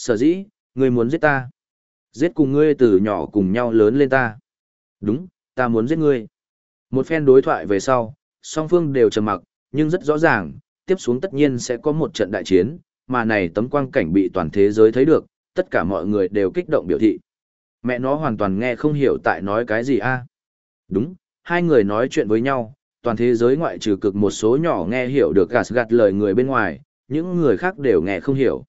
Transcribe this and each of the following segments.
Sở dĩ, ngươi muốn giết ta. Giết cùng ngươi từ nhỏ cùng nhau lớn lên ta. Đúng, ta muốn giết ngươi. Một phen đối thoại về sau, song phương đều trầm mặc, nhưng rất rõ ràng, tiếp xuống tất nhiên sẽ có một trận đại chiến, mà này tấm quang cảnh bị toàn thế giới thấy được, tất cả mọi người đều kích động biểu thị. Mẹ nó hoàn toàn nghe không hiểu tại nói cái gì a. Đúng, hai người nói chuyện với nhau, toàn thế giới ngoại trừ cực một số nhỏ nghe hiểu được gạt gạt lời người bên ngoài, những người khác đều nghe không hiểu.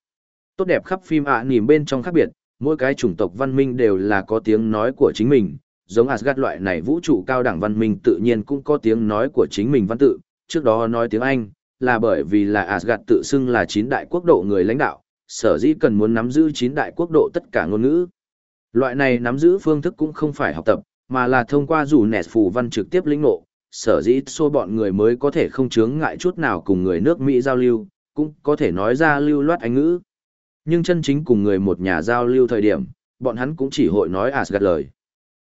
Tốt đẹp khắp phim ạ à, bên trong khác biệt, mỗi cái chủng tộc văn minh đều là có tiếng nói của chính mình, giống Asgard loại này vũ trụ cao đẳng văn minh tự nhiên cũng có tiếng nói của chính mình văn tự, trước đó nói tiếng Anh, là bởi vì là Asgard tự xưng là chín đại quốc độ người lãnh đạo, sở dĩ cần muốn nắm giữ chín đại quốc độ tất cả ngôn ngữ. Loại này nắm giữ phương thức cũng không phải học tập, mà là thông qua rủ nẹt phù văn trực tiếp lĩnh ngộ, sở dĩ xô bọn người mới có thể không chướng ngại chút nào cùng người nước Mỹ giao lưu, cũng có thể nói ra lưu loát Anh ngữ. Nhưng chân chính cùng người một nhà giao lưu thời điểm, bọn hắn cũng chỉ hội nói Asgard lời.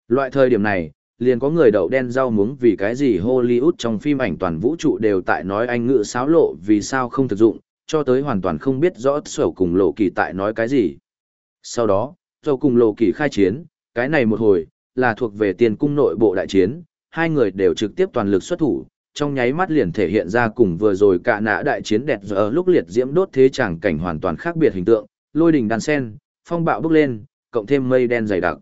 Loại thời điểm này, liền có người đậu đen rau muống vì cái gì Hollywood trong phim ảnh toàn vũ trụ đều tại nói Anh ngữ xáo lộ vì sao không thực dụng, cho tới hoàn toàn không biết rõ sổ cùng lộ kỳ tại nói cái gì. Sau đó, dầu cùng lộ kỳ khai chiến, cái này một hồi, là thuộc về tiền cung nội bộ đại chiến, hai người đều trực tiếp toàn lực xuất thủ, trong nháy mắt liền thể hiện ra cùng vừa rồi cả nã đại chiến đẹp giờ lúc liệt diễm đốt thế chẳng cảnh hoàn toàn khác biệt hình tượng, lôi đỉnh đàn sen, phong bạo bốc lên, cộng thêm mây đen dày đặc.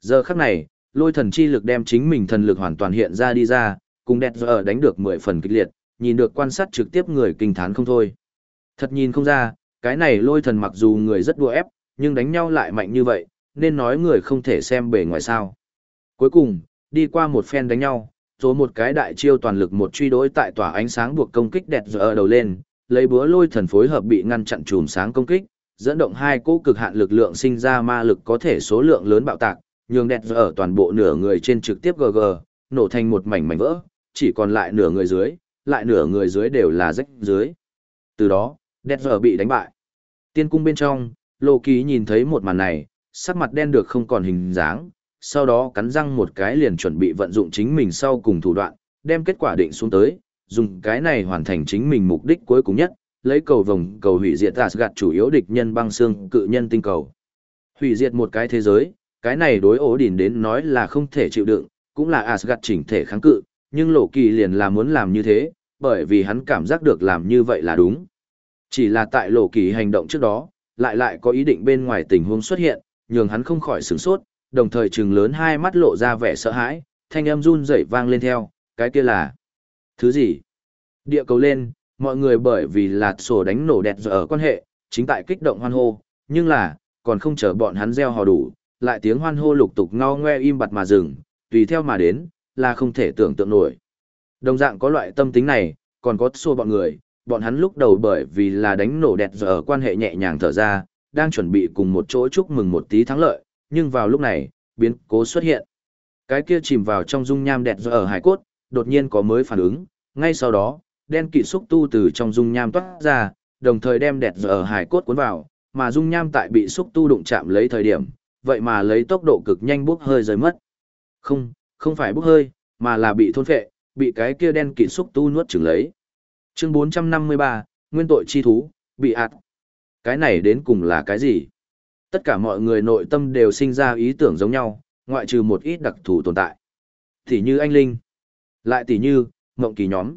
Giờ khắc này, lôi thần chi lực đem chính mình thần lực hoàn toàn hiện ra đi ra, cùng đẹp giờ đánh được 10 phần kịch liệt, nhìn được quan sát trực tiếp người kinh thán không thôi. Thật nhìn không ra, cái này lôi thần mặc dù người rất đua ép, nhưng đánh nhau lại mạnh như vậy, nên nói người không thể xem bề ngoài sao. Cuối cùng, đi qua một phen đánh nhau, rồi một cái đại chiêu toàn lực một truy đối tại tỏa ánh sáng buộc công kích đẹp giờ đầu lên, lấy búa lôi thần phối hợp bị ngăn chặn chùm sáng công kích, dẫn động hai cỗ cực hạn lực lượng sinh ra ma lực có thể số lượng lớn bạo tạc, nhường đẹp giờ ở toàn bộ nửa người trên trực tiếp GG, nổ thành một mảnh mảnh vỡ, chỉ còn lại nửa người dưới, lại nửa người dưới đều là rách dưới. Từ đó, đẹp giờ bị đánh bại. Tiên cung bên trong, Lô Ký nhìn thấy một màn này, sắc mặt đen được không còn hình dáng, sau đó cắn răng một cái liền chuẩn bị vận dụng chính mình sau cùng thủ đoạn, đem kết quả định xuống tới, dùng cái này hoàn thành chính mình mục đích cuối cùng nhất, lấy cầu vồng cầu hủy diệt Asgard chủ yếu địch nhân băng xương cự nhân tinh cầu. Hủy diệt một cái thế giới, cái này đối ổ đỉnh đến nói là không thể chịu đựng, cũng là Asgard chỉnh thể kháng cự, nhưng Lộ Kỳ liền là muốn làm như thế, bởi vì hắn cảm giác được làm như vậy là đúng. Chỉ là tại Lộ Kỳ hành động trước đó, lại lại có ý định bên ngoài tình huống xuất hiện, nhường hắn không khỏi sửng sốt, đồng thời trừng lớn hai mắt lộ ra vẻ sợ hãi, thanh âm run rẩy vang lên theo, cái kia là thứ gì? Địa cầu lên, mọi người bởi vì lạt sổ đánh nổ đẹp giờ ở quan hệ, chính tại kích động hoan hô, nhưng là, còn không chờ bọn hắn gieo hò đủ, lại tiếng hoan hô lục tục ngao ngoe im bặt mà dừng, tùy theo mà đến, là không thể tưởng tượng nổi. Đồng dạng có loại tâm tính này, còn có xô bọn người, bọn hắn lúc đầu bởi vì là đánh nổ đẹp giờ ở quan hệ nhẹ nhàng thở ra, đang chuẩn bị cùng một chỗ chúc mừng một tí thắng lợi, nhưng vào lúc này, biến cố xuất hiện. Cái kia chìm vào trong dung nham đẹp ở hải cốt, đột nhiên có mới phản ứng, ngay sau đó, đen kỵ xúc tu từ trong dung nham toát ra, đồng thời đem đẹp ở hải cốt cuốn vào, mà dung nham tại bị xúc tu đụng chạm lấy thời điểm, vậy mà lấy tốc độ cực nhanh bốc hơi rời mất. Không, không phải bốc hơi, mà là bị thôn phệ, bị cái kia đen kỵ xúc tu nuốt chửng lấy. Chương 453, Nguyên tội chi thú, bị ạt. Cái này đến cùng là cái gì? Tất cả mọi người nội tâm đều sinh ra ý tưởng giống nhau, ngoại trừ một ít đặc thù tồn tại. Tỷ như anh Linh. Lại tỷ như, mộng Kỳ nhóm.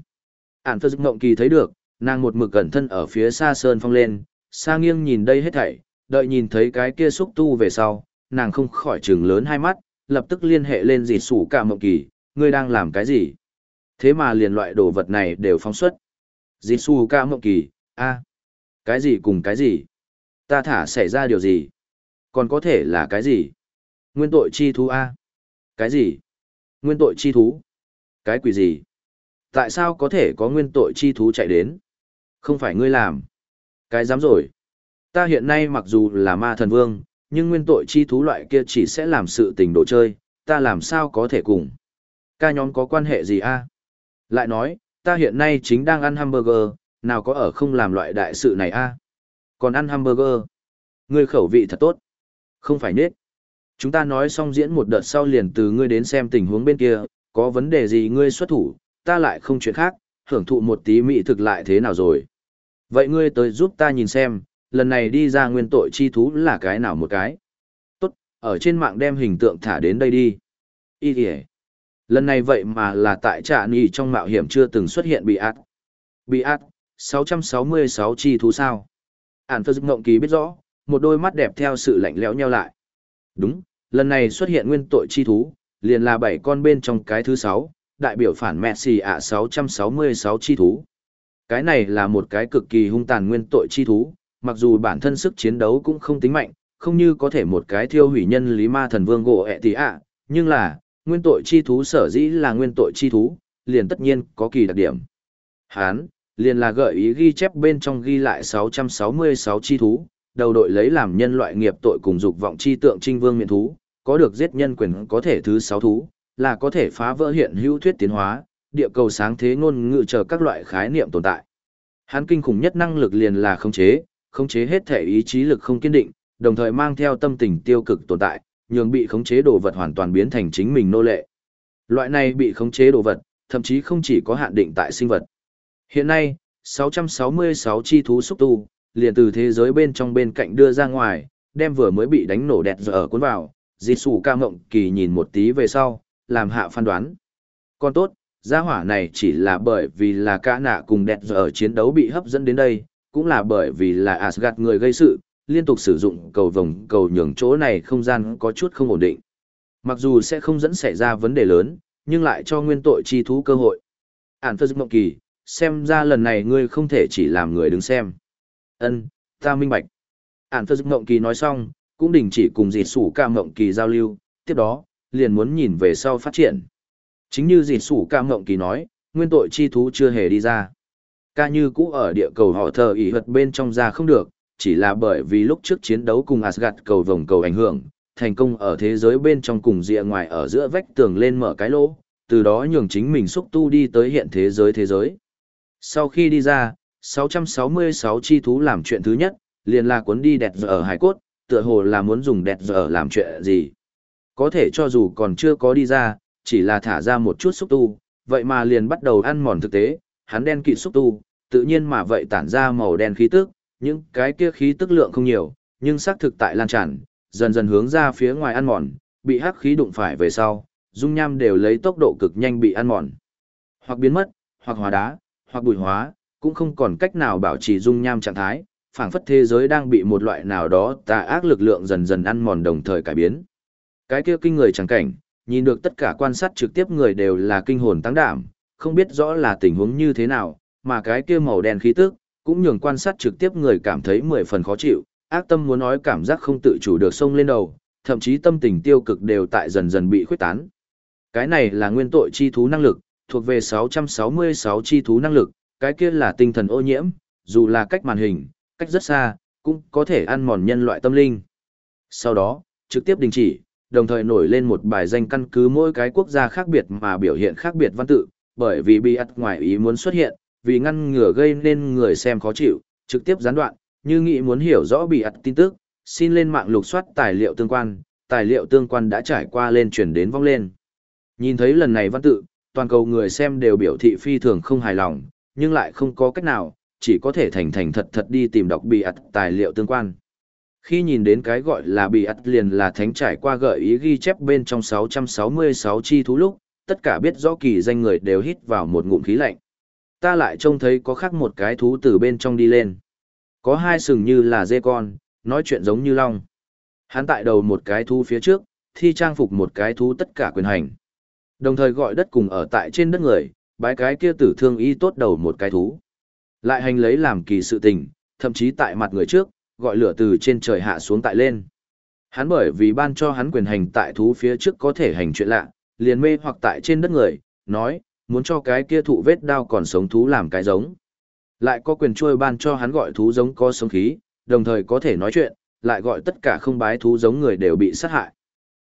Ản phơ mộng Kỳ thấy được, nàng một mực cẩn thân ở phía xa sơn phong lên, xa nghiêng nhìn đây hết thảy, đợi nhìn thấy cái kia xúc tu về sau, nàng không khỏi trừng lớn hai mắt, lập tức liên hệ lên dì sủ cả mộng Kỳ, ngươi đang làm cái gì? Thế mà liền loại đồ vật này đều phóng xuất. Dì sủ cả mộng Kỳ, a cái gì cùng cái gì? Ta thả xảy ra điều gì? Còn có thể là cái gì? Nguyên tội chi thú A. Cái gì? Nguyên tội chi thú? Cái quỷ gì? Tại sao có thể có nguyên tội chi thú chạy đến? Không phải ngươi làm. Cái dám rồi. Ta hiện nay mặc dù là ma thần vương, nhưng nguyên tội chi thú loại kia chỉ sẽ làm sự tình đồ chơi, ta làm sao có thể cùng. Ca nhóm có quan hệ gì a? Lại nói, ta hiện nay chính đang ăn hamburger, nào có ở không làm loại đại sự này a? Còn ăn hamburger, ngươi khẩu vị thật tốt. Không phải nết. Chúng ta nói xong diễn một đợt sau liền từ ngươi đến xem tình huống bên kia, có vấn đề gì ngươi xuất thủ, ta lại không chuyện khác, hưởng thụ một tí mỹ thực lại thế nào rồi. Vậy ngươi tới giúp ta nhìn xem, lần này đi ra nguyên tội chi thú là cái nào một cái. Tốt, ở trên mạng đem hình tượng thả đến đây đi. Ý kìa. Lần này vậy mà là tại trạ nì trong mạo hiểm chưa từng xuất hiện bị át Bị át 666 chi thú sao. Ản phơ ngộng ký biết rõ, một đôi mắt đẹp theo sự lạnh lẽo nheo lại. Đúng, lần này xuất hiện nguyên tội chi thú, liền là bảy con bên trong cái thứ sáu, đại biểu phản Messi ạ 666 chi thú. Cái này là một cái cực kỳ hung tàn nguyên tội chi thú, mặc dù bản thân sức chiến đấu cũng không tính mạnh, không như có thể một cái thiêu hủy nhân lý ma thần vương gỗ ẹ tí ạ, nhưng là, nguyên tội chi thú sở dĩ là nguyên tội chi thú, liền tất nhiên có kỳ đặc điểm. Hán, liền là gợi ý ghi chép bên trong ghi lại 666 chi thú, đầu đội lấy làm nhân loại nghiệp tội cùng dục vọng chi tượng trinh vương miện thú, có được giết nhân quyền có thể thứ sáu thú, là có thể phá vỡ hiện hữu thuyết tiến hóa, địa cầu sáng thế ngôn ngữ chờ các loại khái niệm tồn tại. Hắn kinh khủng nhất năng lực liền là khống chế, khống chế hết thể ý chí lực không kiên định, đồng thời mang theo tâm tình tiêu cực tồn tại, nhường bị khống chế đồ vật hoàn toàn biến thành chính mình nô lệ. Loại này bị khống chế đồ vật, thậm chí không chỉ có hạn định tại sinh vật. Hiện nay, 666 chi thú xúc tu, liền từ thế giới bên trong bên cạnh đưa ra ngoài, đem vừa mới bị đánh nổ đẹp giờ ở cuốn vào, dịt sủ ca mộng kỳ nhìn một tí về sau, làm hạ phán đoán. Còn tốt, gia hỏa này chỉ là bởi vì là cả nạ cùng đẹp giờ ở chiến đấu bị hấp dẫn đến đây, cũng là bởi vì là Asgard người gây sự, liên tục sử dụng cầu vòng cầu nhường chỗ này không gian có chút không ổn định. Mặc dù sẽ không dẫn xảy ra vấn đề lớn, nhưng lại cho nguyên tội chi thú cơ hội. Ản phơ mộng kỳ, xem ra lần này ngươi không thể chỉ làm người đứng xem. Ân, ta minh bạch. Ản phơ mộng kỳ nói xong, cũng đình chỉ cùng dịt sủ ca mộng kỳ giao lưu, tiếp đó, liền muốn nhìn về sau phát triển. Chính như dịt sủ ca mộng kỳ nói, nguyên tội chi thú chưa hề đi ra. Ca như cũ ở địa cầu họ thờ ỉ hật bên trong ra không được, chỉ là bởi vì lúc trước chiến đấu cùng Asgard cầu vòng cầu ảnh hưởng, thành công ở thế giới bên trong cùng rìa ngoài ở giữa vách tường lên mở cái lỗ, từ đó nhường chính mình xúc tu đi tới hiện thế giới thế giới. Sau khi đi ra, 666 chi thú làm chuyện thứ nhất, liền là cuốn đi đẹp giờ ở hải cốt, tựa hồ là muốn dùng đẹp giờ làm chuyện gì. Có thể cho dù còn chưa có đi ra, chỉ là thả ra một chút xúc tu, vậy mà liền bắt đầu ăn mòn thực tế, hắn đen kỵ xúc tu, tự nhiên mà vậy tản ra màu đen khí tức, những cái kia khí tức lượng không nhiều, nhưng xác thực tại lan tràn, dần dần hướng ra phía ngoài ăn mòn, bị hắc khí đụng phải về sau, dung nham đều lấy tốc độ cực nhanh bị ăn mòn. Hoặc biến mất, hoặc hóa đá, hoặc bụi hóa, cũng không còn cách nào bảo trì dung nham trạng thái, phảng phất thế giới đang bị một loại nào đó tà ác lực lượng dần dần ăn mòn đồng thời cải biến. Cái kia kinh người chẳng cảnh, nhìn được tất cả quan sát trực tiếp người đều là kinh hồn tăng đảm, không biết rõ là tình huống như thế nào, mà cái kia màu đen khí tức, cũng nhường quan sát trực tiếp người cảm thấy mười phần khó chịu, ác tâm muốn nói cảm giác không tự chủ được sông lên đầu, thậm chí tâm tình tiêu cực đều tại dần dần bị khuếch tán. Cái này là nguyên tội chi thú năng lực, thuộc về 666 chi thú năng lực, cái kia là tinh thần ô nhiễm, dù là cách màn hình, cách rất xa, cũng có thể ăn mòn nhân loại tâm linh. Sau đó, trực tiếp đình chỉ, đồng thời nổi lên một bài danh căn cứ mỗi cái quốc gia khác biệt mà biểu hiện khác biệt văn tự, bởi vì bị ắt ngoài ý muốn xuất hiện, vì ngăn ngừa gây nên người xem khó chịu, trực tiếp gián đoạn, như nghĩ muốn hiểu rõ bị ắt tin tức, xin lên mạng lục soát tài liệu tương quan, tài liệu tương quan đã trải qua lên chuyển đến vong lên. Nhìn thấy lần này văn tự, toàn cầu người xem đều biểu thị phi thường không hài lòng, nhưng lại không có cách nào, chỉ có thể thành thành thật thật đi tìm đọc bị ắt tài liệu tương quan. Khi nhìn đến cái gọi là bị ắt liền là thánh trải qua gợi ý ghi chép bên trong 666 chi thú lúc, tất cả biết rõ kỳ danh người đều hít vào một ngụm khí lạnh. Ta lại trông thấy có khác một cái thú từ bên trong đi lên. Có hai sừng như là dê con, nói chuyện giống như long. Hắn tại đầu một cái thú phía trước, thi trang phục một cái thú tất cả quyền hành. Đồng thời gọi đất cùng ở tại trên đất người, bái cái kia tử thương y tốt đầu một cái thú. Lại hành lấy làm kỳ sự tình, thậm chí tại mặt người trước, gọi lửa từ trên trời hạ xuống tại lên. Hắn bởi vì ban cho hắn quyền hành tại thú phía trước có thể hành chuyện lạ, liền mê hoặc tại trên đất người, nói, muốn cho cái kia thụ vết đao còn sống thú làm cái giống. Lại có quyền trôi ban cho hắn gọi thú giống có sống khí, đồng thời có thể nói chuyện, lại gọi tất cả không bái thú giống người đều bị sát hại.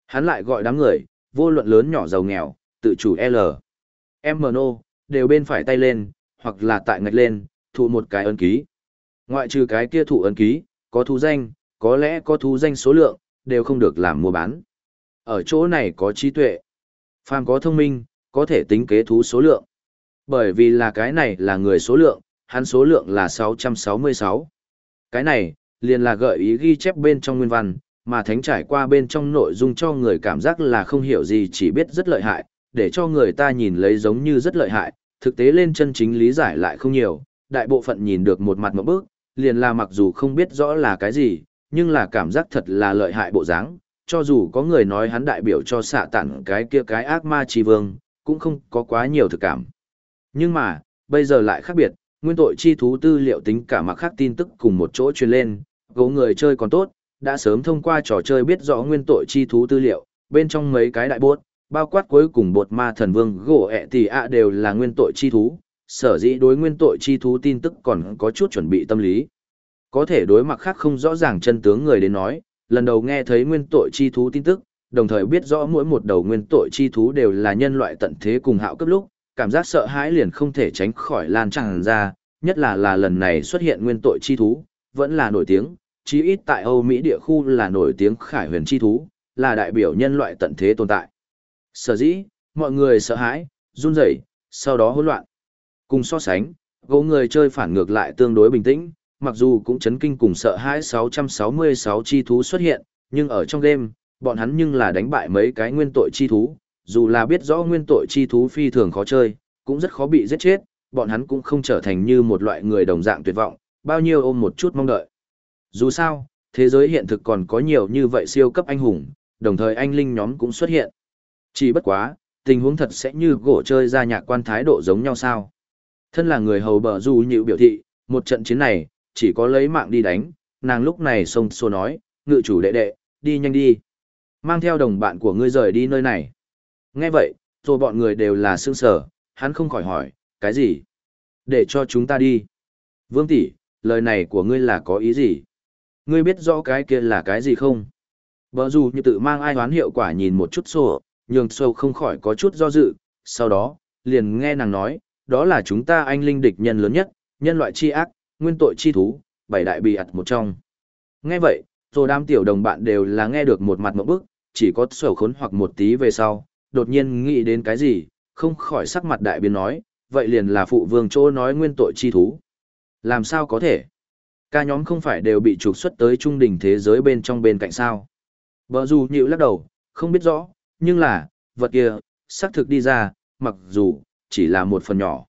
Hắn lại gọi đám người, vô luận lớn nhỏ giàu nghèo, tự chủ L, MNO, đều bên phải tay lên, hoặc là tại ngạch lên, thụ một cái ấn ký. Ngoại trừ cái kia thụ ấn ký, có thú danh, có lẽ có thú danh số lượng, đều không được làm mua bán. Ở chỗ này có trí tuệ. Phàm có thông minh, có thể tính kế thú số lượng. Bởi vì là cái này là người số lượng, hắn số lượng là 666. Cái này, liền là gợi ý ghi chép bên trong nguyên văn, mà thánh trải qua bên trong nội dung cho người cảm giác là không hiểu gì chỉ biết rất lợi hại, để cho người ta nhìn lấy giống như rất lợi hại, thực tế lên chân chính lý giải lại không nhiều, đại bộ phận nhìn được một mặt một bước, liền là mặc dù không biết rõ là cái gì, nhưng là cảm giác thật là lợi hại bộ dáng, cho dù có người nói hắn đại biểu cho xạ tản cái kia cái ác ma chi vương, cũng không có quá nhiều thực cảm. Nhưng mà, bây giờ lại khác biệt, nguyên tội chi thú tư liệu tính cả mặt khác tin tức cùng một chỗ truyền lên, gấu người chơi còn tốt, đã sớm thông qua trò chơi biết rõ nguyên tội chi thú tư liệu, bên trong mấy cái đại bốt, bao quát cuối cùng bột ma thần vương gỗ ẹ tỷ ạ đều là nguyên tội chi thú, sở dĩ đối nguyên tội chi thú tin tức còn có chút chuẩn bị tâm lý. Có thể đối mặt khác không rõ ràng chân tướng người đến nói, lần đầu nghe thấy nguyên tội chi thú tin tức, đồng thời biết rõ mỗi một đầu nguyên tội chi thú đều là nhân loại tận thế cùng hạo cấp lúc, cảm giác sợ hãi liền không thể tránh khỏi lan tràn ra, nhất là là lần này xuất hiện nguyên tội chi thú, vẫn là nổi tiếng, chí ít tại Âu Mỹ địa khu là nổi tiếng khải huyền chi thú, là đại biểu nhân loại tận thế tồn tại. Sở dĩ, mọi người sợ hãi, run rẩy, sau đó hỗn loạn. Cùng so sánh, gỗ người chơi phản ngược lại tương đối bình tĩnh, mặc dù cũng chấn kinh cùng sợ hãi 666 chi thú xuất hiện, nhưng ở trong game, bọn hắn nhưng là đánh bại mấy cái nguyên tội chi thú, dù là biết rõ nguyên tội chi thú phi thường khó chơi, cũng rất khó bị giết chết, bọn hắn cũng không trở thành như một loại người đồng dạng tuyệt vọng, bao nhiêu ôm một chút mong đợi. Dù sao, thế giới hiện thực còn có nhiều như vậy siêu cấp anh hùng, đồng thời anh linh nhóm cũng xuất hiện. Chỉ bất quá, tình huống thật sẽ như gỗ chơi ra nhạc quan thái độ giống nhau sao. Thân là người hầu bờ dù nhịu biểu thị, một trận chiến này, chỉ có lấy mạng đi đánh, nàng lúc này xông xô nói, ngự chủ đệ đệ, đi nhanh đi. Mang theo đồng bạn của ngươi rời đi nơi này. Nghe vậy, rồi bọn người đều là sương sở, hắn không khỏi hỏi, cái gì? Để cho chúng ta đi. Vương tỷ, lời này của ngươi là có ý gì? Ngươi biết rõ cái kia là cái gì không? Bờ dù như tự mang ai hoán hiệu quả nhìn một chút sổ, nhường sâu không khỏi có chút do dự, sau đó, liền nghe nàng nói, đó là chúng ta anh linh địch nhân lớn nhất, nhân loại chi ác, nguyên tội chi thú, bảy đại bị ạt một trong. Nghe vậy, rồi đám tiểu đồng bạn đều là nghe được một mặt một bức, chỉ có sầu khốn hoặc một tí về sau, đột nhiên nghĩ đến cái gì, không khỏi sắc mặt đại biến nói, vậy liền là phụ vương chỗ nói nguyên tội chi thú. Làm sao có thể? Ca nhóm không phải đều bị trục xuất tới trung đỉnh thế giới bên trong bên cạnh sao? Bờ dù nhịu lắc đầu, không biết rõ, nhưng là, vật kia, xác thực đi ra, mặc dù, chỉ là một phần nhỏ.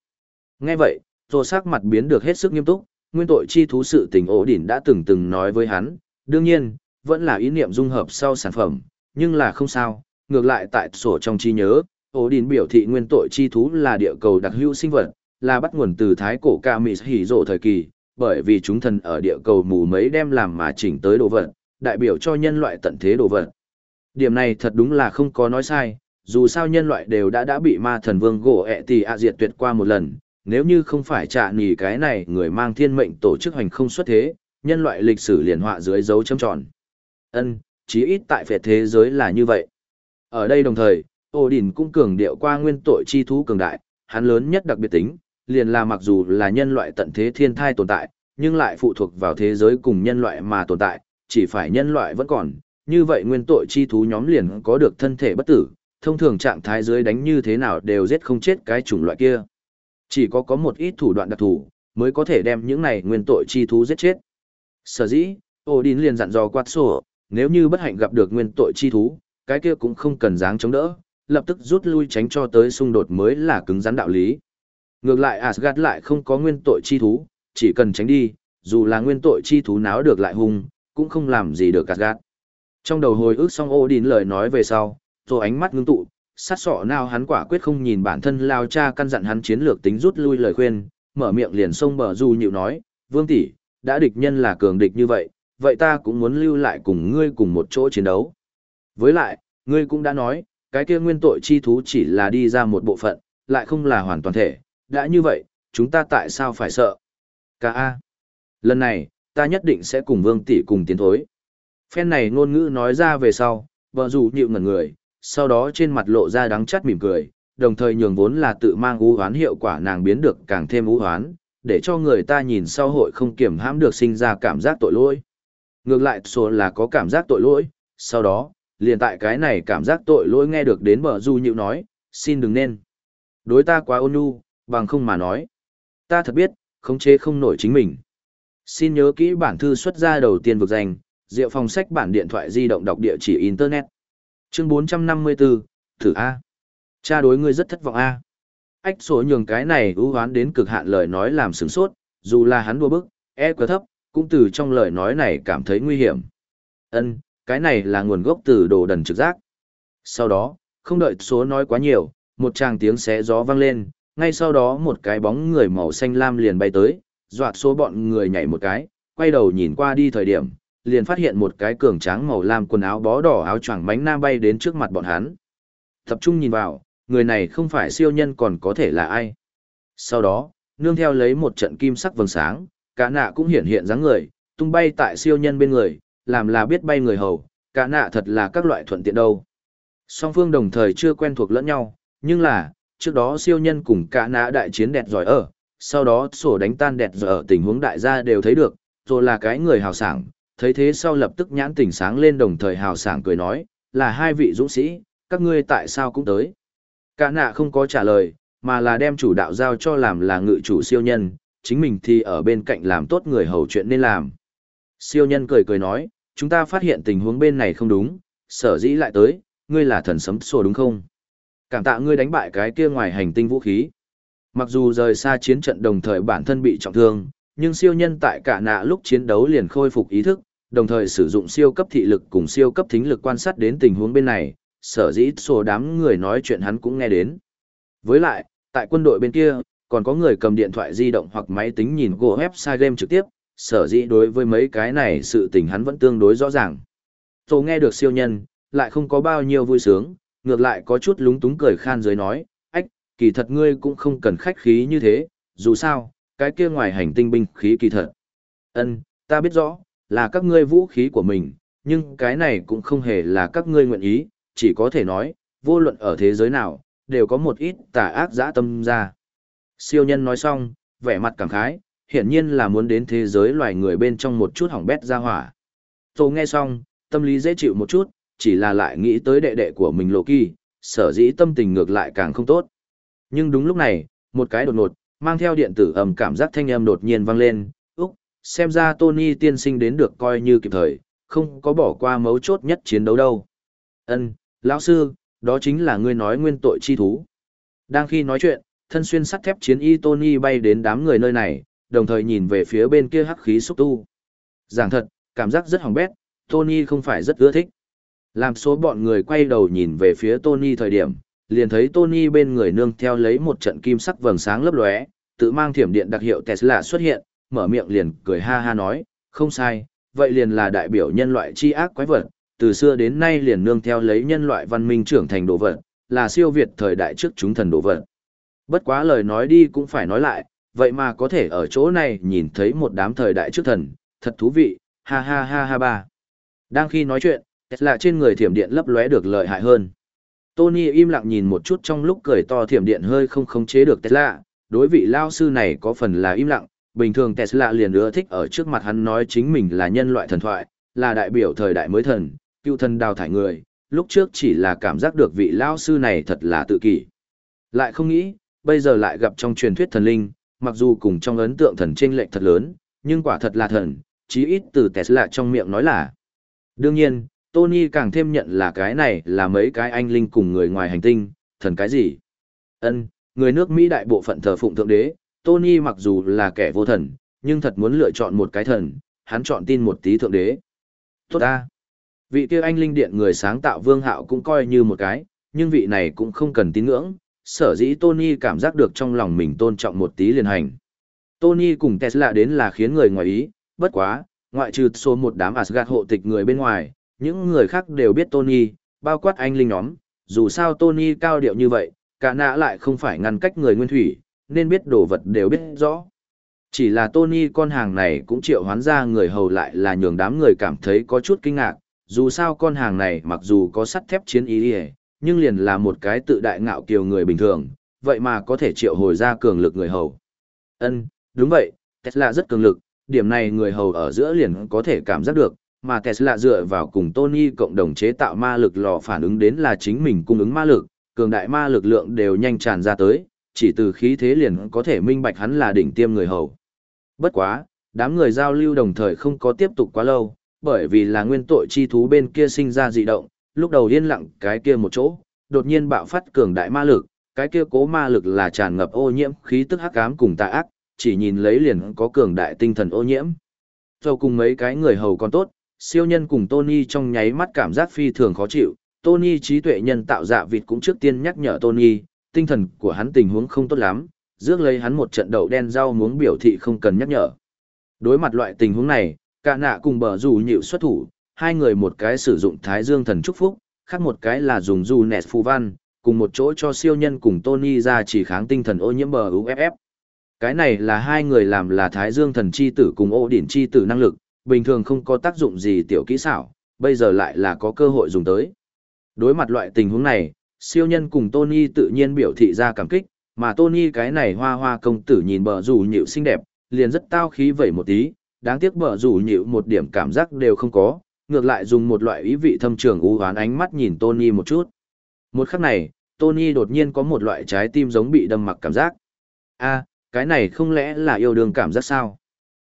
Nghe vậy, rồi sắc mặt biến được hết sức nghiêm túc, nguyên tội chi thú sự tình ổ đỉnh đã từng từng nói với hắn, đương nhiên, vẫn là ý niệm dung hợp sau sản phẩm, nhưng là không sao, ngược lại tại sổ trong trí nhớ, ổ đỉnh biểu thị nguyên tội chi thú là địa cầu đặc hữu sinh vật, là bắt nguồn từ thái cổ ca mị hỉ rộ thời kỳ, bởi vì chúng thần ở địa cầu mù mấy đem làm mà chỉnh tới đồ vật, đại biểu cho nhân loại tận thế đồ vật. Điểm này thật đúng là không có nói sai, dù sao nhân loại đều đã đã bị ma thần vương gỗ ẹ tì ạ diệt tuyệt qua một lần, nếu như không phải trả nỉ cái này người mang thiên mệnh tổ chức hành không xuất thế, nhân loại lịch sử liền họa dưới dấu chấm tròn. Ân, chí ít tại phệ thế giới là như vậy. Ở đây đồng thời, ô đình cũng cường điệu qua nguyên tội chi thú cường đại, hắn lớn nhất đặc biệt tính, liền là mặc dù là nhân loại tận thế thiên thai tồn tại, nhưng lại phụ thuộc vào thế giới cùng nhân loại mà tồn tại, chỉ phải nhân loại vẫn còn, như vậy nguyên tội chi thú nhóm liền có được thân thể bất tử, thông thường trạng thái dưới đánh như thế nào đều giết không chết cái chủng loại kia. Chỉ có có một ít thủ đoạn đặc thù, mới có thể đem những này nguyên tội chi thú giết chết. Sở dĩ, Odin liền dặn dò quát sổ, nếu như bất hạnh gặp được nguyên tội chi thú, cái kia cũng không cần dáng chống đỡ, lập tức rút lui tránh cho tới xung đột mới là cứng rắn đạo lý. Ngược lại Asgard lại không có nguyên tội chi thú, chỉ cần tránh đi, dù là nguyên tội chi thú náo được lại hung, cũng không làm gì được Asgard. Trong đầu hồi ức xong Odin lời nói về sau, rồi ánh mắt ngưng tụ, sát sọ nào hắn quả quyết không nhìn bản thân lao cha căn dặn hắn chiến lược tính rút lui lời khuyên, mở miệng liền xông bờ du nhịu nói, vương tỷ, đã địch nhân là cường địch như vậy, vậy ta cũng muốn lưu lại cùng ngươi cùng một chỗ chiến đấu. Với lại, ngươi cũng đã nói, cái kia nguyên tội chi thú chỉ là đi ra một bộ phận, lại không là hoàn toàn thể, đã như vậy, chúng ta tại sao phải sợ? Ca A. Lần này, ta nhất định sẽ cùng vương tỷ cùng tiến thối. Phen này ngôn ngữ nói ra về sau, vợ rủ nhịu ngẩn người, sau đó trên mặt lộ ra đắng chắt mỉm cười, đồng thời nhường vốn là tự mang ú hoán hiệu quả nàng biến được càng thêm ú hoán, để cho người ta nhìn sau hội không kiểm hãm được sinh ra cảm giác tội lỗi. Ngược lại số là có cảm giác tội lỗi, sau đó, liền tại cái này cảm giác tội lỗi nghe được đến bờ du nhịu nói, xin đừng nên. Đối ta quá ôn nhu, bằng không mà nói. Ta thật biết, khống chế không nổi chính mình. Xin nhớ kỹ bản thư xuất ra đầu tiên vực danh, Diệu phòng sách bản điện thoại di động đọc địa chỉ Internet. Chương 454, thử A. Cha đối ngươi rất thất vọng A. Ách số nhường cái này ưu hoán đến cực hạn lời nói làm sửng sốt, dù là hắn đua bức, e quá thấp, cũng từ trong lời nói này cảm thấy nguy hiểm. Ân, cái này là nguồn gốc từ đồ đần trực giác. Sau đó, không đợi số nói quá nhiều, một tràng tiếng xé gió vang lên, ngay sau đó một cái bóng người màu xanh lam liền bay tới, dọa số bọn người nhảy một cái, quay đầu nhìn qua đi thời điểm, liền phát hiện một cái cường tráng màu lam quần áo bó đỏ áo choàng mánh nam bay đến trước mặt bọn hắn. Tập trung nhìn vào, người này không phải siêu nhân còn có thể là ai. Sau đó, nương theo lấy một trận kim sắc vầng sáng, cả nạ cũng hiện hiện dáng người, tung bay tại siêu nhân bên người, làm là biết bay người hầu, cả nạ thật là các loại thuận tiện đâu. Song phương đồng thời chưa quen thuộc lẫn nhau, nhưng là, trước đó siêu nhân cùng cả nạ đại chiến đẹp giỏi ở, sau đó sổ đánh tan đẹp giỏi ở tình huống đại gia đều thấy được, rồi là cái người hào sảng, thấy thế sau lập tức nhãn tỉnh sáng lên đồng thời hào sảng cười nói, là hai vị dũng sĩ, các ngươi tại sao cũng tới. Cả nạ không có trả lời, mà là đem chủ đạo giao cho làm là ngự chủ siêu nhân, chính mình thì ở bên cạnh làm tốt người hầu chuyện nên làm. Siêu nhân cười cười nói, chúng ta phát hiện tình huống bên này không đúng, sở dĩ lại tới, ngươi là thần sấm sổ đúng không? Cảm tạ ngươi đánh bại cái kia ngoài hành tinh vũ khí. Mặc dù rời xa chiến trận đồng thời bản thân bị trọng thương, nhưng siêu nhân tại cả nạ lúc chiến đấu liền khôi phục ý thức, đồng thời sử dụng siêu cấp thị lực cùng siêu cấp thính lực quan sát đến tình huống bên này, sở dĩ số đám người nói chuyện hắn cũng nghe đến. Với lại, tại quân đội bên kia, còn có người cầm điện thoại di động hoặc máy tính nhìn go website game trực tiếp, sở dĩ đối với mấy cái này sự tình hắn vẫn tương đối rõ ràng. Tô nghe được siêu nhân, lại không có bao nhiêu vui sướng, ngược lại có chút lúng túng cười khan dưới nói, ách, kỳ thật ngươi cũng không cần khách khí như thế, dù sao, cái kia ngoài hành tinh binh khí kỳ thật. Ân, ta biết rõ, là các ngươi vũ khí của mình, nhưng cái này cũng không hề là các ngươi nguyện ý, chỉ có thể nói, vô luận ở thế giới nào, đều có một ít tà ác dã tâm ra. Siêu nhân nói xong, vẻ mặt cảm khái, hiển nhiên là muốn đến thế giới loài người bên trong một chút hỏng bét ra hỏa. Tô nghe xong, tâm lý dễ chịu một chút, chỉ là lại nghĩ tới đệ đệ của mình Lộ Kỳ, sở dĩ tâm tình ngược lại càng không tốt. Nhưng đúng lúc này, một cái đột ngột, mang theo điện tử ầm cảm giác thanh âm đột nhiên vang lên, xem ra Tony tiên sinh đến được coi như kịp thời, không có bỏ qua mấu chốt nhất chiến đấu đâu. Ân, lão sư, đó chính là ngươi nói nguyên tội chi thú. Đang khi nói chuyện, thân xuyên sắt thép chiến y Tony bay đến đám người nơi này, đồng thời nhìn về phía bên kia hắc khí xúc tu. Giảng thật, cảm giác rất hỏng bét, Tony không phải rất ưa thích. Làm số bọn người quay đầu nhìn về phía Tony thời điểm, liền thấy Tony bên người nương theo lấy một trận kim sắc vầng sáng lấp lóe, tự mang thiểm điện đặc hiệu Tesla xuất hiện, mở miệng liền cười ha ha nói, không sai, vậy liền là đại biểu nhân loại chi ác quái vật, từ xưa đến nay liền nương theo lấy nhân loại văn minh trưởng thành đồ vật, là siêu việt thời đại trước chúng thần đồ vật. Bất quá lời nói đi cũng phải nói lại, vậy mà có thể ở chỗ này nhìn thấy một đám thời đại trước thần, thật thú vị, ha ha ha ha ba. Đang khi nói chuyện, là trên người thiểm điện lấp lóe được lợi hại hơn. Tony im lặng nhìn một chút trong lúc cười to thiểm điện hơi không khống chế được Tesla, đối vị lao sư này có phần là im lặng, bình thường Tesla liền ưa thích ở trước mặt hắn nói chính mình là nhân loại thần thoại, là đại biểu thời đại mới thần, cựu thần đào thải người, lúc trước chỉ là cảm giác được vị lao sư này thật là tự kỷ. Lại không nghĩ, bây giờ lại gặp trong truyền thuyết thần linh, mặc dù cùng trong ấn tượng thần chênh lệch thật lớn, nhưng quả thật là thần, chí ít từ Tesla trong miệng nói là. Đương nhiên, Tony càng thêm nhận là cái này là mấy cái anh linh cùng người ngoài hành tinh, thần cái gì? Ân, người nước Mỹ đại bộ phận thờ phụng thượng đế, Tony mặc dù là kẻ vô thần, nhưng thật muốn lựa chọn một cái thần, hắn chọn tin một tí thượng đế. Tốt ta. Vị kia anh linh điện người sáng tạo vương hạo cũng coi như một cái, nhưng vị này cũng không cần tín ngưỡng, sở dĩ Tony cảm giác được trong lòng mình tôn trọng một tí liền hành. Tony cùng Tesla đến là khiến người ngoài ý, bất quá, ngoại trừ số một đám Asgard hộ tịch người bên ngoài, những người khác đều biết Tony, bao quát anh linh nhóm, dù sao Tony cao điệu như vậy, cả nã lại không phải ngăn cách người nguyên thủy, nên biết đồ vật đều biết rõ. Chỉ là Tony con hàng này cũng triệu hoán ra người hầu lại là nhường đám người cảm thấy có chút kinh ngạc, dù sao con hàng này mặc dù có sắt thép chiến ý đi nhưng liền là một cái tự đại ngạo kiều người bình thường, vậy mà có thể triệu hồi ra cường lực người hầu. Ân, đúng vậy, Tesla rất cường lực, điểm này người hầu ở giữa liền có thể cảm giác được, mà Tesla dựa vào cùng Tony cộng đồng chế tạo ma lực lò phản ứng đến là chính mình cung ứng ma lực, cường đại ma lực lượng đều nhanh tràn ra tới, chỉ từ khí thế liền có thể minh bạch hắn là đỉnh tiêm người hầu. Bất quá, Đám người giao lưu đồng thời không có tiếp tục quá lâu, bởi vì là nguyên tội chi thú bên kia sinh ra dị động, lúc đầu yên lặng cái kia một chỗ, đột nhiên bạo phát cường đại ma lực, cái kia cố ma lực là tràn ngập ô nhiễm khí tức hắc ám cùng tà ác, chỉ nhìn lấy liền có cường đại tinh thần ô nhiễm. Rồi cùng mấy cái người hầu còn tốt, siêu nhân cùng Tony trong nháy mắt cảm giác phi thường khó chịu, Tony trí tuệ nhân tạo dạ vịt cũng trước tiên nhắc nhở Tony, tinh thần của hắn tình huống không tốt lắm, rước lấy hắn một trận đậu đen rau muống biểu thị không cần nhắc nhở. Đối mặt loại tình huống này, cả nạ cùng bờ rủ nhịu xuất thủ, hai người một cái sử dụng thái dương thần chúc phúc, khác một cái là dùng du nẹt phù văn, cùng một chỗ cho siêu nhân cùng Tony ra chỉ kháng tinh thần ô nhiễm bờ UFF. Cái này là hai người làm là thái dương thần chi tử cùng ô điển chi tử năng lực, bình thường không có tác dụng gì tiểu kỹ xảo, bây giờ lại là có cơ hội dùng tới. Đối mặt loại tình huống này, siêu nhân cùng Tony tự nhiên biểu thị ra cảm kích, mà Tony cái này hoa hoa công tử nhìn bờ rủ nhịu xinh đẹp, liền rất tao khí vẩy một tí, đáng tiếc bờ rủ nhịu một điểm cảm giác đều không có, ngược lại dùng một loại ý vị thâm trường u hoán ánh mắt nhìn Tony một chút. Một khắc này, Tony đột nhiên có một loại trái tim giống bị đâm mặc cảm giác. a cái này không lẽ là yêu đương cảm giác sao?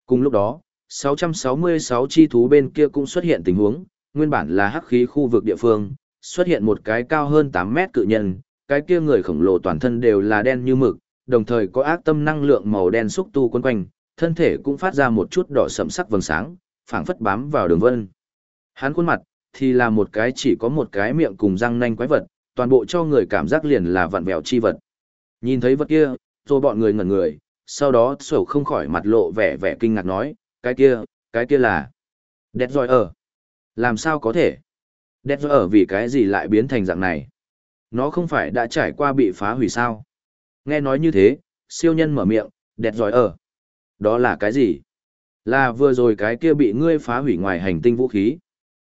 Cùng lúc đó, 666 chi thú bên kia cũng xuất hiện tình huống, nguyên bản là hắc khí khu vực địa phương, xuất hiện một cái cao hơn 8 mét cự nhân, cái kia người khổng lồ toàn thân đều là đen như mực, đồng thời có ác tâm năng lượng màu đen xúc tu quấn quanh, thân thể cũng phát ra một chút đỏ sẫm sắc vầng sáng, phảng phất bám vào đường vân. Hắn khuôn mặt thì là một cái chỉ có một cái miệng cùng răng nanh quái vật, toàn bộ cho người cảm giác liền là vặn vẹo chi vật. Nhìn thấy vật kia, rồi bọn người ngẩn người, sau đó sổ không khỏi mặt lộ vẻ vẻ kinh ngạc nói, cái kia, cái kia là... đẹp rồi ở. Làm sao có thể? Đẹp rồi ở vì cái gì lại biến thành dạng này? Nó không phải đã trải qua bị phá hủy sao? Nghe nói như thế, siêu nhân mở miệng, đẹp giỏi ở. Đó là cái gì? Là vừa rồi cái kia bị ngươi phá hủy ngoài hành tinh vũ khí.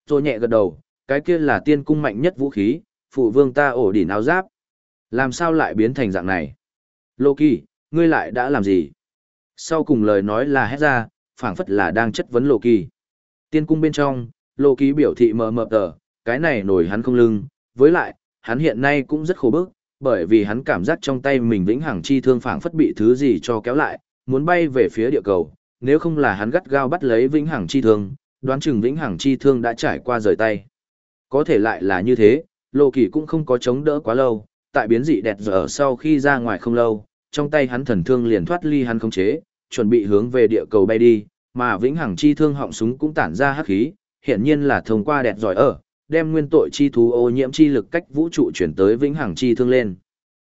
Rồi nhẹ gật đầu, cái kia là tiên cung mạnh nhất vũ khí, phụ vương ta ổ đỉnh áo giáp. Làm sao lại biến thành dạng này? Loki, ngươi lại đã làm gì? Sau cùng lời nói là hét ra, phảng phất là đang chất vấn Loki. Tiên cung bên trong, Loki biểu thị mờ mờ tờ, cái này nổi hắn không lưng, với lại, hắn hiện nay cũng rất khổ bức, bởi vì hắn cảm giác trong tay mình vĩnh hằng chi thương phảng phất bị thứ gì cho kéo lại, muốn bay về phía địa cầu, nếu không là hắn gắt gao bắt lấy vĩnh hằng chi thương, đoán chừng vĩnh hằng chi thương đã trải qua rời tay. Có thể lại là như thế, Lộ Kỳ cũng không có chống đỡ quá lâu, tại biến dị đẹp giờ sau khi ra ngoài không lâu, trong tay hắn thần thương liền thoát ly hắn khống chế, chuẩn bị hướng về địa cầu bay đi, mà vĩnh hằng chi thương họng súng cũng tản ra hắc khí, hiển nhiên là thông qua đẹp giỏi ở, đem nguyên tội chi thú ô nhiễm chi lực cách vũ trụ chuyển tới vĩnh hằng chi thương lên.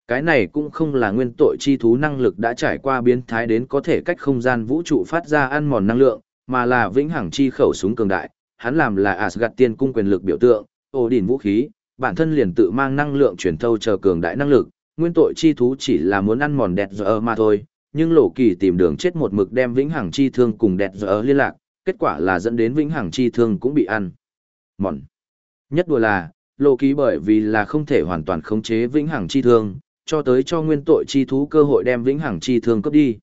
Cái này cũng không là nguyên tội chi thú năng lực đã trải qua biến thái đến có thể cách không gian vũ trụ phát ra ăn mòn năng lượng, mà là vĩnh hằng chi khẩu súng cường đại, hắn làm là Asgard tiên cung quyền lực biểu tượng, ô đỉnh vũ khí, bản thân liền tự mang năng lượng truyền thâu chờ cường đại năng lực, nguyên tội chi thú chỉ là muốn ăn mòn đẹp giờ mà thôi, nhưng lộ kỳ tìm đường chết một mực đem vĩnh hằng chi thương cùng đẹp giờ liên lạc, kết quả là dẫn đến vĩnh hằng chi thương cũng bị ăn. Mòn. Nhất đùa là, lộ ký bởi vì là không thể hoàn toàn khống chế vĩnh hằng chi thương, cho tới cho nguyên tội chi thú cơ hội đem vĩnh hằng chi thương cấp đi.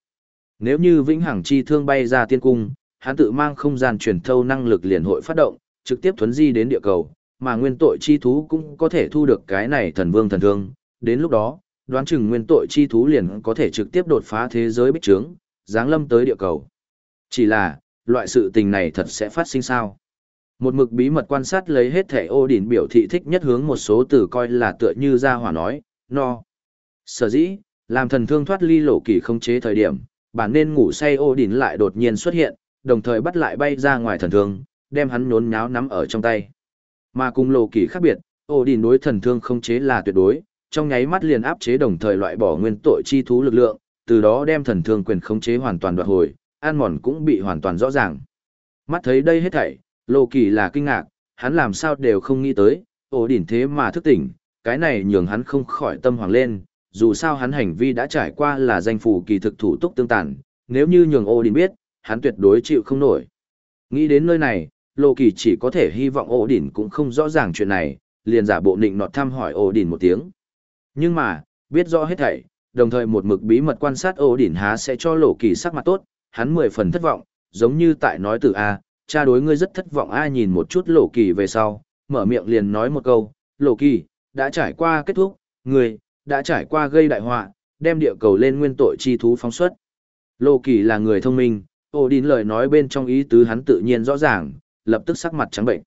Nếu như vĩnh hằng chi thương bay ra tiên cung, hắn tự mang không gian truyền thâu năng lực liền hội phát động, trực tiếp thuấn di đến địa cầu, mà nguyên tội chi thú cũng có thể thu được cái này thần vương thần thương. Đến lúc đó, đoán chừng nguyên tội chi thú liền có thể trực tiếp đột phá thế giới bích trướng, giáng lâm tới địa cầu. Chỉ là, loại sự tình này thật sẽ phát sinh sao? Một mực bí mật quan sát lấy hết thẻ ô đỉnh biểu thị thích nhất hướng một số từ coi là tựa như ra hỏa nói, no. Sở dĩ, làm thần thương thoát ly lộ kỳ không chế thời điểm, bản nên ngủ say ô đỉnh lại đột nhiên xuất hiện, đồng thời bắt lại bay ra ngoài thần thương, đem hắn nhốn nháo nắm ở trong tay. Mà cùng lộ kỳ khác biệt, ô đỉnh đối thần thương không chế là tuyệt đối, trong nháy mắt liền áp chế đồng thời loại bỏ nguyên tội chi thú lực lượng, từ đó đem thần thương quyền khống chế hoàn toàn đoạt hồi, an mòn cũng bị hoàn toàn rõ ràng. Mắt thấy đây hết thảy, lộ kỳ là kinh ngạc, hắn làm sao đều không nghĩ tới, ổ đỉnh thế mà thức tỉnh, cái này nhường hắn không khỏi tâm hoàng lên, dù sao hắn hành vi đã trải qua là danh phủ kỳ thực thủ túc tương tàn, nếu như nhường ổ đỉnh biết, hắn tuyệt đối chịu không nổi. Nghĩ đến nơi này, lộ kỳ chỉ có thể hy vọng ổ đỉnh cũng không rõ ràng chuyện này, liền giả bộ nịnh nọt thăm hỏi ổ đỉnh một tiếng. Nhưng mà, biết rõ hết thảy, đồng thời một mực bí mật quan sát ổ đỉnh há sẽ cho lộ kỳ sắc mặt tốt, hắn mười phần thất vọng, giống như tại nói từ A, cha đối ngươi rất thất vọng A nhìn một chút lộ kỳ về sau, mở miệng liền nói một câu, lộ kỳ, đã trải qua kết thúc, ngươi, đã trải qua gây đại họa, đem địa cầu lên nguyên tội chi thú phóng xuất. Lộ kỳ là người thông minh, Ổ đìn lời nói bên trong ý tứ hắn tự nhiên rõ ràng, lập tức sắc mặt trắng bệnh.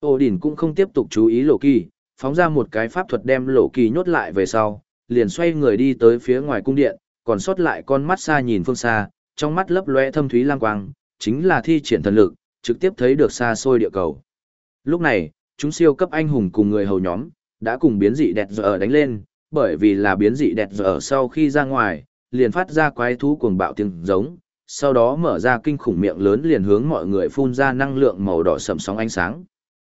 Ổ đìn cũng không tiếp tục chú ý lộ kỳ, phóng ra một cái pháp thuật đem lộ kỳ nhốt lại về sau, liền xoay người đi tới phía ngoài cung điện, còn sót lại con mắt xa nhìn phương xa, trong mắt lấp lóe thâm thúy lang quang, chính là thi triển thần lực, trực tiếp thấy được xa xôi địa cầu. Lúc này, chúng siêu cấp anh hùng cùng người hầu nhóm, đã cùng biến dị đẹp giờ đánh lên, bởi vì là biến dị đẹp giờ sau khi ra ngoài, liền phát ra quái thú cuồng bạo tiếng giống, sau đó mở ra kinh khủng miệng lớn liền hướng mọi người phun ra năng lượng màu đỏ sầm sóng ánh sáng.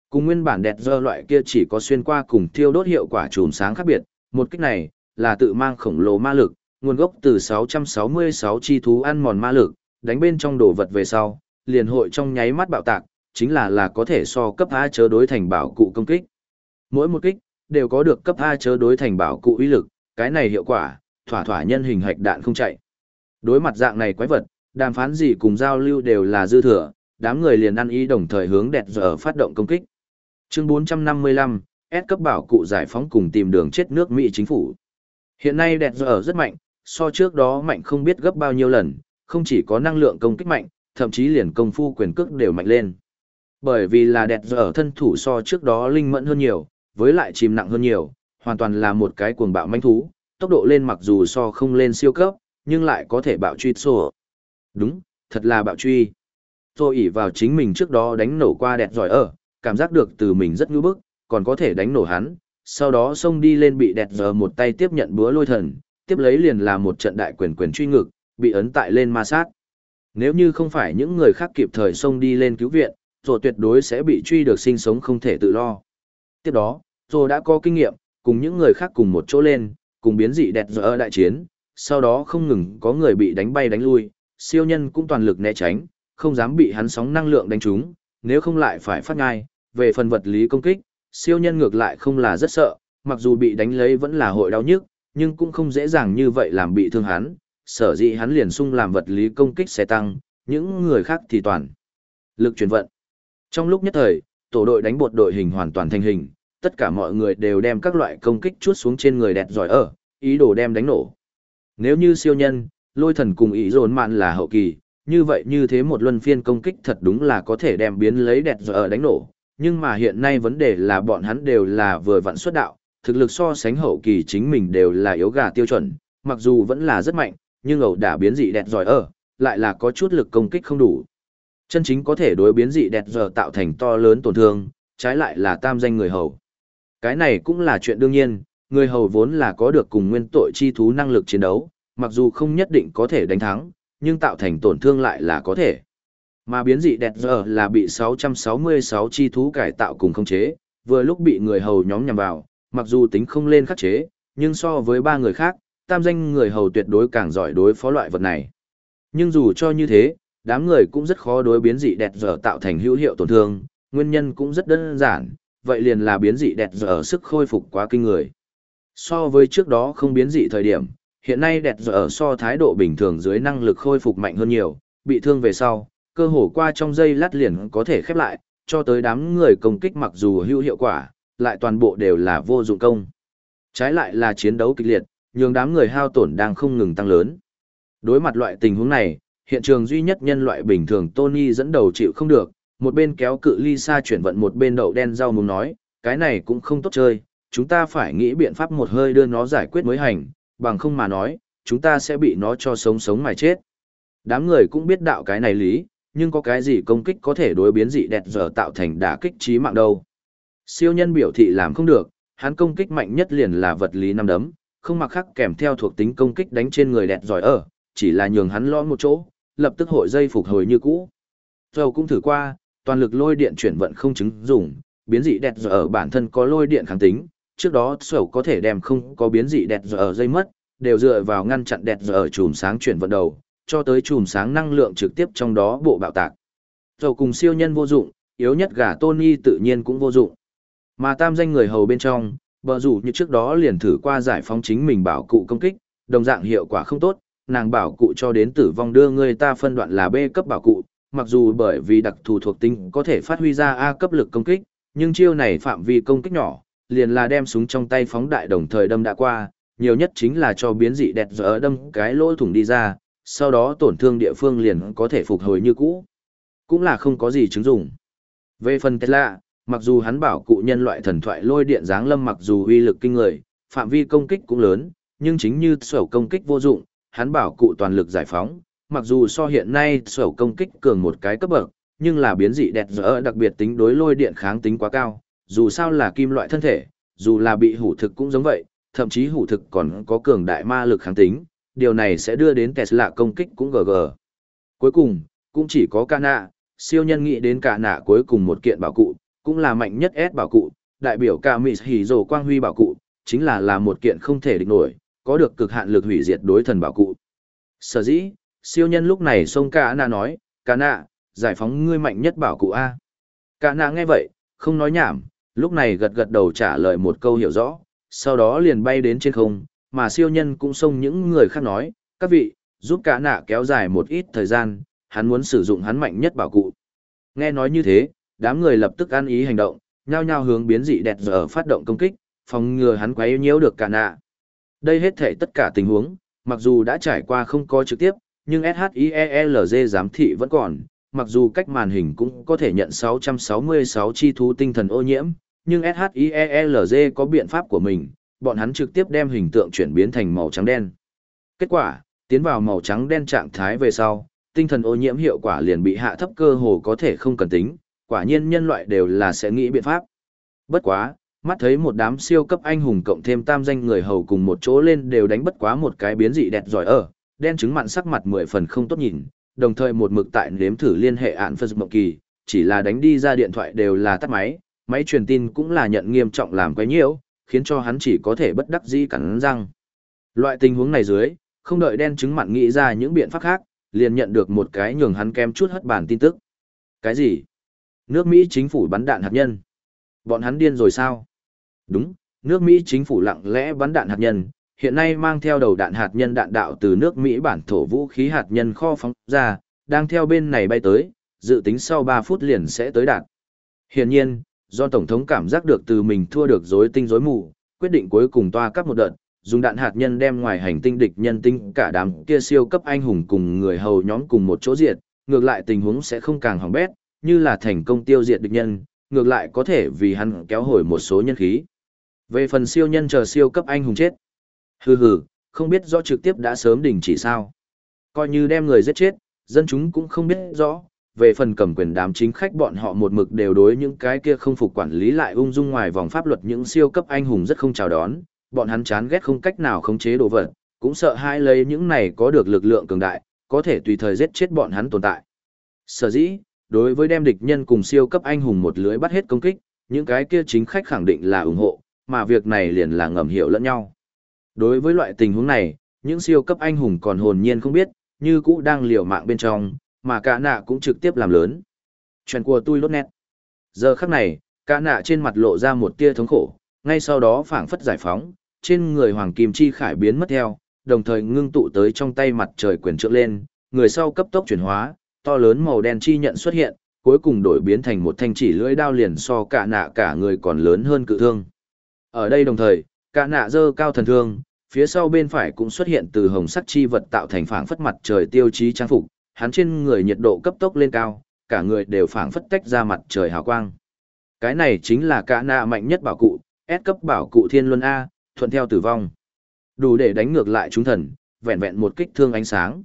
Cùng nguyên bản đẹp giờ loại kia chỉ có xuyên qua cùng thiêu đốt hiệu quả chùm sáng khác biệt, một kích này là tự mang khổng lồ ma lực, nguồn gốc từ 666 chi thú ăn mòn ma lực, đánh bên trong đồ vật về sau, liền hội trong nháy mắt bạo tạc, chính là là có thể so cấp A chớ đối thành bảo cụ công kích. Mỗi một kích, đều có được cấp A chớ đối thành bảo cụ uy lực, cái này hiệu quả, thỏa thỏa nhân hình hạch đạn không chạy. Đối mặt dạng này quái vật, đàm phán gì cùng giao lưu đều là dư thừa, đám người liền ăn ý đồng thời hướng đẹp giờ phát động công kích. Chương 455, S cấp bảo cụ giải phóng cùng tìm đường chết nước Mỹ chính phủ. Hiện nay đẹp giờ rất mạnh, so trước đó mạnh không biết gấp bao nhiêu lần, không chỉ có năng lượng công kích mạnh, thậm chí liền công phu quyền cước đều mạnh lên. Bởi vì là đẹp giờ thân thủ so trước đó linh mẫn hơn nhiều, với lại chìm nặng hơn nhiều, hoàn toàn là một cái cuồng bạo manh thú, tốc độ lên mặc dù so không lên siêu cấp, nhưng lại có thể bạo truy sổ. Đúng, thật là bạo truy. Tôi ỉ vào chính mình trước đó đánh nổ qua đẹp giỏi ở, cảm giác được từ mình rất ngư bức, còn có thể đánh nổ hắn, sau đó xông đi lên bị đẹp giờ một tay tiếp nhận búa lôi thần, tiếp lấy liền là một trận đại quyền quyền truy ngực, bị ấn tại lên ma sát. Nếu như không phải những người khác kịp thời xông đi lên cứu viện, rồi tuyệt đối sẽ bị truy được sinh sống không thể tự lo. Tiếp đó, rồi đã có kinh nghiệm, cùng những người khác cùng một chỗ lên, cùng biến dị đẹp dở đại chiến, sau đó không ngừng có người bị đánh bay đánh lui, siêu nhân cũng toàn lực né tránh, không dám bị hắn sóng năng lượng đánh trúng, nếu không lại phải phát ngai, về phần vật lý công kích, siêu nhân ngược lại không là rất sợ, mặc dù bị đánh lấy vẫn là hội đau nhức, nhưng cũng không dễ dàng như vậy làm bị thương hắn, sở dĩ hắn liền sung làm vật lý công kích sẽ tăng, những người khác thì toàn. Lực chuyển vận. Trong lúc nhất thời, tổ đội đánh bột đội hình hoàn toàn thành hình, tất cả mọi người đều đem các loại công kích chuốt xuống trên người đẹp giỏi ở, ý đồ đem đánh nổ. Nếu như siêu nhân, lôi thần cùng ý dồn mạn là hậu kỳ, như vậy như thế một luân phiên công kích thật đúng là có thể đem biến lấy đẹp giỏi ở đánh nổ. Nhưng mà hiện nay vấn đề là bọn hắn đều là vừa vặn xuất đạo, thực lực so sánh hậu kỳ chính mình đều là yếu gà tiêu chuẩn, mặc dù vẫn là rất mạnh, nhưng ẩu đả biến dị đẹp giỏi ở, lại là có chút lực công kích không đủ. Chân chính có thể đối biến dị đẹp giờ tạo thành to lớn tổn thương, trái lại là tam danh người hầu. Cái này cũng là chuyện đương nhiên, người hầu vốn là có được cùng nguyên tội chi thú năng lực chiến đấu, mặc dù không nhất định có thể đánh thắng, nhưng tạo thành tổn thương lại là có thể. Mà biến dị đẹp giờ là bị 666 chi thú cải tạo cùng khống chế, vừa lúc bị người hầu nhóm nhằm vào, mặc dù tính không lên khắc chế, nhưng so với ba người khác, tam danh người hầu tuyệt đối càng giỏi đối phó loại vật này. Nhưng dù cho như thế, đám người cũng rất khó đối biến dị đẹp dở tạo thành hữu hiệu tổn thương, nguyên nhân cũng rất đơn giản, vậy liền là biến dị đẹp dở sức khôi phục quá kinh người. So với trước đó không biến dị thời điểm, hiện nay đẹp dở so thái độ bình thường dưới năng lực khôi phục mạnh hơn nhiều, bị thương về sau, cơ hồ qua trong giây lát liền có thể khép lại, cho tới đám người công kích mặc dù hữu hiệu quả, lại toàn bộ đều là vô dụng công. Trái lại là chiến đấu kịch liệt, nhường đám người hao tổn đang không ngừng tăng lớn. Đối mặt loại tình huống này, hiện trường duy nhất nhân loại bình thường Tony dẫn đầu chịu không được, một bên kéo cự ly xa chuyển vận một bên đậu đen rau muốn nói, cái này cũng không tốt chơi, chúng ta phải nghĩ biện pháp một hơi đưa nó giải quyết mới hành, bằng không mà nói, chúng ta sẽ bị nó cho sống sống mà chết. Đám người cũng biết đạo cái này lý, nhưng có cái gì công kích có thể đối biến dị đẹp giờ tạo thành đả kích trí mạng đâu. Siêu nhân biểu thị làm không được, hắn công kích mạnh nhất liền là vật lý năm đấm, không mặc khắc kèm theo thuộc tính công kích đánh trên người đẹp giỏi ở, chỉ là nhường hắn lo một chỗ, lập tức hội dây phục hồi như cũ. Dầu cũng thử qua, toàn lực lôi điện chuyển vận không chứng dùng, biến dị đẹp ở bản thân có lôi điện kháng tính, trước đó sầu có thể đem không có biến dị đẹp ở dây mất, đều dựa vào ngăn chặn đẹp ở chùm sáng chuyển vận đầu, cho tới chùm sáng năng lượng trực tiếp trong đó bộ bạo tạc. Dầu cùng siêu nhân vô dụng, yếu nhất gà Tony tự nhiên cũng vô dụng. Mà tam danh người hầu bên trong, bờ rủ như trước đó liền thử qua giải phóng chính mình bảo cụ công kích, đồng dạng hiệu quả không tốt, nàng bảo cụ cho đến tử vong đưa người ta phân đoạn là B cấp bảo cụ, mặc dù bởi vì đặc thù thuộc tính có thể phát huy ra A cấp lực công kích, nhưng chiêu này phạm vi công kích nhỏ, liền là đem súng trong tay phóng đại đồng thời đâm đã qua, nhiều nhất chính là cho biến dị đẹp dở đâm cái lỗ thủng đi ra, sau đó tổn thương địa phương liền có thể phục hồi như cũ. Cũng là không có gì chứng dụng. Về phần Tesla, mặc dù hắn bảo cụ nhân loại thần thoại lôi điện giáng lâm mặc dù uy lực kinh người, phạm vi công kích cũng lớn, nhưng chính như sở công kích vô dụng, hắn bảo cụ toàn lực giải phóng, mặc dù so hiện nay sở công kích cường một cái cấp bậc, nhưng là biến dị đẹp dở đặc biệt tính đối lôi điện kháng tính quá cao, dù sao là kim loại thân thể, dù là bị hủ thực cũng giống vậy, thậm chí hủ thực còn có cường đại ma lực kháng tính, điều này sẽ đưa đến Tesla công kích cũng GG. Cuối cùng, cũng chỉ có ca nạ, siêu nhân nghĩ đến cả nạ cuối cùng một kiện bảo cụ, cũng là mạnh nhất S bảo cụ, đại biểu cả Mỹ Hỉ Dồ Quang Huy bảo cụ, chính là là một kiện không thể địch nổi, có được cực hạn lực hủy diệt đối thần bảo cụ. Sở dĩ, siêu nhân lúc này xông cả nạ nói, cả nạ, giải phóng ngươi mạnh nhất bảo cụ A. Cả nạ nghe vậy, không nói nhảm, lúc này gật gật đầu trả lời một câu hiểu rõ, sau đó liền bay đến trên không, mà siêu nhân cũng xông những người khác nói, các vị, giúp cả nạ kéo dài một ít thời gian, hắn muốn sử dụng hắn mạnh nhất bảo cụ. Nghe nói như thế, đám người lập tức ăn ý hành động, nhao nhao hướng biến dị đẹp giờ phát động công kích, phòng ngừa hắn quấy nhiễu được cả nạ. Đây hết thể tất cả tình huống, mặc dù đã trải qua không có trực tiếp, nhưng SHIELZ giám thị vẫn còn, mặc dù cách màn hình cũng có thể nhận 666 chi thú tinh thần ô nhiễm, nhưng SHIELZ có biện pháp của mình, bọn hắn trực tiếp đem hình tượng chuyển biến thành màu trắng đen. Kết quả, tiến vào màu trắng đen trạng thái về sau, tinh thần ô nhiễm hiệu quả liền bị hạ thấp cơ hồ có thể không cần tính, quả nhiên nhân loại đều là sẽ nghĩ biện pháp. Bất quá, mắt thấy một đám siêu cấp anh hùng cộng thêm tam danh người hầu cùng một chỗ lên đều đánh bất quá một cái biến dị đẹp giỏi ở, đen trứng mặn sắc mặt mười phần không tốt nhìn, đồng thời một mực tại nếm thử liên hệ án phân Mộng Kỳ, chỉ là đánh đi ra điện thoại đều là tắt máy, máy truyền tin cũng là nhận nghiêm trọng làm quấy nhiễu, khiến cho hắn chỉ có thể bất đắc dĩ cắn răng. Loại tình huống này dưới, không đợi đen trứng mặn nghĩ ra những biện pháp khác, liền nhận được một cái nhường hắn kem chút hất bản tin tức. Cái gì? Nước Mỹ chính phủ bắn đạn hạt nhân. Bọn hắn điên rồi sao? Đúng, nước Mỹ chính phủ lặng lẽ bắn đạn hạt nhân, hiện nay mang theo đầu đạn hạt nhân đạn đạo từ nước Mỹ bản thổ vũ khí hạt nhân kho phóng ra, đang theo bên này bay tới, dự tính sau 3 phút liền sẽ tới đạt. Hiển nhiên, do Tổng thống cảm giác được từ mình thua được rối tinh rối mù, quyết định cuối cùng toa cấp một đợt, dùng đạn hạt nhân đem ngoài hành tinh địch nhân tinh cả đám kia siêu cấp anh hùng cùng người hầu nhóm cùng một chỗ diệt, ngược lại tình huống sẽ không càng hỏng bét, như là thành công tiêu diệt địch nhân, ngược lại có thể vì hắn kéo hồi một số nhân khí. Về phần siêu nhân chờ siêu cấp anh hùng chết. Hừ hừ, không biết rõ trực tiếp đã sớm đình chỉ sao. Coi như đem người giết chết, dân chúng cũng không biết rõ. Về phần cầm quyền đám chính khách bọn họ một mực đều đối những cái kia không phục quản lý lại ung dung ngoài vòng pháp luật những siêu cấp anh hùng rất không chào đón, bọn hắn chán ghét không cách nào khống chế đồ vật, cũng sợ hai lấy những này có được lực lượng cường đại, có thể tùy thời giết chết bọn hắn tồn tại. Sở dĩ, đối với đem địch nhân cùng siêu cấp anh hùng một lưới bắt hết công kích, những cái kia chính khách khẳng định là ủng hộ, mà việc này liền là ngầm hiểu lẫn nhau. Đối với loại tình huống này, những siêu cấp anh hùng còn hồn nhiên không biết, như cũ đang liều mạng bên trong, mà cả nạ cũng trực tiếp làm lớn. Chuyện của tôi lốt nét. Giờ khắc này, cả nạ trên mặt lộ ra một tia thống khổ, ngay sau đó phảng phất giải phóng, trên người hoàng kim chi khải biến mất theo, đồng thời ngưng tụ tới trong tay mặt trời quyền trượng lên, người sau cấp tốc chuyển hóa, to lớn màu đen chi nhận xuất hiện, cuối cùng đổi biến thành một thanh chỉ lưỡi đao liền so cả nạ cả người còn lớn hơn cự thương. Ở đây đồng thời, cả nạ dơ cao thần thương, phía sau bên phải cũng xuất hiện từ hồng sắc chi vật tạo thành phảng phất mặt trời tiêu chí trang phục, hắn trên người nhiệt độ cấp tốc lên cao, cả người đều phảng phất tách ra mặt trời hào quang. Cái này chính là cả nạ mạnh nhất bảo cụ, S cấp bảo cụ thiên luân A, thuận theo tử vong. Đủ để đánh ngược lại chúng thần, vẹn vẹn một kích thương ánh sáng.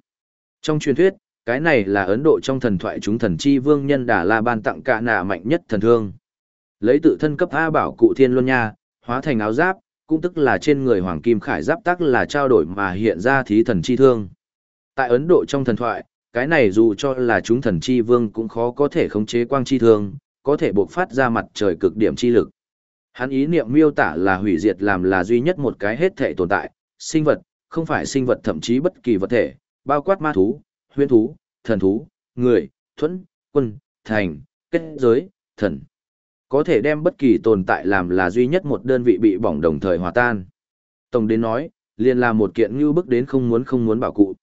Trong truyền thuyết, cái này là Ấn Độ trong thần thoại chúng thần chi vương nhân Đà La ban tặng cả nạ mạnh nhất thần thương. Lấy tự thân cấp A bảo cụ thiên luân nha, hóa thành áo giáp, cũng tức là trên người hoàng kim khải giáp tác là trao đổi mà hiện ra thí thần chi thương. Tại Ấn Độ trong thần thoại, cái này dù cho là chúng thần chi vương cũng khó có thể khống chế quang chi thương, có thể bộc phát ra mặt trời cực điểm chi lực. Hắn ý niệm miêu tả là hủy diệt làm là duy nhất một cái hết thể tồn tại, sinh vật, không phải sinh vật thậm chí bất kỳ vật thể, bao quát ma thú, huyễn thú, thần thú, người, thuẫn, quân, thành, kết giới, thần. Có thể đem bất kỳ tồn tại làm là duy nhất một đơn vị bị bỏng đồng thời hòa tan. Tổng đến nói, liền là một kiện như bức đến không muốn không muốn bảo cụ.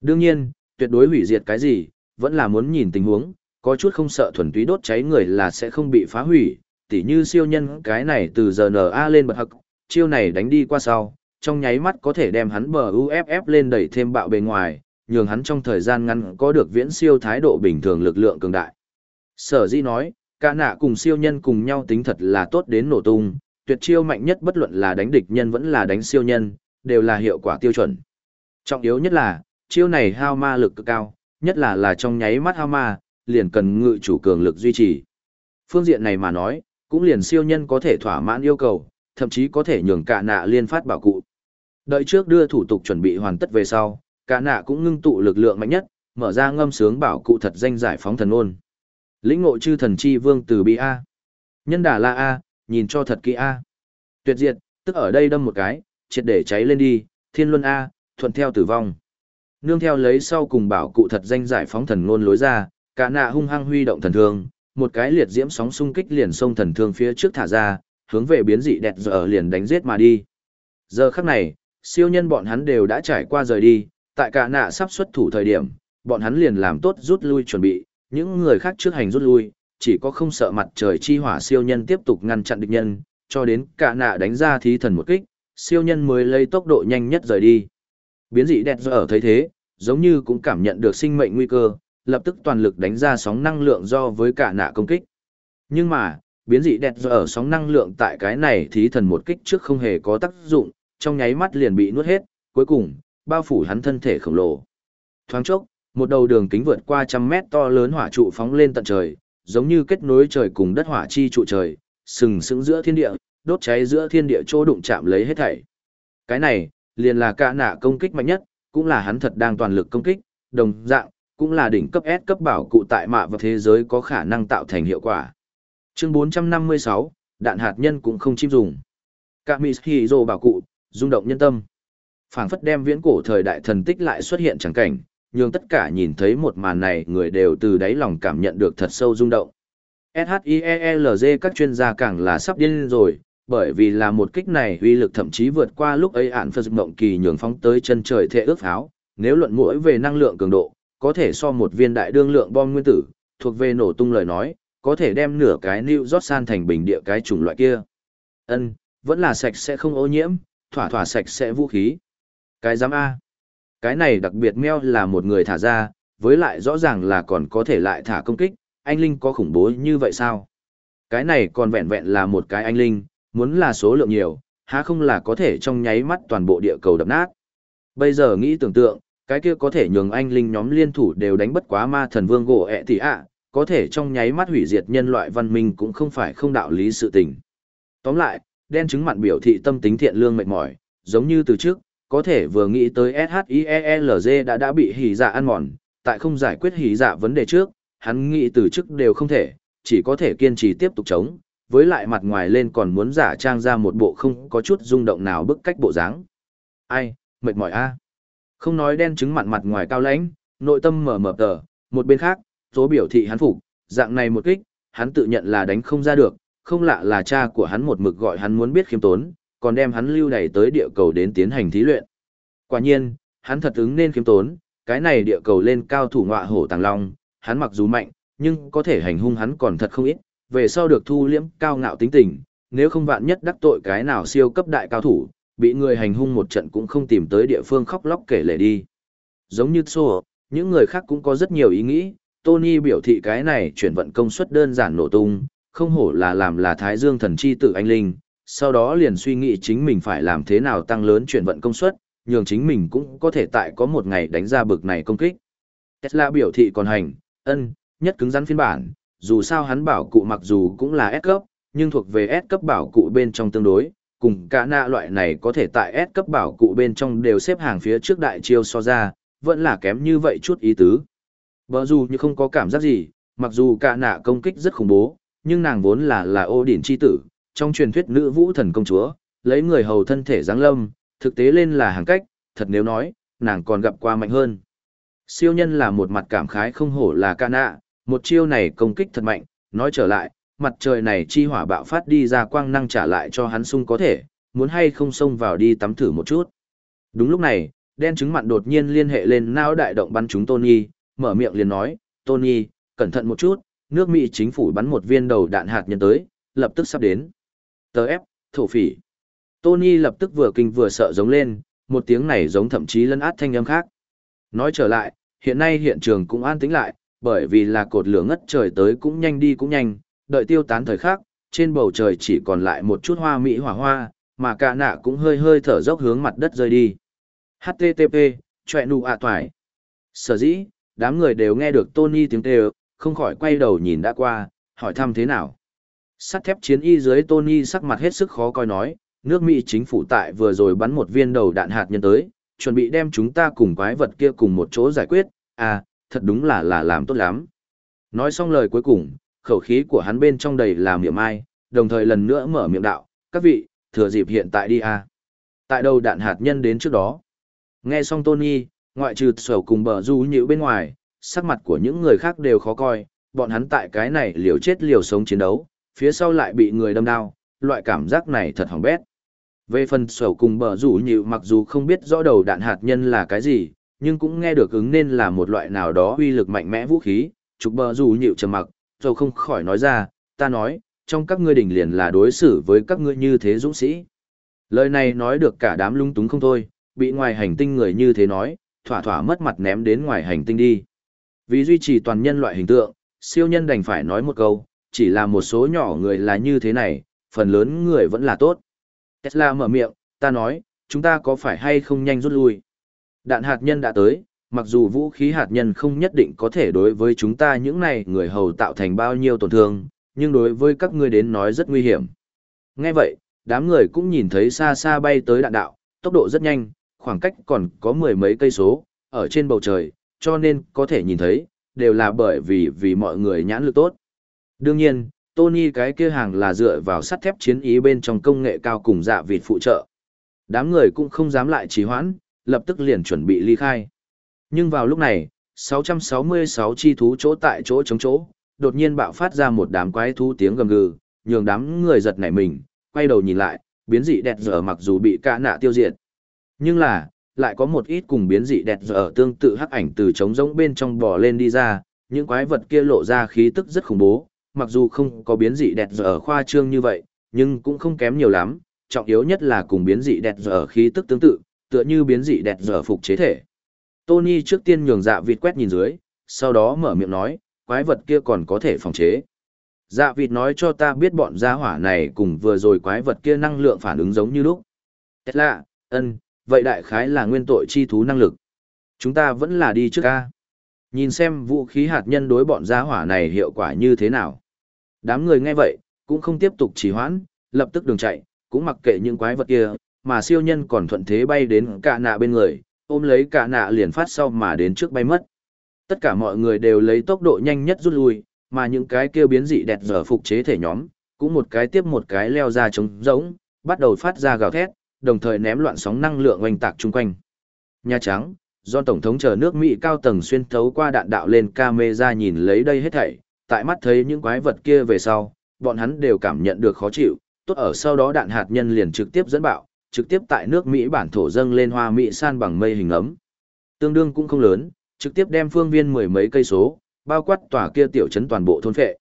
Đương nhiên, tuyệt đối hủy diệt cái gì, vẫn là muốn nhìn tình huống, có chút không sợ thuần túy đốt cháy người là sẽ không bị phá hủy, tỉ như siêu nhân cái này từ giờ NA lên bật hậc, chiêu này đánh đi qua sau, trong nháy mắt có thể đem hắn bờ UFF lên đẩy thêm bạo bề ngoài, nhường hắn trong thời gian ngắn có được viễn siêu thái độ bình thường lực lượng cường đại. Sở dĩ nói, cả nạ cùng siêu nhân cùng nhau tính thật là tốt đến nổ tung, tuyệt chiêu mạnh nhất bất luận là đánh địch nhân vẫn là đánh siêu nhân, đều là hiệu quả tiêu chuẩn. Trọng yếu nhất là, chiêu này hao ma lực cực cao, nhất là là trong nháy mắt hao ma, liền cần ngự chủ cường lực duy trì. Phương diện này mà nói, cũng liền siêu nhân có thể thỏa mãn yêu cầu, thậm chí có thể nhường cả nạ liên phát bảo cụ. Đợi trước đưa thủ tục chuẩn bị hoàn tất về sau, cả nạ cũng ngưng tụ lực lượng mạnh nhất, mở ra ngâm sướng bảo cụ thật danh giải phóng thần ôn. Lĩnh ngộ chư thần chi vương từ bi A. Nhân đà la A, nhìn cho thật kỹ A. Tuyệt diệt, tức ở đây đâm một cái, triệt để cháy lên đi, thiên luân A, thuận theo tử vong. Nương theo lấy sau cùng bảo cụ thật danh giải phóng thần ngôn lối ra, cả nạ hung hăng huy động thần thương, một cái liệt diễm sóng xung kích liền xông thần thương phía trước thả ra, hướng về biến dị đẹp giờ liền đánh giết mà đi. Giờ khắc này, siêu nhân bọn hắn đều đã trải qua rời đi, tại cả nạ sắp xuất thủ thời điểm, bọn hắn liền làm tốt rút lui chuẩn bị, những người khác trước hành rút lui, chỉ có không sợ mặt trời chi hỏa siêu nhân tiếp tục ngăn chặn địch nhân, cho đến cả nạ đánh ra thí thần một kích, siêu nhân mới lấy tốc độ nhanh nhất rời đi. Biến dị đẹp giờ ở thấy thế, giống như cũng cảm nhận được sinh mệnh nguy cơ, lập tức toàn lực đánh ra sóng năng lượng do với cả nạ công kích. Nhưng mà, biến dị đẹp giờ ở sóng năng lượng tại cái này thí thần một kích trước không hề có tác dụng, trong nháy mắt liền bị nuốt hết, cuối cùng, bao phủ hắn thân thể khổng lồ. Thoáng chốc, một đầu đường kính vượt qua trăm mét to lớn hỏa trụ phóng lên tận trời, giống như kết nối trời cùng đất hỏa chi trụ trời, sừng sững giữa thiên địa, đốt cháy giữa thiên địa chỗ đụng chạm lấy hết thảy. Cái này, liền là cả nạ công kích mạnh nhất, cũng là hắn thật đang toàn lực công kích, đồng dạng, cũng là đỉnh cấp S cấp bảo cụ tại mạ và thế giới có khả năng tạo thành hiệu quả. Chương 456, đạn hạt nhân cũng không chim dùng. Cả Mishiro bảo cụ, rung động nhân tâm phảng phất đem viễn cổ thời đại thần tích lại xuất hiện chẳng cảnh, nhưng tất cả nhìn thấy một màn này người đều từ đáy lòng cảm nhận được thật sâu rung động. SHIELZ các chuyên gia càng là sắp điên rồi, bởi vì là một kích này uy lực thậm chí vượt qua lúc ấy ản phật mộng kỳ nhường phóng tới chân trời thệ ước pháo, nếu luận mũi về năng lượng cường độ, có thể so một viên đại đương lượng bom nguyên tử, thuộc về nổ tung lời nói, có thể đem nửa cái New York san thành bình địa cái chủng loại kia. Ân, vẫn là sạch sẽ không ô nhiễm, thỏa thỏa sạch sẽ vũ khí. Cái giám A. Cái này đặc biệt meo là một người thả ra, với lại rõ ràng là còn có thể lại thả công kích, anh Linh có khủng bố như vậy sao? Cái này còn vẹn vẹn là một cái anh Linh, muốn là số lượng nhiều, há không là có thể trong nháy mắt toàn bộ địa cầu đập nát. Bây giờ nghĩ tưởng tượng, cái kia có thể nhường anh Linh nhóm liên thủ đều đánh bất quá ma thần vương gỗ ẹ tỷ ạ, có thể trong nháy mắt hủy diệt nhân loại văn minh cũng không phải không đạo lý sự tình. Tóm lại, đen chứng mặn biểu thị tâm tính thiện lương mệt mỏi, giống như từ trước, có thể vừa nghĩ tới SHIELZ đã đã bị hỉ dạ ăn mòn, tại không giải quyết hỉ dạ vấn đề trước, hắn nghĩ từ trước đều không thể, chỉ có thể kiên trì tiếp tục chống, với lại mặt ngoài lên còn muốn giả trang ra một bộ không có chút rung động nào bức cách bộ dáng. Ai, mệt mỏi a. Không nói đen chứng mặt mặt ngoài cao lãnh, nội tâm mở mở tờ, một bên khác, số biểu thị hắn phục, dạng này một kích, hắn tự nhận là đánh không ra được, không lạ là cha của hắn một mực gọi hắn muốn biết khiêm tốn, còn đem hắn lưu đẩy tới địa cầu đến tiến hành thí luyện. Quả nhiên, hắn thật ứng nên khiêm tốn, cái này địa cầu lên cao thủ ngọa hổ tàng long, hắn mặc dù mạnh, nhưng có thể hành hung hắn còn thật không ít, về sau được thu liễm cao ngạo tính tình, nếu không vạn nhất đắc tội cái nào siêu cấp đại cao thủ, bị người hành hung một trận cũng không tìm tới địa phương khóc lóc kể lể đi. Giống như Xô, những người khác cũng có rất nhiều ý nghĩ, Tony biểu thị cái này chuyển vận công suất đơn giản nổ tung, không hổ là làm là Thái Dương thần chi tự anh linh, sau đó liền suy nghĩ chính mình phải làm thế nào tăng lớn chuyển vận công suất, nhường chính mình cũng có thể tại có một ngày đánh ra bực này công kích. Tesla biểu thị còn hành, ân, nhất cứng rắn phiên bản, dù sao hắn bảo cụ mặc dù cũng là S cấp, nhưng thuộc về S cấp bảo cụ bên trong tương đối, cùng cả nạ loại này có thể tại S cấp bảo cụ bên trong đều xếp hàng phía trước đại chiêu so ra, vẫn là kém như vậy chút ý tứ. Bờ dù như không có cảm giác gì, mặc dù cả nạ công kích rất khủng bố, nhưng nàng vốn là là ô điển chi tử, trong truyền thuyết nữ vũ thần công chúa, lấy người hầu thân thể giáng lâm, thực tế lên là hàng cách, thật nếu nói, nàng còn gặp qua mạnh hơn. Siêu nhân là một mặt cảm khái không hổ là ca nạ, một chiêu này công kích thật mạnh, nói trở lại, mặt trời này chi hỏa bạo phát đi ra quang năng trả lại cho hắn sung có thể, muốn hay không xông vào đi tắm thử một chút. Đúng lúc này, đen trứng mặn đột nhiên liên hệ lên não đại động bắn chúng Tony, mở miệng liền nói, Tony, cẩn thận một chút, nước Mỹ chính phủ bắn một viên đầu đạn hạt nhân tới, lập tức sắp đến. Tờ ép, thổ phỉ. Tony lập tức vừa kinh vừa sợ giống lên, một tiếng này giống thậm chí lân át thanh âm khác. Nói trở lại, hiện nay hiện trường cũng an tĩnh lại, bởi vì là cột lửa ngất trời tới cũng nhanh đi cũng nhanh, đợi tiêu tán thời khắc, trên bầu trời chỉ còn lại một chút hoa mỹ hỏa hoa, mà cả nạ cũng hơi hơi thở dốc hướng mặt đất rơi đi. HTTP, chọe nụ ạ toài. Sở dĩ, đám người đều nghe được Tony tiếng kêu, không khỏi quay đầu nhìn đã qua, hỏi thăm thế nào. Sắt thép chiến y dưới Tony sắc mặt hết sức khó coi nói, nước Mỹ chính phủ tại vừa rồi bắn một viên đầu đạn hạt nhân tới, chuẩn bị đem chúng ta cùng quái vật kia cùng một chỗ giải quyết, à, thật đúng là là làm tốt lắm. Nói xong lời cuối cùng, khẩu khí của hắn bên trong đầy là miệng ai, đồng thời lần nữa mở miệng đạo, các vị, thừa dịp hiện tại đi à. Tại đầu đạn hạt nhân đến trước đó. Nghe xong Tony, ngoại trừ sầu cùng bờ du nhữ bên ngoài, sắc mặt của những người khác đều khó coi, bọn hắn tại cái này liều chết liều sống chiến đấu, phía sau lại bị người đâm đao, loại cảm giác này thật hỏng bét. Về phần sầu cùng bờ rủ nhịu mặc dù không biết rõ đầu đạn hạt nhân là cái gì, nhưng cũng nghe được ứng nên là một loại nào đó uy lực mạnh mẽ vũ khí, trục bờ rủ nhịu trầm mặc, rồi không khỏi nói ra, ta nói, trong các ngươi đỉnh liền là đối xử với các ngươi như thế dũng sĩ. Lời này nói được cả đám lung túng không thôi, bị ngoài hành tinh người như thế nói, thỏa thỏa mất mặt ném đến ngoài hành tinh đi. Vì duy trì toàn nhân loại hình tượng, siêu nhân đành phải nói một câu, chỉ là một số nhỏ người là như thế này, phần lớn người vẫn là tốt. Tesla mở miệng, ta nói, chúng ta có phải hay không nhanh rút lui? Đạn hạt nhân đã tới, mặc dù vũ khí hạt nhân không nhất định có thể đối với chúng ta những này người hầu tạo thành bao nhiêu tổn thương, nhưng đối với các ngươi đến nói rất nguy hiểm. Nghe vậy, đám người cũng nhìn thấy xa xa bay tới đạn đạo, tốc độ rất nhanh, khoảng cách còn có mười mấy cây số, ở trên bầu trời, cho nên có thể nhìn thấy, đều là bởi vì vì mọi người nhãn lực tốt. Đương nhiên, Tony cái kia hàng là dựa vào sắt thép chiến ý bên trong công nghệ cao cùng dạ vịt phụ trợ. Đám người cũng không dám lại trì hoãn, lập tức liền chuẩn bị ly khai. Nhưng vào lúc này, 666 chi thú chỗ tại chỗ chống chỗ, đột nhiên bạo phát ra một đám quái thú tiếng gầm gừ, nhường đám người giật nảy mình, quay đầu nhìn lại, biến dị đẹp dở mặc dù bị cả nạ tiêu diệt. Nhưng là, lại có một ít cùng biến dị đẹp dở tương tự hắc ảnh từ trống rỗng bên trong bò lên đi ra, những quái vật kia lộ ra khí tức rất khủng bố, mặc dù không có biến dị đẹp dở khoa trương như vậy, nhưng cũng không kém nhiều lắm, trọng yếu nhất là cùng biến dị đẹp dở khí tức tương tự, tựa như biến dị đẹp dở phục chế thể. Tony trước tiên nhường dạ vịt quét nhìn dưới, sau đó mở miệng nói, quái vật kia còn có thể phòng chế. Dạ vịt nói cho ta biết bọn gia hỏa này cùng vừa rồi quái vật kia năng lượng phản ứng giống như lúc. Tesla, ân, vậy đại khái là nguyên tội chi thú năng lực. Chúng ta vẫn là đi trước ca. Nhìn xem vũ khí hạt nhân đối bọn gia hỏa này hiệu quả như thế nào. Đám người nghe vậy, cũng không tiếp tục trì hoãn, lập tức đường chạy, cũng mặc kệ những quái vật kia, mà siêu nhân còn thuận thế bay đến cả nạ bên người, ôm lấy cả nạ liền phát sau mà đến trước bay mất. Tất cả mọi người đều lấy tốc độ nhanh nhất rút lui, mà những cái kia biến dị đẹp dở phục chế thể nhóm, cũng một cái tiếp một cái leo ra trống rỗng, bắt đầu phát ra gào thét, đồng thời ném loạn sóng năng lượng oanh tạc chung quanh. Nhà Trắng, do Tổng thống chờ nước Mỹ cao tầng xuyên thấu qua đạn đạo lên camera nhìn lấy đây hết thảy, tại mắt thấy những quái vật kia về sau, bọn hắn đều cảm nhận được khó chịu, tốt ở sau đó đạn hạt nhân liền trực tiếp dẫn bạo, trực tiếp tại nước Mỹ bản thổ dâng lên hoa Mỹ san bằng mây hình ấm. Tương đương cũng không lớn, trực tiếp đem phương viên mười mấy cây số, bao quát tòa kia tiểu trấn toàn bộ thôn phệ.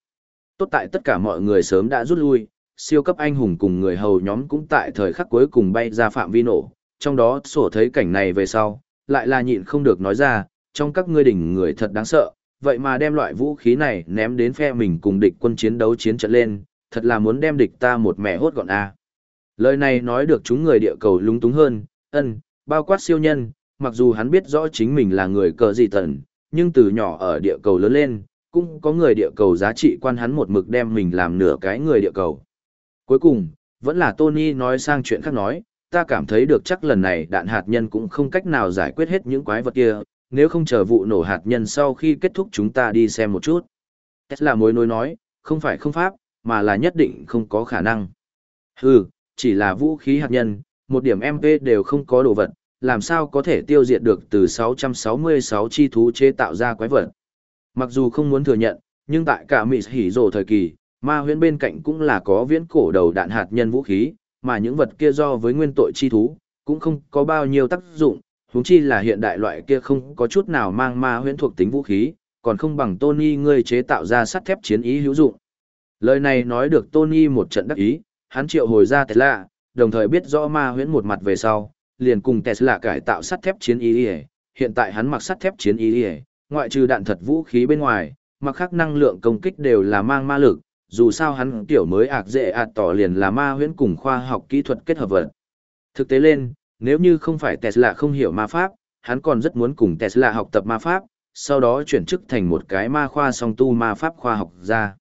Tốt tại tất cả mọi người sớm đã rút lui, siêu cấp anh hùng cùng người hầu nhóm cũng tại thời khắc cuối cùng bay ra phạm vi nổ, trong đó sổ thấy cảnh này về sau, lại là nhịn không được nói ra, trong các ngươi đỉnh người thật đáng sợ, vậy mà đem loại vũ khí này ném đến phe mình cùng địch quân chiến đấu chiến trận lên, thật là muốn đem địch ta một mẹ hốt gọn a. Lời này nói được chúng người địa cầu lúng túng hơn, ân, bao quát siêu nhân, mặc dù hắn biết rõ chính mình là người cờ gì tần, nhưng từ nhỏ ở địa cầu lớn lên, cũng có người địa cầu giá trị quan hắn một mực đem mình làm nửa cái người địa cầu. Cuối cùng, vẫn là Tony nói sang chuyện khác nói, ta cảm thấy được chắc lần này đạn hạt nhân cũng không cách nào giải quyết hết những quái vật kia, nếu không chờ vụ nổ hạt nhân sau khi kết thúc chúng ta đi xem một chút. Tesla mối nối nói, không phải không pháp, mà là nhất định không có khả năng. Hừ, chỉ là vũ khí hạt nhân, một điểm MP đều không có đồ vật, làm sao có thể tiêu diệt được từ 666 chi thú chế tạo ra quái vật. Mặc dù không muốn thừa nhận, nhưng tại cả Mỹ hỉ rồ thời kỳ, ma huyễn bên cạnh cũng là có viễn cổ đầu đạn hạt nhân vũ khí, mà những vật kia do với nguyên tội chi thú, cũng không có bao nhiêu tác dụng, huống chi là hiện đại loại kia không có chút nào mang ma huyễn thuộc tính vũ khí, còn không bằng Tony ngươi chế tạo ra sắt thép chiến ý hữu dụng. Lời này nói được Tony một trận đắc ý, hắn triệu hồi ra Tesla, đồng thời biết rõ ma huyễn một mặt về sau, liền cùng Tesla cải tạo sắt thép chiến ý, hiện tại hắn mặc sắt thép chiến ý, ngoại trừ đạn thật vũ khí bên ngoài, mặc khác năng lượng công kích đều là mang ma lực, dù sao hắn tiểu mới ạc dễ ạt tỏ liền là ma huyễn cùng khoa học kỹ thuật kết hợp vật. Thực tế lên, nếu như không phải Tesla không hiểu ma pháp, hắn còn rất muốn cùng Tesla học tập ma pháp, sau đó chuyển chức thành một cái ma khoa song tu ma pháp khoa học ra.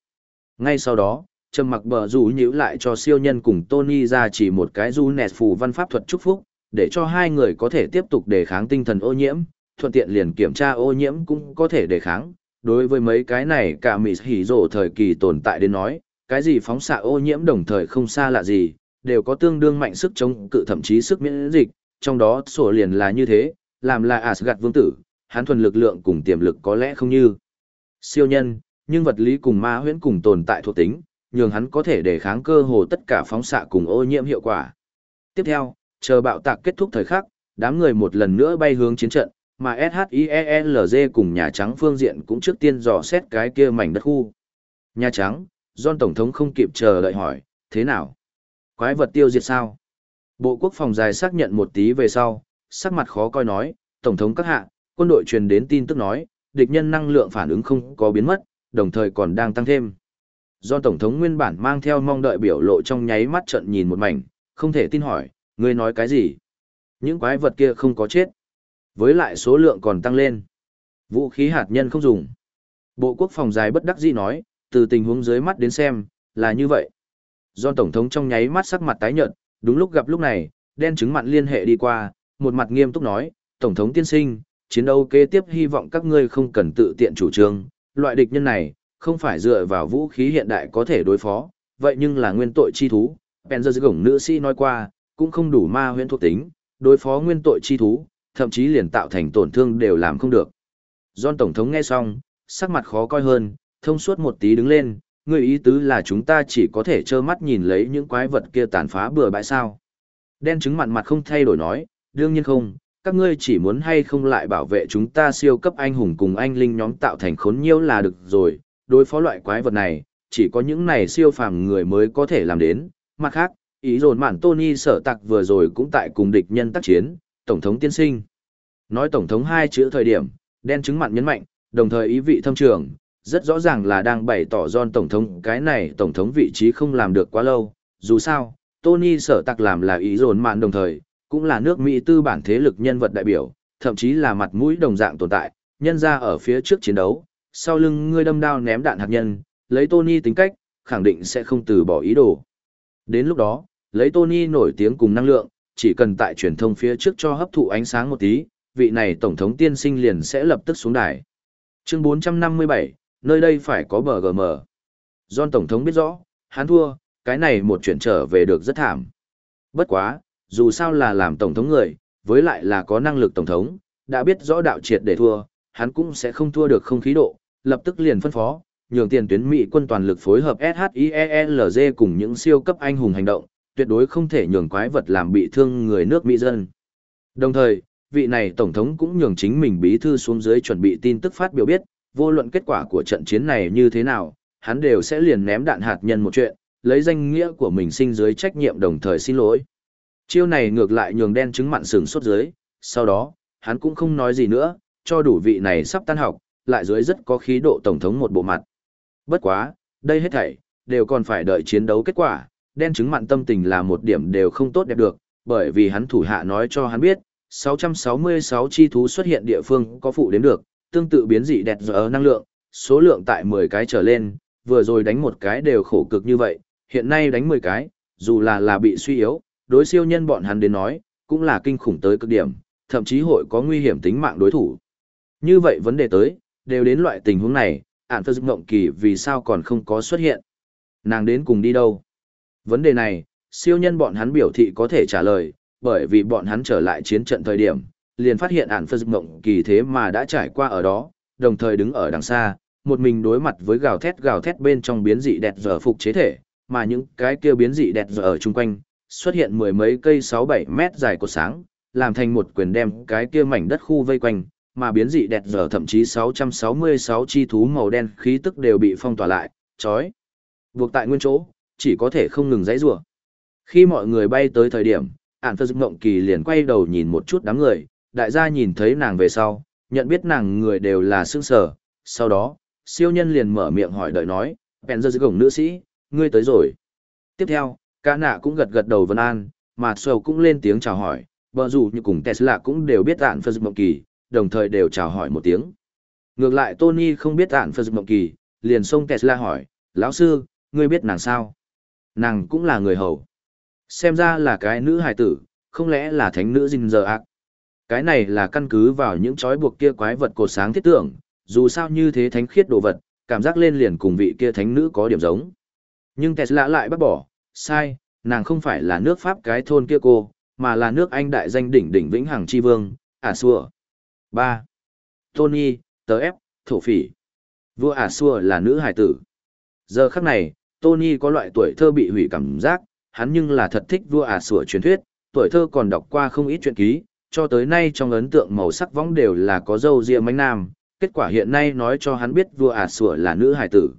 Ngay sau đó, trầm mặc bờ rủ nhữ lại cho siêu nhân cùng Tony ra chỉ một cái du nẹt phù văn pháp thuật chúc phúc, để cho hai người có thể tiếp tục đề kháng tinh thần ô nhiễm, thuận tiện liền kiểm tra ô nhiễm cũng có thể đề kháng. Đối với mấy cái này cả mị hỉ rổ thời kỳ tồn tại đến nói, cái gì phóng xạ ô nhiễm đồng thời không xa lạ gì, đều có tương đương mạnh sức chống cự thậm chí sức miễn dịch, trong đó sổ liền là như thế, làm là Asgard vương tử, hắn thuần lực lượng cùng tiềm lực có lẽ không như siêu nhân, nhưng vật lý cùng ma huyễn cùng tồn tại thuộc tính, nhường hắn có thể để kháng cơ hồ tất cả phóng xạ cùng ô nhiễm hiệu quả. Tiếp theo, chờ bạo tạc kết thúc thời khắc, đám người một lần nữa bay hướng chiến trận, mà SHIELZ cùng Nhà Trắng phương diện cũng trước tiên dò xét cái kia mảnh đất khu. Nhà Trắng, John Tổng thống không kịp chờ đợi hỏi, thế nào? Quái vật tiêu diệt sao? Bộ Quốc phòng dài xác nhận một tí về sau, sắc mặt khó coi nói, Tổng thống các hạ, quân đội truyền đến tin tức nói, địch nhân năng lượng phản ứng không có biến mất, đồng thời còn đang tăng thêm. Do Tổng thống nguyên bản mang theo mong đợi biểu lộ trong nháy mắt trận nhìn một mảnh, không thể tin hỏi, ngươi nói cái gì? Những quái vật kia không có chết. Với lại số lượng còn tăng lên. Vũ khí hạt nhân không dùng. Bộ quốc phòng dài bất đắc dĩ nói, từ tình huống dưới mắt đến xem, là như vậy. Do Tổng thống trong nháy mắt sắc mặt tái nhợt, đúng lúc gặp lúc này, đen chứng mặn liên hệ đi qua, một mặt nghiêm túc nói, Tổng thống tiên sinh, chiến đấu kế tiếp hy vọng các ngươi không cần tự tiện chủ trương, loại địch nhân này, không phải dựa vào vũ khí hiện đại có thể đối phó, vậy nhưng là nguyên tội chi thú. Penzer gổng nữ sĩ nói qua, cũng không đủ ma huyễn thuộc tính, đối phó nguyên tội chi thú, thậm chí liền tạo thành tổn thương đều làm không được. John Tổng thống nghe xong, sắc mặt khó coi hơn, thông suốt một tí đứng lên, người ý tứ là chúng ta chỉ có thể trơ mắt nhìn lấy những quái vật kia tàn phá bừa bãi sao. Đen trứng mặn mặt không thay đổi nói, đương nhiên không, các ngươi chỉ muốn hay không lại bảo vệ chúng ta siêu cấp anh hùng cùng anh linh nhóm tạo thành khốn nhiêu là được rồi, đối phó loại quái vật này, chỉ có những này siêu phàm người mới có thể làm đến. Mặt khác, ý dồn mạn Tony sở tặc vừa rồi cũng tại cùng địch nhân tác chiến, Tổng thống tiên sinh. Nói Tổng thống hai chữ thời điểm, đen chứng mặn nhấn mạnh, đồng thời ý vị thâm trường, rất rõ ràng là đang bày tỏ John Tổng thống cái này Tổng thống vị trí không làm được quá lâu. Dù sao, Tony sở tặc làm là ý dồn mạn đồng thời, cũng là nước Mỹ tư bản thế lực nhân vật đại biểu, thậm chí là mặt mũi đồng dạng tồn tại, nhân ra ở phía trước chiến đấu, sau lưng ngươi đâm đao ném đạn hạt nhân, lấy Tony tính cách, khẳng định sẽ không từ bỏ ý đồ. Đến lúc đó, lấy Tony nổi tiếng cùng năng lượng, chỉ cần tại truyền thông phía trước cho hấp thụ ánh sáng một tí, vị này tổng thống tiên sinh liền sẽ lập tức xuống đài. Chương 457, nơi đây phải có bờ GM. John tổng thống biết rõ, hắn thua, cái này một chuyển trở về được rất thảm. Bất quá, dù sao là làm tổng thống người, với lại là có năng lực tổng thống, đã biết rõ đạo triệt để thua, hắn cũng sẽ không thua được không khí độ, lập tức liền phân phó, nhường tiền tuyến Mỹ quân toàn lực phối hợp SHIELZ cùng những siêu cấp anh hùng hành động, tuyệt đối không thể nhường quái vật làm bị thương người nước Mỹ dân. Đồng thời, vị này Tổng thống cũng nhường chính mình bí thư xuống dưới chuẩn bị tin tức phát biểu biết, vô luận kết quả của trận chiến này như thế nào, hắn đều sẽ liền ném đạn hạt nhân một chuyện, lấy danh nghĩa của mình sinh dưới trách nhiệm đồng thời xin lỗi. Chiêu này ngược lại nhường đen chứng mặn sừng sốt dưới, sau đó, hắn cũng không nói gì nữa, cho đủ vị này sắp tan học, lại dưới rất có khí độ tổng thống một bộ mặt. Bất quá, đây hết thảy, đều còn phải đợi chiến đấu kết quả, đen chứng mặn tâm tình là một điểm đều không tốt đẹp được, bởi vì hắn thủ hạ nói cho hắn biết, 666 chi thú xuất hiện địa phương có phụ đến được, tương tự biến dị đẹp giờ năng lượng, số lượng tại 10 cái trở lên, vừa rồi đánh một cái đều khổ cực như vậy, hiện nay đánh 10 cái, dù là là bị suy yếu, đối siêu nhân bọn hắn đến nói, cũng là kinh khủng tới cực điểm, thậm chí hội có nguy hiểm tính mạng đối thủ. Như vậy vấn đề tới, đều đến loại tình huống này, ản phơ mộng kỳ vì sao còn không có xuất hiện. Nàng đến cùng đi đâu? Vấn đề này, siêu nhân bọn hắn biểu thị có thể trả lời, bởi vì bọn hắn trở lại chiến trận thời điểm, liền phát hiện ản phật mộng kỳ thế mà đã trải qua ở đó, đồng thời đứng ở đằng xa, một mình đối mặt với gào thét gào thét bên trong biến dị đẹp giờ phục chế thể, mà những cái kia biến dị đẹp giờ ở chung quanh, xuất hiện mười mấy cây 6-7 mét dài của sáng, làm thành một quyền đem cái kia mảnh đất khu vây quanh, mà biến dị đẹp giờ thậm chí 666 chi thú màu đen khí tức đều bị phong tỏa lại, chói. Buộc tại nguyên chỗ, chỉ có thể không ngừng giãy rủa. Khi mọi người bay tới thời điểm, ản phật dục ngộng kỳ liền quay đầu nhìn một chút đám người, đại gia nhìn thấy nàng về sau, nhận biết nàng người đều là sương sở, sau đó, siêu nhân liền mở miệng hỏi đợi nói, bèn giờ gồng nữ sĩ, ngươi tới rồi. Tiếp theo, cả nạ cũng gật gật đầu vân an, mà sầu cũng lên tiếng chào hỏi, bờ dù như cùng Tesla cũng đều biết ạn phật mộng kỳ, đồng thời đều chào hỏi một tiếng. Ngược lại Tony không biết ạn phật mộng kỳ, liền xông Tesla hỏi, lão sư, ngươi biết nàng sao? Nàng cũng là người hầu. Xem ra là cái nữ hài tử, không lẽ là thánh nữ dinh giờ ạc? Cái này là căn cứ vào những trói buộc kia quái vật cột sáng thiết tưởng, dù sao như thế thánh khiết đồ vật, cảm giác lên liền cùng vị kia thánh nữ có điểm giống. Nhưng Tesla lại bác bỏ, sai, nàng không phải là nước Pháp cái thôn kia cô, mà là nước Anh đại danh đỉnh đỉnh vĩnh hằng chi vương, ả xua. 3. Tony, tớ ép, thổ phỉ. Vua ả xua là nữ hải tử. Giờ khắc này, Tony có loại tuổi thơ bị hủy cảm giác, hắn nhưng là thật thích vua ả xua truyền thuyết, tuổi thơ còn đọc qua không ít chuyện ký, cho tới nay trong ấn tượng màu sắc võng đều là có dâu ria mánh nam, kết quả hiện nay nói cho hắn biết vua à sủa là nữ hài tử.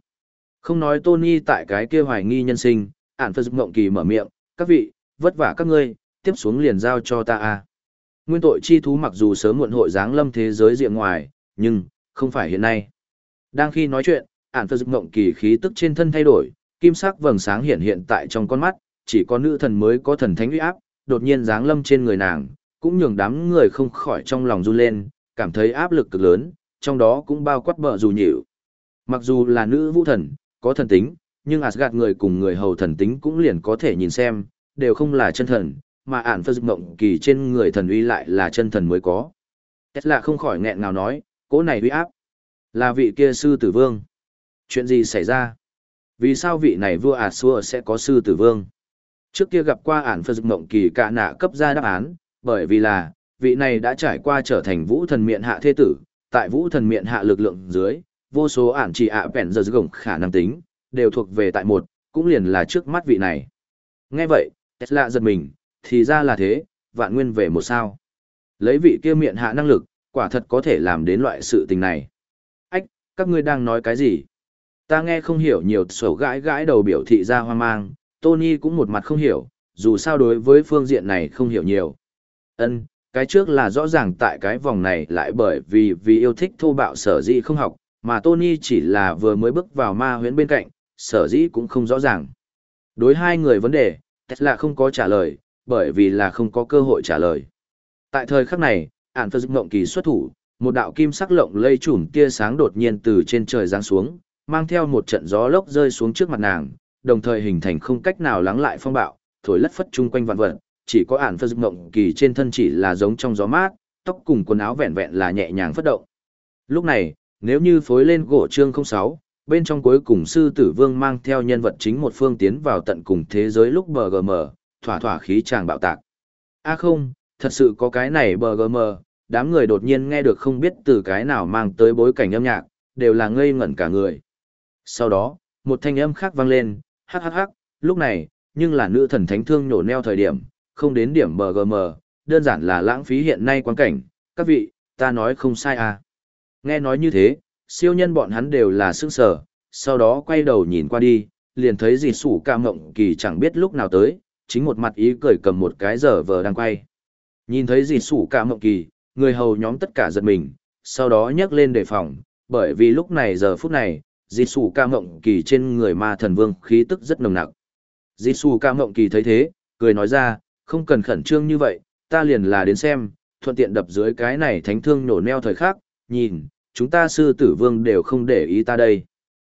Không nói Tony tại cái kia hoài nghi nhân sinh, ản phật mộng kỳ mở miệng, các vị, vất vả các ngươi, tiếp xuống liền giao cho ta a. Nguyên tội chi thú mặc dù sớm muộn hội giáng lâm thế giới diện ngoài, nhưng, không phải hiện nay. Đang khi nói chuyện, ản phật mộng kỳ khí tức trên thân thay đổi, kim sắc vầng sáng hiện hiện tại trong con mắt, chỉ có nữ thần mới có thần thánh uy áp, đột nhiên giáng lâm trên người nàng, cũng nhường đám người không khỏi trong lòng run lên, cảm thấy áp lực cực lớn, trong đó cũng bao quát bờ dù nhịu. Mặc dù là nữ vũ thần, có thần tính, nhưng Asgard người cùng người hầu thần tính cũng liền có thể nhìn xem, đều không là chân thần, mà ản phơ mộng kỳ trên người thần uy lại là chân thần mới có. Tesla không khỏi nghẹn ngào nói, cỗ này uy áp, là vị kia sư tử vương. Chuyện gì xảy ra? Vì sao vị này vua Asua sẽ có sư tử vương? Trước kia gặp qua ản phơ mộng kỳ cả nạ cấp ra đáp án, bởi vì là, vị này đã trải qua trở thành vũ thần miện hạ thế tử, tại vũ thần miện hạ lực lượng dưới, vô số ản chỉ ạ bèn giờ gồng khả năng tính, đều thuộc về tại một, cũng liền là trước mắt vị này. Nghe vậy, Tesla giật mình, thì ra là thế, vạn nguyên về một sao. Lấy vị kia miệng hạ năng lực, quả thật có thể làm đến loại sự tình này. Ách, các ngươi đang nói cái gì? Ta nghe không hiểu nhiều sổ gãi gãi đầu biểu thị ra hoang mang, Tony cũng một mặt không hiểu, dù sao đối với phương diện này không hiểu nhiều. Ân, cái trước là rõ ràng tại cái vòng này lại bởi vì vì yêu thích thô bạo sở dĩ không học, mà Tony chỉ là vừa mới bước vào ma huyễn bên cạnh, sở dĩ cũng không rõ ràng. Đối hai người vấn đề, Tesla không có trả lời, bởi vì là không có cơ hội trả lời. Tại thời khắc này, ản phật ngộng kỳ xuất thủ, một đạo kim sắc lộng lây chủm tia sáng đột nhiên từ trên trời giáng xuống, mang theo một trận gió lốc rơi xuống trước mặt nàng, đồng thời hình thành không cách nào lắng lại phong bạo, thổi lất phất chung quanh vạn vật, chỉ có ản phật mộng kỳ trên thân chỉ là giống trong gió mát, tóc cùng quần áo vẹn vẹn là nhẹ nhàng phất động. Lúc này, nếu như phối lên gỗ chương 06, bên trong cuối cùng sư tử vương mang theo nhân vật chính một phương tiến vào tận cùng thế giới lúc BGM, thỏa thỏa khí tràng bạo tạc. A không, thật sự có cái này BGM, đám người đột nhiên nghe được không biết từ cái nào mang tới bối cảnh âm nhạc, đều là ngây ngẩn cả người. Sau đó, một thanh âm khác vang lên, hắc hắc hắc, lúc này, nhưng là nữ thần thánh thương nhổ neo thời điểm, không đến điểm MGM, đơn giản là lãng phí hiện nay quan cảnh, các vị, ta nói không sai à. Nghe nói như thế, siêu nhân bọn hắn đều là sức sở, sau đó quay đầu nhìn qua đi, liền thấy dì sủ ca mộng kỳ chẳng biết lúc nào tới, chính một mặt ý cười cầm một cái giờ vờ đang quay. Nhìn thấy dì sủ ca mộng kỳ, người hầu nhóm tất cả giật mình, sau đó nhấc lên đề phòng, bởi vì lúc này giờ phút này, dì sủ ca mộng kỳ trên người ma thần vương khí tức rất nồng nặc. Dì sủ ca mộng kỳ thấy thế, cười nói ra, không cần khẩn trương như vậy, ta liền là đến xem, thuận tiện đập dưới cái này thánh thương nổ neo thời khắc, nhìn, chúng ta sư tử vương đều không để ý ta đây.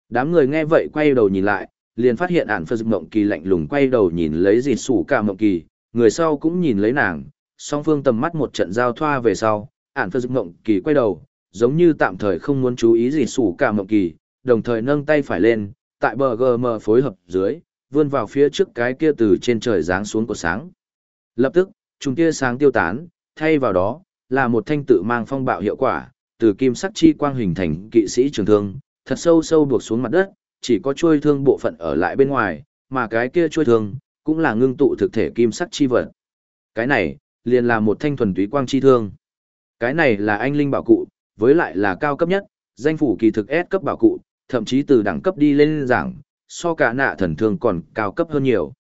Đám người nghe vậy quay đầu nhìn lại, liền phát hiện ản phật mộng kỳ lạnh lùng quay đầu nhìn lấy dịt sủ cả mộng kỳ, người sau cũng nhìn lấy nàng, song phương tầm mắt một trận giao thoa về sau, ản phật mộng kỳ quay đầu, giống như tạm thời không muốn chú ý dịt sủ cả mộng kỳ, đồng thời nâng tay phải lên, tại bờ gm phối hợp dưới, vươn vào phía trước cái kia từ trên trời giáng xuống của sáng. Lập tức, chúng kia sáng tiêu tán, thay vào đó, là một thanh tự mang phong bạo hiệu quả, từ kim sắc chi quang hình thành kỵ sĩ trường thương, thật sâu sâu buộc xuống mặt đất, chỉ có chuôi thương bộ phận ở lại bên ngoài, mà cái kia chuôi thương cũng là ngưng tụ thực thể kim sắc chi vật. Cái này liền là một thanh thuần túy quang chi thương. Cái này là anh linh bảo cụ, với lại là cao cấp nhất, danh phủ kỳ thực S cấp bảo cụ, thậm chí từ đẳng cấp đi lên giảng, so cả nạ thần thương còn cao cấp hơn nhiều.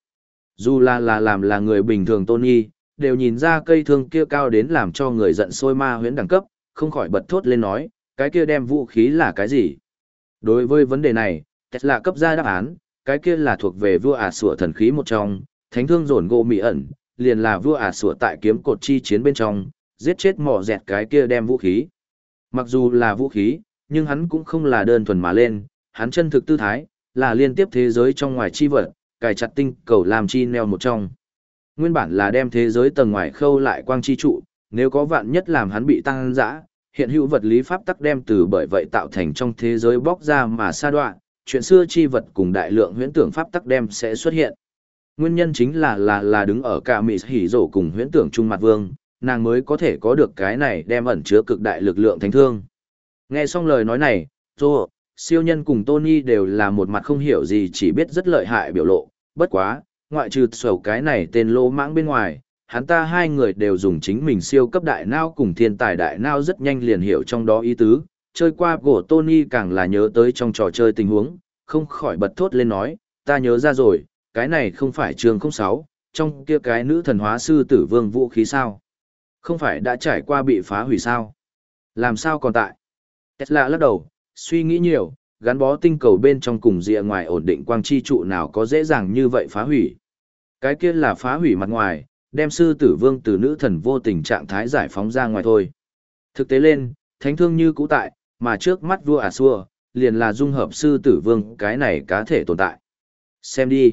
Dù là là làm là người bình thường tôn nghi, đều nhìn ra cây thương kia cao đến làm cho người giận sôi ma huyễn đẳng cấp, không khỏi bật thốt lên nói, cái kia đem vũ khí là cái gì? Đối với vấn đề này, Tesla cấp ra đáp án, cái kia là thuộc về vua ả sủa thần khí một trong, thánh thương rồn gỗ mị ẩn, liền là vua ả sủa tại kiếm cột chi chiến bên trong, giết chết mỏ dẹt cái kia đem vũ khí. Mặc dù là vũ khí, nhưng hắn cũng không là đơn thuần mà lên, hắn chân thực tư thái, là liên tiếp thế giới trong ngoài chi vật, cài chặt tinh cầu làm chi neo một trong. Nguyên bản là đem thế giới tầng ngoài khâu lại quang chi trụ, nếu có vạn nhất làm hắn bị tăng dã, hiện hữu vật lý pháp tắc đem từ bởi vậy tạo thành trong thế giới bóc ra mà sa đoạn, chuyện xưa chi vật cùng đại lượng huyễn tưởng pháp tắc đem sẽ xuất hiện. Nguyên nhân chính là là là đứng ở cả mỹ hỉ rổ cùng huyễn tưởng trung mặt vương, nàng mới có thể có được cái này đem ẩn chứa cực đại lực lượng thánh thương. Nghe xong lời nói này, Rô, siêu nhân cùng Tony đều là một mặt không hiểu gì chỉ biết rất lợi hại biểu lộ, bất quá, ngoại trừ sầu cái này tên lô mãng bên ngoài, hắn ta hai người đều dùng chính mình siêu cấp đại nao cùng thiên tài đại nao rất nhanh liền hiểu trong đó ý tứ, chơi qua của Tony càng là nhớ tới trong trò chơi tình huống, không khỏi bật thốt lên nói, ta nhớ ra rồi, cái này không phải trường 06, trong kia cái nữ thần hóa sư tử vương vũ khí sao? Không phải đã trải qua bị phá hủy sao? Làm sao còn tại? Tesla lắc đầu, suy nghĩ nhiều, gắn bó tinh cầu bên trong cùng rìa ngoài ổn định quang chi trụ nào có dễ dàng như vậy phá hủy. Cái kia là phá hủy mặt ngoài, đem sư tử vương từ nữ thần vô tình trạng thái giải phóng ra ngoài thôi. Thực tế lên, thánh thương như cũ tại, mà trước mắt vua à xua, liền là dung hợp sư tử vương cái này cá thể tồn tại. Xem đi.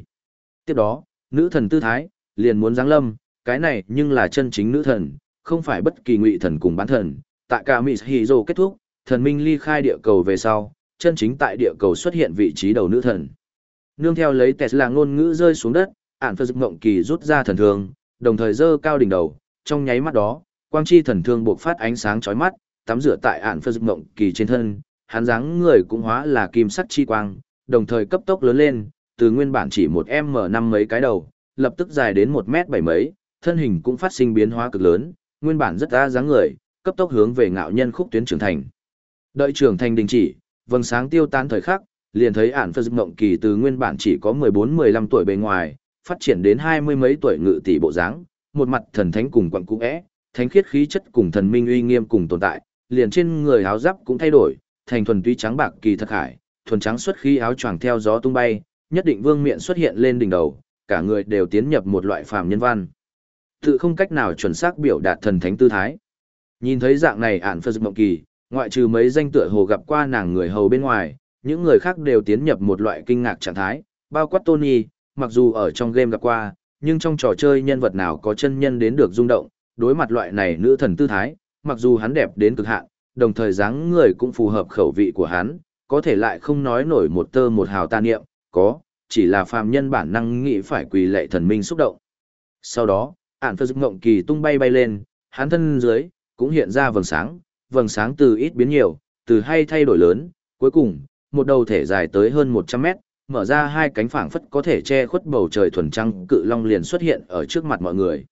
Tiếp đó, nữ thần tư thái, liền muốn giáng lâm, cái này nhưng là chân chính nữ thần, không phải bất kỳ ngụy thần cùng bán thần. Tại cả Mỹ Hì Dô kết thúc, thần minh ly khai địa cầu về sau, chân chính tại địa cầu xuất hiện vị trí đầu nữ thần. Nương theo lấy Tesla ngôn ngữ rơi xuống đất, ản phật dực mộng kỳ rút ra thần thương, đồng thời dơ cao đỉnh đầu, trong nháy mắt đó, quang chi thần thương buộc phát ánh sáng chói mắt, tắm rửa tại ản phật dực mộng kỳ trên thân, hắn dáng người cũng hóa là kim sắc chi quang, đồng thời cấp tốc lớn lên, từ nguyên bản chỉ một m năm mấy cái đầu, lập tức dài đến một m bảy mấy, thân hình cũng phát sinh biến hóa cực lớn, nguyên bản rất đa dáng người, cấp tốc hướng về ngạo nhân khúc tuyến trưởng thành. Đợi trưởng thành đình chỉ, vầng sáng tiêu tan thời khắc, liền thấy ản phật mộng kỳ từ nguyên bản chỉ có 14-15 tuổi bề ngoài, phát triển đến hai mươi mấy tuổi ngự tỷ bộ dáng, một mặt thần thánh cùng quặng cũ é, thánh khiết khí chất cùng thần minh uy nghiêm cùng tồn tại, liền trên người áo giáp cũng thay đổi, thành thuần túy trắng bạc kỳ thật hải, thuần trắng xuất khí áo choàng theo gió tung bay, nhất định vương miện xuất hiện lên đỉnh đầu, cả người đều tiến nhập một loại phàm nhân văn. Tự không cách nào chuẩn xác biểu đạt thần thánh tư thái. Nhìn thấy dạng này ản phật mộng kỳ, ngoại trừ mấy danh tựa hồ gặp qua nàng người hầu bên ngoài, những người khác đều tiến nhập một loại kinh ngạc trạng thái, bao quát Tony, mặc dù ở trong game gặp qua, nhưng trong trò chơi nhân vật nào có chân nhân đến được rung động, đối mặt loại này nữ thần tư thái, mặc dù hắn đẹp đến cực hạn, đồng thời dáng người cũng phù hợp khẩu vị của hắn, có thể lại không nói nổi một tơ một hào ta niệm, có, chỉ là phàm nhân bản năng nghĩ phải quỳ lệ thần minh xúc động. Sau đó, ản phật dục ngộng kỳ tung bay bay lên, hắn thân dưới, cũng hiện ra vầng sáng, vầng sáng từ ít biến nhiều, từ hay thay đổi lớn, cuối cùng, một đầu thể dài tới hơn 100 mét, mở ra hai cánh phảng phất có thể che khuất bầu trời thuần trắng cự long liền xuất hiện ở trước mặt mọi người.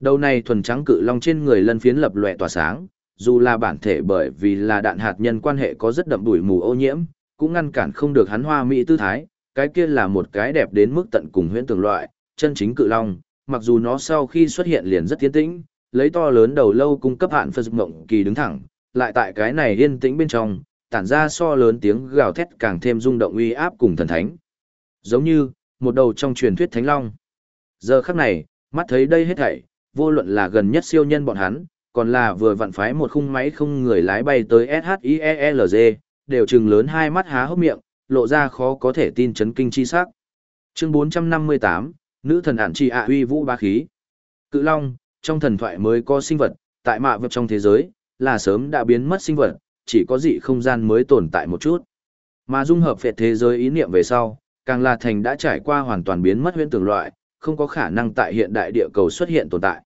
Đầu này thuần trắng cự long trên người lân phiến lập lòe tỏa sáng, dù là bản thể bởi vì là đạn hạt nhân quan hệ có rất đậm bụi mù ô nhiễm, cũng ngăn cản không được hắn hoa mỹ tư thái, cái kia là một cái đẹp đến mức tận cùng huyễn tưởng loại, chân chính cự long, mặc dù nó sau khi xuất hiện liền rất tiến tĩnh, lấy to lớn đầu lâu cung cấp hạn phật mộng kỳ đứng thẳng, lại tại cái này yên tĩnh bên trong, tản ra so lớn tiếng gào thét càng thêm rung động uy áp cùng thần thánh. Giống như, một đầu trong truyền thuyết thánh long. Giờ khắc này, mắt thấy đây hết thảy, vô luận là gần nhất siêu nhân bọn hắn, còn là vừa vặn phái một khung máy không người lái bay tới SHIELG, đều trừng lớn hai mắt há hốc miệng, lộ ra khó có thể tin chấn kinh chi sắc. Chương 458, nữ thần ản chi ạ uy vũ ba khí. Cự long, trong thần thoại mới có sinh vật, tại mạ vật trong thế giới, là sớm đã biến mất sinh vật, chỉ có dị không gian mới tồn tại một chút. Mà dung hợp phệ thế giới ý niệm về sau, càng là thành đã trải qua hoàn toàn biến mất huyễn tưởng loại, không có khả năng tại hiện đại địa cầu xuất hiện tồn tại.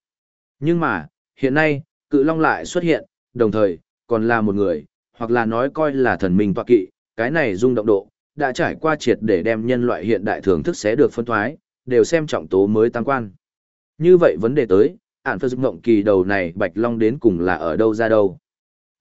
Nhưng mà, hiện nay, cự long lại xuất hiện, đồng thời, còn là một người, hoặc là nói coi là thần minh tọa kỵ, cái này dung động độ, đã trải qua triệt để đem nhân loại hiện đại thưởng thức sẽ được phân thoái, đều xem trọng tố mới tăng quan. Như vậy vấn đề tới, ản phật ngộng kỳ đầu này bạch long đến cùng là ở đâu ra đâu?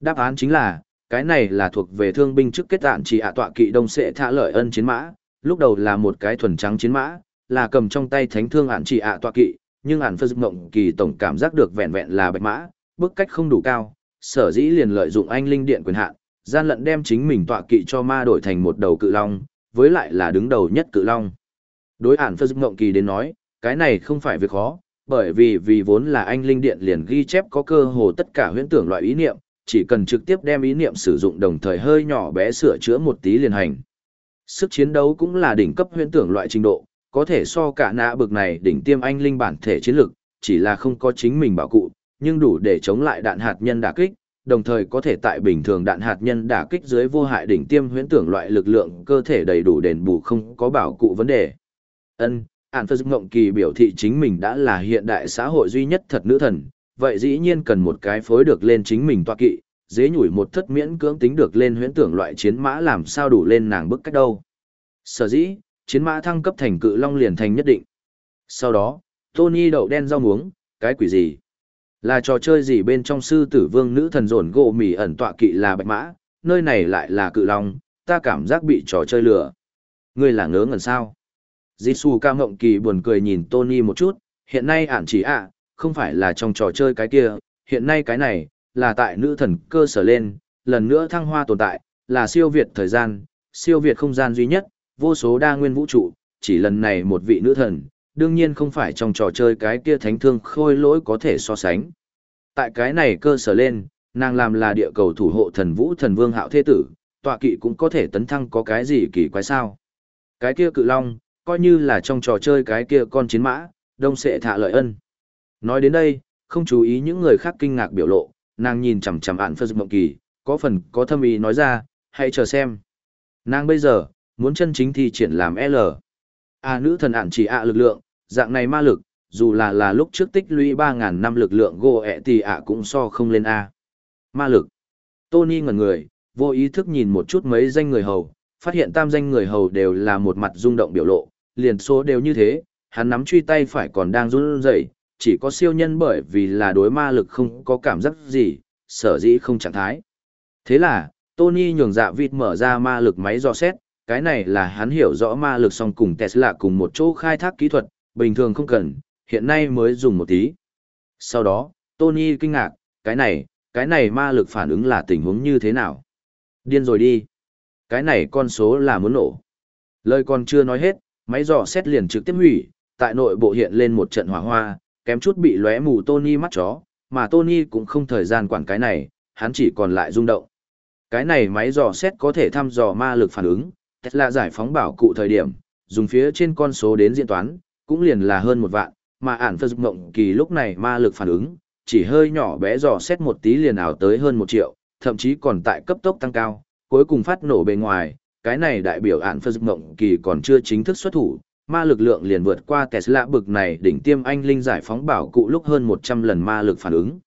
Đáp án chính là, cái này là thuộc về thương binh trước kết tạn chỉ ạ tọa kỵ đông sệ thả lợi ân chiến mã, lúc đầu là một cái thuần trắng chiến mã, là cầm trong tay thánh thương ạn chỉ ạ tọa kỵ, nhưng ản phật mộng kỳ tổng cảm giác được vẹn vẹn là bạch mã, bức cách không đủ cao, sở dĩ liền lợi dụng anh linh điện quyền hạn, gian lận đem chính mình tọa kỵ cho ma đổi thành một đầu cự long, với lại là đứng đầu nhất cự long. Đối ản phật mộng kỳ đến nói, cái này không phải việc khó, bởi vì vì vốn là anh linh điện liền ghi chép có cơ hồ tất cả huyễn tưởng loại ý niệm, chỉ cần trực tiếp đem ý niệm sử dụng đồng thời hơi nhỏ bé sửa chữa một tí liền hành. Sức chiến đấu cũng là đỉnh cấp huyễn tưởng loại trình độ, có thể so cả nạ bực này đỉnh tiêm anh linh bản thể chiến lực, chỉ là không có chính mình bảo cụ, nhưng đủ để chống lại đạn hạt nhân đả kích, đồng thời có thể tại bình thường đạn hạt nhân đả kích dưới vô hại đỉnh tiêm huyễn tưởng loại lực lượng cơ thể đầy đủ đền bù không có bảo cụ vấn đề. Ân, ạn Phật Ngộng Kỳ biểu thị chính mình đã là hiện đại xã hội duy nhất thật nữ thần, vậy dĩ nhiên cần một cái phối được lên chính mình toa kỵ, dễ nhủi một thất miễn cưỡng tính được lên huyễn tưởng loại chiến mã làm sao đủ lên nàng bức cách đâu. Sở dĩ, chiến mã thăng cấp thành cự long liền thành nhất định. Sau đó, Tony đậu đen rau muống, cái quỷ gì? Là trò chơi gì bên trong sư tử vương nữ thần rồn gỗ mỉ ẩn tọa kỵ là bạch mã, nơi này lại là cự long, ta cảm giác bị trò chơi lừa. Ngươi là ngớ ngẩn sao? Jisoo ca ngộng kỳ buồn cười nhìn Tony một chút, hiện nay ản chỉ ạ, không phải là trong trò chơi cái kia, hiện nay cái này, là tại nữ thần cơ sở lên, lần nữa thăng hoa tồn tại, là siêu việt thời gian, siêu việt không gian duy nhất, vô số đa nguyên vũ trụ, chỉ lần này một vị nữ thần, đương nhiên không phải trong trò chơi cái kia thánh thương khôi lỗi có thể so sánh. Tại cái này cơ sở lên, nàng làm là địa cầu thủ hộ thần vũ thần vương hạo thế tử, tọa kỵ cũng có thể tấn thăng có cái gì kỳ quái sao. Cái kia cự long, coi như là trong trò chơi cái kia con chiến mã, đông sẽ thạ lợi ân. Nói đến đây, không chú ý những người khác kinh ngạc biểu lộ, nàng nhìn chằm chằm ạn phật mộng kỳ, có phần có thâm ý nói ra, hãy chờ xem. Nàng bây giờ, muốn chân chính thì triển làm L. A nữ thần ạn chỉ ạ lực lượng, dạng này ma lực, dù là là lúc trước tích lũy 3.000 năm lực lượng gô ẹ thì ạ cũng so không lên A. Ma lực. Tony ngẩn người, vô ý thức nhìn một chút mấy danh người hầu, phát hiện tam danh người hầu đều là một mặt rung động biểu lộ, liền số đều như thế, hắn nắm truy tay phải còn đang run rẩy, chỉ có siêu nhân bởi vì là đối ma lực không có cảm giác gì, sở dĩ không trạng thái. Thế là, Tony nhường dạ vịt mở ra ma lực máy dò xét, cái này là hắn hiểu rõ ma lực song cùng Tesla cùng một chỗ khai thác kỹ thuật, bình thường không cần, hiện nay mới dùng một tí. Sau đó, Tony kinh ngạc, cái này, cái này ma lực phản ứng là tình huống như thế nào? Điên rồi đi. Cái này con số là muốn nổ. Lời còn chưa nói hết, máy dò xét liền trực tiếp hủy, tại nội bộ hiện lên một trận hỏa hoa, kém chút bị lóe mù Tony mắt chó, mà Tony cũng không thời gian quản cái này, hắn chỉ còn lại rung động. Cái này máy dò xét có thể thăm dò ma lực phản ứng, Tesla giải phóng bảo cụ thời điểm, dùng phía trên con số đến diễn toán, cũng liền là hơn một vạn, mà ản dục mộng kỳ lúc này ma lực phản ứng, chỉ hơi nhỏ bé dò xét một tí liền ảo tới hơn một triệu, thậm chí còn tại cấp tốc tăng cao, cuối cùng phát nổ bề ngoài, cái này đại biểu ản phật mộng kỳ còn chưa chính thức xuất thủ, ma lực lượng liền vượt qua Tesla bực này đỉnh tiêm anh linh giải phóng bảo cụ lúc hơn 100 lần ma lực phản ứng.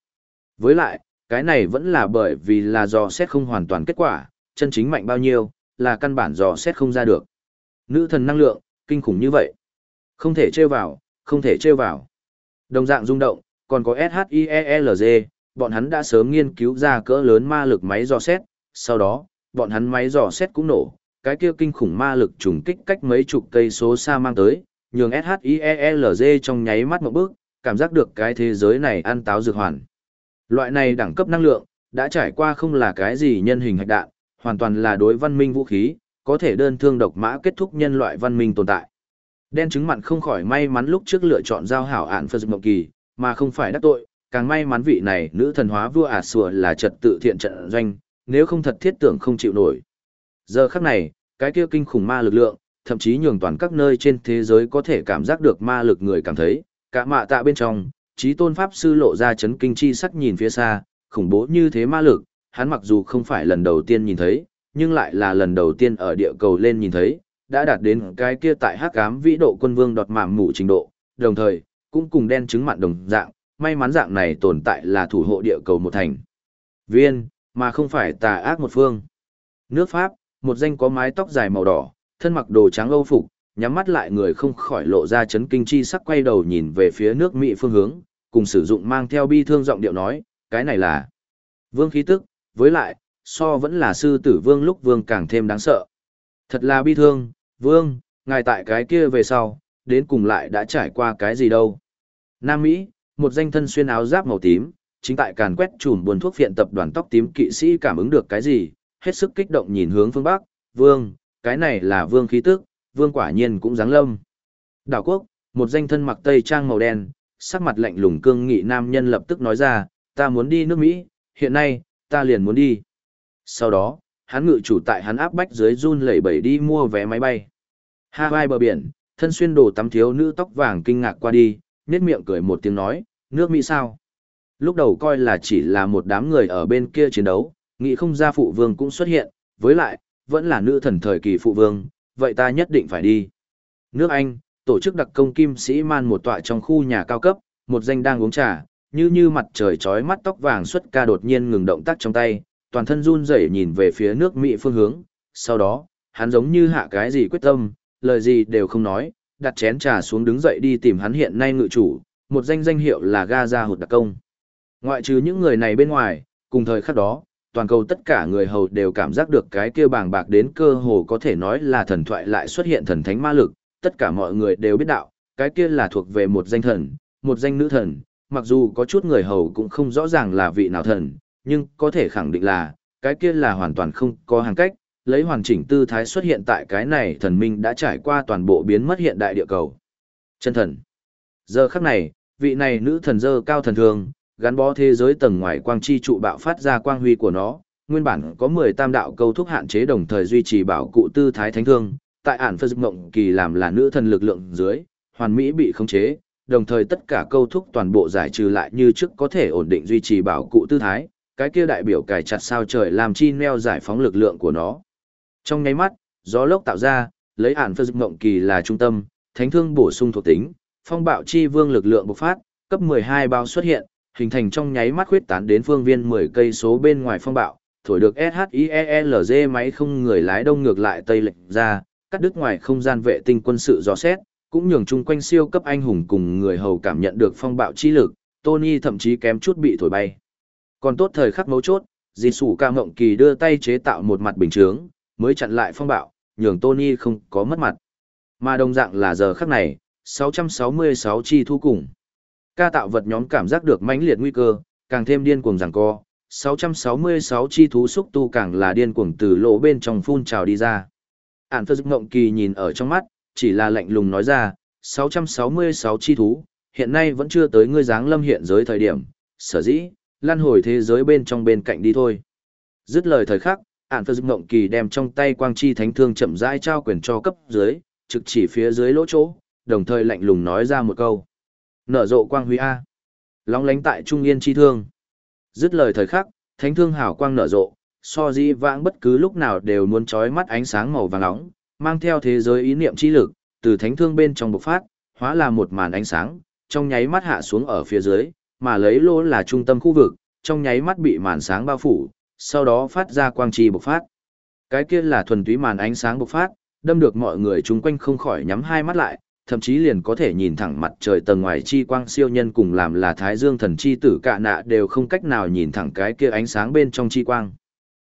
Với lại, cái này vẫn là bởi vì là dò xét không hoàn toàn kết quả, chân chính mạnh bao nhiêu, là căn bản dò xét không ra được. Nữ thần năng lượng, kinh khủng như vậy. Không thể trêu vào, không thể trêu vào. Đồng dạng rung động, còn có SHIELG, bọn hắn đã sớm nghiên cứu ra cỡ lớn ma lực máy dò xét, sau đó, bọn hắn máy dò xét cũng nổ, cái kia kinh khủng ma lực trùng kích cách mấy chục cây số xa mang tới, nhường SHIELZ trong nháy mắt một bước, cảm giác được cái thế giới này ăn táo dược hoàn. Loại này đẳng cấp năng lượng, đã trải qua không là cái gì nhân hình hạch đạn, hoàn toàn là đối văn minh vũ khí, có thể đơn thương độc mã kết thúc nhân loại văn minh tồn tại. Đen chứng mặn không khỏi may mắn lúc trước lựa chọn giao hảo ạn Phật Mộng Kỳ, mà không phải đắc tội, càng may mắn vị này nữ thần hóa vua ả sùa là trật tự thiện trận doanh, nếu không thật thiết tưởng không chịu nổi. Giờ khắc này, cái kia kinh khủng ma lực lượng, thậm chí nhường toàn các nơi trên thế giới có thể cảm giác được ma lực người cảm thấy, cả mạ tạ bên trong, trí tôn pháp sư lộ ra chấn kinh chi sắc nhìn phía xa, khủng bố như thế ma lực, hắn mặc dù không phải lần đầu tiên nhìn thấy, nhưng lại là lần đầu tiên ở địa cầu lên nhìn thấy, đã đạt đến cái kia tại hắc ám vĩ độ quân vương đọt mạm mụ trình độ, đồng thời, cũng cùng đen chứng mặn đồng dạng, may mắn dạng này tồn tại là thủ hộ địa cầu một thành. Viên, mà không phải tà ác một phương. Nước Pháp, một danh có mái tóc dài màu đỏ, thân mặc đồ trắng âu phục, nhắm mắt lại người không khỏi lộ ra chấn kinh chi sắc quay đầu nhìn về phía nước Mỹ phương hướng, cùng sử dụng mang theo bi thương giọng điệu nói, cái này là vương khí tức, với lại, so vẫn là sư tử vương lúc vương càng thêm đáng sợ. Thật là bi thương, vương, ngài tại cái kia về sau, đến cùng lại đã trải qua cái gì đâu. Nam Mỹ, một danh thân xuyên áo giáp màu tím, chính tại càn quét chùm buồn thuốc phiện tập đoàn tóc tím kỵ sĩ cảm ứng được cái gì, hết sức kích động nhìn hướng phương Bắc, vương, cái này là vương khí tức, vương quả nhiên cũng dáng lâm. Đảo quốc, một danh thân mặc tây trang màu đen, sắc mặt lạnh lùng cương nghị nam nhân lập tức nói ra, ta muốn đi nước Mỹ, hiện nay, ta liền muốn đi. Sau đó, hắn ngự chủ tại hắn áp bách dưới run lẩy bẩy đi mua vé máy bay. Hawaii bờ biển, thân xuyên đồ tắm thiếu nữ tóc vàng kinh ngạc qua đi, nét miệng cười một tiếng nói, nước Mỹ sao? Lúc đầu coi là chỉ là một đám người ở bên kia chiến đấu, nghĩ không ra phụ vương cũng xuất hiện, với lại, vẫn là nữ thần thời kỳ phụ vương, vậy ta nhất định phải đi. Nước Anh, tổ chức đặc công kim sĩ man một tọa trong khu nhà cao cấp, một danh đang uống trà, như như mặt trời trói mắt tóc vàng xuất ca đột nhiên ngừng động tác trong tay, toàn thân run rẩy nhìn về phía nước Mỹ phương hướng, sau đó, hắn giống như hạ cái gì quyết tâm, lời gì đều không nói, đặt chén trà xuống đứng dậy đi tìm hắn hiện nay ngự chủ, một danh danh hiệu là Gaza hụt đặc công. Ngoại trừ những người này bên ngoài, cùng thời khắc đó, toàn cầu tất cả người hầu đều cảm giác được cái kia bàng bạc đến cơ hồ có thể nói là thần thoại lại xuất hiện thần thánh ma lực, tất cả mọi người đều biết đạo, cái kia là thuộc về một danh thần, một danh nữ thần, mặc dù có chút người hầu cũng không rõ ràng là vị nào thần, nhưng có thể khẳng định là, cái kia là hoàn toàn không có hàng cách, lấy hoàn chỉnh tư thái xuất hiện tại cái này thần minh đã trải qua toàn bộ biến mất hiện đại địa cầu. Chân thần. Giờ khắc này, vị này nữ thần dơ cao thần thường, gắn bó thế giới tầng ngoài quang chi trụ bạo phát ra quang huy của nó, nguyên bản có 10 tam đạo câu thúc hạn chế đồng thời duy trì bảo cụ tư thái thánh thương, tại ản phật mộng kỳ làm là nữ thần lực lượng dưới, hoàn mỹ bị khống chế, đồng thời tất cả câu thúc toàn bộ giải trừ lại như trước có thể ổn định duy trì bảo cụ tư thái, cái kia đại biểu cài chặt sao trời làm chi neo giải phóng lực lượng của nó. Trong nháy mắt, gió lốc tạo ra, lấy ản phật mộng kỳ là trung tâm, thánh thương bổ sung thuộc tính, phong bạo chi vương lực lượng bộc phát, cấp 12 bao xuất hiện, hình thành trong nháy mắt khuyết tán đến phương viên 10 cây số bên ngoài phong bạo, thổi được SHIELZ máy không người lái đông ngược lại tây lệch ra, cắt đứt ngoài không gian vệ tinh quân sự dò xét, cũng nhường chung quanh siêu cấp anh hùng cùng người hầu cảm nhận được phong bạo chi lực, Tony thậm chí kém chút bị thổi bay. Còn tốt thời khắc mấu chốt, di sủ ca ngộng kỳ đưa tay chế tạo một mặt bình chướng, mới chặn lại phong bạo, nhường Tony không có mất mặt. Mà đồng dạng là giờ khắc này, 666 chi thu cùng. Ca tạo vật nhóm cảm giác được mãnh liệt nguy cơ, càng thêm điên cuồng giằng co, 666 chi thú xúc tu càng là điên cuồng từ lỗ bên trong phun trào đi ra. Ản Phật Ngộng Kỳ nhìn ở trong mắt, chỉ là lạnh lùng nói ra, 666 chi thú, hiện nay vẫn chưa tới ngươi dáng lâm hiện giới thời điểm, sở dĩ, lăn hồi thế giới bên trong bên cạnh đi thôi. Dứt lời thời khắc, Ản Phật Ngộng Kỳ đem trong tay quang chi thánh thương chậm rãi trao quyền cho cấp dưới, trực chỉ phía dưới lỗ chỗ, đồng thời lạnh lùng nói ra một câu. Nở rộ quang huy A. Lóng lánh tại Trung Yên chi thương. Dứt lời thời khắc, thánh thương hào quang nở rộ, so di vãng bất cứ lúc nào đều muốn trói mắt ánh sáng màu vàng nóng, mang theo thế giới ý niệm chi lực, từ thánh thương bên trong bộc phát, hóa là một màn ánh sáng, trong nháy mắt hạ xuống ở phía dưới, mà lấy lỗ là trung tâm khu vực, trong nháy mắt bị màn sáng bao phủ, sau đó phát ra quang chi bộc phát. Cái kia là thuần túy màn ánh sáng bộc phát, đâm được mọi người chung quanh không khỏi nhắm hai mắt lại, thậm chí liền có thể nhìn thẳng mặt trời tầng ngoài chi quang siêu nhân cùng làm là thái dương thần chi tử cạ nạ đều không cách nào nhìn thẳng cái kia ánh sáng bên trong chi quang.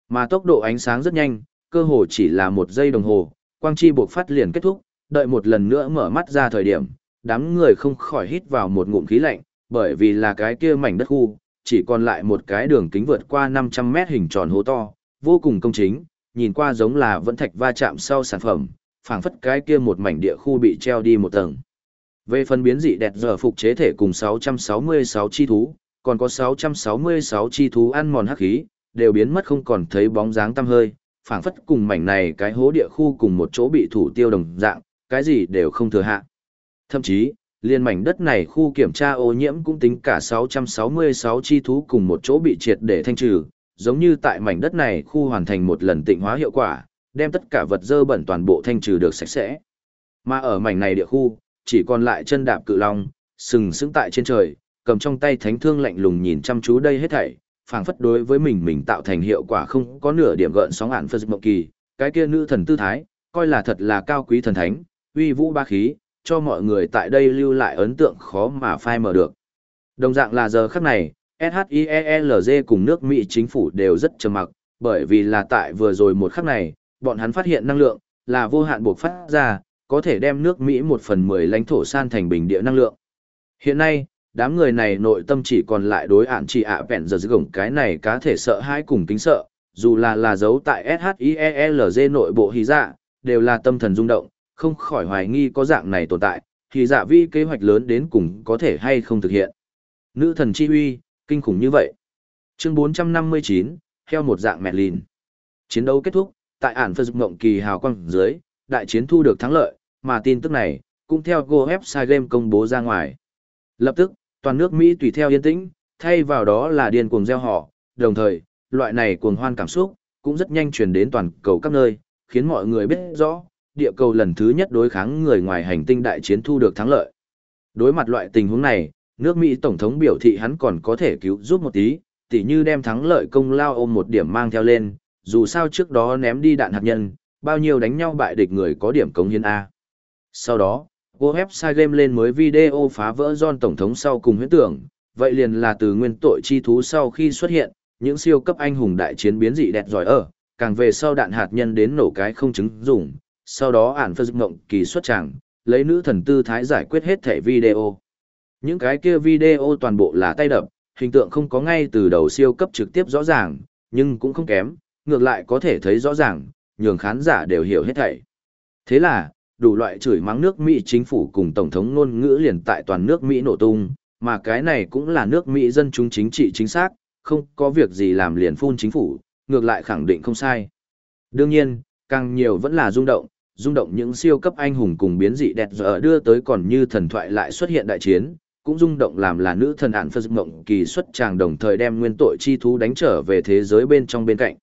Mà tốc độ ánh sáng rất nhanh, cơ hồ chỉ là một giây đồng hồ, quang chi buộc phát liền kết thúc, đợi một lần nữa mở mắt ra thời điểm, đám người không khỏi hít vào một ngụm khí lạnh, bởi vì là cái kia mảnh đất khu, chỉ còn lại một cái đường kính vượt qua 500 mét hình tròn hố to, vô cùng công chính, nhìn qua giống là vẫn thạch va chạm sau sản phẩm, phảng phất cái kia một mảnh địa khu bị treo đi một tầng. Về phần biến dị đẹp giờ phục chế thể cùng 666 chi thú, còn có 666 chi thú ăn mòn hắc khí, đều biến mất không còn thấy bóng dáng tăm hơi, phảng phất cùng mảnh này cái hố địa khu cùng một chỗ bị thủ tiêu đồng dạng, cái gì đều không thừa hạ. Thậm chí, liên mảnh đất này khu kiểm tra ô nhiễm cũng tính cả 666 chi thú cùng một chỗ bị triệt để thanh trừ, giống như tại mảnh đất này khu hoàn thành một lần tịnh hóa hiệu quả, đem tất cả vật dơ bẩn toàn bộ thanh trừ được sạch sẽ. Mà ở mảnh này địa khu, chỉ còn lại chân đạp cự long, sừng sững tại trên trời, cầm trong tay thánh thương lạnh lùng nhìn chăm chú đây hết thảy, phảng phất đối với mình mình tạo thành hiệu quả không có nửa điểm gợn sóng ản phật mộng kỳ, cái kia nữ thần tư thái, coi là thật là cao quý thần thánh, uy vũ ba khí, cho mọi người tại đây lưu lại ấn tượng khó mà phai mờ được. Đồng dạng là giờ khắc này, SHIELZ cùng nước Mỹ chính phủ đều rất trầm mặc, bởi vì là tại vừa rồi một khắc này, bọn hắn phát hiện năng lượng, là vô hạn buộc phát ra, có thể đem nước Mỹ một phần mười lãnh thổ san thành bình địa năng lượng. Hiện nay, đám người này nội tâm chỉ còn lại đối ản chỉ ạ vẹn giờ gồng cái này cá thể sợ hãi cùng kính sợ, dù là là giấu tại SHIELZ nội bộ hí dạ, đều là tâm thần rung động, không khỏi hoài nghi có dạng này tồn tại, thì dạ vi kế hoạch lớn đến cùng có thể hay không thực hiện. Nữ thần chi uy, kinh khủng như vậy. Chương 459, theo một dạng mẹ lìn. Chiến đấu kết thúc, tại ản phật mộng kỳ hào quang dưới, đại chiến thu được thắng lợi, mà tin tức này, cũng theo Go Website Game công bố ra ngoài. Lập tức, toàn nước Mỹ tùy theo yên tĩnh, thay vào đó là điên cuồng gieo họ, đồng thời, loại này cuồng hoan cảm xúc, cũng rất nhanh truyền đến toàn cầu các nơi, khiến mọi người biết rõ, địa cầu lần thứ nhất đối kháng người ngoài hành tinh đại chiến thu được thắng lợi. Đối mặt loại tình huống này, nước Mỹ Tổng thống biểu thị hắn còn có thể cứu giúp một tí, tỉ như đem thắng lợi công lao ôm một điểm mang theo lên, dù sao trước đó ném đi đạn hạt nhân, bao nhiêu đánh nhau bại địch người có điểm cống hiến A. Sau đó, Go website game lên mới video phá vỡ John Tổng thống sau cùng huyễn tưởng, vậy liền là từ nguyên tội chi thú sau khi xuất hiện, những siêu cấp anh hùng đại chiến biến dị đẹp giỏi ở, càng về sau đạn hạt nhân đến nổ cái không chứng dùng, sau đó ản phân mộng kỳ xuất tràng, lấy nữ thần tư thái giải quyết hết thẻ video. Những cái kia video toàn bộ là tay đập, hình tượng không có ngay từ đầu siêu cấp trực tiếp rõ ràng, nhưng cũng không kém, ngược lại có thể thấy rõ ràng, nhường khán giả đều hiểu hết thảy. Thế là, đủ loại chửi mắng nước Mỹ chính phủ cùng Tổng thống ngôn ngữ liền tại toàn nước Mỹ nổ tung, mà cái này cũng là nước Mỹ dân chúng chính trị chính xác, không có việc gì làm liền phun chính phủ, ngược lại khẳng định không sai. Đương nhiên, càng nhiều vẫn là rung động, rung động những siêu cấp anh hùng cùng biến dị đẹp dở đưa tới còn như thần thoại lại xuất hiện đại chiến, cũng rung động làm là nữ thần ản phật mộng kỳ xuất tràng đồng thời đem nguyên tội chi thú đánh trở về thế giới bên trong bên cạnh.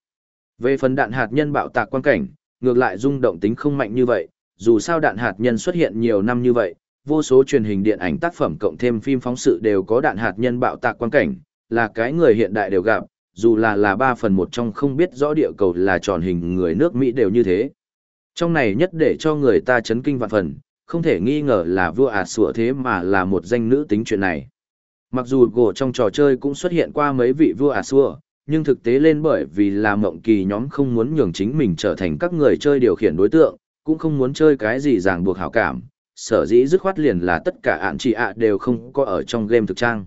Về phần đạn hạt nhân bạo tạc quan cảnh, ngược lại rung động tính không mạnh như vậy, dù sao đạn hạt nhân xuất hiện nhiều năm như vậy, vô số truyền hình điện ảnh tác phẩm cộng thêm phim phóng sự đều có đạn hạt nhân bạo tạc quan cảnh, là cái người hiện đại đều gặp, dù là là ba phần một trong không biết rõ địa cầu là tròn hình người nước Mỹ đều như thế. Trong này nhất để cho người ta chấn kinh vạn phần, không thể nghi ngờ là vua ạt sủa thế mà là một danh nữ tính chuyện này. Mặc dù gỗ trong trò chơi cũng xuất hiện qua mấy vị vua ạt sủa, nhưng thực tế lên bởi vì là mộng kỳ nhóm không muốn nhường chính mình trở thành các người chơi điều khiển đối tượng, cũng không muốn chơi cái gì ràng buộc hảo cảm, sở dĩ dứt khoát liền là tất cả ạn chỉ ạ đều không có ở trong game thực trang.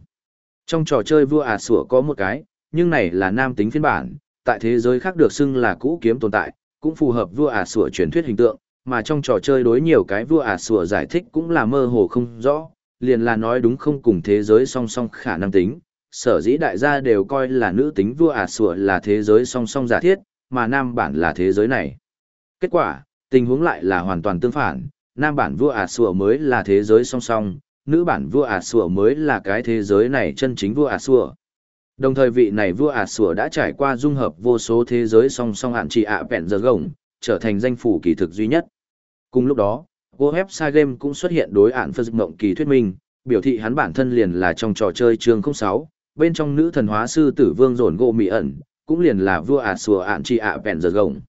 Trong trò chơi vua ạt sủa có một cái, nhưng này là nam tính phiên bản, tại thế giới khác được xưng là cũ kiếm tồn tại, cũng phù hợp vua ạt sủa truyền thuyết hình tượng, mà trong trò chơi đối nhiều cái vua ả sủa giải thích cũng là mơ hồ không rõ, liền là nói đúng không cùng thế giới song song khả năng tính, sở dĩ đại gia đều coi là nữ tính vua ả sủa là thế giới song song giả thiết, mà nam bản là thế giới này. Kết quả, tình huống lại là hoàn toàn tương phản, nam bản vua ả sủa mới là thế giới song song, nữ bản vua ả sủa mới là cái thế giới này chân chính vua ả sủa. Đồng thời vị này vua ả sủa đã trải qua dung hợp vô số thế giới song song hạn trị ạ vẹn giờ gồng, trở thành danh phủ kỳ thực duy nhất. Cùng lúc đó, Go Website Game cũng xuất hiện đối ạn phân mộng kỳ thuyết minh, biểu thị hắn bản thân liền là trong trò chơi chương 06, bên trong nữ thần hóa sư tử vương rồn gỗ mị ẩn, cũng liền là vua ạt sùa ạn chị ạ vẹn giờ gồng.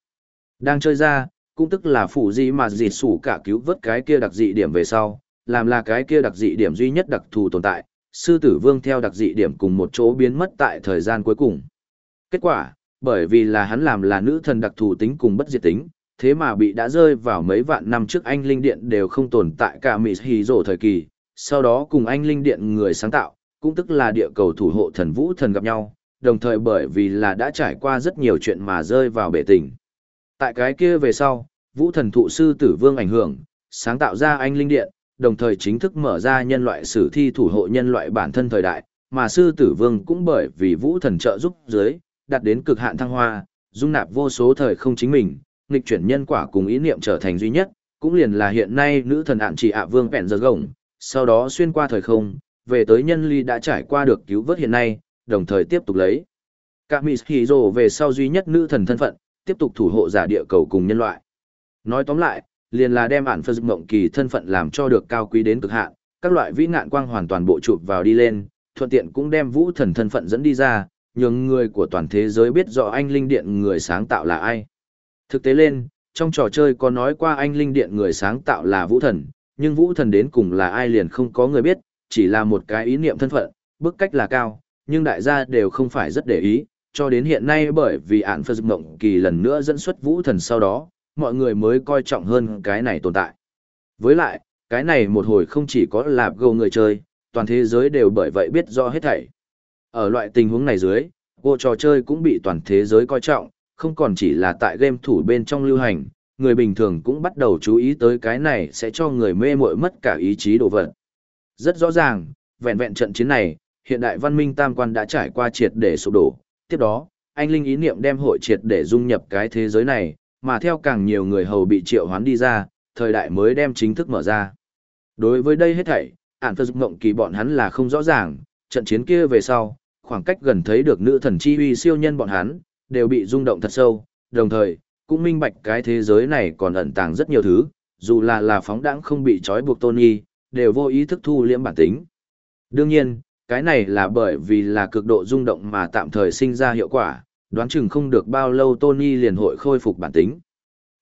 Đang chơi ra, cũng tức là phụ gì mà dịt sủ cả cứu vớt cái kia đặc dị điểm về sau, làm là cái kia đặc dị điểm duy nhất đặc thù tồn tại, sư tử vương theo đặc dị điểm cùng một chỗ biến mất tại thời gian cuối cùng. Kết quả, bởi vì là hắn làm là nữ thần đặc thù tính cùng bất diệt tính, thế mà bị đã rơi vào mấy vạn năm trước anh linh điện đều không tồn tại cả mỹ hì rổ thời kỳ, sau đó cùng anh linh điện người sáng tạo, cũng tức là địa cầu thủ hộ thần vũ thần gặp nhau, đồng thời bởi vì là đã trải qua rất nhiều chuyện mà rơi vào bể tình. Tại cái kia về sau, vũ thần thụ sư tử vương ảnh hưởng, sáng tạo ra anh linh điện, đồng thời chính thức mở ra nhân loại sử thi thủ hộ nhân loại bản thân thời đại, mà sư tử vương cũng bởi vì vũ thần trợ giúp dưới, đạt đến cực hạn thăng hoa, dung nạp vô số thời không chính mình, nghịch chuyển nhân quả cùng ý niệm trở thành duy nhất, cũng liền là hiện nay nữ thần ạn chỉ ạ vương vẹn giờ gồng, sau đó xuyên qua thời không, về tới nhân ly đã trải qua được cứu vớt hiện nay, đồng thời tiếp tục lấy. Cả Mỹ Hiro về sau duy nhất nữ thần thân phận, tiếp tục thủ hộ giả địa cầu cùng nhân loại. Nói tóm lại, liền là đem ản phật mộng kỳ thân phận làm cho được cao quý đến cực hạn, các loại vĩ ngạn quang hoàn toàn bộ chụp vào đi lên, thuận tiện cũng đem vũ thần thân phận dẫn đi ra, nhường người của toàn thế giới biết rõ anh linh điện người sáng tạo là ai. Thực tế lên, trong trò chơi có nói qua anh linh điện người sáng tạo là vũ thần, nhưng vũ thần đến cùng là ai liền không có người biết, chỉ là một cái ý niệm thân phận, bức cách là cao, nhưng đại gia đều không phải rất để ý, cho đến hiện nay bởi vì ản phật mộng kỳ lần nữa dẫn xuất vũ thần sau đó, mọi người mới coi trọng hơn cái này tồn tại. Với lại, cái này một hồi không chỉ có lạp gầu người chơi, toàn thế giới đều bởi vậy biết rõ hết thảy. Ở loại tình huống này dưới, bộ trò chơi cũng bị toàn thế giới coi trọng, không còn chỉ là tại game thủ bên trong lưu hành, người bình thường cũng bắt đầu chú ý tới cái này sẽ cho người mê muội mất cả ý chí đồ vật. Rất rõ ràng, vẹn vẹn trận chiến này, hiện đại văn minh tam quan đã trải qua triệt để sụp đổ. Tiếp đó, anh linh ý niệm đem hội triệt để dung nhập cái thế giới này, mà theo càng nhiều người hầu bị triệu hoán đi ra, thời đại mới đem chính thức mở ra. Đối với đây hết thảy, ản phật mộng kỳ bọn hắn là không rõ ràng, trận chiến kia về sau, khoảng cách gần thấy được nữ thần chi uy siêu nhân bọn hắn, đều bị rung động thật sâu, đồng thời, cũng minh bạch cái thế giới này còn ẩn tàng rất nhiều thứ, dù là là phóng đãng không bị trói buộc Tony, đều vô ý thức thu liễm bản tính. Đương nhiên, cái này là bởi vì là cực độ rung động mà tạm thời sinh ra hiệu quả, đoán chừng không được bao lâu Tony liền hội khôi phục bản tính.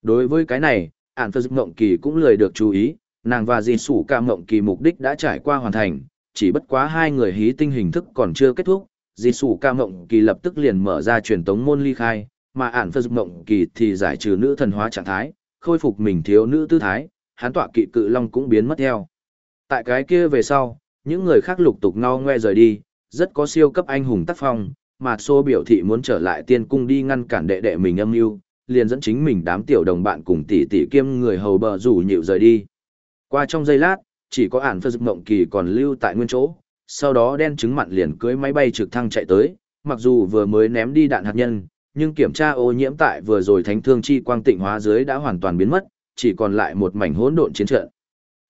Đối với cái này, ản phật mộng kỳ cũng lười được chú ý, nàng và dì sủ ca mộng kỳ mục đích đã trải qua hoàn thành, chỉ bất quá hai người hí tinh hình thức còn chưa kết thúc, dì sủ ca mộng kỳ lập tức liền mở ra truyền tống môn ly khai, mà ản phật mộng kỳ thì giải trừ nữ thần hóa trạng thái, khôi phục mình thiếu nữ tư thái, hán tọa kỵ cự long cũng biến mất theo. Tại cái kia về sau, những người khác lục tục no ngoe rời đi, rất có siêu cấp anh hùng tác phong, mà xô biểu thị muốn trở lại tiên cung đi ngăn cản đệ đệ mình âm mưu liền dẫn chính mình đám tiểu đồng bạn cùng tỷ tỷ kiêm người hầu bờ rủ nhịu rời đi. Qua trong giây lát, chỉ có ản phật mộng kỳ còn lưu tại nguyên chỗ, sau đó đen trứng mặn liền cưới máy bay trực thăng chạy tới, mặc dù vừa mới ném đi đạn hạt nhân, nhưng kiểm tra ô nhiễm tại vừa rồi thánh thương chi quang tịnh hóa dưới đã hoàn toàn biến mất, chỉ còn lại một mảnh hỗn độn chiến trận.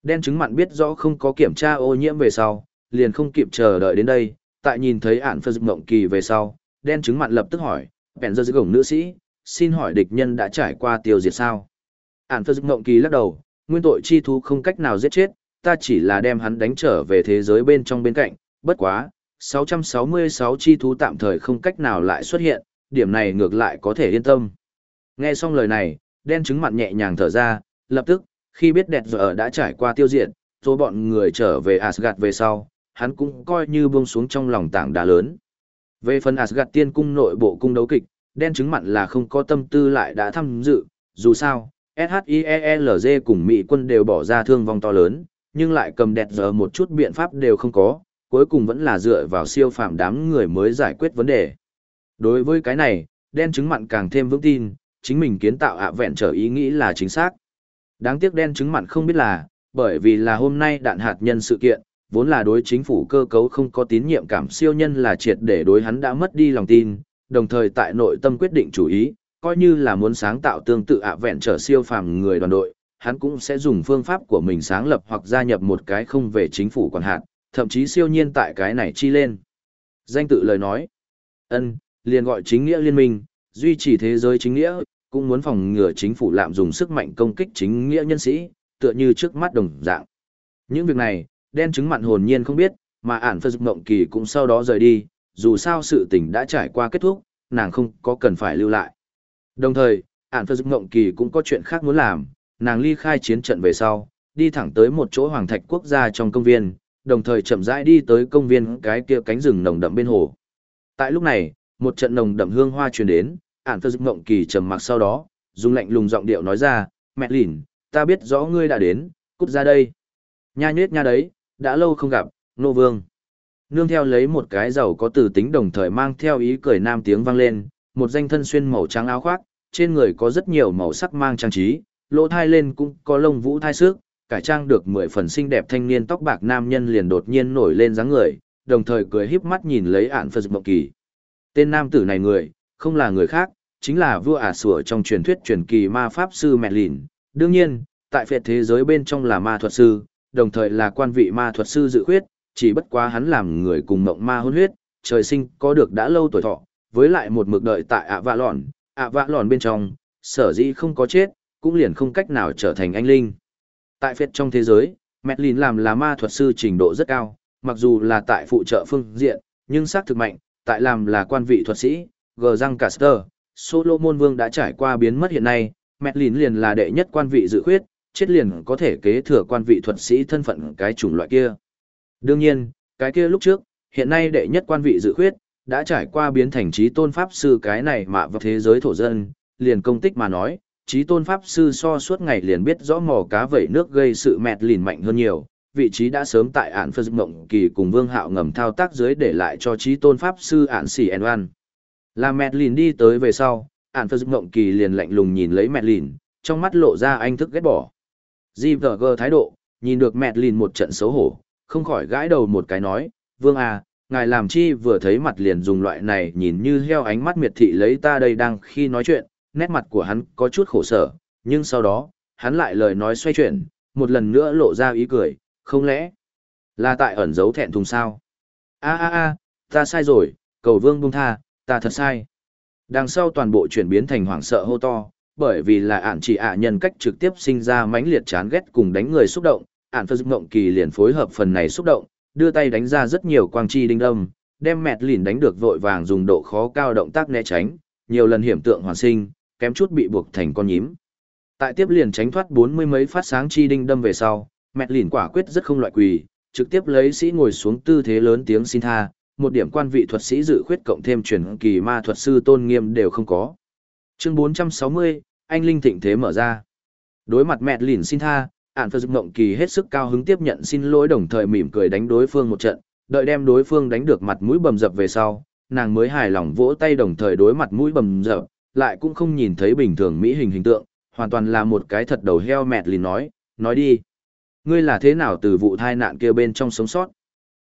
Đen chứng mặn biết rõ không có kiểm tra ô nhiễm về sau, liền không kịp chờ đợi đến đây, tại nhìn thấy ản phật mộng kỳ về sau, đen chứng mặn lập tức hỏi, bèn dơ gồng nữ sĩ, xin hỏi địch nhân đã trải qua tiêu diệt sao? Ản phật mộng kỳ lắc đầu, nguyên tội chi thú không cách nào giết chết, ta chỉ là đem hắn đánh trở về thế giới bên trong bên cạnh, bất quá, 666 chi thú tạm thời không cách nào lại xuất hiện, điểm này ngược lại có thể yên tâm. Nghe xong lời này, đen chứng mặn nhẹ nhàng thở ra, lập tức, khi biết đẹp giờ đã trải qua tiêu diệt, rồi bọn người trở về Asgard về sau, hắn cũng coi như buông xuống trong lòng tảng đá lớn. Về phần Asgard tiên cung nội bộ cung đấu kịch, đen chứng mặn là không có tâm tư lại đã tham dự, dù sao, SHIELG cùng Mỹ quân đều bỏ ra thương vong to lớn, nhưng lại cầm đẹp giờ một chút biện pháp đều không có, cuối cùng vẫn là dựa vào siêu phàm đám người mới giải quyết vấn đề. Đối với cái này, đen chứng mặn càng thêm vững tin, chính mình kiến tạo ạ vẹn trở ý nghĩ là chính xác. Đáng tiếc đen chứng mặn không biết là, bởi vì là hôm nay đạn hạt nhân sự kiện, vốn là đối chính phủ cơ cấu không có tín nhiệm cảm siêu nhân là triệt để đối hắn đã mất đi lòng tin, đồng thời tại nội tâm quyết định chủ ý, coi như là muốn sáng tạo tương tự ạ vẹn trở siêu phàm người đoàn đội, hắn cũng sẽ dùng phương pháp của mình sáng lập hoặc gia nhập một cái không về chính phủ quản hạt, thậm chí siêu nhiên tại cái này chi lên. Danh tự lời nói, ân, liền gọi chính nghĩa liên minh, duy trì thế giới chính nghĩa, cũng muốn phòng ngừa chính phủ lạm dùng sức mạnh công kích chính nghĩa nhân sĩ, tựa như trước mắt đồng dạng. Những việc này, đen chứng mặn hồn nhiên không biết, mà ản phật mộng kỳ cũng sau đó rời đi, dù sao sự tình đã trải qua kết thúc, nàng không có cần phải lưu lại. Đồng thời, ản phật mộng kỳ cũng có chuyện khác muốn làm, nàng ly khai chiến trận về sau, đi thẳng tới một chỗ hoàng thạch quốc gia trong công viên, đồng thời chậm rãi đi tới công viên cái kia cánh rừng nồng đậm bên hồ. Tại lúc này, một trận nồng đậm hương hoa truyền đến, ản phật mộng kỳ trầm mặc sau đó, dùng lạnh lùng giọng điệu nói ra, mẹ lìn, ta biết rõ ngươi đã đến, cút ra đây. Nha nhết nha đấy, đã lâu không gặp, nô vương. Nương theo lấy một cái giàu có từ tính đồng thời mang theo ý cười nam tiếng vang lên, một danh thân xuyên màu trắng áo khoác, trên người có rất nhiều màu sắc mang trang trí, lỗ thai lên cũng có lông vũ thai xước cải trang được mười phần xinh đẹp thanh niên tóc bạc nam nhân liền đột nhiên nổi lên dáng người, đồng thời cười híp mắt nhìn lấy ạn phật mộng kỳ. Tên nam tử này người, không là người khác, chính là vua ả sủa trong truyền thuyết truyền kỳ ma pháp sư mẹ lìn. Đương nhiên, tại phệ thế giới bên trong là ma thuật sư, đồng thời là quan vị ma thuật sư dự khuyết, chỉ bất quá hắn làm người cùng mộng ma hôn huyết, trời sinh có được đã lâu tuổi thọ, với lại một mực đợi tại ạ vạ lòn, ạ vạ lòn bên trong, sở dĩ không có chết, cũng liền không cách nào trở thành anh linh. Tại phết trong thế giới, mẹ lìn làm là ma thuật sư trình độ rất cao, mặc dù là tại phụ trợ phương diện, nhưng xác thực mạnh, tại làm là quan vị thuật sĩ, gờ Răng Caster, Solomon Vương đã trải qua biến mất hiện nay, Medlin liền là đệ nhất quan vị dự khuyết, chết liền có thể kế thừa quan vị thuật sĩ thân phận cái chủng loại kia. Đương nhiên, cái kia lúc trước, hiện nay đệ nhất quan vị dự khuyết, đã trải qua biến thành trí tôn pháp sư cái này mà vào thế giới thổ dân, liền công tích mà nói, trí tôn pháp sư so suốt ngày liền biết rõ mò cá vẩy nước gây sự mẹt lìn mạnh hơn nhiều, vị trí đã sớm tại ản phật mộng kỳ cùng vương hạo ngầm thao tác dưới để lại cho trí tôn pháp sư ản xỉ ẻn oan là mẹt lìn đi tới về sau ản phật mộng kỳ liền lạnh lùng nhìn lấy mẹt lìn trong mắt lộ ra anh thức ghét bỏ Di vợ gơ thái độ nhìn được mẹt lìn một trận xấu hổ không khỏi gãi đầu một cái nói vương à ngài làm chi vừa thấy mặt liền dùng loại này nhìn như heo ánh mắt miệt thị lấy ta đây đang khi nói chuyện nét mặt của hắn có chút khổ sở nhưng sau đó hắn lại lời nói xoay chuyển một lần nữa lộ ra ý cười không lẽ là tại ẩn giấu thẹn thùng sao? A a a, ta sai rồi, cầu vương buông tha, ta thật sai. Đằng sau toàn bộ chuyển biến thành hoảng sợ hô to, bởi vì là ản chỉ ạ nhân cách trực tiếp sinh ra mãnh liệt chán ghét cùng đánh người xúc động, ản phật mộng kỳ liền phối hợp phần này xúc động, đưa tay đánh ra rất nhiều quang chi đinh đâm, đem mẹt lìn đánh được vội vàng dùng độ khó cao động tác né tránh, nhiều lần hiểm tượng hoàn sinh, kém chút bị buộc thành con nhím. Tại tiếp liền tránh thoát bốn mươi mấy phát sáng chi đinh đâm về sau, mẹt lìn quả quyết rất không loại quỳ, trực tiếp lấy sĩ ngồi xuống tư thế lớn tiếng xin tha, một điểm quan vị thuật sĩ dự khuyết cộng thêm truyền kỳ ma thuật sư tôn nghiêm đều không có. Chương 460, anh linh thịnh thế mở ra. Đối mặt mẹ lìn xin tha, ản phật ngộng kỳ hết sức cao hứng tiếp nhận xin lỗi đồng thời mỉm cười đánh đối phương một trận, đợi đem đối phương đánh được mặt mũi bầm dập về sau, nàng mới hài lòng vỗ tay đồng thời đối mặt mũi bầm dập, lại cũng không nhìn thấy bình thường mỹ hình hình tượng, hoàn toàn là một cái thật đầu heo mẹ lìn nói, nói đi. Ngươi là thế nào từ vụ thai nạn kia bên trong sống sót?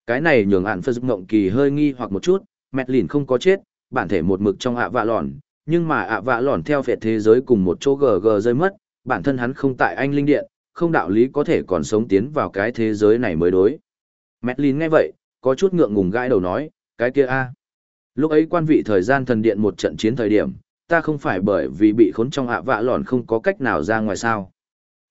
Cái này nhường ạn phật ngộng kỳ hơi nghi hoặc một chút, mẹt lìn không có chết, bản thể một mực trong ạ vạ lòn, nhưng mà ạ vạ lòn theo phệ thế giới cùng một chỗ gg rơi mất, bản thân hắn không tại anh linh điện, không đạo lý có thể còn sống tiến vào cái thế giới này mới đối. Mẹt lìn nghe vậy, có chút ngượng ngùng gãi đầu nói, cái kia a Lúc ấy quan vị thời gian thần điện một trận chiến thời điểm, ta không phải bởi vì bị khốn trong ạ vạ lòn không có cách nào ra ngoài sao.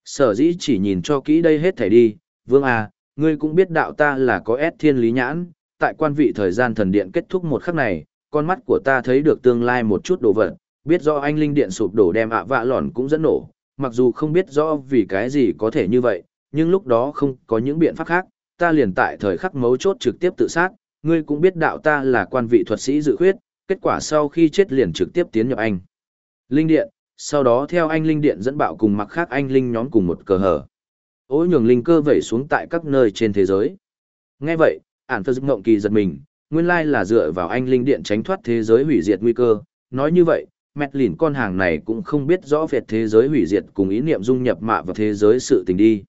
Sở dĩ chỉ nhìn cho kỹ đây hết thảy đi, vương à, ngươi cũng biết đạo ta là có ép thiên lý nhãn, tại quan vị thời gian thần điện kết thúc một khắc này, con mắt của ta thấy được tương lai một chút đồ vật, biết rõ anh linh điện sụp đổ đem ạ vạ lòn cũng dẫn nổ, mặc dù không biết rõ vì cái gì có thể như vậy, nhưng lúc đó không có những biện pháp khác, ta liền tại thời khắc mấu chốt trực tiếp tự sát, ngươi cũng biết đạo ta là quan vị thuật sĩ dự khuyết, kết quả sau khi chết liền trực tiếp tiến nhập anh. Linh điện, sau đó theo anh linh điện dẫn bạo cùng mặc khác anh linh nhóm cùng một cờ hở. Ô nhường linh cơ vẩy xuống tại các nơi trên thế giới. Nghe vậy, ản phật mộng kỳ giật mình, nguyên lai là dựa vào anh linh điện tránh thoát thế giới hủy diệt nguy cơ. Nói như vậy, mẹt lìn con hàng này cũng không biết rõ việc thế giới hủy diệt cùng ý niệm dung nhập mạ vào thế giới sự tình đi.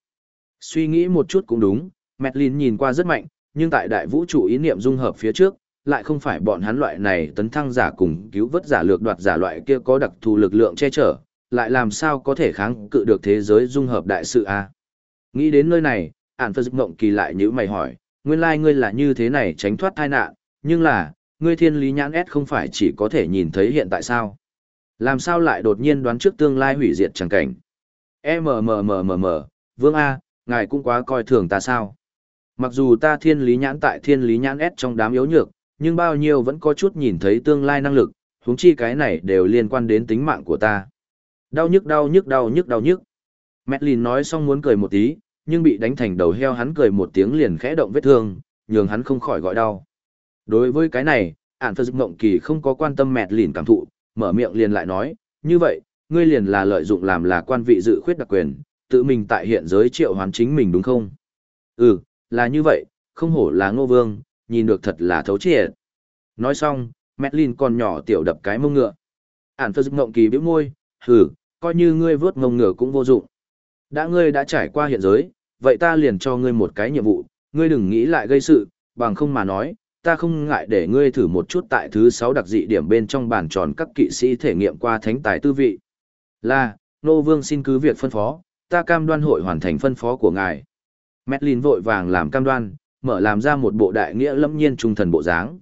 Suy nghĩ một chút cũng đúng, mẹt lìn nhìn qua rất mạnh, nhưng tại đại vũ trụ ý niệm dung hợp phía trước, lại không phải bọn hắn loại này tấn thăng giả cùng cứu vớt giả lược đoạt giả loại kia có đặc thù lực lượng che chở, lại làm sao có thể kháng cự được thế giới dung hợp đại sự a Nghĩ đến nơi này, ản phật mộng kỳ lại như mày hỏi, nguyên lai ngươi là như thế này tránh thoát tai nạn, nhưng là, ngươi thiên lý nhãn S không phải chỉ có thể nhìn thấy hiện tại sao? Làm sao lại đột nhiên đoán trước tương lai hủy diệt chẳng cảnh? MMMMM, Vương A, ngài cũng quá coi thường ta sao? Mặc dù ta thiên lý nhãn tại thiên lý nhãn S trong đám yếu nhược, nhưng bao nhiêu vẫn có chút nhìn thấy tương lai năng lực, huống chi cái này đều liên quan đến tính mạng của ta. Đau nhức đau nhức đau nhức đau nhức. Madeline nói xong muốn cười một tí, nhưng bị đánh thành đầu heo hắn cười một tiếng liền khẽ động vết thương, nhường hắn không khỏi gọi đau. Đối với cái này, ản phật mộng kỳ không có quan tâm Madeline cảm thụ, mở miệng liền lại nói, như vậy, ngươi liền là lợi dụng làm là quan vị dự khuyết đặc quyền, tự mình tại hiện giới triệu hoàn chính mình đúng không? Ừ, là như vậy, không hổ là ngô vương, nhìn được thật là thấu triệt. Nói xong, Madeline còn nhỏ tiểu đập cái mông ngựa. Ản phơ ngộng kỳ biểu môi, hừ, coi như ngươi vớt mông ngựa cũng vô dụng. Đã ngươi đã trải qua hiện giới, vậy ta liền cho ngươi một cái nhiệm vụ, ngươi đừng nghĩ lại gây sự, bằng không mà nói, ta không ngại để ngươi thử một chút tại thứ sáu đặc dị điểm bên trong bàn tròn các kỵ sĩ thể nghiệm qua thánh tài tư vị. Là, Nô Vương xin cứ việc phân phó, ta cam đoan hội hoàn thành phân phó của ngài. Madeline vội vàng làm cam đoan, mở làm ra một bộ đại nghĩa lâm nhiên trung thần bộ dáng.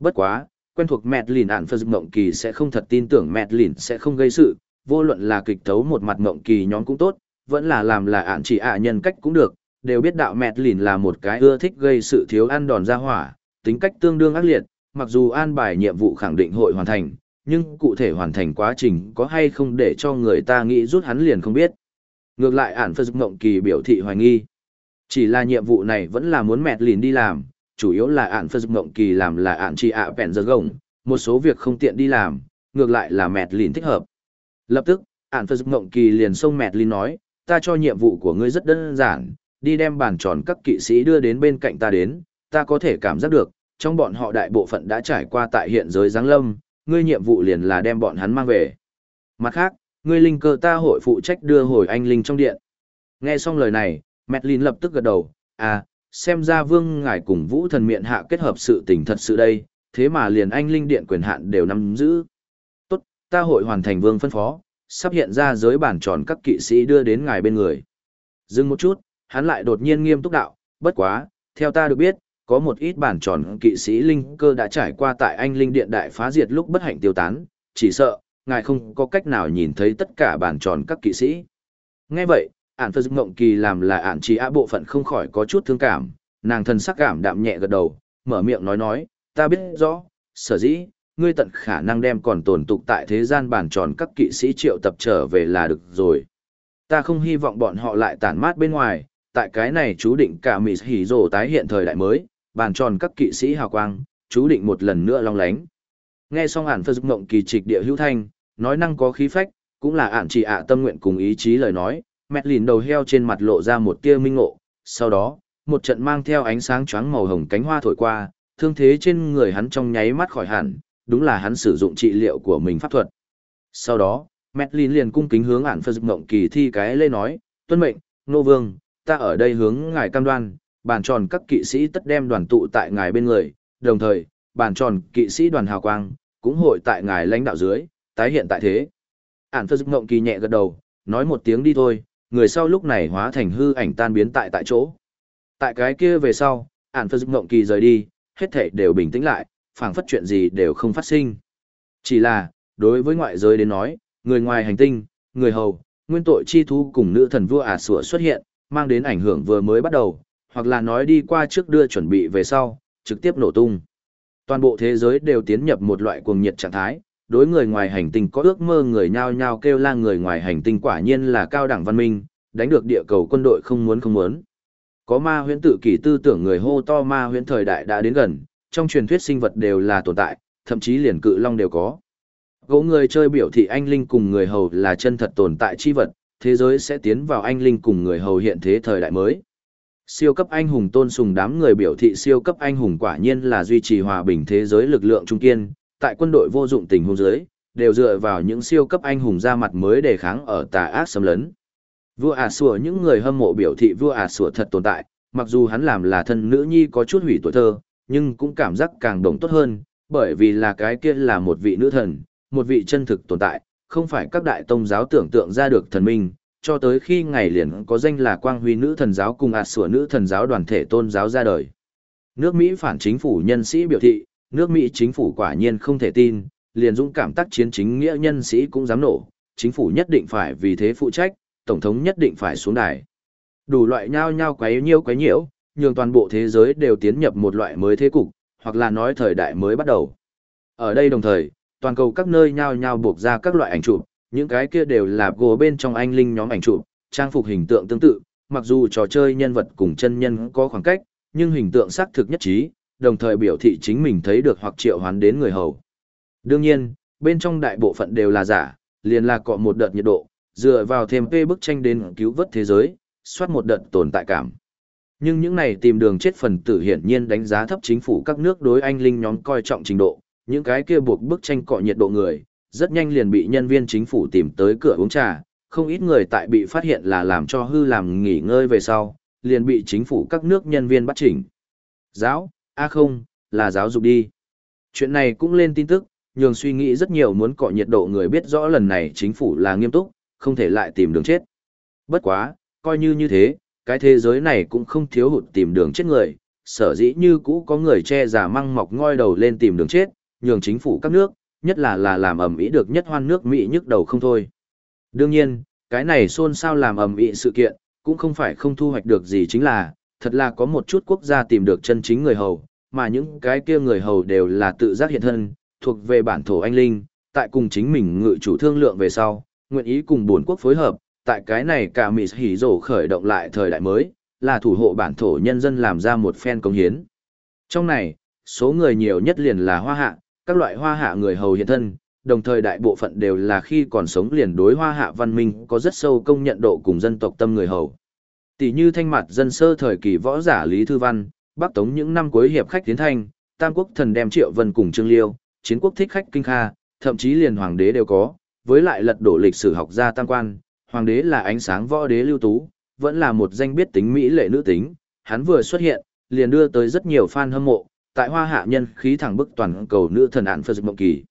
Bất quá, quen thuộc mẹt lìn ản phật mộng kỳ sẽ không thật tin tưởng mẹt sẽ không gây sự, vô luận là kịch thấu một mặt mộng kỳ nhóm cũng tốt, vẫn là làm là ản chỉ ạ nhân cách cũng được, đều biết đạo mẹt lìn là một cái ưa thích gây sự thiếu ăn đòn ra hỏa, tính cách tương đương ác liệt, mặc dù an bài nhiệm vụ khẳng định hội hoàn thành, nhưng cụ thể hoàn thành quá trình có hay không để cho người ta nghĩ rút hắn liền không biết. Ngược lại ản phật mộng kỳ biểu thị hoài nghi. Chỉ là nhiệm vụ này vẫn là muốn mẹt lìn đi làm, chủ yếu là ản phật mộng kỳ làm là ạn chỉ ạ bèn giờ gồng, một số việc không tiện đi làm, ngược lại là mẹt lìn thích hợp. Lập tức, ản phật mộng kỳ liền xông mẹt lìn nói, ta cho nhiệm vụ của ngươi rất đơn giản, đi đem bàn tròn các kỵ sĩ đưa đến bên cạnh ta đến, ta có thể cảm giác được, trong bọn họ đại bộ phận đã trải qua tại hiện giới giáng lâm, ngươi nhiệm vụ liền là đem bọn hắn mang về. Mặt khác, ngươi linh cơ ta hội phụ trách đưa hồi anh linh trong điện. Nghe xong lời này, Madeline lập tức gật đầu, à, xem ra vương ngài cùng vũ thần miệng hạ kết hợp sự tình thật sự đây, thế mà liền anh linh điện quyền hạn đều nắm giữ. Tốt, ta hội hoàn thành vương phân phó, sắp hiện ra giới bản tròn các kỵ sĩ đưa đến ngài bên người. Dừng một chút, hắn lại đột nhiên nghiêm túc đạo, bất quá, theo ta được biết, có một ít bản tròn kỵ sĩ linh cơ đã trải qua tại anh linh điện đại phá diệt lúc bất hạnh tiêu tán, chỉ sợ, ngài không có cách nào nhìn thấy tất cả bản tròn các kỵ sĩ. Nghe vậy, ản phật mộng kỳ làm là ản chỉ á bộ phận không khỏi có chút thương cảm, nàng thần sắc cảm đạm nhẹ gật đầu, mở miệng nói nói, ta biết rõ, sở dĩ, ngươi tận khả năng đem còn tồn tục tại thế gian bản tròn các kỵ sĩ triệu tập trở về là được rồi. Ta không hy vọng bọn họ lại tản mát bên ngoài, tại cái này chú định cả mỹ hỉ rồ tái hiện thời đại mới, bàn tròn các kỵ sĩ hào quang, chú định một lần nữa long lánh. Nghe xong ản phật mộng kỳ trịch địa hữu thanh, nói năng có khí phách, cũng là ản chỉ ạ tâm nguyện cùng ý chí lời nói, mẹ lìn đầu heo trên mặt lộ ra một tia minh ngộ, sau đó, một trận mang theo ánh sáng choáng màu hồng cánh hoa thổi qua, thương thế trên người hắn trong nháy mắt khỏi hẳn, đúng là hắn sử dụng trị liệu của mình pháp thuật. Sau đó, Medlin liền cung kính hướng ản phật mộng kỳ thi cái lê nói, tuân mệnh, nô vương, ta ở đây hướng ngài cam đoan, bàn tròn các kỵ sĩ tất đem đoàn tụ tại ngài bên người, đồng thời, bàn tròn kỵ sĩ đoàn hào quang, cũng hội tại ngài lãnh đạo dưới, tái hiện tại thế. Ản phật ngộng kỳ nhẹ gật đầu, nói một tiếng đi thôi, người sau lúc này hóa thành hư ảnh tan biến tại tại chỗ. Tại cái kia về sau, ản phật ngộng kỳ rời đi, hết thể đều bình tĩnh lại, phảng phất chuyện gì đều không phát sinh. Chỉ là, đối với ngoại giới đến nói, người ngoài hành tinh, người hầu, nguyên tội chi thú cùng nữ thần vua ả sủa xuất hiện, mang đến ảnh hưởng vừa mới bắt đầu, hoặc là nói đi qua trước đưa chuẩn bị về sau, trực tiếp nổ tung. Toàn bộ thế giới đều tiến nhập một loại cuồng nhiệt trạng thái, đối người ngoài hành tinh có ước mơ người nhao nhao kêu la người ngoài hành tinh quả nhiên là cao đẳng văn minh, đánh được địa cầu quân đội không muốn không muốn. Có ma huyễn tự kỷ tư tưởng người hô to ma huyễn thời đại đã đến gần, trong truyền thuyết sinh vật đều là tồn tại, thậm chí liền cự long đều có. Gỗ người chơi biểu thị anh linh cùng người hầu là chân thật tồn tại chi vật, thế giới sẽ tiến vào anh linh cùng người hầu hiện thế thời đại mới. Siêu cấp anh hùng tôn sùng đám người biểu thị siêu cấp anh hùng quả nhiên là duy trì hòa bình thế giới lực lượng trung kiên, tại quân đội vô dụng tình huống giới, đều dựa vào những siêu cấp anh hùng ra mặt mới để kháng ở tà ác xâm lấn. Vua ả sủa những người hâm mộ biểu thị vua ả sủa thật tồn tại, mặc dù hắn làm là thân nữ nhi có chút hủy tuổi thơ, nhưng cũng cảm giác càng đồng tốt hơn, bởi vì là cái kia là một vị nữ thần, một vị chân thực tồn tại, không phải các đại tông giáo tưởng tượng ra được thần minh, cho tới khi ngày liền có danh là quang huy nữ thần giáo cùng ạt sủa nữ thần giáo đoàn thể tôn giáo ra đời. Nước Mỹ phản chính phủ nhân sĩ biểu thị, nước Mỹ chính phủ quả nhiên không thể tin, liền dũng cảm tác chiến chính nghĩa nhân sĩ cũng dám nổ, chính phủ nhất định phải vì thế phụ trách, tổng thống nhất định phải xuống đài. Đủ loại nhao nhao quấy nhiễu quấy nhiễu, nhường toàn bộ thế giới đều tiến nhập một loại mới thế cục, hoặc là nói thời đại mới bắt đầu. Ở đây đồng thời, toàn cầu các nơi nhao nhao buộc ra các loại ảnh chụp, những cái kia đều là gồ bên trong anh linh nhóm ảnh chụp, trang phục hình tượng tương tự, mặc dù trò chơi nhân vật cùng chân nhân có khoảng cách, nhưng hình tượng xác thực nhất trí, đồng thời biểu thị chính mình thấy được hoặc triệu hoán đến người hầu. Đương nhiên, bên trong đại bộ phận đều là giả, liền là cọ một đợt nhiệt độ, dựa vào thêm phê bức tranh đến cứu vớt thế giới, soát một đợt tồn tại cảm. Nhưng những này tìm đường chết phần tử hiển nhiên đánh giá thấp chính phủ các nước đối anh linh nhóm coi trọng trình độ, những cái kia buộc bức tranh cọ nhiệt độ người, rất nhanh liền bị nhân viên chính phủ tìm tới cửa uống trà, không ít người tại bị phát hiện là làm cho hư làm nghỉ ngơi về sau, liền bị chính phủ các nước nhân viên bắt chỉnh. Giáo, a không, là giáo dục đi. Chuyện này cũng lên tin tức, nhường suy nghĩ rất nhiều muốn cọ nhiệt độ người biết rõ lần này chính phủ là nghiêm túc, không thể lại tìm đường chết. Bất quá, coi như như thế, cái thế giới này cũng không thiếu hụt tìm đường chết người, sở dĩ như cũ có người che giả măng mọc ngoi đầu lên tìm đường chết, nhường chính phủ các nước, nhất là là làm ầm ĩ được nhất hoan nước Mỹ nhức đầu không thôi. Đương nhiên, cái này xôn xao làm ầm ĩ sự kiện, cũng không phải không thu hoạch được gì chính là, thật là có một chút quốc gia tìm được chân chính người hầu, mà những cái kia người hầu đều là tự giác hiện thân, thuộc về bản thổ anh linh, tại cùng chính mình ngự chủ thương lượng về sau, nguyện ý cùng bốn quốc phối hợp, tại cái này cả mỹ hỉ rổ khởi động lại thời đại mới, là thủ hộ bản thổ nhân dân làm ra một phen công hiến. Trong này, số người nhiều nhất liền là hoa hạ, các loại hoa hạ người hầu hiện thân, đồng thời đại bộ phận đều là khi còn sống liền đối hoa hạ văn minh có rất sâu công nhận độ cùng dân tộc tâm người hầu. Tỷ như thanh mặt dân sơ thời kỳ võ giả Lý Thư Văn, Bắc Tống những năm cuối hiệp khách tiến thanh, Tam Quốc thần đem Triệu Vân cùng Trương Liêu, chiến quốc thích khách kinh kha, thậm chí liền hoàng đế đều có, với lại lật đổ lịch sử học gia tam quan, hoàng đế là ánh sáng võ đế lưu tú, vẫn là một danh biết tính mỹ lệ nữ tính, hắn vừa xuất hiện, liền đưa tới rất nhiều fan hâm mộ, tại hoa hạ nhân khí thẳng bức toàn cầu nữ thần án Phật Mộng Kỳ.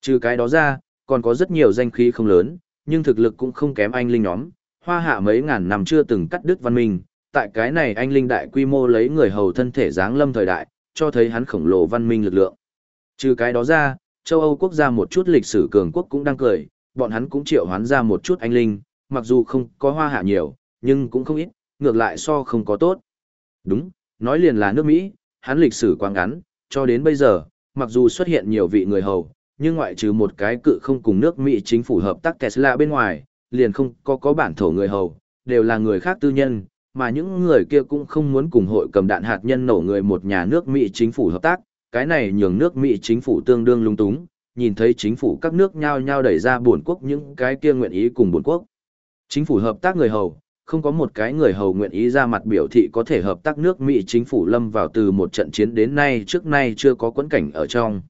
Trừ cái đó ra, còn có rất nhiều danh khí không lớn, nhưng thực lực cũng không kém anh linh nhóm, hoa hạ mấy ngàn năm chưa từng cắt đứt văn minh, tại cái này anh linh đại quy mô lấy người hầu thân thể dáng lâm thời đại, cho thấy hắn khổng lồ văn minh lực lượng. Trừ cái đó ra, châu Âu quốc gia một chút lịch sử cường quốc cũng đang cười, bọn hắn cũng triệu hoán ra một chút anh linh, mặc dù không có hoa hạ nhiều, nhưng cũng không ít, ngược lại so không có tốt. Đúng, nói liền là nước Mỹ, hắn lịch sử quá ngắn, cho đến bây giờ, mặc dù xuất hiện nhiều vị người hầu, nhưng ngoại trừ một cái cự không cùng nước Mỹ chính phủ hợp tác Tesla bên ngoài, liền không có có bản thổ người hầu, đều là người khác tư nhân, mà những người kia cũng không muốn cùng hội cầm đạn hạt nhân nổ người một nhà nước Mỹ chính phủ hợp tác, cái này nhường nước Mỹ chính phủ tương đương lung túng, nhìn thấy chính phủ các nước nhao nhao đẩy ra buồn quốc những cái kia nguyện ý cùng buồn quốc. Chính phủ hợp tác người hầu, không có một cái người hầu nguyện ý ra mặt biểu thị có thể hợp tác nước Mỹ chính phủ lâm vào từ một trận chiến đến nay trước nay chưa có quẫn cảnh ở trong.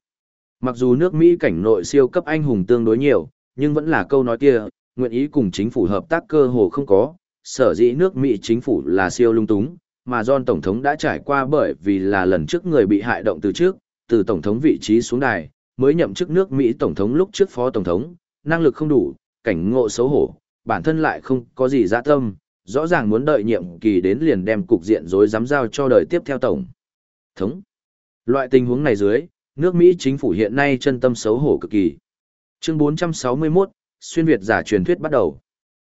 Mặc dù nước Mỹ cảnh nội siêu cấp anh hùng tương đối nhiều, nhưng vẫn là câu nói kia, nguyện ý cùng chính phủ hợp tác cơ hồ không có, sở dĩ nước Mỹ chính phủ là siêu lung túng, mà John Tổng thống đã trải qua bởi vì là lần trước người bị hại động từ trước, từ Tổng thống vị trí xuống đài, mới nhậm chức nước Mỹ Tổng thống lúc trước Phó Tổng thống, năng lực không đủ, cảnh ngộ xấu hổ, bản thân lại không có gì dạ tâm, rõ ràng muốn đợi nhiệm kỳ đến liền đem cục diện rối rắm giao cho đời tiếp theo Tổng thống. Loại tình huống này dưới, nước Mỹ chính phủ hiện nay chân tâm xấu hổ cực kỳ. Chương 461, xuyên Việt giả truyền thuyết bắt đầu.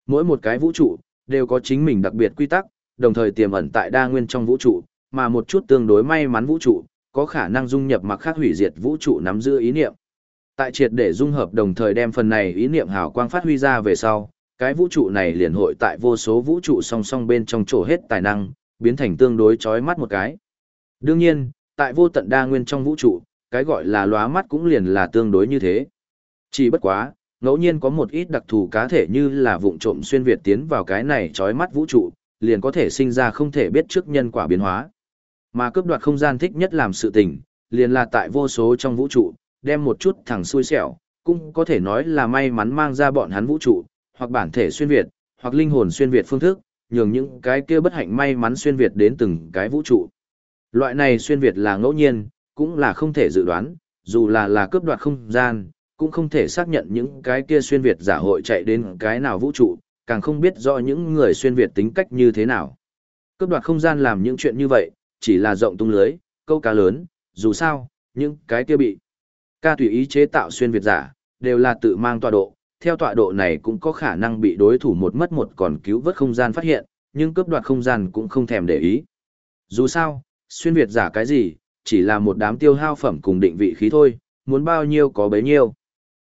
Mỗi một cái vũ trụ, đều có chính mình đặc biệt quy tắc, đồng thời tiềm ẩn tại đa nguyên trong vũ trụ, mà một chút tương đối may mắn vũ trụ, có khả năng dung nhập mặc khác hủy diệt vũ trụ nắm giữ ý niệm. Tại triệt để dung hợp đồng thời đem phần này ý niệm hào quang phát huy ra về sau, cái vũ trụ này liền hội tại vô số vũ trụ song song bên trong chỗ hết tài năng, biến thành tương đối chói mắt một cái. Đương nhiên, tại vô tận đa nguyên trong vũ trụ, cái gọi là lóa mắt cũng liền là tương đối như thế. Chỉ bất quá, ngẫu nhiên có một ít đặc thù cá thể như là vụng trộm xuyên việt tiến vào cái này chói mắt vũ trụ, liền có thể sinh ra không thể biết trước nhân quả biến hóa. Mà cướp đoạt không gian thích nhất làm sự tình, liền là tại vô số trong vũ trụ, đem một chút thằng xui xẻo, cũng có thể nói là may mắn mang ra bọn hắn vũ trụ, hoặc bản thể xuyên việt, hoặc linh hồn xuyên việt phương thức, nhường những cái kia bất hạnh may mắn xuyên việt đến từng cái vũ trụ. Loại này xuyên việt là ngẫu nhiên, cũng là không thể dự đoán, dù là là cướp đoạt không gian, cũng không thể xác nhận những cái kia xuyên Việt giả hội chạy đến cái nào vũ trụ, càng không biết rõ những người xuyên Việt tính cách như thế nào. Cướp đoạt không gian làm những chuyện như vậy, chỉ là rộng tung lưới, câu cá lớn, dù sao, những cái kia bị ca tùy ý chế tạo xuyên Việt giả, đều là tự mang tọa độ, theo tọa độ này cũng có khả năng bị đối thủ một mất một còn cứu vớt không gian phát hiện, nhưng cướp đoạt không gian cũng không thèm để ý. Dù sao, xuyên Việt giả cái gì, chỉ là một đám tiêu hao phẩm cùng định vị khí thôi, muốn bao nhiêu có bấy nhiêu.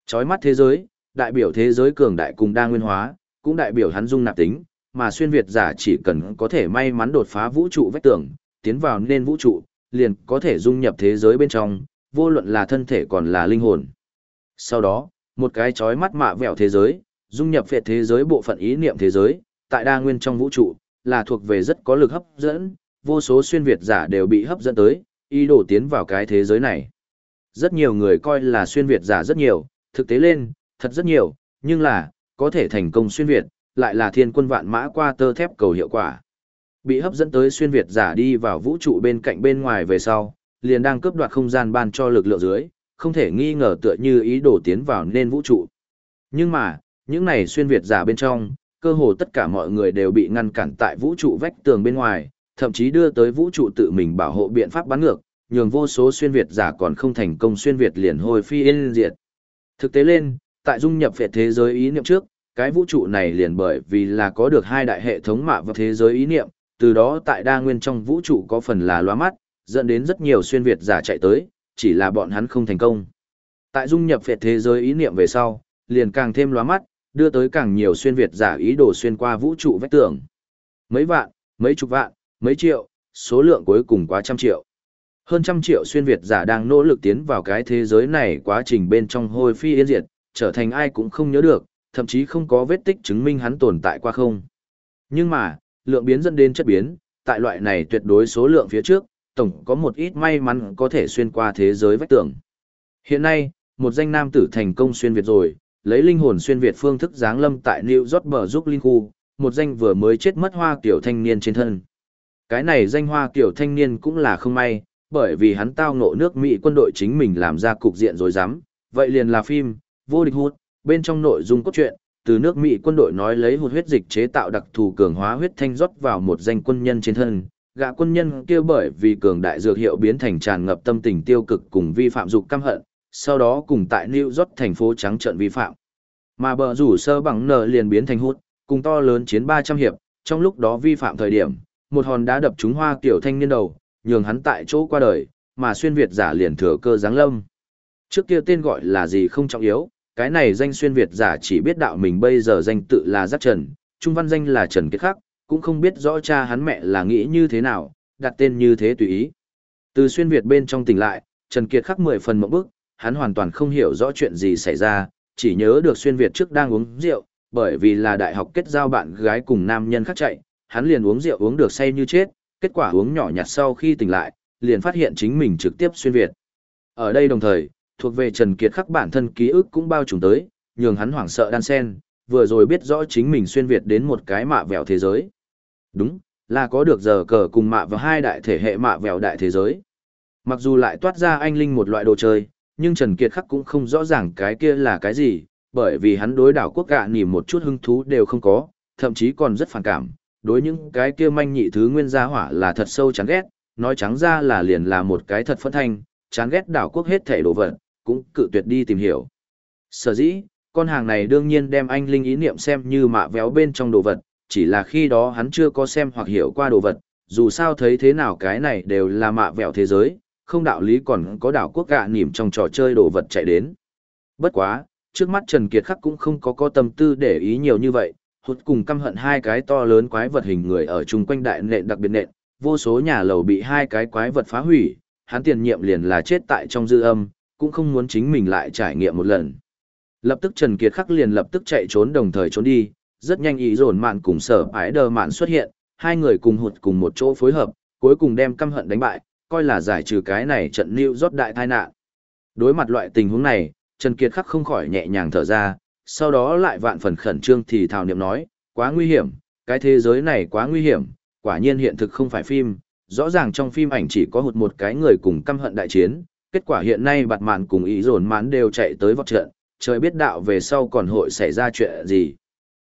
Chói mắt thế giới, đại biểu thế giới cường đại cùng đa nguyên hóa, cũng đại biểu hắn dung nạp tính, mà xuyên Việt giả chỉ cần có thể may mắn đột phá vũ trụ vách tường, tiến vào nên vũ trụ, liền có thể dung nhập thế giới bên trong, vô luận là thân thể còn là linh hồn. Sau đó, một cái chói mắt mạ vẹo thế giới, dung nhập về thế giới bộ phận ý niệm thế giới, tại đa nguyên trong vũ trụ, là thuộc về rất có lực hấp dẫn, vô số xuyên Việt giả đều bị hấp dẫn tới, ý đồ tiến vào cái thế giới này. Rất nhiều người coi là xuyên Việt giả rất nhiều, thực tế lên, thật rất nhiều, nhưng là, có thể thành công xuyên Việt, lại là thiên quân vạn mã qua tơ thép cầu hiệu quả. Bị hấp dẫn tới xuyên Việt giả đi vào vũ trụ bên cạnh bên ngoài về sau, liền đang cướp đoạt không gian ban cho lực lượng dưới, không thể nghi ngờ tựa như ý đồ tiến vào nên vũ trụ. Nhưng mà, những này xuyên Việt giả bên trong, cơ hồ tất cả mọi người đều bị ngăn cản tại vũ trụ vách tường bên ngoài, thậm chí đưa tới vũ trụ tự mình bảo hộ biện pháp bắn ngược, nhường vô số xuyên Việt giả còn không thành công xuyên Việt liền hồi phi yên diệt. Thực tế lên, tại dung nhập về thế giới ý niệm trước, cái vũ trụ này liền bởi vì là có được hai đại hệ thống mạ và thế giới ý niệm, từ đó tại đa nguyên trong vũ trụ có phần là loa mắt, dẫn đến rất nhiều xuyên Việt giả chạy tới, chỉ là bọn hắn không thành công. Tại dung nhập về thế giới ý niệm về sau, liền càng thêm lóa mắt, đưa tới càng nhiều xuyên Việt giả ý đồ xuyên qua vũ trụ vách tường. Mấy vạn, mấy chục vạn, mấy triệu, số lượng cuối cùng quá trăm triệu. Hơn trăm triệu xuyên Việt giả đang nỗ lực tiến vào cái thế giới này quá trình bên trong hôi phi yên diệt, trở thành ai cũng không nhớ được, thậm chí không có vết tích chứng minh hắn tồn tại qua không. Nhưng mà, lượng biến dẫn đến chất biến, tại loại này tuyệt đối số lượng phía trước, tổng có một ít may mắn có thể xuyên qua thế giới vách tường. Hiện nay, một danh nam tử thành công xuyên Việt rồi, lấy linh hồn xuyên Việt phương thức giáng lâm tại New York bờ giúp linh khu, một danh vừa mới chết mất hoa kiểu thanh niên trên thân. Cái này danh hoa kiểu thanh niên cũng là không may, bởi vì hắn tao ngộ nước Mỹ quân đội chính mình làm ra cục diện rồi dám, vậy liền là phim, vô địch hút, bên trong nội dung cốt truyện, từ nước Mỹ quân đội nói lấy hụt huyết dịch chế tạo đặc thù cường hóa huyết thanh rót vào một danh quân nhân trên thân. Gã quân nhân kia bởi vì cường đại dược hiệu biến thành tràn ngập tâm tình tiêu cực cùng vi phạm dục căm hận, sau đó cùng tại New York thành phố trắng trận vi phạm. Mà bờ rủ sơ bằng nở liền biến thành hút, cùng to lớn chiến 300 hiệp, trong lúc đó vi phạm thời điểm, một hòn đá đập trúng hoa kiểu thanh niên đầu, nhường hắn tại chỗ qua đời, mà xuyên Việt giả liền thừa cơ giáng lâm. Trước kia tên gọi là gì không trọng yếu, cái này danh xuyên Việt giả chỉ biết đạo mình bây giờ danh tự là Giác Trần, trung văn danh là Trần Kiệt Khắc, cũng không biết rõ cha hắn mẹ là nghĩ như thế nào, đặt tên như thế tùy ý. Từ xuyên Việt bên trong tỉnh lại, Trần Kiệt Khắc mười phần mộng bức, hắn hoàn toàn không hiểu rõ chuyện gì xảy ra, chỉ nhớ được xuyên Việt trước đang uống rượu, bởi vì là đại học kết giao bạn gái cùng nam nhân khác chạy, hắn liền uống rượu uống được say như chết, kết quả uống nhỏ nhặt sau khi tỉnh lại, liền phát hiện chính mình trực tiếp xuyên Việt. Ở đây đồng thời, thuộc về Trần Kiệt khắc bản thân ký ức cũng bao trùm tới, nhường hắn hoảng sợ đan sen, vừa rồi biết rõ chính mình xuyên Việt đến một cái mạ vẹo thế giới. Đúng, là có được giờ cờ cùng mạ và hai đại thể hệ mạ vẹo đại thế giới. Mặc dù lại toát ra anh linh một loại đồ chơi, nhưng Trần Kiệt khắc cũng không rõ ràng cái kia là cái gì, bởi vì hắn đối đảo quốc gạ nỉ một chút hứng thú đều không có, thậm chí còn rất phản cảm, đối những cái kia manh nhị thứ nguyên gia hỏa là thật sâu chán ghét, nói trắng ra là liền là một cái thật phân thanh, chán ghét đảo quốc hết thể đồ vật, cũng cự tuyệt đi tìm hiểu. Sở dĩ, con hàng này đương nhiên đem anh linh ý niệm xem như mạ véo bên trong đồ vật, chỉ là khi đó hắn chưa có xem hoặc hiểu qua đồ vật, dù sao thấy thế nào cái này đều là mạ vẹo thế giới, không đạo lý còn có đảo quốc gạ nỉm trong trò chơi đồ vật chạy đến. Bất quá, trước mắt Trần Kiệt Khắc cũng không có có tâm tư để ý nhiều như vậy, hụt cùng căm hận hai cái to lớn quái vật hình người ở chung quanh đại nện đặc biệt nện, vô số nhà lầu bị hai cái quái vật phá hủy, hắn tiền nhiệm liền là chết tại trong dư âm, cũng không muốn chính mình lại trải nghiệm một lần. Lập tức Trần Kiệt Khắc liền lập tức chạy trốn đồng thời trốn đi, rất nhanh ý dồn mạn cùng sở ái đờ mạn xuất hiện, hai người cùng hụt cùng một chỗ phối hợp, cuối cùng đem căm hận đánh bại, coi là giải trừ cái này trận lưu rót đại tai nạn. Đối mặt loại tình huống này, Trần Kiệt Khắc không khỏi nhẹ nhàng thở ra, sau đó lại vạn phần khẩn trương thì thào niệm nói, quá nguy hiểm, cái thế giới này quá nguy hiểm, quả nhiên hiện thực không phải phim, rõ ràng trong phim ảnh chỉ có hụt một cái người cùng căm hận đại chiến, kết quả hiện nay bạt mạn cùng ý dồn mán đều chạy tới vọt trận, trời biết đạo về sau còn hội xảy ra chuyện gì.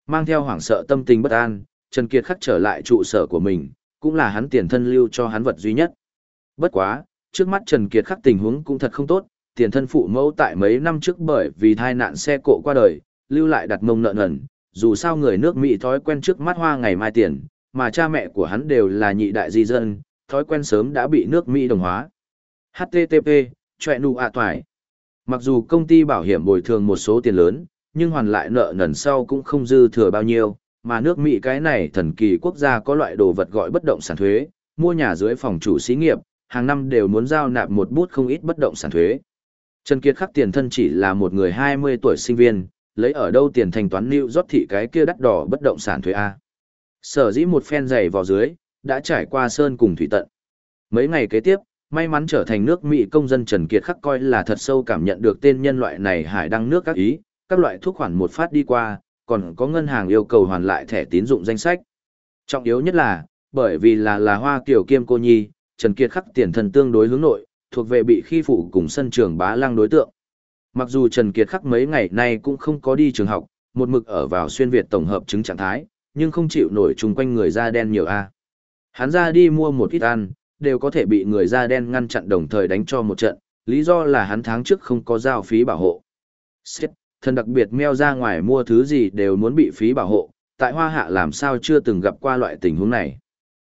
Mang theo hoảng sợ tâm tình bất an, Trần Kiệt khắc trở lại trụ sở của mình, cũng là hắn tiền thân lưu cho hắn vật duy nhất. Bất quá, trước mắt Trần Kiệt khắc tình huống cũng thật không tốt, tiền thân phụ mẫu tại mấy năm trước bởi vì tai nạn xe cộ qua đời, lưu lại đặt mông nợ nần, dù sao người nước Mỹ thói quen trước mắt hoa ngày mai tiền, mà cha mẹ của hắn đều là nhị đại di dân, thói quen sớm đã bị nước Mỹ đồng hóa. HTTP, chọe nụ ạ toài. Mặc dù công ty bảo hiểm bồi thường một số tiền lớn, nhưng hoàn lại nợ nần sau cũng không dư thừa bao nhiêu, mà nước Mỹ cái này thần kỳ quốc gia có loại đồ vật gọi bất động sản thuế, mua nhà dưới phòng chủ xí nghiệp, hàng năm đều muốn giao nạp một bút không ít bất động sản thuế. Trần Kiệt khắc tiền thân chỉ là một người 20 tuổi sinh viên, lấy ở đâu tiền thanh toán lưu rót thị cái kia đắt đỏ bất động sản thuế A. Sở dĩ một phen dày vào dưới, đã trải qua sơn cùng thủy tận. Mấy ngày kế tiếp, may mắn trở thành nước Mỹ công dân Trần Kiệt khắc coi là thật sâu cảm nhận được tên nhân loại này hải đăng nước các ý, các loại thuốc khoản một phát đi qua, còn có ngân hàng yêu cầu hoàn lại thẻ tín dụng danh sách. Trọng yếu nhất là, bởi vì là là hoa kiểu kiêm cô nhi, Trần Kiệt khắc tiền thần tương đối hướng nội, thuộc về bị khi phụ cùng sân trường bá lăng đối tượng. Mặc dù Trần Kiệt khắc mấy ngày nay cũng không có đi trường học, một mực ở vào xuyên Việt tổng hợp chứng trạng thái, nhưng không chịu nổi chung quanh người da đen nhiều a. Hắn ra đi mua một ít ăn, đều có thể bị người da đen ngăn chặn đồng thời đánh cho một trận, lý do là hắn tháng trước không có giao phí bảo hộ. Xếp, thân đặc biệt meo ra ngoài mua thứ gì đều muốn bị phí bảo hộ, tại hoa hạ làm sao chưa từng gặp qua loại tình huống này.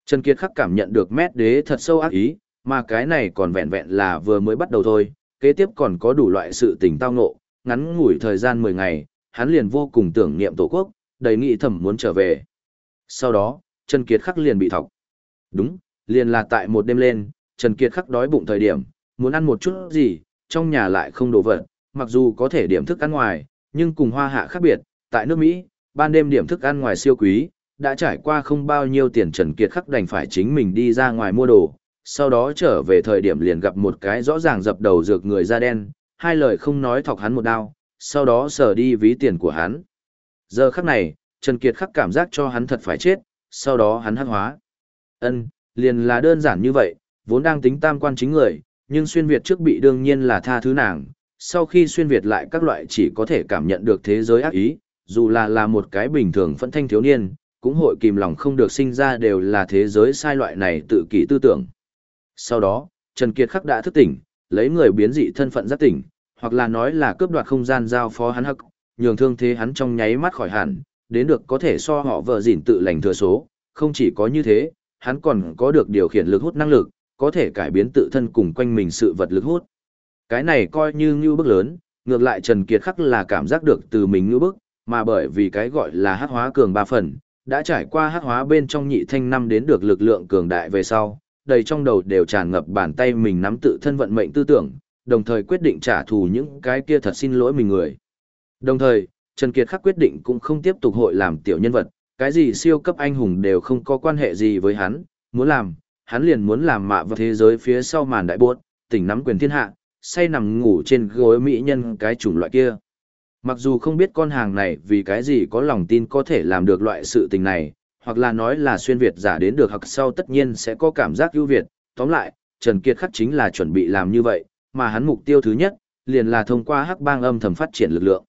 Trần Kiệt khắc cảm nhận được mét đế thật sâu ác ý, mà cái này còn vẹn vẹn là vừa mới bắt đầu thôi, kế tiếp còn có đủ loại sự tình tao ngộ, ngắn ngủi thời gian 10 ngày, hắn liền vô cùng tưởng niệm tổ quốc, đầy nghị thầm muốn trở về. Sau đó, Trần Kiệt khắc liền bị thọc. Đúng, liền là tại một đêm lên, Trần Kiệt khắc đói bụng thời điểm, muốn ăn một chút gì, trong nhà lại không đồ vật, mặc dù có thể điểm thức ăn ngoài, nhưng cùng hoa hạ khác biệt, tại nước Mỹ, ban đêm điểm thức ăn ngoài siêu quý, đã trải qua không bao nhiêu tiền Trần Kiệt khắc đành phải chính mình đi ra ngoài mua đồ, sau đó trở về thời điểm liền gặp một cái rõ ràng dập đầu dược người da đen, hai lời không nói thọc hắn một đao, sau đó sờ đi ví tiền của hắn. Giờ khắc này, Trần Kiệt khắc cảm giác cho hắn thật phải chết, sau đó hắn hắc hóa. Ân, liền là đơn giản như vậy, vốn đang tính tam quan chính người, nhưng xuyên Việt trước bị đương nhiên là tha thứ nàng, sau khi xuyên Việt lại các loại chỉ có thể cảm nhận được thế giới ác ý, dù là là một cái bình thường phẫn thanh thiếu niên, cũng hội kìm lòng không được sinh ra đều là thế giới sai loại này tự kỷ tư tưởng. Sau đó, Trần Kiệt khắc đã thức tỉnh, lấy người biến dị thân phận giác tỉnh, hoặc là nói là cướp đoạt không gian giao phó hắn hắc, nhường thương thế hắn trong nháy mắt khỏi hẳn, đến được có thể so họ vợ dỉn tự lành thừa số, không chỉ có như thế, hắn còn có được điều khiển lực hút năng lực, có thể cải biến tự thân cùng quanh mình sự vật lực hút. Cái này coi như như bức lớn, ngược lại Trần Kiệt khắc là cảm giác được từ mình như bức, mà bởi vì cái gọi là hát hóa cường ba phần, đã trải qua hát hóa bên trong nhị thanh năm đến được lực lượng cường đại về sau, đầy trong đầu đều tràn ngập bàn tay mình nắm tự thân vận mệnh tư tưởng, đồng thời quyết định trả thù những cái kia thật xin lỗi mình người. Đồng thời, Trần Kiệt khắc quyết định cũng không tiếp tục hội làm tiểu nhân vật, cái gì siêu cấp anh hùng đều không có quan hệ gì với hắn, muốn làm, hắn liền muốn làm mạ vào thế giới phía sau màn đại buốt, tỉnh nắm quyền thiên hạ, say nằm ngủ trên gối mỹ nhân cái chủng loại kia. Mặc dù không biết con hàng này vì cái gì có lòng tin có thể làm được loại sự tình này, hoặc là nói là xuyên Việt giả đến được hoặc sau tất nhiên sẽ có cảm giác ưu việt. Tóm lại, Trần Kiệt khắc chính là chuẩn bị làm như vậy, mà hắn mục tiêu thứ nhất, liền là thông qua hắc bang âm thầm phát triển lực lượng.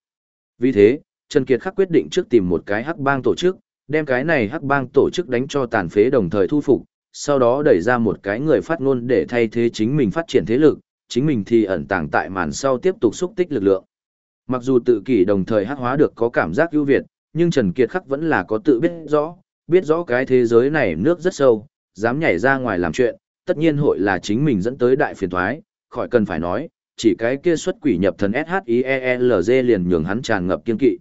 Vì thế, Trần Kiệt khắc quyết định trước tìm một cái hắc bang tổ chức, đem cái này hắc bang tổ chức đánh cho tàn phế đồng thời thu phục, sau đó đẩy ra một cái người phát ngôn để thay thế chính mình phát triển thế lực, chính mình thì ẩn tàng tại màn sau tiếp tục xúc tích lực lượng. Mặc dù tự kỷ đồng thời hắc hóa được có cảm giác ưu việt, nhưng Trần Kiệt khắc vẫn là có tự biết rõ, biết rõ cái thế giới này nước rất sâu, dám nhảy ra ngoài làm chuyện, tất nhiên hội là chính mình dẫn tới đại phiền thoái, khỏi cần phải nói, chỉ cái kia xuất quỷ nhập thần SHIELZ liền nhường hắn tràn ngập kiên kỵ.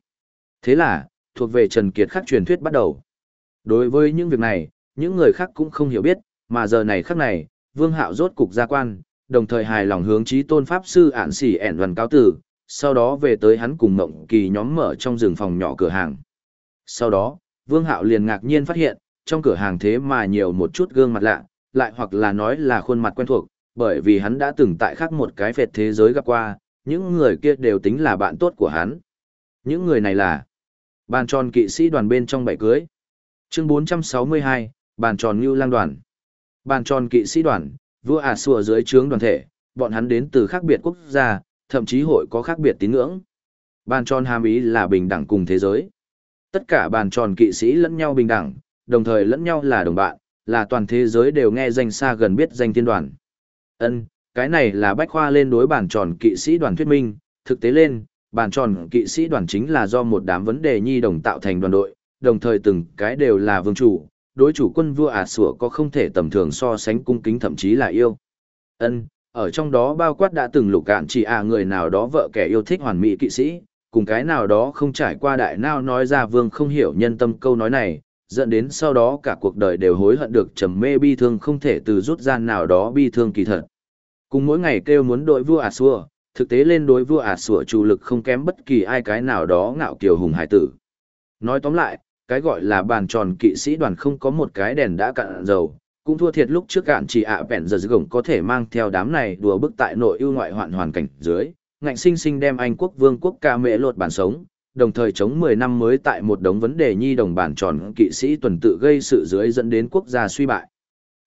Thế là, thuộc về Trần Kiệt khắc truyền thuyết bắt đầu. Đối với những việc này, những người khác cũng không hiểu biết, mà giờ này khắc này, Vương Hạo rốt cục gia quan, đồng thời hài lòng hướng chí tôn pháp sư ạn xỉ ẻn đoàn cáo tử, sau đó về tới hắn cùng mộng kỳ nhóm mở trong rừng phòng nhỏ cửa hàng. Sau đó, Vương Hạo liền ngạc nhiên phát hiện, trong cửa hàng thế mà nhiều một chút gương mặt lạ, lại hoặc là nói là khuôn mặt quen thuộc, bởi vì hắn đã từng tại khác một cái phệt thế giới gặp qua, những người kia đều tính là bạn tốt của hắn. Những người này là bàn tròn kỵ sĩ đoàn bên trong bảy cưới. Chương 462, bàn tròn Ngưu Lang đoàn. Bàn tròn kỵ sĩ đoàn, vua ả xua dưới trướng đoàn thể, bọn hắn đến từ khác biệt quốc gia, thậm chí hội có khác biệt tín ngưỡng. Bàn tròn hàm ý là bình đẳng cùng thế giới. Tất cả bàn tròn kỵ sĩ lẫn nhau bình đẳng, đồng thời lẫn nhau là đồng bạn, là toàn thế giới đều nghe danh xa gần biết danh tiên đoàn. Ân, cái này là bách khoa lên đối bàn tròn kỵ sĩ đoàn thuyết minh, thực tế lên, bàn tròn kỵ sĩ đoàn chính là do một đám vấn đề nhi đồng tạo thành đoàn đội, đồng thời từng cái đều là vương chủ, đối chủ quân vua ả sủa có không thể tầm thường so sánh cung kính thậm chí là yêu. Ân, ở trong đó bao quát đã từng lục cạn chỉ à người nào đó vợ kẻ yêu thích hoàn mỹ kỵ sĩ, cùng cái nào đó không trải qua đại nao nói ra vương không hiểu nhân tâm câu nói này, dẫn đến sau đó cả cuộc đời đều hối hận được trầm mê bi thương không thể từ rút gian nào đó bi thương kỳ thật. Cùng mỗi ngày kêu muốn đội vua ả sủa, thực tế lên đối vua ả sủa chủ lực không kém bất kỳ ai cái nào đó ngạo kiều hùng hải tử. Nói tóm lại, cái gọi là bàn tròn kỵ sĩ đoàn không có một cái đèn đã cạn dầu, cũng thua thiệt lúc trước cạn chỉ ạ à giờ gồng có thể mang theo đám này đùa bức tại nội ưu ngoại hoạn hoàn cảnh dưới, ngạnh sinh sinh đem Anh quốc vương quốc ca mễ lột bản sống, đồng thời chống 10 năm mới tại một đống vấn đề nhi đồng bản tròn kỵ sĩ tuần tự gây sự dưới dẫn đến quốc gia suy bại.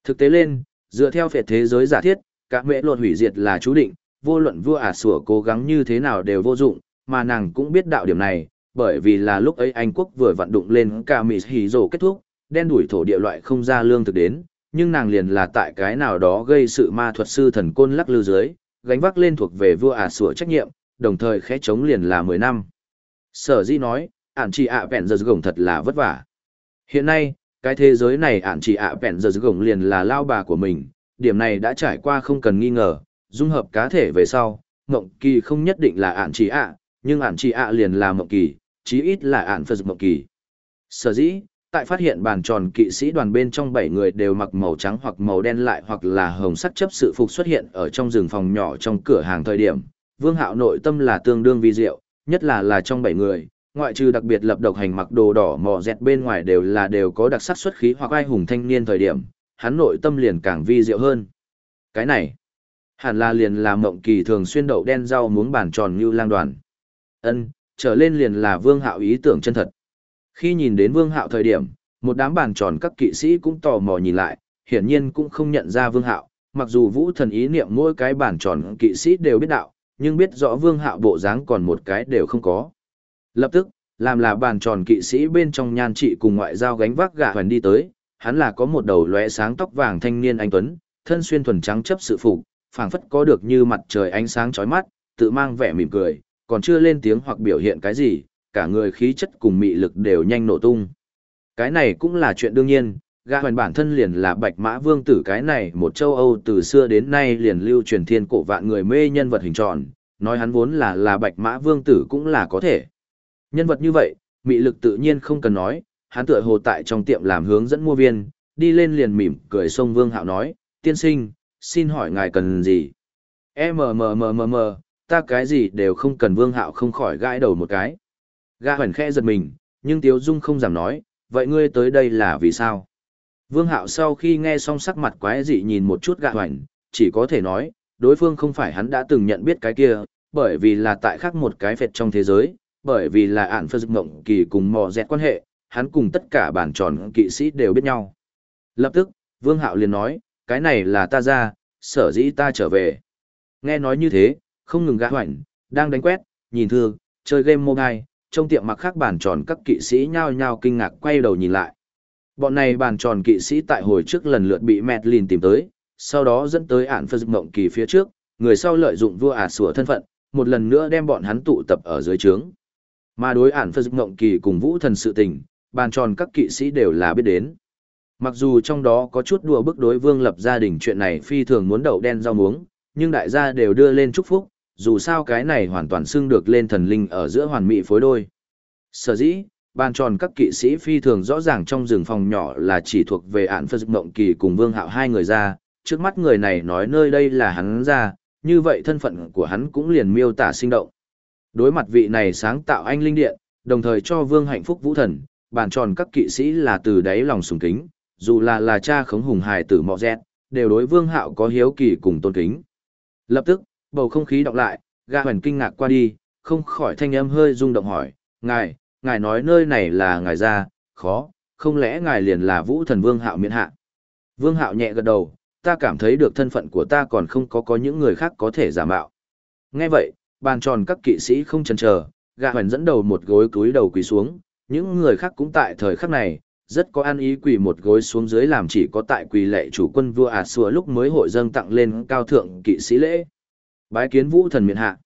Thực tế lên, dựa theo phệ thế giới giả thiết, các mễ lột hủy diệt là chú định, vô luận vua ả sủa cố gắng như thế nào đều vô dụng, mà nàng cũng biết đạo điểm này, bởi vì là lúc ấy Anh quốc vừa vận đụng lên cả Mỹ Hì Dồ kết thúc, đen đuổi thổ địa loại không ra lương thực đến, nhưng nàng liền là tại cái nào đó gây sự ma thuật sư thần côn lắc lư dưới, gánh vác lên thuộc về vua ả sủa trách nhiệm, đồng thời khẽ chống liền là 10 năm. Sở di nói, ản chỉ ạ vẹn giờ gồng thật là vất vả. Hiện nay, cái thế giới này ản chỉ ạ vẹn giờ gồng liền là lao bà của mình, điểm này đã trải qua không cần nghi ngờ, dung hợp cá thể về sau, mộng Kỳ không nhất định là ản chỉ ạ, nhưng ản chỉ ạ liền là mộng Kỳ, chí ít là ản phật mộng Kỳ. Sở dĩ, tại phát hiện bàn tròn kỵ sĩ đoàn bên trong bảy người đều mặc màu trắng hoặc màu đen lại hoặc là hồng sắc chấp sự phục xuất hiện ở trong rừng phòng nhỏ trong cửa hàng thời điểm, Vương Hạo nội tâm là tương đương vi diệu, nhất là là trong bảy người, Ngoại trừ đặc biệt lập độc hành mặc đồ đỏ mò dẹt bên ngoài đều là đều có đặc sắc xuất khí hoặc ai hùng thanh niên thời điểm, hắn nội tâm liền càng vi diệu hơn. Cái này, hẳn là liền là mộng kỳ thường xuyên đậu đen rau muống bàn tròn như lang đoàn. Ân, trở lên liền là vương hạo ý tưởng chân thật. Khi nhìn đến vương hạo thời điểm, một đám bàn tròn các kỵ sĩ cũng tò mò nhìn lại, hiển nhiên cũng không nhận ra vương hạo, mặc dù vũ thần ý niệm mỗi cái bàn tròn kỵ sĩ đều biết đạo, nhưng biết rõ vương hạo bộ dáng còn một cái đều không có. Lập tức, làm là bàn tròn kỵ sĩ bên trong nhan trị cùng ngoại giao gánh vác gạ hoàn đi tới, hắn là có một đầu lóe sáng tóc vàng thanh niên anh tuấn, thân xuyên thuần trắng chấp sự phục, phảng phất có được như mặt trời ánh sáng chói mắt, tự mang vẻ mỉm cười, còn chưa lên tiếng hoặc biểu hiện cái gì, cả người khí chất cùng mị lực đều nhanh nổ tung. Cái này cũng là chuyện đương nhiên, gã hoàn bản thân liền là bạch mã vương tử cái này một châu Âu từ xưa đến nay liền lưu truyền thiên cổ vạn người mê nhân vật hình tròn, nói hắn vốn là là bạch mã vương tử cũng là có thể. Nhân vật như vậy, mị lực tự nhiên không cần nói, hắn tựa hồ tại trong tiệm làm hướng dẫn mua viên, đi lên liền mỉm cười xông vương hạo nói, tiên sinh, xin hỏi ngài cần gì? MMMMM, ta cái gì đều không cần vương hạo không khỏi gãi đầu một cái. Gã hoành khẽ giật mình, nhưng Tiếu Dung không giảm nói, vậy ngươi tới đây là vì sao? Vương hạo sau khi nghe xong sắc mặt quái dị nhìn một chút gã hoành, chỉ có thể nói, đối phương không phải hắn đã từng nhận biết cái kia, bởi vì là tại khác một cái phệt trong thế giới, bởi vì là ản phơ dực mộng kỳ cùng mò dẹt quan hệ, hắn cùng tất cả bản tròn kỵ sĩ đều biết nhau. Lập tức, Vương Hạo liền nói, cái này là ta ra, sở dĩ ta trở về. Nghe nói như thế, không ngừng gã hoảnh, đang đánh quét, nhìn thương, chơi game mobile, trong tiệm mặc khác bàn tròn các kỵ sĩ nhao nhao kinh ngạc quay đầu nhìn lại. Bọn này bàn tròn kỵ sĩ tại hồi trước lần lượt bị Medlin tìm tới, sau đó dẫn tới ản phân dực mộng kỳ phía trước, người sau lợi dụng vua ả à sủa thân phận, một lần nữa đem bọn hắn tụ tập ở dưới trướng. Mà đối ản phân dực mộng kỳ cùng vũ thần sự tình, bàn tròn các kỵ sĩ đều là biết đến. Mặc dù trong đó có chút đùa bức đối vương lập gia đình chuyện này phi thường muốn đậu đen rau muống, nhưng đại gia đều đưa lên chúc phúc, dù sao cái này hoàn toàn xưng được lên thần linh ở giữa hoàn mỹ phối đôi. Sở dĩ, bàn tròn các kỵ sĩ phi thường rõ ràng trong rừng phòng nhỏ là chỉ thuộc về ản phật dực mộng kỳ cùng vương hạo hai người ra, trước mắt người này nói nơi đây là hắn ra, như vậy thân phận của hắn cũng liền miêu tả sinh động. Đối mặt vị này sáng tạo anh linh điện, đồng thời cho vương hạnh phúc vũ thần, bàn tròn các kỵ sĩ là từ đáy lòng sùng kính, dù là là cha khống hùng hài tử mọ dẹt, đều đối vương hạo có hiếu kỳ cùng tôn kính. Lập tức, bầu không khí đọc lại, gã huyền kinh ngạc qua đi, không khỏi thanh âm hơi rung động hỏi, ngài, ngài nói nơi này là ngài ra, khó, không lẽ ngài liền là vũ thần vương hạo miễn hạ. Vương hạo nhẹ gật đầu, ta cảm thấy được thân phận của ta còn không có có những người khác có thể giả mạo. Nghe vậy, bàn tròn các kỵ sĩ không chần chờ, gã huyền dẫn đầu một gối cúi đầu quỳ xuống, những người khác cũng tại thời khắc này, rất có ăn ý quỳ một gối xuống dưới làm chỉ có tại quỳ lệ chủ quân vua ả xua lúc mới hội dâng tặng lên cao thượng kỵ sĩ lễ. Bái kiến vũ thần miện hạ.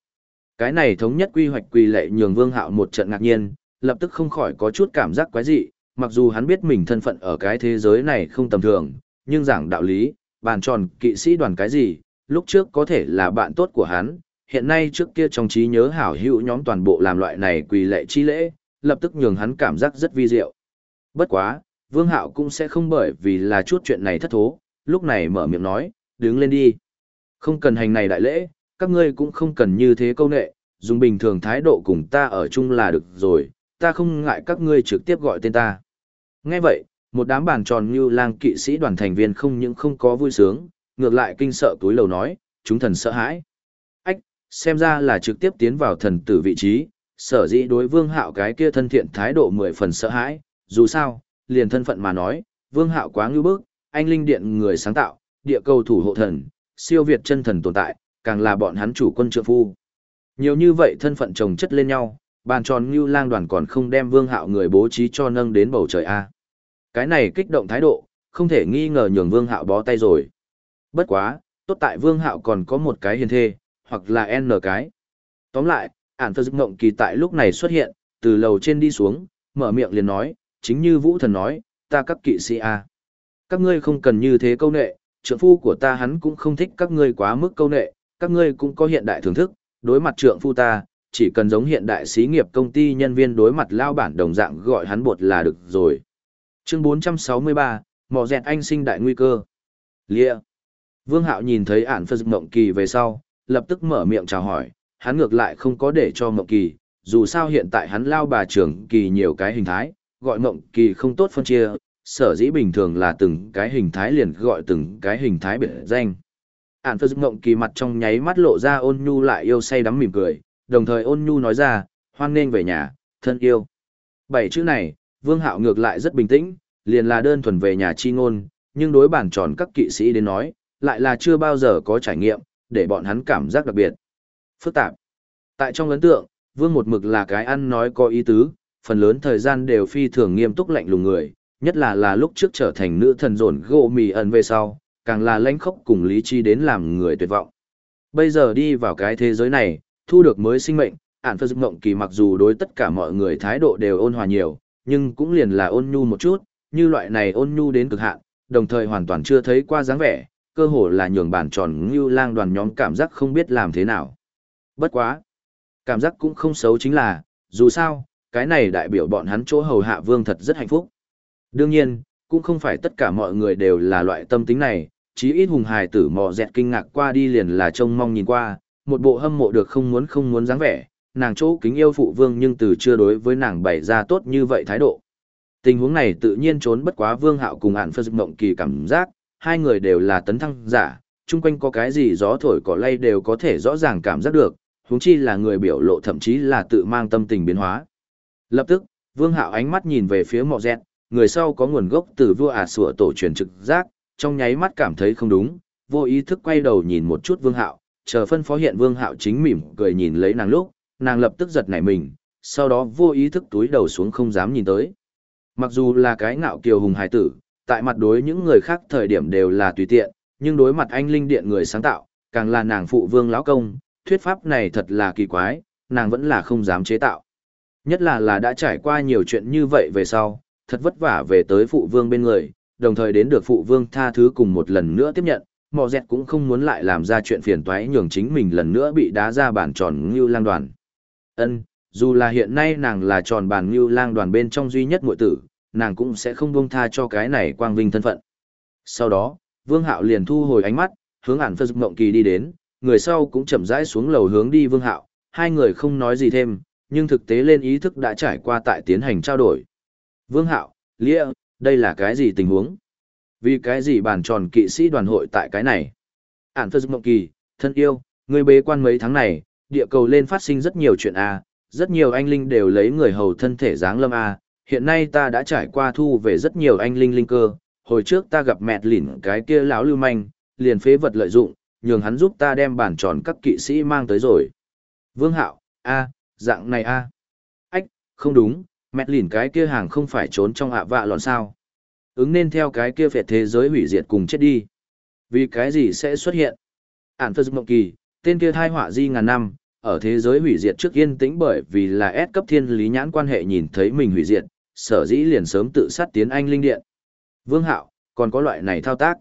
Cái này thống nhất quy hoạch quỳ lệ nhường vương hạo một trận ngạc nhiên, lập tức không khỏi có chút cảm giác quái dị, mặc dù hắn biết mình thân phận ở cái thế giới này không tầm thường, nhưng giảng đạo lý, bàn tròn kỵ sĩ đoàn cái gì, lúc trước có thể là bạn tốt của hắn, hiện nay trước kia trong trí nhớ hảo hữu nhóm toàn bộ làm loại này quỳ lệ chi lễ, lập tức nhường hắn cảm giác rất vi diệu. Bất quá, Vương Hạo cũng sẽ không bởi vì là chút chuyện này thất thố, lúc này mở miệng nói, đứng lên đi. Không cần hành này đại lễ, các ngươi cũng không cần như thế câu nệ, dùng bình thường thái độ cùng ta ở chung là được rồi, ta không ngại các ngươi trực tiếp gọi tên ta. Nghe vậy, một đám bàn tròn như lang kỵ sĩ đoàn thành viên không những không có vui sướng, ngược lại kinh sợ túi lầu nói, chúng thần sợ hãi. Ách, xem ra là trực tiếp tiến vào thần tử vị trí, sở dĩ đối vương hạo cái kia thân thiện thái độ mười phần sợ hãi, dù sao, liền thân phận mà nói, vương hạo quá ngưu bức, anh linh điện người sáng tạo, địa cầu thủ hộ thần, siêu việt chân thần tồn tại, càng là bọn hắn chủ quân trợ phu. Nhiều như vậy thân phận chồng chất lên nhau, bàn tròn như lang đoàn còn không đem vương hạo người bố trí cho nâng đến bầu trời A. Cái này kích động thái độ, không thể nghi ngờ nhường vương hạo bó tay rồi. Bất quá, tốt tại vương hạo còn có một cái hiền thê, hoặc là N cái. Tóm lại, ản thơ dựng ngộng kỳ tại lúc này xuất hiện, từ lầu trên đi xuống, mở miệng liền nói, chính như vũ thần nói, ta các kỵ sĩ A. Các ngươi không cần như thế câu nệ, trượng phu của ta hắn cũng không thích các ngươi quá mức câu nệ, các ngươi cũng có hiện đại thưởng thức, đối mặt trượng phu ta, chỉ cần giống hiện đại xí nghiệp công ty nhân viên đối mặt lao bản đồng dạng gọi hắn bột là được rồi. Chương 463, mò dẹt anh sinh đại nguy cơ. lịa Vương Hạo nhìn thấy ản phật dực mộng kỳ về sau, lập tức mở miệng chào hỏi, hắn ngược lại không có để cho mộng kỳ, dù sao hiện tại hắn lao bà trưởng kỳ nhiều cái hình thái, gọi mộng kỳ không tốt phân chia, sở dĩ bình thường là từng cái hình thái liền gọi từng cái hình thái biệt danh ạn phơ mộng kỳ mặt trong nháy mắt lộ ra ôn nhu lại yêu say đắm mỉm cười, đồng thời ôn nhu nói ra, hoan nghênh về nhà, thân yêu. Bảy chữ này, vương hạo ngược lại rất bình tĩnh, liền là đơn thuần về nhà chi ngôn, nhưng đối bản tròn các kỵ sĩ đến nói, lại là chưa bao giờ có trải nghiệm, để bọn hắn cảm giác đặc biệt. Phức tạp. Tại trong ấn tượng, vương một mực là cái ăn nói có ý tứ, phần lớn thời gian đều phi thường nghiêm túc lạnh lùng người, nhất là là lúc trước trở thành nữ thần rồn gỗ mì ẩn về sau, càng là lãnh khốc cùng lý trí đến làm người tuyệt vọng. Bây giờ đi vào cái thế giới này, thu được mới sinh mệnh, ản phơ mộng kỳ mặc dù đối tất cả mọi người thái độ đều ôn hòa nhiều, nhưng cũng liền là ôn nhu một chút, như loại này ôn nhu đến cực hạn, đồng thời hoàn toàn chưa thấy qua dáng vẻ, cơ hồ là nhường bản tròn như lang đoàn nhóm cảm giác không biết làm thế nào. Bất quá. Cảm giác cũng không xấu chính là, dù sao, cái này đại biểu bọn hắn chỗ hầu hạ vương thật rất hạnh phúc. Đương nhiên, cũng không phải tất cả mọi người đều là loại tâm tính này, chí ít hùng hài tử mò dẹt kinh ngạc qua đi liền là trông mong nhìn qua, một bộ hâm mộ được không muốn không muốn dáng vẻ, nàng chỗ kính yêu phụ vương nhưng từ chưa đối với nàng bày ra tốt như vậy thái độ. Tình huống này tự nhiên trốn bất quá vương hạo cùng ản phân mộng kỳ cảm giác, hai người đều là tấn thăng giả, chung quanh có cái gì gió thổi cỏ lay đều có thể rõ ràng cảm giác được, huống chi là người biểu lộ thậm chí là tự mang tâm tình biến hóa. Lập tức, vương hạo ánh mắt nhìn về phía mọ dẹt, người sau có nguồn gốc từ vua ả sủa tổ truyền trực giác, trong nháy mắt cảm thấy không đúng, vô ý thức quay đầu nhìn một chút vương hạo, chờ phân phó hiện vương hạo chính mỉm cười nhìn lấy nàng lúc, nàng lập tức giật nảy mình, sau đó vô ý thức túi đầu xuống không dám nhìn tới. Mặc dù là cái ngạo kiều hùng hải tử, tại mặt đối những người khác thời điểm đều là tùy tiện, nhưng đối mặt anh linh điện người sáng tạo, càng là nàng phụ vương lão công, thuyết pháp này thật là kỳ quái, nàng vẫn là không dám chế tạo. Nhất là là đã trải qua nhiều chuyện như vậy về sau, thật vất vả về tới phụ vương bên người, đồng thời đến được phụ vương tha thứ cùng một lần nữa tiếp nhận, mò dẹt cũng không muốn lại làm ra chuyện phiền toái nhường chính mình lần nữa bị đá ra bản tròn như lang đoàn. Ân, dù là hiện nay nàng là tròn bàn như lang đoàn bên trong duy nhất muội tử, nàng cũng sẽ không buông tha cho cái này quang vinh thân phận. Sau đó, Vương Hạo liền thu hồi ánh mắt, hướng ản Phật Mộng Kỳ đi đến, người sau cũng chậm rãi xuống lầu hướng đi Vương Hạo, hai người không nói gì thêm, nhưng thực tế lên ý thức đã trải qua tại tiến hành trao đổi. Vương Hạo, Lia, đây là cái gì tình huống? Vì cái gì bàn tròn kỵ sĩ đoàn hội tại cái này? Ản Phật Mộng Kỳ, thân yêu, người bế quan mấy tháng này, địa cầu lên phát sinh rất nhiều chuyện a, rất nhiều anh linh đều lấy người hầu thân thể dáng lâm a, hiện nay ta đã trải qua thu về rất nhiều anh linh linh cơ, hồi trước ta gặp mẹt lỉn cái kia lão lưu manh, liền phế vật lợi dụng, nhường hắn giúp ta đem bản tròn các kỵ sĩ mang tới rồi. Vương Hạo, a, dạng này a. Ách, không đúng, mẹ lìn cái kia hàng không phải trốn trong ạ vạ lòn sao. Ứng nên theo cái kia phệt thế giới hủy diệt cùng chết đi. Vì cái gì sẽ xuất hiện? Ản phật mộng kỳ, tên kia thai họa di ngàn năm, ở thế giới hủy diệt trước yên tĩnh bởi vì là ép cấp thiên lý nhãn quan hệ nhìn thấy mình hủy diệt, sở dĩ liền sớm tự sát tiến anh linh điện. Vương Hạo, còn có loại này thao tác.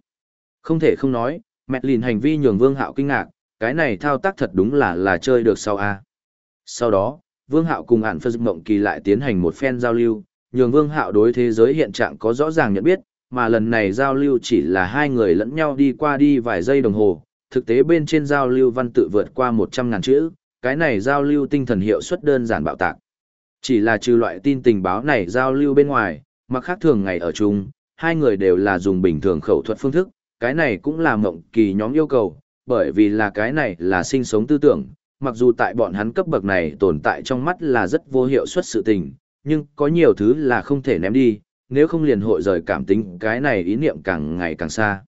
Không thể không nói, mẹ lìn hành vi nhường Vương Hạo kinh ngạc, cái này thao tác thật đúng là là chơi được sau a. Sau đó, Vương Hạo cùng ản phật mộng kỳ lại tiến hành một phen giao lưu, nhường Vương Hạo đối thế giới hiện trạng có rõ ràng nhận biết, mà lần này giao lưu chỉ là hai người lẫn nhau đi qua đi vài giây đồng hồ, thực tế bên trên giao lưu văn tự vượt qua 100 ngàn chữ, cái này giao lưu tinh thần hiệu suất đơn giản bạo tạc. Chỉ là trừ loại tin tình báo này giao lưu bên ngoài, mà khác thường ngày ở chung, hai người đều là dùng bình thường khẩu thuật phương thức, cái này cũng là mộng kỳ nhóm yêu cầu, bởi vì là cái này là sinh sống tư tưởng, mặc dù tại bọn hắn cấp bậc này tồn tại trong mắt là rất vô hiệu suất sự tình, nhưng có nhiều thứ là không thể ném đi, nếu không liền hội rời cảm tính cái này ý niệm càng ngày càng xa.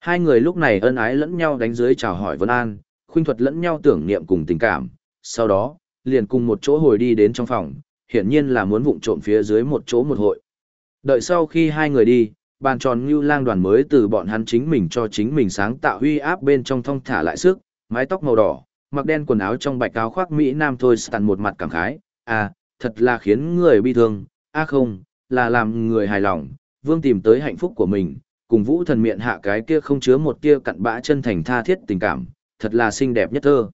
Hai người lúc này ân ái lẫn nhau đánh dưới chào hỏi Vân An, khuynh thuật lẫn nhau tưởng niệm cùng tình cảm, sau đó, liền cùng một chỗ hồi đi đến trong phòng, hiển nhiên là muốn vụng trộm phía dưới một chỗ một hội. Đợi sau khi hai người đi, bàn tròn như lang đoàn mới từ bọn hắn chính mình cho chính mình sáng tạo huy áp bên trong thong thả lại sức, mái tóc màu đỏ, mặc đen quần áo trong bạch áo khoác Mỹ Nam thôi sàn một mặt cảm khái, à, thật là khiến người bi thương, à không, là làm người hài lòng, vương tìm tới hạnh phúc của mình, cùng vũ thần miệng hạ cái kia không chứa một tia cặn bã chân thành tha thiết tình cảm, thật là xinh đẹp nhất thơ.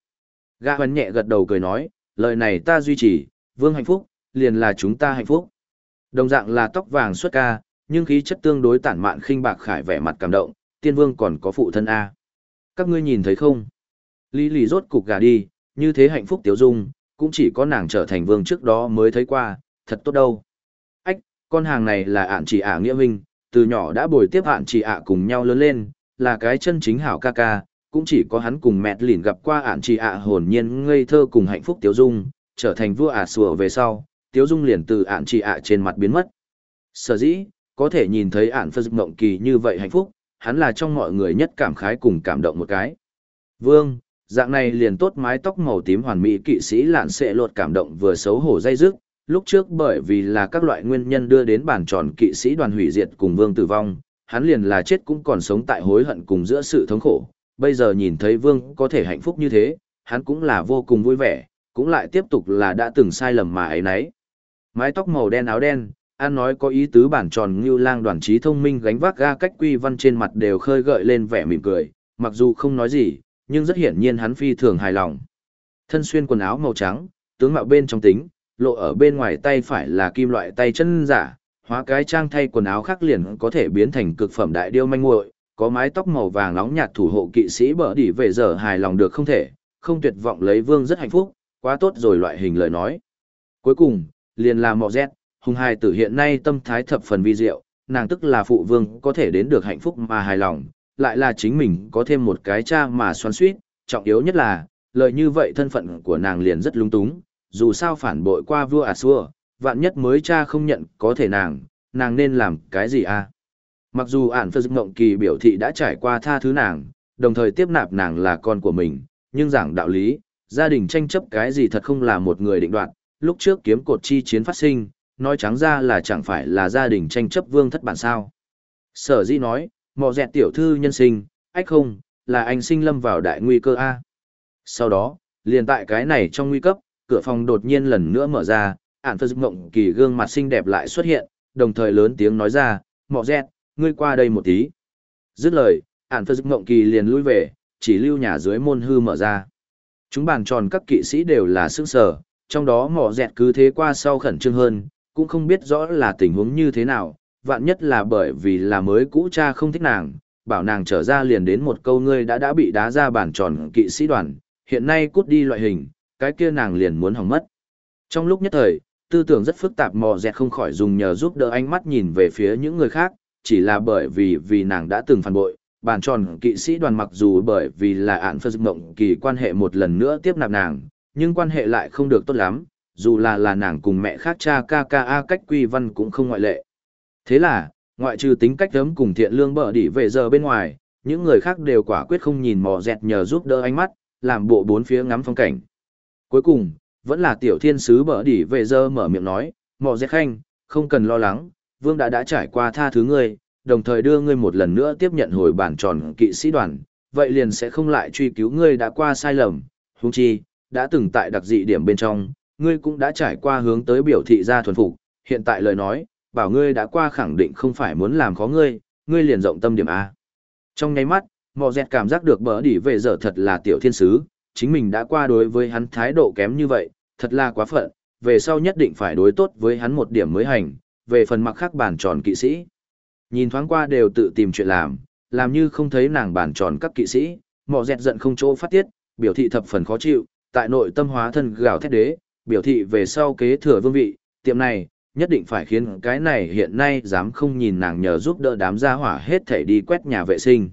Gã hoán nhẹ gật đầu cười nói, lời này ta duy trì, vương hạnh phúc, liền là chúng ta hạnh phúc. Đồng dạng là tóc vàng xuất ca, nhưng khí chất tương đối tản mạn khinh bạc khải vẻ mặt cảm động, tiên vương còn có phụ thân A. Các ngươi nhìn thấy không? Lý lì rốt cục gà đi, như thế hạnh phúc tiểu dung, cũng chỉ có nàng trở thành vương trước đó mới thấy qua, thật tốt đâu. Ách, con hàng này là ạn chỉ ả nghĩa huynh, từ nhỏ đã bồi tiếp ạn chỉ ả cùng nhau lớn lên, là cái chân chính hảo ca ca, cũng chỉ có hắn cùng mẹ lìn gặp qua ạn chỉ ả hồn nhiên ngây thơ cùng hạnh phúc Tiểu dung, trở thành vua ả sùa về sau, Tiểu dung liền từ ạn chỉ ả trên mặt biến mất. Sở dĩ, có thể nhìn thấy ạn phật mộng kỳ như vậy hạnh phúc, hắn là trong mọi người nhất cảm khái cùng cảm động một cái. Vương, dạng này liền tốt mái tóc màu tím hoàn mỹ kỵ sĩ lạn sẽ lột cảm động vừa xấu hổ dây dứt, lúc trước bởi vì là các loại nguyên nhân đưa đến bản tròn kỵ sĩ đoàn hủy diệt cùng vương tử vong, hắn liền là chết cũng còn sống tại hối hận cùng giữa sự thống khổ, bây giờ nhìn thấy vương có thể hạnh phúc như thế, hắn cũng là vô cùng vui vẻ, cũng lại tiếp tục là đã từng sai lầm mà ấy nấy. Mái tóc màu đen áo đen, an nói có ý tứ bản tròn ngưu lang đoàn trí thông minh gánh vác ga cách quy văn trên mặt đều khơi gợi lên vẻ mỉm cười, mặc dù không nói gì, nhưng rất hiển nhiên hắn phi thường hài lòng. Thân xuyên quần áo màu trắng, tướng mạo bên trong tính, lộ ở bên ngoài tay phải là kim loại tay chân giả, hóa cái trang thay quần áo khác liền có thể biến thành cực phẩm đại điêu manh muội, có mái tóc màu vàng nóng nhạt thủ hộ kỵ sĩ bở đi về giờ hài lòng được không thể, không tuyệt vọng lấy vương rất hạnh phúc, quá tốt rồi loại hình lời nói. Cuối cùng, liền là mọ rét, hùng hài tử hiện nay tâm thái thập phần vi diệu, nàng tức là phụ vương có thể đến được hạnh phúc mà hài lòng, lại là chính mình có thêm một cái cha mà xoắn suýt, trọng yếu nhất là, lời như vậy thân phận của nàng liền rất lung túng, dù sao phản bội qua vua à xua, vạn nhất mới cha không nhận có thể nàng, nàng nên làm cái gì à? Mặc dù ản phật mộng kỳ biểu thị đã trải qua tha thứ nàng, đồng thời tiếp nạp nàng là con của mình, nhưng giảng đạo lý, gia đình tranh chấp cái gì thật không là một người định đoạt, lúc trước kiếm cột chi chiến phát sinh, nói trắng ra là chẳng phải là gia đình tranh chấp vương thất bản sao. Sở di nói, mò dẹt tiểu thư nhân sinh, ách không, là anh sinh lâm vào đại nguy cơ A. Sau đó, liền tại cái này trong nguy cấp, cửa phòng đột nhiên lần nữa mở ra, ản phật mộng kỳ gương mặt xinh đẹp lại xuất hiện, đồng thời lớn tiếng nói ra, mọ dẹt, ngươi qua đây một tí. Dứt lời, ản phật mộng kỳ liền lui về, chỉ lưu nhà dưới môn hư mở ra. Chúng bàn tròn các kỵ sĩ đều là sức sở, trong đó mỏ dẹt cứ thế qua sau khẩn trương hơn, cũng không biết rõ là tình huống như thế nào, vạn nhất là bởi vì là mới cũ cha không thích nàng, bảo nàng trở ra liền đến một câu ngươi đã đã bị đá ra bản tròn kỵ sĩ đoàn, hiện nay cút đi loại hình, cái kia nàng liền muốn hỏng mất. Trong lúc nhất thời, tư tưởng rất phức tạp mò dẹt không khỏi dùng nhờ giúp đỡ ánh mắt nhìn về phía những người khác, chỉ là bởi vì vì nàng đã từng phản bội, bản tròn kỵ sĩ đoàn mặc dù bởi vì là ạn phơ mộng kỳ quan hệ một lần nữa tiếp nạp nàng, nhưng quan hệ lại không được tốt lắm, dù là là nàng cùng mẹ khác cha ca ca a cách quy văn cũng không ngoại lệ. Thế là, ngoại trừ tính cách ấm cùng thiện lương bở đỉ về giờ bên ngoài, những người khác đều quả quyết không nhìn mò dẹt nhờ giúp đỡ ánh mắt, làm bộ bốn phía ngắm phong cảnh. Cuối cùng, vẫn là tiểu thiên sứ bở đỉ về giờ mở miệng nói, mò dẹt khanh, không cần lo lắng, vương đã đã trải qua tha thứ ngươi, đồng thời đưa ngươi một lần nữa tiếp nhận hồi bản tròn kỵ sĩ đoàn, vậy liền sẽ không lại truy cứu ngươi đã qua sai lầm, huống chi, đã từng tại đặc dị điểm bên trong, ngươi cũng đã trải qua hướng tới biểu thị ra thuần phục, hiện tại lời nói, bảo ngươi đã qua khẳng định không phải muốn làm khó ngươi, ngươi liền rộng tâm điểm A. Trong nháy mắt, mò dẹt cảm giác được bỡ đỉ về giờ thật là tiểu thiên sứ, chính mình đã qua đối với hắn thái độ kém như vậy, thật là quá phận, về sau nhất định phải đối tốt với hắn một điểm mới hành, về phần mặc khác bản tròn kỵ sĩ. Nhìn thoáng qua đều tự tìm chuyện làm, làm như không thấy nàng bản tròn các kỵ sĩ, mò dẹt giận không chỗ phát tiết, biểu thị thập phần khó chịu, tại nội tâm hóa thân gào thét đế, biểu thị về sau kế thừa vương vị, tiệm này, nhất định phải khiến cái này hiện nay dám không nhìn nàng nhờ giúp đỡ đám gia hỏa hết thể đi quét nhà vệ sinh.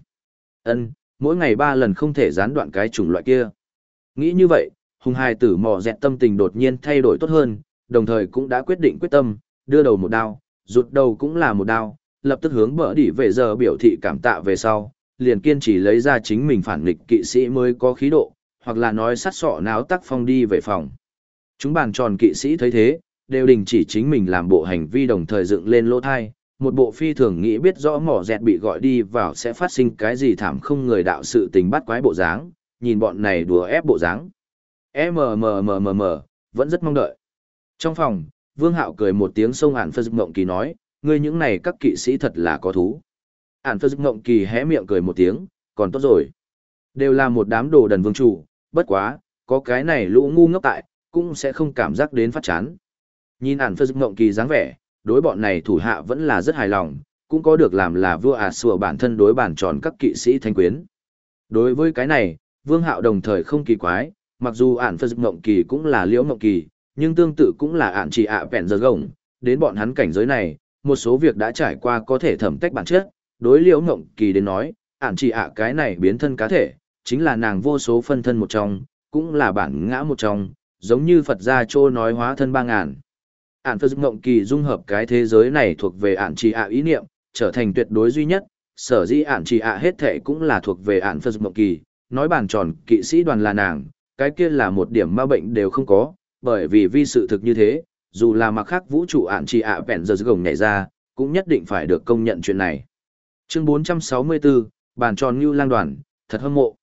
Ân, mỗi ngày ba lần không thể gián đoạn cái chủng loại kia. Nghĩ như vậy, hùng hai tử mò dẹt tâm tình đột nhiên thay đổi tốt hơn, đồng thời cũng đã quyết định quyết tâm, đưa đầu một đao, rụt đầu cũng là một đao, lập tức hướng bỡ đỉ về giờ biểu thị cảm tạ về sau, liền kiên trì lấy ra chính mình phản nghịch kỵ sĩ mới có khí độ, hoặc là nói sắt sọ náo tắc phong đi về phòng. Chúng bàn tròn kỵ sĩ thấy thế, đều đình chỉ chính mình làm bộ hành vi đồng thời dựng lên lỗ thai, một bộ phi thường nghĩ biết rõ mỏ dẹt bị gọi đi vào sẽ phát sinh cái gì thảm không người đạo sự tình bắt quái bộ dáng, nhìn bọn này đùa ép bộ dáng. MMMMM, vẫn rất mong đợi. Trong phòng, Vương Hạo cười một tiếng sông ản phơ Ngộng kỳ nói, ngươi những này các kỵ sĩ thật là có thú. Ản phơ Ngộng kỳ hé miệng cười một tiếng, còn tốt rồi. Đều là một đám đồ đần vương chủ, bất quá, có cái này lũ ngu ngốc tại, cũng sẽ không cảm giác đến phát chán. Nhìn ản phật mộng kỳ dáng vẻ, đối bọn này thủ hạ vẫn là rất hài lòng, cũng có được làm là vua à sủa bản thân đối bản tròn các kỵ sĩ thanh quyến. Đối với cái này, vương hạo đồng thời không kỳ quái, mặc dù ản phật mộng kỳ cũng là liễu mộng kỳ, nhưng tương tự cũng là ản chỉ ạ vẹn giờ gồng, đến bọn hắn cảnh giới này, một số việc đã trải qua có thể thẩm tách bản chất, đối liễu mộng kỳ đến nói, ản chỉ ạ cái này biến thân cá thể, chính là nàng vô số phân thân một trong, cũng là bản ngã một trong, giống như Phật gia trô nói hóa thân ba ngàn ạn phật mộng kỳ dung hợp cái thế giới này thuộc về ạn chỉ ạ ý niệm, trở thành tuyệt đối duy nhất, sở dĩ ạn chỉ ạ hết thệ cũng là thuộc về ạn phật mộng kỳ, nói bàn tròn kỵ sĩ đoàn là nàng, cái kia là một điểm ma bệnh đều không có, bởi vì vi sự thực như thế, dù là mặc khác vũ trụ ạn chỉ ạ vẹn giờ gồng nhảy ra, cũng nhất định phải được công nhận chuyện này. Chương 464, bàn tròn như lang đoàn, thật hâm mộ.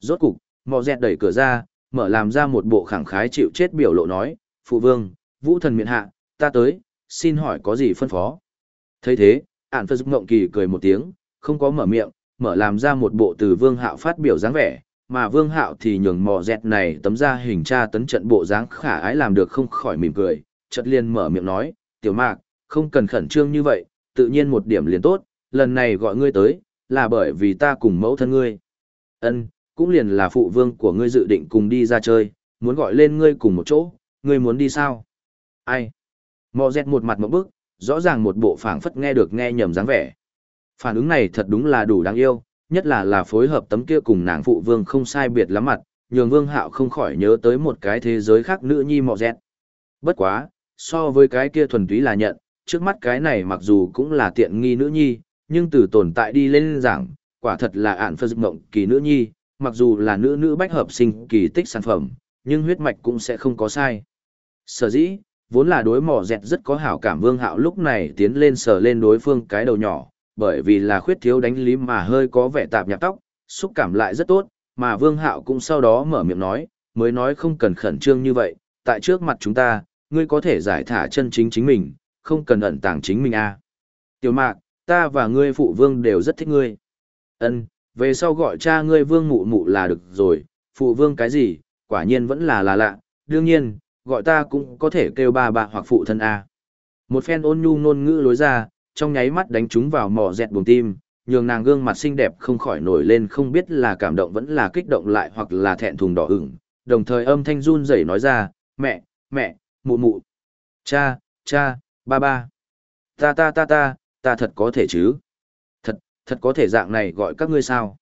Rốt cục, mò dẹt đẩy cửa ra, mở làm ra một bộ khẳng khái chịu chết biểu lộ nói, phụ vương, vũ thần miện hạ, ta tới, xin hỏi có gì phân phó. thấy thế, ạn phật ngộng kỳ cười một tiếng, không có mở miệng, mở làm ra một bộ từ vương hạo phát biểu dáng vẻ, mà vương hạo thì nhường mò dẹt này tấm ra hình tra tấn trận bộ dáng khả ái làm được không khỏi mỉm cười, chợt liền mở miệng nói, tiểu mạc, không cần khẩn trương như vậy, tự nhiên một điểm liền tốt, lần này gọi ngươi tới, là bởi vì ta cùng mẫu thân ngươi. ân cũng liền là phụ vương của ngươi dự định cùng đi ra chơi, muốn gọi lên ngươi cùng một chỗ, ngươi muốn đi sao? Ai? Mò dẹt một mặt một bức, rõ ràng một bộ phảng phất nghe được nghe nhầm dáng vẻ. Phản ứng này thật đúng là đủ đáng yêu, nhất là là phối hợp tấm kia cùng nàng phụ vương không sai biệt lắm mặt, nhường vương hạo không khỏi nhớ tới một cái thế giới khác nữ nhi mọ dẹt. Bất quá, so với cái kia thuần túy là nhận, trước mắt cái này mặc dù cũng là tiện nghi nữ nhi, nhưng từ tồn tại đi lên giảng, quả thật là ạn phật mộng kỳ nữ nhi, mặc dù là nữ nữ bách hợp sinh kỳ tích sản phẩm, nhưng huyết mạch cũng sẽ không có sai. Sở dĩ, vốn là đối mỏ dẹt rất có hảo cảm vương hạo lúc này tiến lên sờ lên đối phương cái đầu nhỏ, bởi vì là khuyết thiếu đánh lý mà hơi có vẻ tạp nhạp tóc, xúc cảm lại rất tốt, mà vương hạo cũng sau đó mở miệng nói, mới nói không cần khẩn trương như vậy, tại trước mặt chúng ta, ngươi có thể giải thả chân chính chính mình, không cần ẩn tàng chính mình a. À. Tiểu mạc, ta và ngươi phụ vương đều rất thích ngươi. Ân, về sau gọi cha ngươi vương mụ mụ là được rồi, phụ vương cái gì, quả nhiên vẫn là là lạ, đương nhiên, gọi ta cũng có thể kêu ba bà hoặc phụ thân a. Một phen ôn nhu ngôn ngữ lối ra, trong nháy mắt đánh trúng vào mỏ dẹt buồng tim, nhường nàng gương mặt xinh đẹp không khỏi nổi lên không biết là cảm động vẫn là kích động lại hoặc là thẹn thùng đỏ ửng, đồng thời âm thanh run rẩy nói ra, mẹ, mẹ, mụ mụ, cha, cha, ba ba, ta ta ta ta, ta thật có thể chứ, thật, thật có thể dạng này gọi các ngươi sao.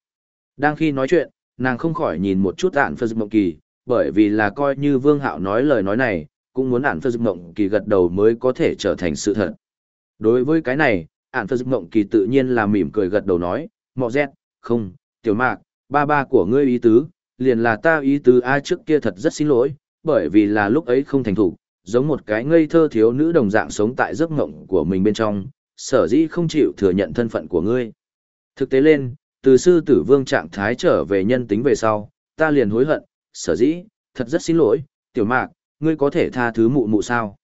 Đang khi nói chuyện, nàng không khỏi nhìn một chút ạn phật mộng kỳ, bởi vì là coi như vương hạo nói lời nói này, cũng muốn ạn phật mộng kỳ gật đầu mới có thể trở thành sự thật. Đối với cái này, ản phật mộng kỳ tự nhiên là mỉm cười gật đầu nói, mọ dẹt, không, tiểu mạc, ba ba của ngươi ý tứ, liền là ta ý tứ ai trước kia thật rất xin lỗi, bởi vì là lúc ấy không thành thủ, giống một cái ngây thơ thiếu nữ đồng dạng sống tại giấc mộng của mình bên trong, sở dĩ không chịu thừa nhận thân phận của ngươi. Thực tế lên, từ sư tử vương trạng thái trở về nhân tính về sau, ta liền hối hận, sở dĩ, thật rất xin lỗi, tiểu mạc, ngươi có thể tha thứ mụ mụ sao.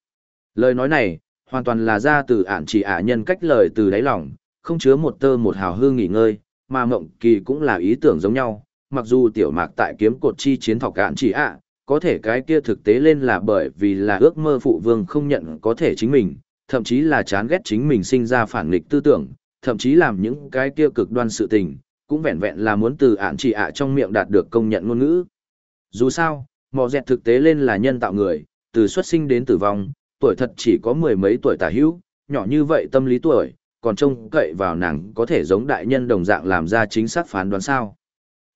Lời nói này, hoàn toàn là ra từ ản chỉ ả nhân cách lời từ đáy lòng, không chứa một tơ một hào hư nghỉ ngơi, mà mộng kỳ cũng là ý tưởng giống nhau, mặc dù tiểu mạc tại kiếm cột chi chiến thọc ản chỉ ả, có thể cái kia thực tế lên là bởi vì là ước mơ phụ vương không nhận có thể chính mình, thậm chí là chán ghét chính mình sinh ra phản nghịch tư tưởng, thậm chí làm những cái kia cực đoan sự tình, cũng vẹn vẹn là muốn từ ản chỉ ả trong miệng đạt được công nhận ngôn ngữ. Dù sao, mò dẹt thực tế lên là nhân tạo người, từ xuất sinh đến tử vong, tuổi thật chỉ có mười mấy tuổi tả hữu, nhỏ như vậy tâm lý tuổi, còn trông cậy vào nàng có thể giống đại nhân đồng dạng làm ra chính xác phán đoán sao.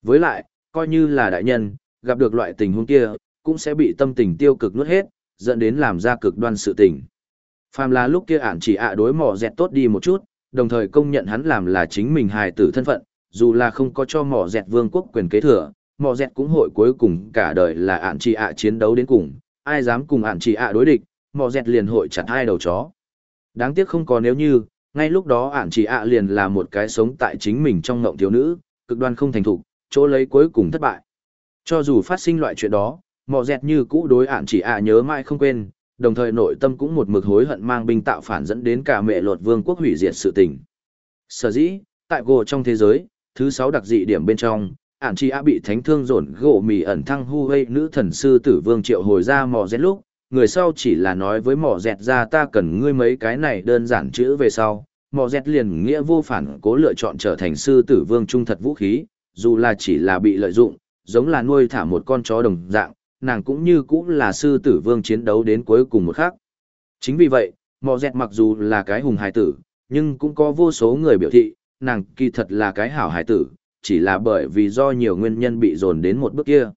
Với lại, coi như là đại nhân, gặp được loại tình huống kia, cũng sẽ bị tâm tình tiêu cực nuốt hết, dẫn đến làm ra cực đoan sự tình. Phàm là lúc kia ản chỉ ạ đối mỏ dẹt tốt đi một chút, đồng thời công nhận hắn làm là chính mình hài tử thân phận, dù là không có cho mỏ dẹt vương quốc quyền kế thừa, mò dẹt cũng hội cuối cùng cả đời là ản chỉ ạ chiến đấu đến cùng, ai dám cùng ản chỉ ạ đối địch, mò dẹt liền hội chặt hai đầu chó. Đáng tiếc không có nếu như, ngay lúc đó ản chỉ ạ liền là một cái sống tại chính mình trong ngộng thiếu nữ, cực đoan không thành thục, chỗ lấy cuối cùng thất bại. Cho dù phát sinh loại chuyện đó, mò dẹt như cũ đối ản chỉ ạ nhớ mãi không quên, đồng thời nội tâm cũng một mực hối hận mang binh tạo phản dẫn đến cả mẹ lột vương quốc hủy diệt sự tình. Sở dĩ, tại gồ trong thế giới, thứ sáu đặc dị điểm bên trong, ản chi a bị thánh thương dồn gỗ mì ẩn thăng hu hây nữ thần sư tử vương triệu hồi ra mò dẹt lúc, người sau chỉ là nói với mỏ dẹt ra ta cần ngươi mấy cái này đơn giản chữ về sau, mỏ dẹt liền nghĩa vô phản cố lựa chọn trở thành sư tử vương trung thật vũ khí, dù là chỉ là bị lợi dụng, giống là nuôi thả một con chó đồng dạng, nàng cũng như cũng là sư tử vương chiến đấu đến cuối cùng một khắc. Chính vì vậy, mò dẹt mặc dù là cái hùng hải tử, nhưng cũng có vô số người biểu thị, nàng kỳ thật là cái hảo hải tử, chỉ là bởi vì do nhiều nguyên nhân bị dồn đến một bước kia.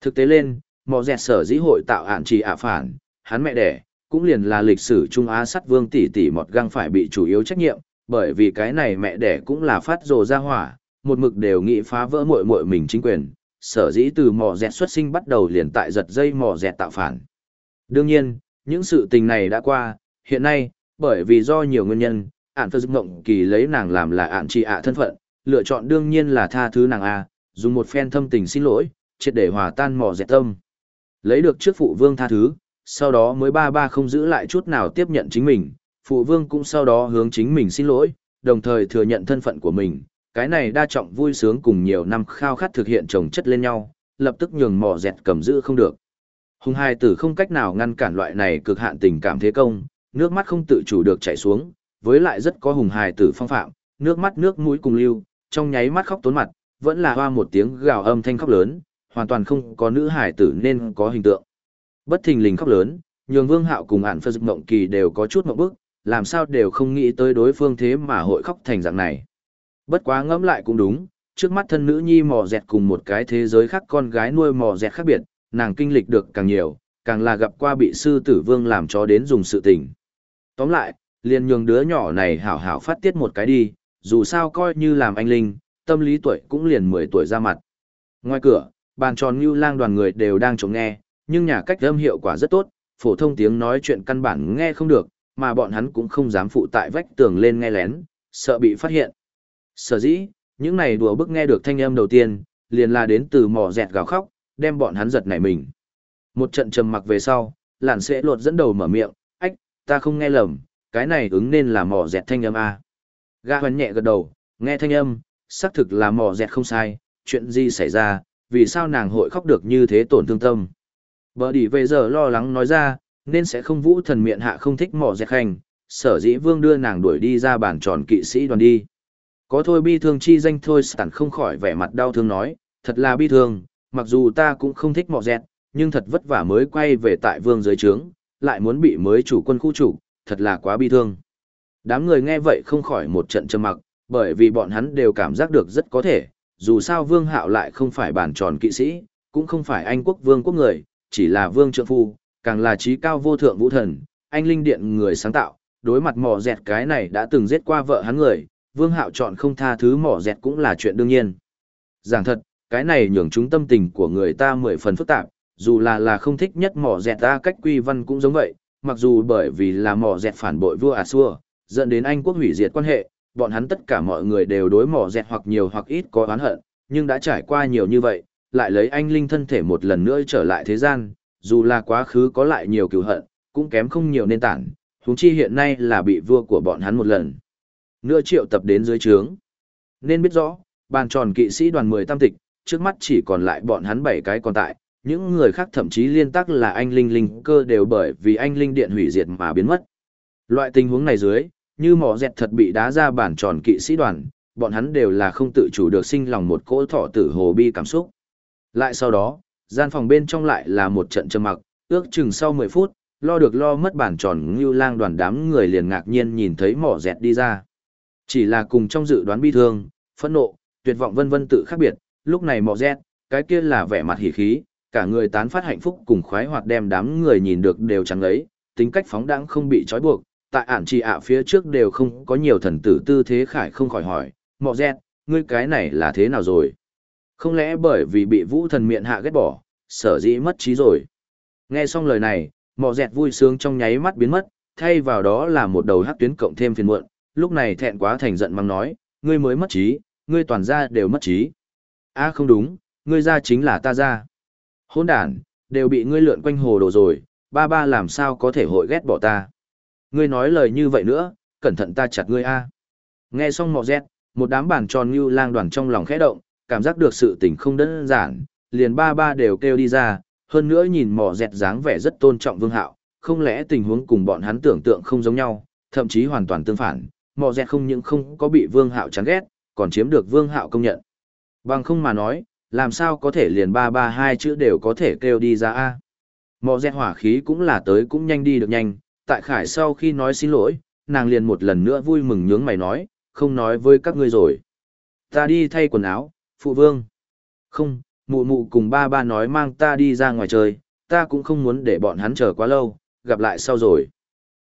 Thực tế lên, mò dẹt sở dĩ hội tạo ản trì ả phản, hắn mẹ đẻ, cũng liền là lịch sử Trung Á sắt vương tỷ tỷ mọt găng phải bị chủ yếu trách nhiệm, bởi vì cái này mẹ đẻ cũng là phát rồ ra hỏa, một mực đều nghĩ phá vỡ muội muội mình chính quyền, sở dĩ từ mò dẹt xuất sinh bắt đầu liền tại giật dây mò dẹt tạo phản. Đương nhiên, những sự tình này đã qua, hiện nay, bởi vì do nhiều nguyên nhân, ản phật ngộng kỳ lấy nàng làm là ản trì ạ thân phận, lựa chọn đương nhiên là tha thứ nàng A, dùng một phen thâm tình xin lỗi, triệt để hòa tan mỏ dẹt tâm. Lấy được trước phụ vương tha thứ, sau đó mới ba ba không giữ lại chút nào tiếp nhận chính mình, phụ vương cũng sau đó hướng chính mình xin lỗi, đồng thời thừa nhận thân phận của mình, cái này đa trọng vui sướng cùng nhiều năm khao khát thực hiện trồng chất lên nhau, lập tức nhường mỏ dẹt cầm giữ không được. Hùng hai tử không cách nào ngăn cản loại này cực hạn tình cảm thế công, nước mắt không tự chủ được chảy xuống, với lại rất có hùng hài tử phong phạm, nước mắt nước mũi cùng lưu, trong nháy mắt khóc tốn mặt, vẫn là hoa một tiếng gào âm thanh khóc lớn, hoàn toàn không có nữ hải tử nên có hình tượng. Bất thình lình khóc lớn, nhường Vương Hạo cùng Ản Phật Mộng Kỳ đều có chút mộng bức, làm sao đều không nghĩ tới đối phương thế mà hội khóc thành dạng này. Bất quá ngẫm lại cũng đúng, trước mắt thân nữ nhi mò dẹt cùng một cái thế giới khác con gái nuôi mò dẹt khác biệt, nàng kinh lịch được càng nhiều, càng là gặp qua bị sư tử vương làm cho đến dùng sự tình. Tóm lại, liền nhường đứa nhỏ này hảo hảo phát tiết một cái đi, dù sao coi như làm anh Linh, tâm lý tuổi cũng liền 10 tuổi ra mặt. Ngoài cửa, bàn tròn như lang đoàn người đều đang chống nghe, nhưng nhà cách âm hiệu quả rất tốt, phổ thông tiếng nói chuyện căn bản nghe không được, mà bọn hắn cũng không dám phụ tại vách tường lên nghe lén, sợ bị phát hiện. Sở dĩ, những này đùa bức nghe được thanh âm đầu tiên, liền là đến từ mỏ dẹt gào khóc, đem bọn hắn giật nảy mình. Một trận trầm mặc về sau, lạn sẽ lột dẫn đầu mở miệng, ách, ta không nghe lầm, cái này ứng nên là mỏ dẹt thanh âm A. Gã hoành nhẹ gật đầu, nghe thanh âm, xác thực là mò dẹt không sai, chuyện gì xảy ra, vì sao nàng hội khóc được như thế tổn thương tâm. Bờ đỉ về giờ lo lắng nói ra, nên sẽ không vũ thần miệng hạ không thích mò dẹt hành. sở dĩ vương đưa nàng đuổi đi ra bàn tròn kỵ sĩ đoàn đi. Có thôi bi thương chi danh thôi sẵn không khỏi vẻ mặt đau thương nói, thật là bi thương, mặc dù ta cũng không thích mò dẹt, nhưng thật vất vả mới quay về tại vương dưới trướng, lại muốn bị mới chủ quân khu chủ, thật là quá bi thương. Đám người nghe vậy không khỏi một trận trầm mặc, bởi vì bọn hắn đều cảm giác được rất có thể, dù sao vương hạo lại không phải bản tròn kỵ sĩ, cũng không phải anh quốc vương quốc người, chỉ là vương trượng phu, càng là trí cao vô thượng vũ thần, anh linh điện người sáng tạo, đối mặt mỏ dẹt cái này đã từng giết qua vợ hắn người, vương hạo chọn không tha thứ mỏ dẹt cũng là chuyện đương nhiên. Giảng thật, cái này nhường chúng tâm tình của người ta mười phần phức tạp, dù là là không thích nhất mỏ dẹt ta cách quy văn cũng giống vậy, mặc dù bởi vì là mỏ dẹt phản bội vua à xua, dẫn đến Anh quốc hủy diệt quan hệ, bọn hắn tất cả mọi người đều đối mỏ dẹt hoặc nhiều hoặc ít có oán hận, nhưng đã trải qua nhiều như vậy, lại lấy anh linh thân thể một lần nữa trở lại thế gian, dù là quá khứ có lại nhiều cựu hận, cũng kém không nhiều nên tản, huống chi hiện nay là bị vua của bọn hắn một lần. nửa triệu tập đến dưới trướng. Nên biết rõ, bàn tròn kỵ sĩ đoàn 10 tam tịch, trước mắt chỉ còn lại bọn hắn 7 cái còn tại, những người khác thậm chí liên tắc là anh linh linh cơ đều bởi vì anh linh điện hủy diệt mà biến mất. Loại tình huống này dưới, như mỏ dẹt thật bị đá ra bản tròn kỵ sĩ đoàn, bọn hắn đều là không tự chủ được sinh lòng một cỗ thọ tử hồ bi cảm xúc. Lại sau đó, gian phòng bên trong lại là một trận trầm mặc, ước chừng sau 10 phút, lo được lo mất bản tròn như lang đoàn đám người liền ngạc nhiên nhìn thấy mỏ dẹt đi ra. Chỉ là cùng trong dự đoán bi thương, phẫn nộ, tuyệt vọng vân vân tự khác biệt, lúc này mỏ dẹt, cái kia là vẻ mặt hỉ khí, cả người tán phát hạnh phúc cùng khoái hoạt đem đám người nhìn được đều chẳng ấy, tính cách phóng đãng không bị trói buộc, tại ản trì ạ phía trước đều không có nhiều thần tử tư thế khải không khỏi hỏi, mọ dẹt, ngươi cái này là thế nào rồi? Không lẽ bởi vì bị vũ thần miệng hạ ghét bỏ, sở dĩ mất trí rồi? Nghe xong lời này, mọ dẹt vui sướng trong nháy mắt biến mất, thay vào đó là một đầu hát tuyến cộng thêm phiền muộn, lúc này thẹn quá thành giận mắng nói, ngươi mới mất trí, ngươi toàn ra đều mất trí. a không đúng, ngươi ra chính là ta ra. Hôn đàn, đều bị ngươi lượn quanh hồ đồ rồi, ba ba làm sao có thể hội ghét bỏ ta. Ngươi nói lời như vậy nữa, cẩn thận ta chặt ngươi a. Nghe xong mọ dẹt, một đám bàn tròn như lang đoàn trong lòng khẽ động, cảm giác được sự tình không đơn giản, liền ba ba đều kêu đi ra, hơn nữa nhìn mỏ dẹt dáng vẻ rất tôn trọng vương hạo, không lẽ tình huống cùng bọn hắn tưởng tượng không giống nhau, thậm chí hoàn toàn tương phản, mỏ dẹt không những không có bị vương hạo chán ghét, còn chiếm được vương hạo công nhận. Bằng không mà nói, làm sao có thể liền ba ba hai chữ đều có thể kêu đi ra a mò dẹt hỏa khí cũng là tới cũng nhanh đi được nhanh tại khải sau khi nói xin lỗi nàng liền một lần nữa vui mừng nhướng mày nói không nói với các ngươi rồi. Ta đi thay quần áo phụ vương. Không mụ mụ cùng ba ba nói mang ta đi ra ngoài chơi ta cũng không muốn để bọn hắn chờ quá lâu gặp lại sau rồi.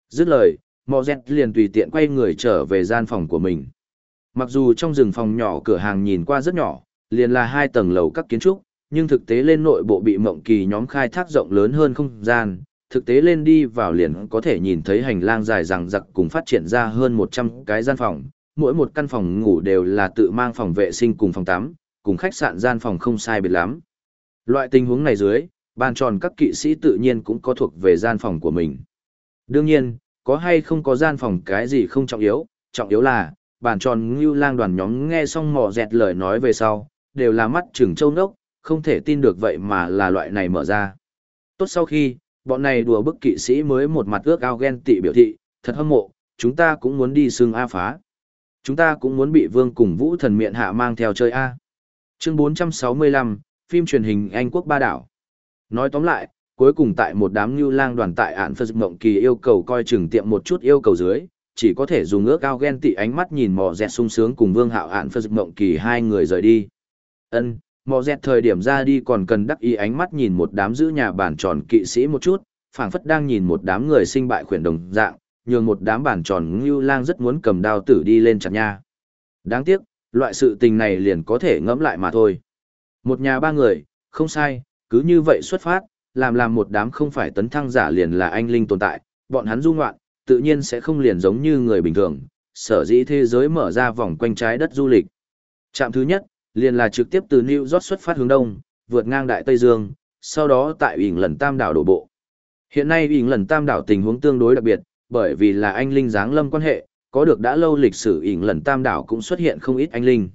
Dứt lời mò dẹt liền tùy tiện quay người trở về gian phòng của mình. Mặc dù trong rừng phòng nhỏ cửa hàng nhìn qua rất nhỏ liền là hai tầng lầu các kiến trúc nhưng thực tế lên nội bộ bị mộng kỳ nhóm khai thác rộng lớn hơn không gian, thực tế lên đi vào liền có thể nhìn thấy hành lang dài rằng giặc cùng phát triển ra hơn 100 cái gian phòng, mỗi một căn phòng ngủ đều là tự mang phòng vệ sinh cùng phòng tắm, cùng khách sạn gian phòng không sai biệt lắm. Loại tình huống này dưới, bàn tròn các kỵ sĩ tự nhiên cũng có thuộc về gian phòng của mình. Đương nhiên, có hay không có gian phòng cái gì không trọng yếu, trọng yếu là, bàn tròn ngưu lang đoàn nhóm nghe xong mò dẹt lời nói về sau, đều là mắt trừng châu nốc, không thể tin được vậy mà là loại này mở ra. Tốt sau khi, bọn này đùa bức kỵ sĩ mới một mặt ước ao ghen tị biểu thị, thật hâm mộ, chúng ta cũng muốn đi xương A phá. Chúng ta cũng muốn bị vương cùng vũ thần miệng hạ mang theo chơi A. Chương 465, phim truyền hình Anh quốc ba đảo. Nói tóm lại, cuối cùng tại một đám như lang đoàn tại ản phật mộng kỳ yêu cầu coi chừng tiệm một chút yêu cầu dưới, chỉ có thể dùng ước ao ghen tị ánh mắt nhìn mò dẹt sung sướng cùng vương hạo ản phật mộng kỳ hai người rời đi. Ân, mò dẹt thời điểm ra đi còn cần đắc ý ánh mắt nhìn một đám giữ nhà bản tròn kỵ sĩ một chút, phảng phất đang nhìn một đám người sinh bại khuyển đồng dạng, nhường một đám bản tròn ngưu lang rất muốn cầm đao tử đi lên chặt nha. Đáng tiếc, loại sự tình này liền có thể ngẫm lại mà thôi. Một nhà ba người, không sai, cứ như vậy xuất phát, làm làm một đám không phải tấn thăng giả liền là anh linh tồn tại, bọn hắn du ngoạn, tự nhiên sẽ không liền giống như người bình thường, sở dĩ thế giới mở ra vòng quanh trái đất du lịch. Trạm thứ nhất liền là trực tiếp từ New York xuất phát hướng đông, vượt ngang Đại Tây Dương, sau đó tại ỉn lần Tam đảo đổ bộ. Hiện nay ỉn lần Tam đảo tình huống tương đối đặc biệt, bởi vì là anh linh giáng lâm quan hệ, có được đã lâu lịch sử ỉn lần Tam đảo cũng xuất hiện không ít anh linh.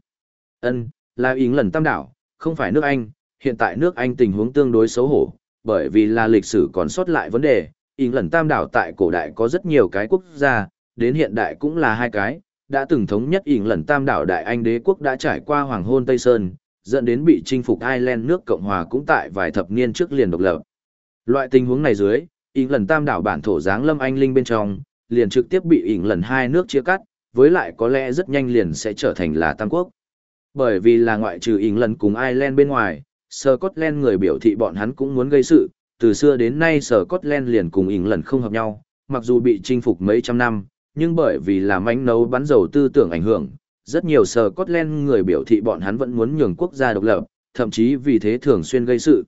Ân, là ỉn lần Tam đảo, không phải nước Anh, hiện tại nước Anh tình huống tương đối xấu hổ, bởi vì là lịch sử còn sót lại vấn đề, ỉn lần Tam đảo tại cổ đại có rất nhiều cái quốc gia, đến hiện đại cũng là hai cái, đã từng thống nhất ỉn lần tam đảo Đại Anh đế quốc đã trải qua hoàng hôn Tây Sơn, dẫn đến bị chinh phục Ireland nước Cộng hòa cũng tại vài thập niên trước liền độc lập. Loại tình huống này dưới, ỉn lần tam đảo bản thổ giáng lâm Anh Linh bên trong, liền trực tiếp bị ỉn lần hai nước chia cắt, với lại có lẽ rất nhanh liền sẽ trở thành là tam quốc. Bởi vì là ngoại trừ ỉn lần cùng Ireland bên ngoài, Scotland người biểu thị bọn hắn cũng muốn gây sự, từ xưa đến nay Scotland liền cùng ỉn lần không hợp nhau, mặc dù bị chinh phục mấy trăm năm, nhưng bởi vì là mánh nấu bắn dầu tư tưởng ảnh hưởng, rất nhiều sở Scotland người biểu thị bọn hắn vẫn muốn nhường quốc gia độc lập, thậm chí vì thế thường xuyên gây sự.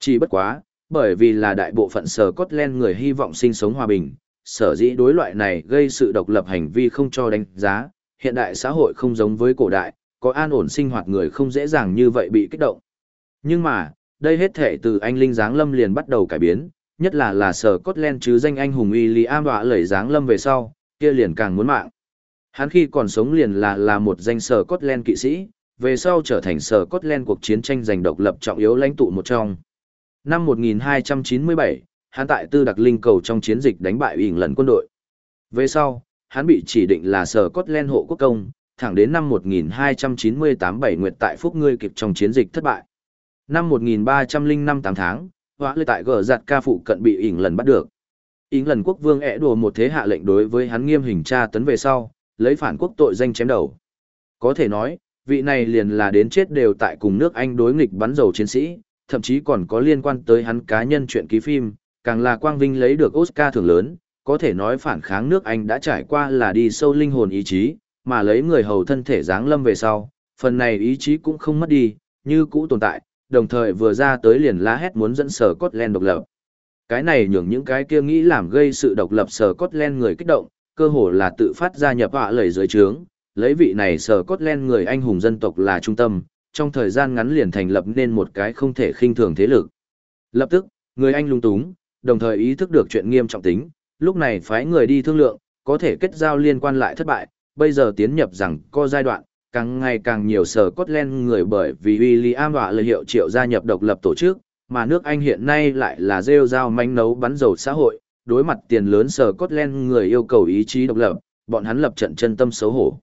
Chỉ bất quá, bởi vì là đại bộ phận sở Scotland người hy vọng sinh sống hòa bình, sở dĩ đối loại này gây sự độc lập hành vi không cho đánh giá, hiện đại xã hội không giống với cổ đại, có an ổn sinh hoạt người không dễ dàng như vậy bị kích động. Nhưng mà, đây hết thể từ anh linh giáng lâm liền bắt đầu cải biến, nhất là là sở Scotland chứ danh anh hùng William và lẩy giáng lâm về sau, kia liền càng muốn mạng. Hắn khi còn sống liền là là một danh sở Scotland kỵ sĩ, về sau trở thành sở Scotland cuộc chiến tranh giành độc lập trọng yếu lãnh tụ một trong. Năm 1297, hắn tại Tư Đặc Linh cầu trong chiến dịch đánh bại ỉn lần quân đội. Về sau, hắn bị chỉ định là sở Scotland hộ quốc công, thẳng đến năm 1298 bảy nguyệt tại Phúc Ngươi kịp trong chiến dịch thất bại. Năm 1305 8 tháng, hóa lưu tại gờ giặt ca phụ cận bị ỉn lần bắt được. Ính lần quốc vương ẹ đùa một thế hạ lệnh đối với hắn nghiêm hình tra tấn về sau, lấy phản quốc tội danh chém đầu. Có thể nói, vị này liền là đến chết đều tại cùng nước Anh đối nghịch bắn dầu chiến sĩ, thậm chí còn có liên quan tới hắn cá nhân chuyện ký phim, càng là quang vinh lấy được Oscar thưởng lớn, có thể nói phản kháng nước Anh đã trải qua là đi sâu linh hồn ý chí, mà lấy người hầu thân thể dáng lâm về sau, phần này ý chí cũng không mất đi, như cũ tồn tại, đồng thời vừa ra tới liền la hét muốn dẫn sở Scotland độc lập. Cái này nhường những cái kia nghĩ làm gây sự độc lập sở Scotland người kích động, cơ hồ là tự phát gia nhập họa lời dưới trướng, lấy vị này sở Scotland người anh hùng dân tộc là trung tâm, trong thời gian ngắn liền thành lập nên một cái không thể khinh thường thế lực. Lập tức, người anh lung túng, đồng thời ý thức được chuyện nghiêm trọng tính, lúc này phái người đi thương lượng, có thể kết giao liên quan lại thất bại, bây giờ tiến nhập rằng có giai đoạn, càng ngày càng nhiều sở Scotland người bởi vì William họa lời hiệu triệu gia nhập độc lập tổ chức, mà nước Anh hiện nay lại là rêu rao manh nấu bắn dầu xã hội, đối mặt tiền lớn sở Scotland người yêu cầu ý chí độc lập, bọn hắn lập trận chân tâm xấu hổ.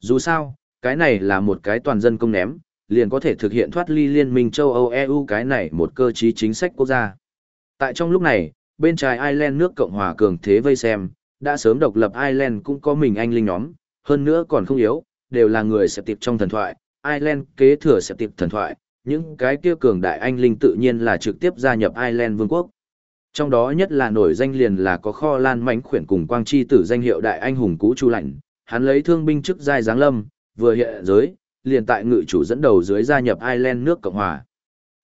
Dù sao, cái này là một cái toàn dân công ném, liền có thể thực hiện thoát ly liên minh châu Âu EU cái này một cơ chí chính sách quốc gia. Tại trong lúc này, bên trái Ireland nước Cộng hòa cường thế vây xem, đã sớm độc lập Ireland cũng có mình anh linh nhóm, hơn nữa còn không yếu, đều là người sẽ tiệp trong thần thoại, Ireland kế thừa sẽ tiệp thần thoại, những cái kia cường đại anh linh tự nhiên là trực tiếp gia nhập Ireland vương quốc. Trong đó nhất là nổi danh liền là có kho lan mãnh khuyển cùng quang chi tử danh hiệu đại anh hùng cũ chu lạnh, hắn lấy thương binh chức giai giáng lâm, vừa hiện giới, liền tại ngự chủ dẫn đầu dưới gia nhập Ireland nước Cộng Hòa.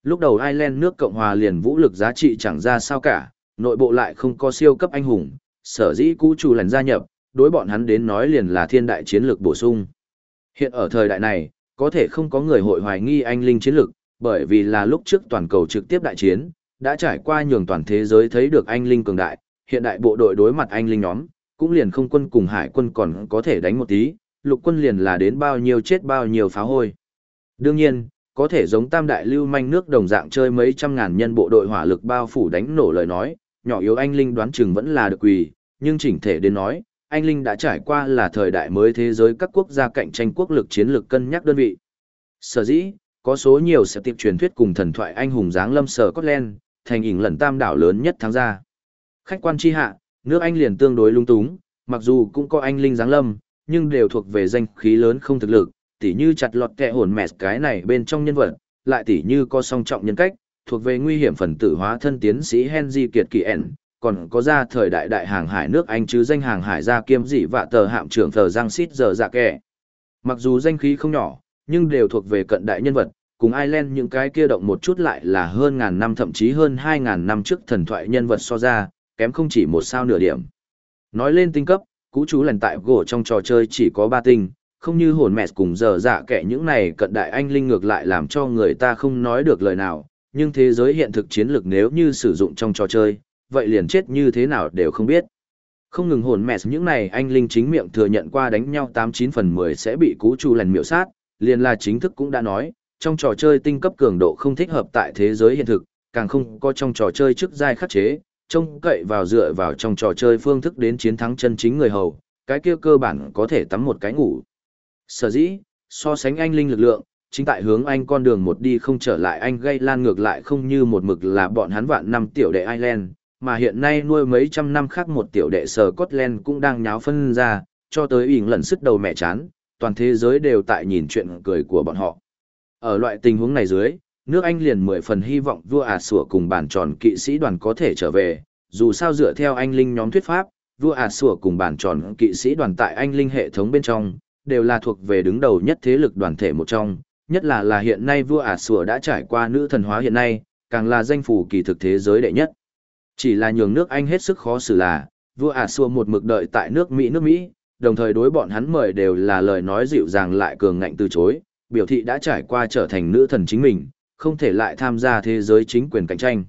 Lúc đầu Ireland nước Cộng Hòa liền vũ lực giá trị chẳng ra sao cả, nội bộ lại không có siêu cấp anh hùng, sở dĩ cũ chủ Lạnh gia nhập, đối bọn hắn đến nói liền là thiên đại chiến lược bổ sung. Hiện ở thời đại này, có thể không có người hội hoài nghi anh linh chiến lược, bởi vì là lúc trước toàn cầu trực tiếp đại chiến, đã trải qua nhường toàn thế giới thấy được anh linh cường đại, hiện đại bộ đội đối mặt anh linh nhóm, cũng liền không quân cùng hải quân còn có thể đánh một tí, lục quân liền là đến bao nhiêu chết bao nhiêu phá hôi. Đương nhiên, có thể giống tam đại lưu manh nước đồng dạng chơi mấy trăm ngàn nhân bộ đội hỏa lực bao phủ đánh nổ lời nói, nhỏ yếu anh linh đoán chừng vẫn là được quỳ, nhưng chỉnh thể đến nói, anh linh đã trải qua là thời đại mới thế giới các quốc gia cạnh tranh quốc lực chiến lược cân nhắc đơn vị. Sở dĩ, có số nhiều sẽ tiệp truyền thuyết cùng thần thoại anh hùng dáng lâm sở Scotland, thành ỉn lần tam đảo lớn nhất tháng ra. Khách quan chi hạ, nước Anh liền tương đối lung túng, mặc dù cũng có anh linh dáng lâm, nhưng đều thuộc về danh khí lớn không thực lực, tỉ như chặt lọt kẹ hồn mẹt cái này bên trong nhân vật, lại tỉ như có song trọng nhân cách, thuộc về nguy hiểm phần tử hóa thân tiến sĩ Henry Kiệt Kỳ ẻn, còn có ra thời đại đại hàng hải nước Anh chứ danh hàng hải gia kiêm dị vạ tờ hạm trưởng thờ giang xít giờ dạ kẻ. Mặc dù danh khí không nhỏ, nhưng đều thuộc về cận đại nhân vật, cùng Ireland những cái kia động một chút lại là hơn ngàn năm thậm chí hơn hai ngàn năm trước thần thoại nhân vật so ra, kém không chỉ một sao nửa điểm. Nói lên tinh cấp, cũ chú lần tại gỗ trong trò chơi chỉ có ba tinh, không như hồn mẹ cùng giờ dạ kẻ những này cận đại anh linh ngược lại làm cho người ta không nói được lời nào, nhưng thế giới hiện thực chiến lược nếu như sử dụng trong trò chơi, vậy liền chết như thế nào đều không biết. Không ngừng hồn mẹ những này anh linh chính miệng thừa nhận qua đánh nhau 89 phần 10 sẽ bị cú chu lần miệu sát, liền là chính thức cũng đã nói, trong trò chơi tinh cấp cường độ không thích hợp tại thế giới hiện thực, càng không có trong trò chơi chức giai khắc chế, trông cậy vào dựa vào trong trò chơi phương thức đến chiến thắng chân chính người hầu, cái kia cơ bản có thể tắm một cái ngủ. Sở dĩ, so sánh anh linh lực lượng, chính tại hướng anh con đường một đi không trở lại anh gây lan ngược lại không như một mực là bọn hắn vạn năm tiểu đệ Ireland, mà hiện nay nuôi mấy trăm năm khác một tiểu đệ sở Scotland cũng đang nháo phân ra, cho tới ỉn lần sức đầu mẹ chán, toàn thế giới đều tại nhìn chuyện cười của bọn họ. Ở loại tình huống này dưới, nước Anh liền mười phần hy vọng vua ả sủa cùng bản tròn kỵ sĩ đoàn có thể trở về, dù sao dựa theo anh linh nhóm thuyết pháp, vua ả sủa cùng bản tròn kỵ sĩ đoàn tại anh linh hệ thống bên trong, đều là thuộc về đứng đầu nhất thế lực đoàn thể một trong, nhất là là hiện nay vua ả sủa đã trải qua nữ thần hóa hiện nay, càng là danh phủ kỳ thực thế giới đệ nhất. Chỉ là nhường nước Anh hết sức khó xử là, vua ả xua một mực đợi tại nước Mỹ nước Mỹ, đồng thời đối bọn hắn mời đều là lời nói dịu dàng lại cường ngạnh từ chối, biểu thị đã trải qua trở thành nữ thần chính mình, không thể lại tham gia thế giới chính quyền cạnh tranh.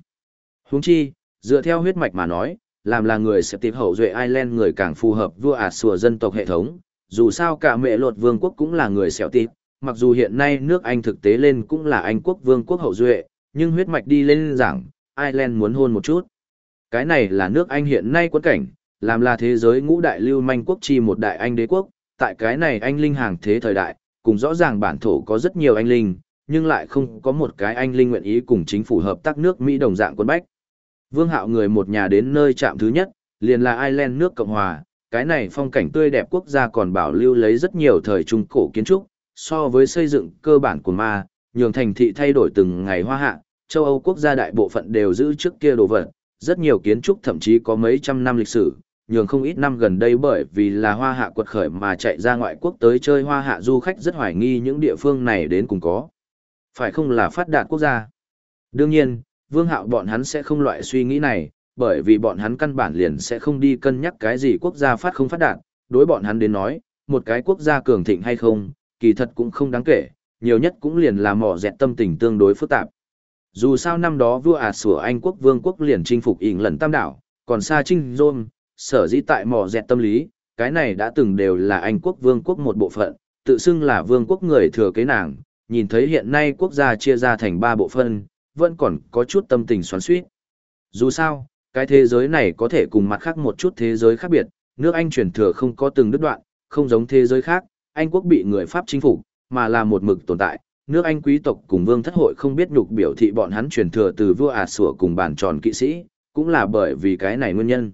Huống chi, dựa theo huyết mạch mà nói, làm là người sẽ tiếp hậu duệ Ireland người càng phù hợp vua ả xua dân tộc hệ thống, dù sao cả mẹ luật vương quốc cũng là người xẻo tịp, mặc dù hiện nay nước Anh thực tế lên cũng là Anh quốc vương quốc hậu duệ, nhưng huyết mạch đi lên giảng, Ireland muốn hôn một chút. Cái này là nước Anh hiện nay quân cảnh, làm là thế giới ngũ đại lưu manh quốc chi một đại Anh đế quốc, tại cái này Anh linh hàng thế thời đại, cùng rõ ràng bản thổ có rất nhiều anh linh, nhưng lại không có một cái anh linh nguyện ý cùng chính phủ hợp tác nước Mỹ đồng dạng quân bách. Vương Hạo người một nhà đến nơi chạm thứ nhất, liền là Ireland nước Cộng Hòa, cái này phong cảnh tươi đẹp quốc gia còn bảo lưu lấy rất nhiều thời trung cổ kiến trúc, so với xây dựng cơ bản của ma, nhường thành thị thay đổi từng ngày hoa hạ, châu Âu quốc gia đại bộ phận đều giữ trước kia đồ vật, rất nhiều kiến trúc thậm chí có mấy trăm năm lịch sử, nhường không ít năm gần đây bởi vì là hoa hạ quật khởi mà chạy ra ngoại quốc tới chơi hoa hạ du khách rất hoài nghi những địa phương này đến cùng có. Phải không là phát đạt quốc gia? Đương nhiên, vương hạo bọn hắn sẽ không loại suy nghĩ này, bởi vì bọn hắn căn bản liền sẽ không đi cân nhắc cái gì quốc gia phát không phát đạt, đối bọn hắn đến nói, một cái quốc gia cường thịnh hay không, kỳ thật cũng không đáng kể, nhiều nhất cũng liền là mỏ dẹt tâm tình tương đối phức tạp. Dù sao năm đó vua ả sủa Anh quốc vương quốc liền chinh phục ỉn lần tam đảo, còn xa trinh rôm, sở dĩ tại mỏ dẹt tâm lý, cái này đã từng đều là Anh quốc vương quốc một bộ phận, tự xưng là vương quốc người thừa kế nàng, nhìn thấy hiện nay quốc gia chia ra thành ba bộ phận, vẫn còn có chút tâm tình xoắn suýt. Dù sao, cái thế giới này có thể cùng mặt khác một chút thế giới khác biệt, nước Anh truyền thừa không có từng đứt đoạn, không giống thế giới khác, Anh quốc bị người Pháp chinh phục, mà là một mực tồn tại, nước Anh quý tộc cùng vương thất hội không biết nhục biểu thị bọn hắn truyền thừa từ vua ả sủa cùng bàn tròn kỵ sĩ, cũng là bởi vì cái này nguyên nhân.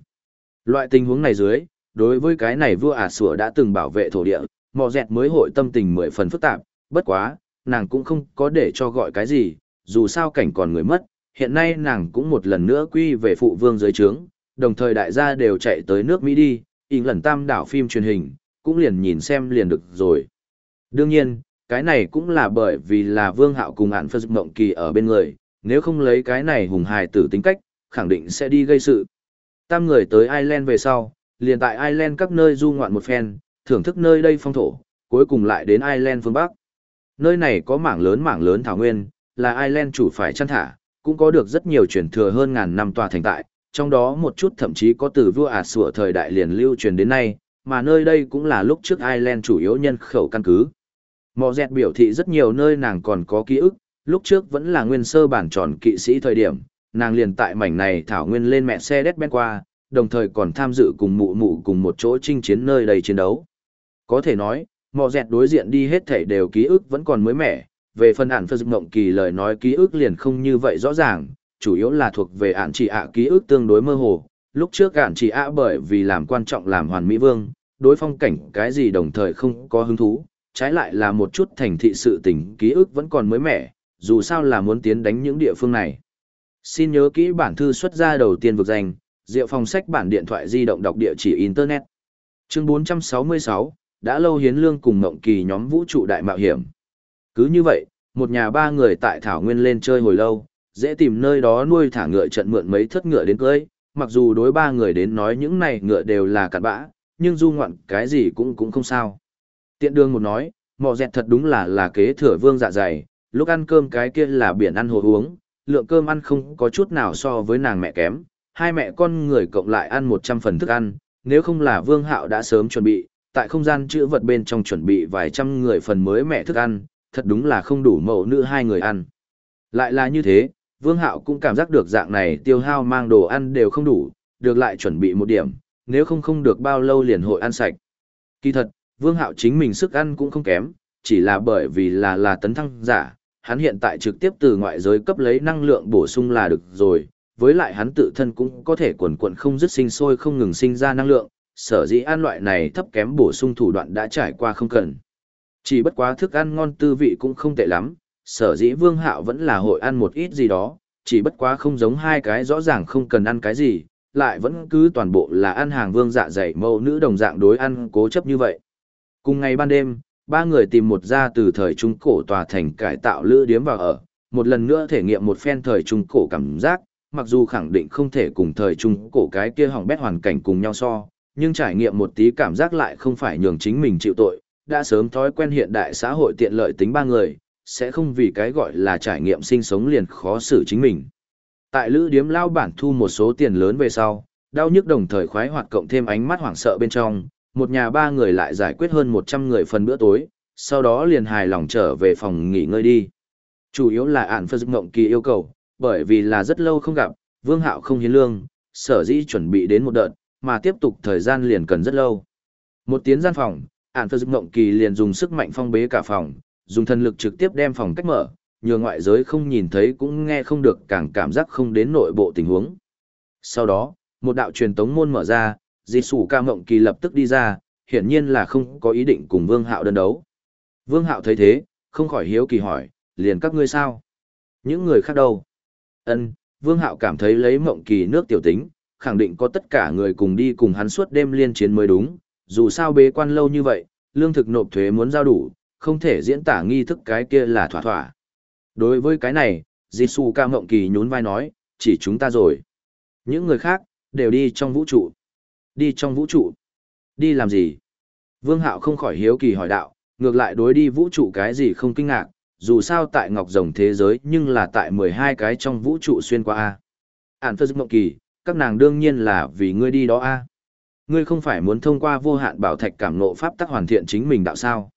Loại tình huống này dưới, đối với cái này vua ả sủa đã từng bảo vệ thổ địa, mò dẹt mới hội tâm tình mười phần phức tạp, bất quá, nàng cũng không có để cho gọi cái gì, dù sao cảnh còn người mất, hiện nay nàng cũng một lần nữa quy về phụ vương dưới trướng, đồng thời đại gia đều chạy tới nước Mỹ đi, in lần tam đảo phim truyền hình, cũng liền nhìn xem liền được rồi. Đương nhiên, cái này cũng là bởi vì là vương hạo cùng ạn phật mộng kỳ ở bên người, nếu không lấy cái này hùng hài tử tính cách, khẳng định sẽ đi gây sự. Tam người tới Ireland về sau, liền tại Ireland các nơi du ngoạn một phen, thưởng thức nơi đây phong thổ, cuối cùng lại đến Ireland phương Bắc. Nơi này có mảng lớn mảng lớn thảo nguyên, là Ireland chủ phải chăn thả, cũng có được rất nhiều truyền thừa hơn ngàn năm tòa thành tại, trong đó một chút thậm chí có từ vua ả sủa thời đại liền lưu truyền đến nay, mà nơi đây cũng là lúc trước Ireland chủ yếu nhân khẩu căn cứ. Mò dẹt biểu thị rất nhiều nơi nàng còn có ký ức, lúc trước vẫn là nguyên sơ bản tròn kỵ sĩ thời điểm, nàng liền tại mảnh này thảo nguyên lên mẹ xe đét bên qua, đồng thời còn tham dự cùng mụ mụ cùng một chỗ chinh chiến nơi đầy chiến đấu. Có thể nói, mò dẹt đối diện đi hết thể đều ký ức vẫn còn mới mẻ, về phần ản phật mộng kỳ lời nói ký ức liền không như vậy rõ ràng, chủ yếu là thuộc về ản chỉ ạ ký ức tương đối mơ hồ. Lúc trước ản chỉ ạ bởi vì làm quan trọng làm hoàn mỹ vương, đối phong cảnh cái gì đồng thời không có hứng thú, trái lại là một chút thành thị sự tình ký ức vẫn còn mới mẻ, dù sao là muốn tiến đánh những địa phương này. Xin nhớ kỹ bản thư xuất ra đầu tiên vực danh, Diệu phòng sách bản điện thoại di động đọc địa chỉ Internet. Chương 466, đã lâu hiến lương cùng ngộng kỳ nhóm vũ trụ đại mạo hiểm. Cứ như vậy, một nhà ba người tại Thảo Nguyên lên chơi hồi lâu, dễ tìm nơi đó nuôi thả ngựa trận mượn mấy thất ngựa đến cưới, mặc dù đối ba người đến nói những này ngựa đều là cặn bã, nhưng du ngoạn cái gì cũng cũng không sao. Tiện đường một nói, mò dẹt thật đúng là là kế thừa vương dạ dày, lúc ăn cơm cái kia là biển ăn hồ uống, lượng cơm ăn không có chút nào so với nàng mẹ kém, hai mẹ con người cộng lại ăn 100 phần thức ăn, nếu không là vương hạo đã sớm chuẩn bị, tại không gian chữ vật bên trong chuẩn bị vài trăm người phần mới mẹ thức ăn, thật đúng là không đủ mẫu nữ hai người ăn. Lại là như thế, vương hạo cũng cảm giác được dạng này tiêu hao mang đồ ăn đều không đủ, được lại chuẩn bị một điểm, nếu không không được bao lâu liền hội ăn sạch. Kỳ thật, vương hạo chính mình sức ăn cũng không kém, chỉ là bởi vì là là tấn thăng giả, hắn hiện tại trực tiếp từ ngoại giới cấp lấy năng lượng bổ sung là được rồi, với lại hắn tự thân cũng có thể quần quần không dứt sinh sôi không ngừng sinh ra năng lượng, sở dĩ ăn loại này thấp kém bổ sung thủ đoạn đã trải qua không cần. Chỉ bất quá thức ăn ngon tư vị cũng không tệ lắm, sở dĩ vương hạo vẫn là hội ăn một ít gì đó, chỉ bất quá không giống hai cái rõ ràng không cần ăn cái gì, lại vẫn cứ toàn bộ là ăn hàng vương dạ dày mâu nữ đồng dạng đối ăn cố chấp như vậy. Cùng ngày ban đêm, ba người tìm một gia từ thời trung cổ tòa thành cải tạo lữ điếm vào ở, một lần nữa thể nghiệm một phen thời trung cổ cảm giác, mặc dù khẳng định không thể cùng thời trung cổ cái kia hỏng bét hoàn cảnh cùng nhau so, nhưng trải nghiệm một tí cảm giác lại không phải nhường chính mình chịu tội, đã sớm thói quen hiện đại xã hội tiện lợi tính ba người, sẽ không vì cái gọi là trải nghiệm sinh sống liền khó xử chính mình. Tại lữ điếm lao bản thu một số tiền lớn về sau, đau nhức đồng thời khoái hoạt cộng thêm ánh mắt hoảng sợ bên trong, một nhà ba người lại giải quyết hơn 100 người phần bữa tối, sau đó liền hài lòng trở về phòng nghỉ ngơi đi. Chủ yếu là ản phơ ngộng kỳ yêu cầu, bởi vì là rất lâu không gặp, vương hạo không hiến lương, sở dĩ chuẩn bị đến một đợt, mà tiếp tục thời gian liền cần rất lâu. Một tiếng gian phòng, ản phơ ngộng kỳ liền dùng sức mạnh phong bế cả phòng, dùng thần lực trực tiếp đem phòng cách mở, nhờ ngoại giới không nhìn thấy cũng nghe không được càng cảm giác không đến nội bộ tình huống. Sau đó, một đạo truyền tống môn mở ra, dì sủ ca mộng kỳ lập tức đi ra, hiển nhiên là không có ý định cùng vương hạo đơn đấu. Vương hạo thấy thế, không khỏi hiếu kỳ hỏi, liền các ngươi sao? Những người khác đâu? Ân, vương hạo cảm thấy lấy mộng kỳ nước tiểu tính, khẳng định có tất cả người cùng đi cùng hắn suốt đêm liên chiến mới đúng, dù sao bế quan lâu như vậy, lương thực nộp thuế muốn giao đủ, không thể diễn tả nghi thức cái kia là thỏa thỏa. Đối với cái này, Jisoo ca mộng kỳ nhún vai nói, chỉ chúng ta rồi. Những người khác, đều đi trong vũ trụ. Đi trong vũ trụ? Đi làm gì? Vương Hạo không khỏi hiếu kỳ hỏi đạo, ngược lại đối đi vũ trụ cái gì không kinh ngạc, dù sao tại Ngọc Rồng thế giới nhưng là tại 12 cái trong vũ trụ xuyên qua A. Ản phơ mộng kỳ, các nàng đương nhiên là vì ngươi đi đó A. Ngươi không phải muốn thông qua vô hạn bảo thạch cảm nộ pháp tắc hoàn thiện chính mình đạo sao.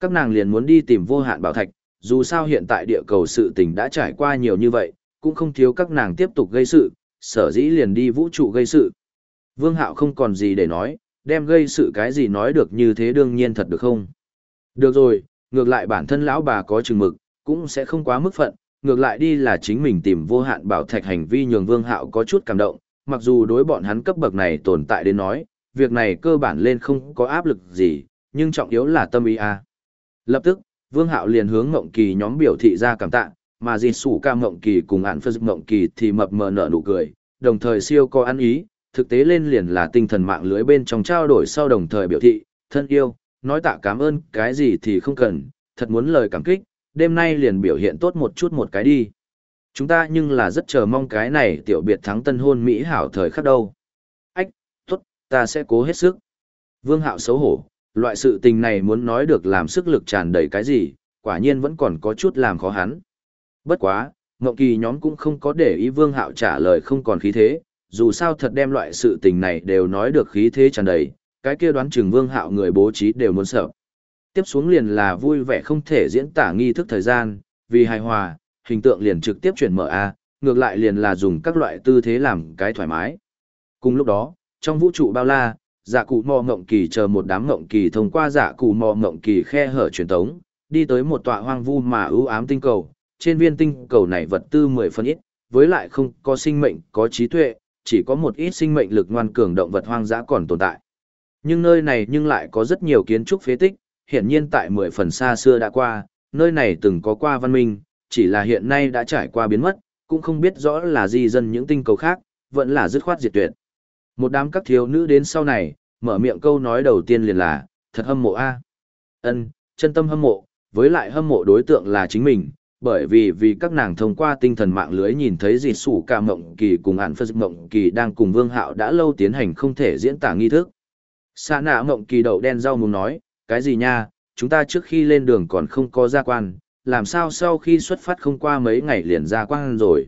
Các nàng liền muốn đi tìm vô hạn bảo thạch, dù sao hiện tại địa cầu sự tình đã trải qua nhiều như vậy, cũng không thiếu các nàng tiếp tục gây sự, sở dĩ liền đi vũ trụ gây sự. Vương Hạo không còn gì để nói, đem gây sự cái gì nói được như thế đương nhiên thật được không? Được rồi, ngược lại bản thân lão bà có chừng mực, cũng sẽ không quá mức phận, ngược lại đi là chính mình tìm vô hạn bảo thạch hành vi nhường Vương Hạo có chút cảm động, mặc dù đối bọn hắn cấp bậc này tồn tại đến nói, việc này cơ bản lên không có áp lực gì, nhưng trọng yếu là tâm ý a. Lập tức, Vương Hạo liền hướng Ngộng Kỳ nhóm biểu thị ra cảm tạ, mà Dì Sủ Ca Ngộng Kỳ cùng Án Phật Ngộng Kỳ thì mập mờ nở nụ cười, đồng thời siêu có ăn ý, thực tế lên liền là tinh thần mạng lưới bên trong trao đổi sau đồng thời biểu thị, thân yêu, nói tạ cảm ơn cái gì thì không cần, thật muốn lời cảm kích, đêm nay liền biểu hiện tốt một chút một cái đi. Chúng ta nhưng là rất chờ mong cái này tiểu biệt thắng tân hôn Mỹ hảo thời khắc đâu. Ách, tốt, ta sẽ cố hết sức. Vương hạo xấu hổ, loại sự tình này muốn nói được làm sức lực tràn đầy cái gì, quả nhiên vẫn còn có chút làm khó hắn. Bất quá, ngọc Kỳ nhóm cũng không có để ý Vương Hạo trả lời không còn khí thế, dù sao thật đem loại sự tình này đều nói được khí thế tràn đầy, cái kia đoán chừng Vương Hạo người bố trí đều muốn sợ. Tiếp xuống liền là vui vẻ không thể diễn tả nghi thức thời gian, vì hài hòa, hình tượng liền trực tiếp chuyển mở A, ngược lại liền là dùng các loại tư thế làm cái thoải mái. Cùng lúc đó, trong vũ trụ bao la, giả cụ mò ngộng kỳ chờ một đám ngộng kỳ thông qua giả cụ mò ngộng kỳ khe hở truyền tống, đi tới một tọa hoang vu mà ưu ám tinh cầu. Trên viên tinh cầu này vật tư mười phân ít, với lại không có sinh mệnh, có trí tuệ, chỉ có một ít sinh mệnh lực ngoan cường động vật hoang dã còn tồn tại. Nhưng nơi này nhưng lại có rất nhiều kiến trúc phế tích, hiển nhiên tại mười phần xa xưa đã qua, nơi này từng có qua văn minh, chỉ là hiện nay đã trải qua biến mất, cũng không biết rõ là gì dân những tinh cầu khác, vẫn là dứt khoát diệt tuyệt. Một đám các thiếu nữ đến sau này, mở miệng câu nói đầu tiên liền là, thật hâm mộ a. Ân, chân tâm hâm mộ, với lại hâm mộ đối tượng là chính mình, bởi vì vì các nàng thông qua tinh thần mạng lưới nhìn thấy dì sủ cả mộng kỳ cùng ạn phật mộng kỳ đang cùng vương hạo đã lâu tiến hành không thể diễn tả nghi thức. xa nạ mộng kỳ đậu đen rau muốn nói, cái gì nha, chúng ta trước khi lên đường còn không có gia quan, làm sao sau khi xuất phát không qua mấy ngày liền ra quan rồi.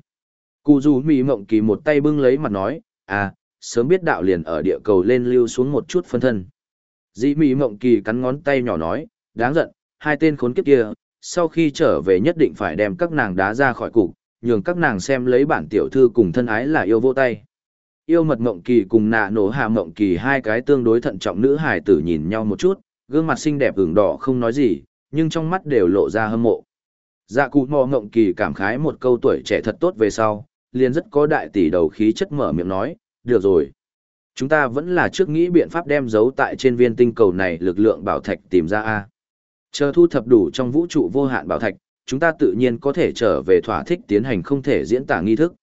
Cụ dù mỹ mộng kỳ một tay bưng lấy mặt nói, à, sớm biết đạo liền ở địa cầu lên lưu xuống một chút phân thân. Dĩ mỹ mộng kỳ cắn ngón tay nhỏ nói, đáng giận, hai tên khốn kiếp kia, sau khi trở về nhất định phải đem các nàng đá ra khỏi cục, nhường các nàng xem lấy bản tiểu thư cùng thân ái là yêu vô tay. Yêu mật mộng kỳ cùng nạ nổ hạ mộng kỳ hai cái tương đối thận trọng nữ hải tử nhìn nhau một chút, gương mặt xinh đẹp ửng đỏ không nói gì, nhưng trong mắt đều lộ ra hâm mộ. Dạ cụ mò ngộng kỳ cảm khái một câu tuổi trẻ thật tốt về sau, liền rất có đại tỷ đầu khí chất mở miệng nói, được rồi. Chúng ta vẫn là trước nghĩ biện pháp đem giấu tại trên viên tinh cầu này lực lượng bảo thạch tìm ra A. Chờ thu thập đủ trong vũ trụ vô hạn bảo thạch, chúng ta tự nhiên có thể trở về thỏa thích tiến hành không thể diễn tả nghi thức.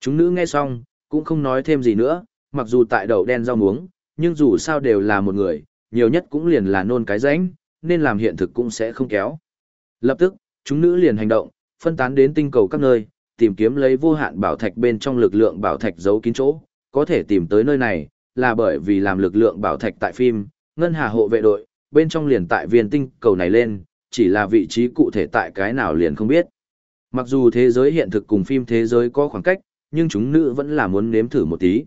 Chúng nữ nghe xong, cũng không nói thêm gì nữa, mặc dù tại đầu đen rau muống, nhưng dù sao đều là một người, nhiều nhất cũng liền là nôn cái rãnh, nên làm hiện thực cũng sẽ không kéo. Lập tức, chúng nữ liền hành động, phân tán đến tinh cầu các nơi, tìm kiếm lấy vô hạn bảo thạch bên trong lực lượng bảo thạch giấu kín chỗ, có thể tìm tới nơi này, là bởi vì làm lực lượng bảo thạch tại phim, ngân hà hộ vệ đội, bên trong liền tại viên tinh cầu này lên, chỉ là vị trí cụ thể tại cái nào liền không biết. Mặc dù thế giới hiện thực cùng phim thế giới có khoảng cách, nhưng chúng nữ vẫn là muốn nếm thử một tí.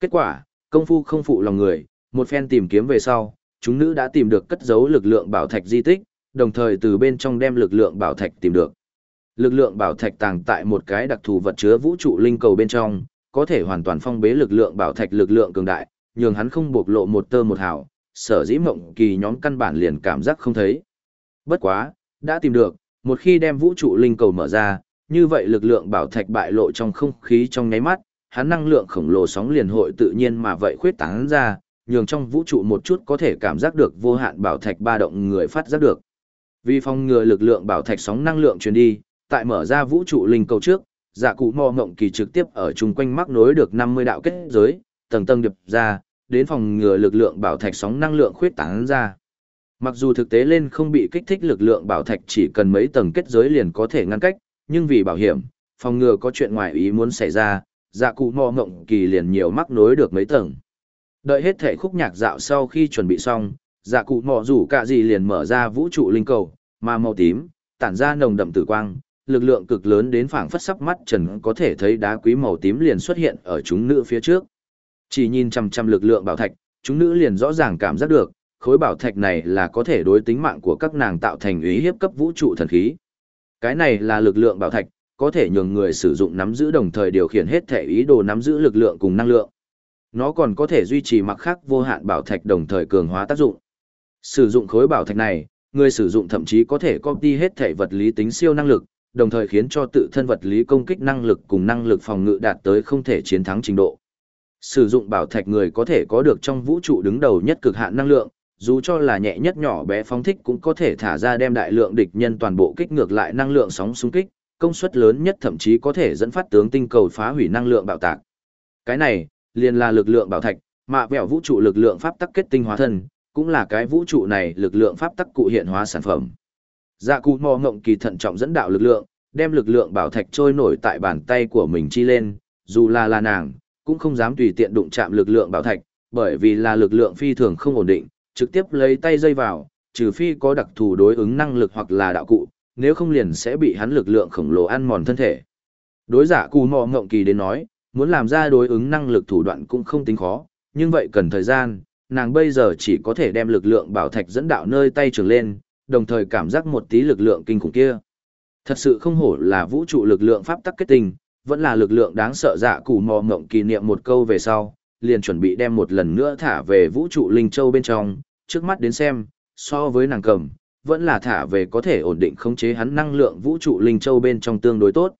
Kết quả, công phu không phụ lòng người, một phen tìm kiếm về sau, chúng nữ đã tìm được cất giấu lực lượng bảo thạch di tích, đồng thời từ bên trong đem lực lượng bảo thạch tìm được. Lực lượng bảo thạch tàng tại một cái đặc thù vật chứa vũ trụ linh cầu bên trong, có thể hoàn toàn phong bế lực lượng bảo thạch lực lượng cường đại, nhường hắn không bộc lộ một tơ một hào, sở dĩ mộng kỳ nhóm căn bản liền cảm giác không thấy. Bất quá, đã tìm được, một khi đem vũ trụ linh cầu mở ra, như vậy lực lượng bảo thạch bại lộ trong không khí trong nháy mắt, hắn năng lượng khổng lồ sóng liền hội tự nhiên mà vậy khuyết tán ra, nhường trong vũ trụ một chút có thể cảm giác được vô hạn bảo thạch ba động người phát giác được. Vì phòng ngừa lực lượng bảo thạch sóng năng lượng truyền đi, tại mở ra vũ trụ linh cầu trước, dạ cụ mò ngộng kỳ trực tiếp ở chung quanh mắc nối được 50 đạo kết giới, tầng tầng điệp ra, đến phòng ngừa lực lượng bảo thạch sóng năng lượng khuyết tán ra. Mặc dù thực tế lên không bị kích thích lực lượng bảo thạch chỉ cần mấy tầng kết giới liền có thể ngăn cách, nhưng vì bảo hiểm, phòng ngừa có chuyện ngoài ý muốn xảy ra, dạ cụ mò ngộng kỳ liền nhiều mắc nối được mấy tầng. Đợi hết thể khúc nhạc dạo sau khi chuẩn bị xong, dạ cụ mò rủ cả gì liền mở ra vũ trụ linh cầu, mà màu tím, tản ra nồng đậm tử quang, lực lượng cực lớn đến phảng phất sắp mắt trần có thể thấy đá quý màu tím liền xuất hiện ở chúng nữ phía trước. Chỉ nhìn chằm chằm lực lượng bảo thạch, chúng nữ liền rõ ràng cảm giác được, khối bảo thạch này là có thể đối tính mạng của các nàng tạo thành ý hiếp cấp vũ trụ thần khí. Cái này là lực lượng bảo thạch, có thể nhường người sử dụng nắm giữ đồng thời điều khiển hết thể ý đồ nắm giữ lực lượng cùng năng lượng. Nó còn có thể duy trì mặc khắc vô hạn bảo thạch đồng thời cường hóa tác dụng. Sử dụng khối bảo thạch này, người sử dụng thậm chí có thể copy hết thể vật lý tính siêu năng lực, đồng thời khiến cho tự thân vật lý công kích năng lực cùng năng lực phòng ngự đạt tới không thể chiến thắng trình độ. Sử dụng bảo thạch người có thể có được trong vũ trụ đứng đầu nhất cực hạn năng lượng, dù cho là nhẹ nhất nhỏ bé phóng thích cũng có thể thả ra đem đại lượng địch nhân toàn bộ kích ngược lại năng lượng sóng xung kích, công suất lớn nhất thậm chí có thể dẫn phát tướng tinh cầu phá hủy năng lượng bạo tạc. Cái này, liền là lực lượng bảo thạch, mạ vẹo vũ trụ lực lượng pháp tắc kết tinh hóa thân, cũng là cái vũ trụ này lực lượng pháp tắc cụ hiện hóa sản phẩm. Dạ cụ mò ngộng kỳ thận trọng dẫn đạo lực lượng, đem lực lượng bảo thạch trôi nổi tại bàn tay của mình chi lên, dù là là nàng, cũng không dám tùy tiện đụng chạm lực lượng bảo thạch, bởi vì là lực lượng phi thường không ổn định, trực tiếp lấy tay dây vào, trừ phi có đặc thù đối ứng năng lực hoặc là đạo cụ, nếu không liền sẽ bị hắn lực lượng khổng lồ ăn mòn thân thể. Đối giả cù mò ngộng kỳ đến nói, muốn làm ra đối ứng năng lực thủ đoạn cũng không tính khó, nhưng vậy cần thời gian, nàng bây giờ chỉ có thể đem lực lượng bảo thạch dẫn đạo nơi tay trường lên, đồng thời cảm giác một tí lực lượng kinh khủng kia. Thật sự không hổ là vũ trụ lực lượng pháp tắc kết tinh, vẫn là lực lượng đáng sợ dạ cụ mò ngộng kỷ niệm một câu về sau, liền chuẩn bị đem một lần nữa thả về vũ trụ linh châu bên trong, trước mắt đến xem, so với nàng cầm, vẫn là thả về có thể ổn định khống chế hắn năng lượng vũ trụ linh châu bên trong tương đối tốt.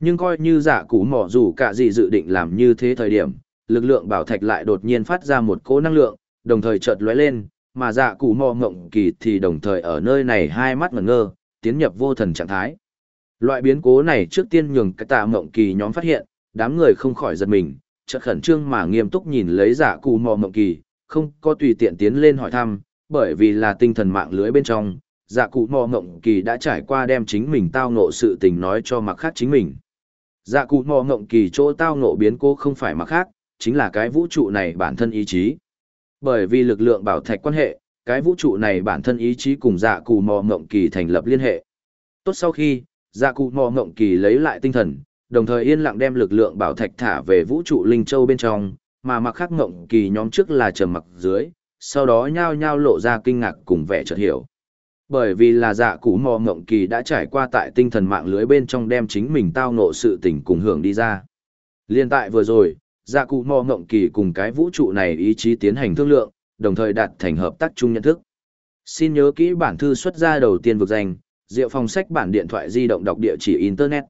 Nhưng coi như dạ cụ mò dù cả gì dự định làm như thế thời điểm, lực lượng bảo thạch lại đột nhiên phát ra một cỗ năng lượng, đồng thời chợt lóe lên, mà dạ cụ mò ngộng kỳ thì đồng thời ở nơi này hai mắt ngẩn ngơ, tiến nhập vô thần trạng thái. Loại biến cố này trước tiên nhường cái tạ Mộng kỳ nhóm phát hiện, đám người không khỏi giật mình, chợt khẩn trương mà nghiêm túc nhìn lấy dạ cụ mò Mộng kỳ, không có tùy tiện tiến lên hỏi thăm, bởi vì là tinh thần mạng lưới bên trong, dạ cụ mò Mộng kỳ đã trải qua đem chính mình tao ngộ sự tình nói cho mặc khác chính mình. Dạ cụ mò Mộng kỳ chỗ tao ngộ biến cố không phải mặc khác, chính là cái vũ trụ này bản thân ý chí. Bởi vì lực lượng bảo thạch quan hệ, cái vũ trụ này bản thân ý chí cùng dạ cụ mò Mộng kỳ thành lập liên hệ. Tốt sau khi, dạ cụ mò ngộng kỳ lấy lại tinh thần, đồng thời yên lặng đem lực lượng bảo thạch thả về vũ trụ linh châu bên trong, mà mặc khắc ngộng kỳ nhóm trước là trầm mặc dưới, sau đó nhao nhao lộ ra kinh ngạc cùng vẻ chợt hiểu. Bởi vì là dạ cụ mò ngộng kỳ đã trải qua tại tinh thần mạng lưới bên trong đem chính mình tao ngộ sự tình cùng hưởng đi ra. Liên tại vừa rồi, dạ cụ mò ngộng kỳ cùng cái vũ trụ này ý chí tiến hành thương lượng, đồng thời đạt thành hợp tác chung nhận thức. Xin nhớ kỹ bản thư xuất ra đầu tiên vực danh, Diệu phòng sách bản điện thoại di động đọc địa chỉ Internet.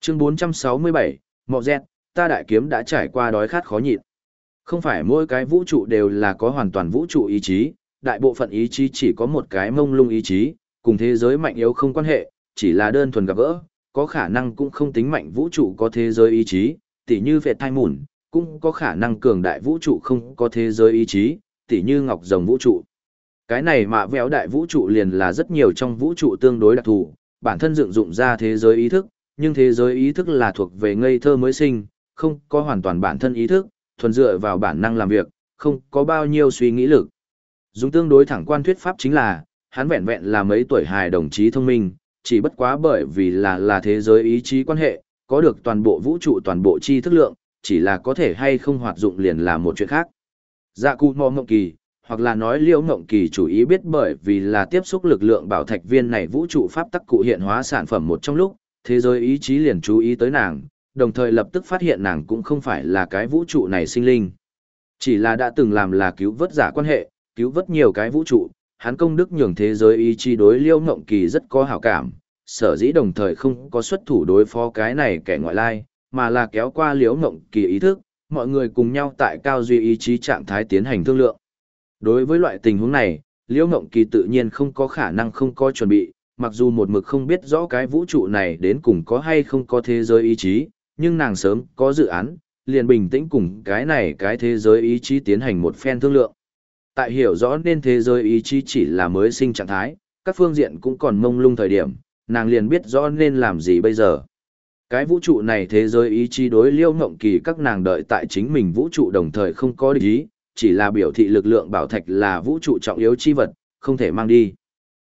Chương 467, Mọ Dẹt, ta đại kiếm đã trải qua đói khát khó nhịn. Không phải mỗi cái vũ trụ đều là có hoàn toàn vũ trụ ý chí, đại bộ phận ý chí chỉ có một cái mông lung ý chí, cùng thế giới mạnh yếu không quan hệ, chỉ là đơn thuần gặp gỡ, có khả năng cũng không tính mạnh vũ trụ có thế giới ý chí, tỉ như việt thai mùn, cũng có khả năng cường đại vũ trụ không có thế giới ý chí, tỉ như ngọc rồng vũ trụ. Cái này mạ véo đại vũ trụ liền là rất nhiều trong vũ trụ tương đối đặc thù, bản thân dựng dụng ra thế giới ý thức, nhưng thế giới ý thức là thuộc về ngây thơ mới sinh, không có hoàn toàn bản thân ý thức, thuần dựa vào bản năng làm việc, không có bao nhiêu suy nghĩ lực. Dùng tương đối thẳng quan thuyết pháp chính là, hắn vẹn vẹn là mấy tuổi hài đồng chí thông minh, chỉ bất quá bởi vì là là thế giới ý chí quan hệ, có được toàn bộ vũ trụ toàn bộ chi thức lượng, chỉ là có thể hay không hoạt dụng liền là một chuyện khác. Dạ cụ mò ngộng kỳ, hoặc là nói liễu ngộng kỳ chủ ý biết bởi vì là tiếp xúc lực lượng bảo thạch viên này vũ trụ pháp tắc cụ hiện hóa sản phẩm một trong lúc, thế giới ý chí liền chú ý tới nàng, đồng thời lập tức phát hiện nàng cũng không phải là cái vũ trụ này sinh linh. Chỉ là đã từng làm là cứu vớt giả quan hệ, cứu vớt nhiều cái vũ trụ, hắn công đức nhường thế giới ý chí đối liễu ngộng kỳ rất có hảo cảm, sở dĩ đồng thời không có xuất thủ đối phó cái này kẻ ngoại lai, mà là kéo qua liễu ngộng kỳ ý thức, mọi người cùng nhau tại cao duy ý chí trạng thái tiến hành thương lượng. Đối với loại tình huống này, liễu ngộng kỳ tự nhiên không có khả năng không có chuẩn bị, mặc dù một mực không biết rõ cái vũ trụ này đến cùng có hay không có thế giới ý chí, nhưng nàng sớm có dự án, liền bình tĩnh cùng cái này cái thế giới ý chí tiến hành một phen thương lượng. Tại hiểu rõ nên thế giới ý chí chỉ là mới sinh trạng thái, các phương diện cũng còn mông lung thời điểm, nàng liền biết rõ nên làm gì bây giờ. Cái vũ trụ này thế giới ý chí đối liêu ngộng kỳ các nàng đợi tại chính mình vũ trụ đồng thời không có địch ý, chỉ là biểu thị lực lượng bảo thạch là vũ trụ trọng yếu chi vật, không thể mang đi.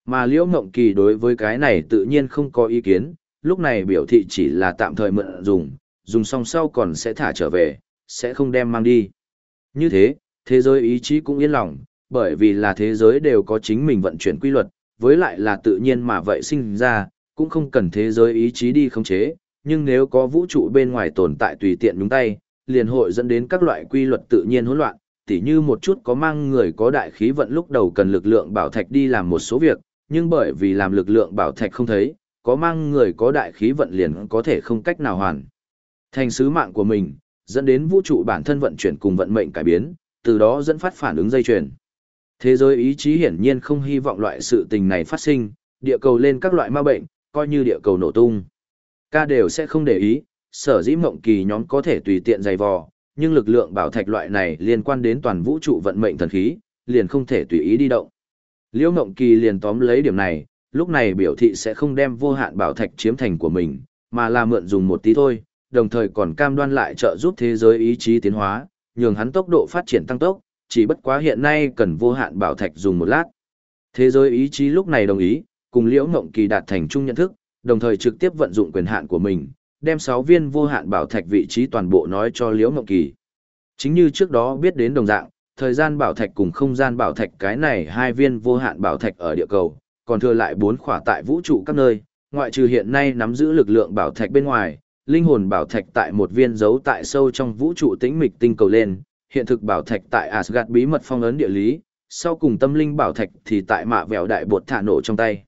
Mà liễu ngộng kỳ đối với cái này tự nhiên không có ý kiến, lúc này biểu thị chỉ là tạm thời mượn dùng, dùng xong sau còn sẽ thả trở về, sẽ không đem mang đi. Như thế, thế giới ý chí cũng yên lòng, bởi vì là thế giới đều có chính mình vận chuyển quy luật, với lại là tự nhiên mà vậy sinh ra, cũng không cần thế giới ý chí đi khống chế, nhưng nếu có vũ trụ bên ngoài tồn tại tùy tiện nhúng tay, liền hội dẫn đến các loại quy luật tự nhiên hỗn loạn, tỉ như một chút có mang người có đại khí vận lúc đầu cần lực lượng bảo thạch đi làm một số việc, nhưng bởi vì làm lực lượng bảo thạch không thấy, có mang người có đại khí vận liền có thể không cách nào hoàn. Thành sứ mạng của mình, dẫn đến vũ trụ bản thân vận chuyển cùng vận mệnh cải biến, từ đó dẫn phát phản ứng dây chuyền. Thế giới ý chí hiển nhiên không hy vọng loại sự tình này phát sinh, địa cầu lên các loại ma bệnh, coi như địa cầu nổ tung. Ca đều sẽ không để ý, sở dĩ mộng kỳ nhóm có thể tùy tiện dày vò, nhưng lực lượng bảo thạch loại này liên quan đến toàn vũ trụ vận mệnh thần khí, liền không thể tùy ý đi động. Liễu Mộng Kỳ liền tóm lấy điểm này, lúc này biểu thị sẽ không đem vô hạn bảo thạch chiếm thành của mình, mà là mượn dùng một tí thôi, đồng thời còn cam đoan lại trợ giúp thế giới ý chí tiến hóa, nhường hắn tốc độ phát triển tăng tốc, chỉ bất quá hiện nay cần vô hạn bảo thạch dùng một lát. Thế giới ý chí lúc này đồng ý, cùng Liễu Ngộng Kỳ đạt thành chung nhận thức, đồng thời trực tiếp vận dụng quyền hạn của mình, đem 6 viên vô hạn bảo thạch vị trí toàn bộ nói cho Liễu Ngộng Kỳ. Chính như trước đó biết đến đồng dạng, thời gian bảo thạch cùng không gian bảo thạch cái này hai viên vô hạn bảo thạch ở địa cầu, còn thừa lại bốn khỏa tại vũ trụ các nơi, ngoại trừ hiện nay nắm giữ lực lượng bảo thạch bên ngoài, linh hồn bảo thạch tại một viên giấu tại sâu trong vũ trụ tĩnh mịch tinh cầu lên, hiện thực bảo thạch tại Asgard bí mật phong ấn địa lý, sau cùng tâm linh bảo thạch thì tại mạ vẹo đại bột thả nổ trong tay.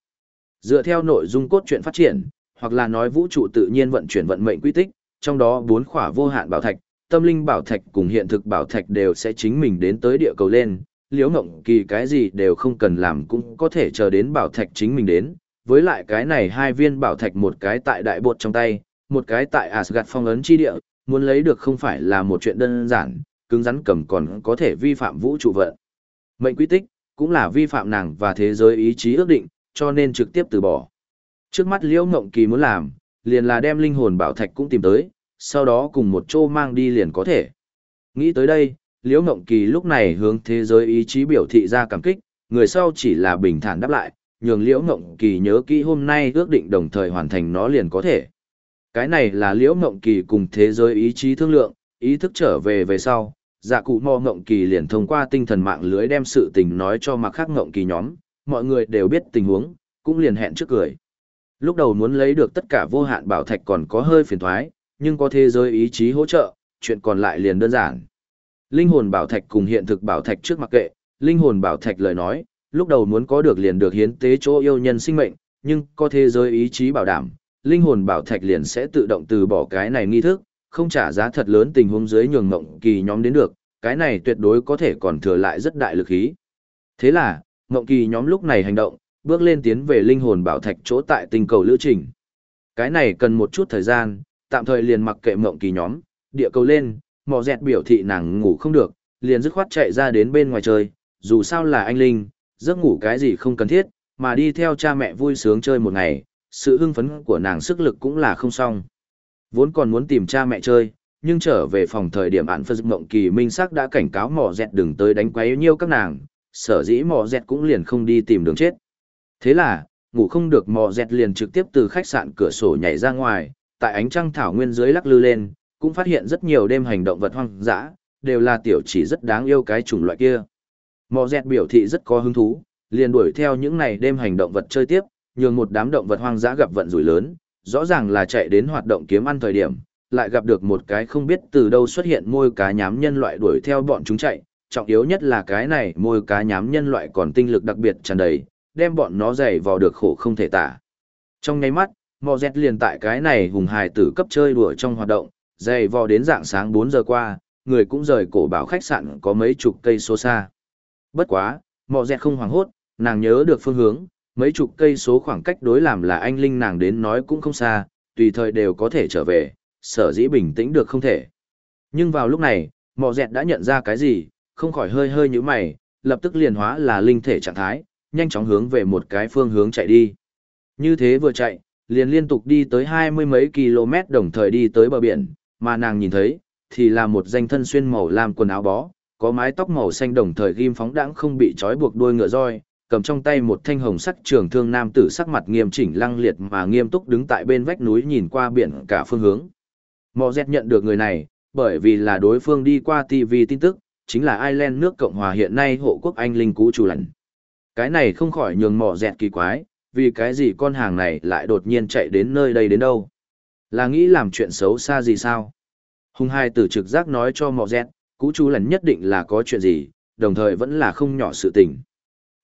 Dựa theo nội dung cốt truyện phát triển, hoặc là nói vũ trụ tự nhiên vận chuyển vận mệnh quy tích, trong đó bốn khỏa vô hạn bảo thạch, tâm linh bảo thạch cùng hiện thực bảo thạch đều sẽ chính mình đến tới địa cầu lên, liễu ngộng kỳ cái gì đều không cần làm cũng có thể chờ đến bảo thạch chính mình đến, với lại cái này hai viên bảo thạch một cái tại đại bột trong tay, một cái tại Asgard phong ấn chi địa, muốn lấy được không phải là một chuyện đơn giản, cứng rắn cầm còn có thể vi phạm vũ trụ vận. Mệnh quy tích, cũng là vi phạm nàng và thế giới ý chí ước định, cho nên trực tiếp từ bỏ. Trước mắt Liễu Ngộng Kỳ muốn làm, liền là đem linh hồn bảo thạch cũng tìm tới, sau đó cùng một chỗ mang đi liền có thể. Nghĩ tới đây, Liễu Ngộng Kỳ lúc này hướng thế giới ý chí biểu thị ra cảm kích, người sau chỉ là bình thản đáp lại, nhường Liễu Ngộng Kỳ nhớ kỹ hôm nay ước định đồng thời hoàn thành nó liền có thể. Cái này là Liễu Ngộng Kỳ cùng thế giới ý chí thương lượng, ý thức trở về về sau, dạ cụ mò Ngộng Kỳ liền thông qua tinh thần mạng lưới đem sự tình nói cho mặc khác Ngộng Kỳ nhóm, mọi người đều biết tình huống, cũng liền hẹn trước cười. Lúc đầu muốn lấy được tất cả vô hạn bảo thạch còn có hơi phiền thoái, nhưng có thế giới ý chí hỗ trợ, chuyện còn lại liền đơn giản. Linh hồn bảo thạch cùng hiện thực bảo thạch trước mặc kệ, linh hồn bảo thạch lời nói, lúc đầu muốn có được liền được hiến tế chỗ yêu nhân sinh mệnh, nhưng có thế giới ý chí bảo đảm, linh hồn bảo thạch liền sẽ tự động từ bỏ cái này nghi thức, không trả giá thật lớn tình huống dưới nhường ngộng kỳ nhóm đến được, cái này tuyệt đối có thể còn thừa lại rất đại lực khí. Thế là, ngộng kỳ nhóm lúc này hành động, bước lên tiến về linh hồn bảo thạch chỗ tại tinh cầu lữ trình. Cái này cần một chút thời gian, tạm thời liền mặc kệ mộng kỳ nhóm, địa cầu lên, mò dẹt biểu thị nàng ngủ không được, liền dứt khoát chạy ra đến bên ngoài chơi, dù sao là anh Linh, giấc ngủ cái gì không cần thiết, mà đi theo cha mẹ vui sướng chơi một ngày, sự hưng phấn của nàng sức lực cũng là không xong. Vốn còn muốn tìm cha mẹ chơi, nhưng trở về phòng thời điểm ản phân mộng kỳ minh sắc đã cảnh cáo mò dẹt đừng tới đánh quấy nhiêu các nàng, sở dĩ mò dẹt cũng liền không đi tìm đường chết. Thế là, ngủ không được mò dẹt liền trực tiếp từ khách sạn cửa sổ nhảy ra ngoài, tại ánh trăng thảo nguyên dưới lắc lư lên, cũng phát hiện rất nhiều đêm hành động vật hoang dã, đều là tiểu chỉ rất đáng yêu cái chủng loại kia. Mò dẹt biểu thị rất có hứng thú, liền đuổi theo những này đêm hành động vật chơi tiếp, nhường một đám động vật hoang dã gặp vận rủi lớn, rõ ràng là chạy đến hoạt động kiếm ăn thời điểm, lại gặp được một cái không biết từ đâu xuất hiện môi cá nhám nhân loại đuổi theo bọn chúng chạy, trọng yếu nhất là cái này môi cá nhám nhân loại còn tinh lực đặc biệt tràn đầy, đem bọn nó dày vào được khổ không thể tả. Trong ngay mắt, mò dẹt liền tại cái này hùng hài tử cấp chơi đùa trong hoạt động, dày vò đến dạng sáng 4 giờ qua, người cũng rời cổ bảo khách sạn có mấy chục cây số xa. Bất quá, mò dẹt không hoảng hốt, nàng nhớ được phương hướng, mấy chục cây số khoảng cách đối làm là anh Linh nàng đến nói cũng không xa, tùy thời đều có thể trở về, sở dĩ bình tĩnh được không thể. Nhưng vào lúc này, mò dẹt đã nhận ra cái gì, không khỏi hơi hơi như mày, lập tức liền hóa là linh thể trạng thái, nhanh chóng hướng về một cái phương hướng chạy đi. Như thế vừa chạy, liền liên tục đi tới hai mươi mấy km đồng thời đi tới bờ biển, mà nàng nhìn thấy, thì là một danh thân xuyên màu làm quần áo bó, có mái tóc màu xanh đồng thời ghim phóng đãng không bị trói buộc đuôi ngựa roi, cầm trong tay một thanh hồng sắc trường thương nam tử sắc mặt nghiêm chỉnh lăng liệt mà nghiêm túc đứng tại bên vách núi nhìn qua biển cả phương hướng. Mò dẹt nhận được người này, bởi vì là đối phương đi qua TV tin tức, chính là Ireland nước Cộng hòa hiện nay hộ quốc Anh Linh Cú Chủ lạnh. Cái này không khỏi nhường mỏ dẹt kỳ quái, vì cái gì con hàng này lại đột nhiên chạy đến nơi đây đến đâu? Là nghĩ làm chuyện xấu xa gì sao? Hùng hai tử trực giác nói cho mỏ dẹt, cú chú lần nhất định là có chuyện gì, đồng thời vẫn là không nhỏ sự tình.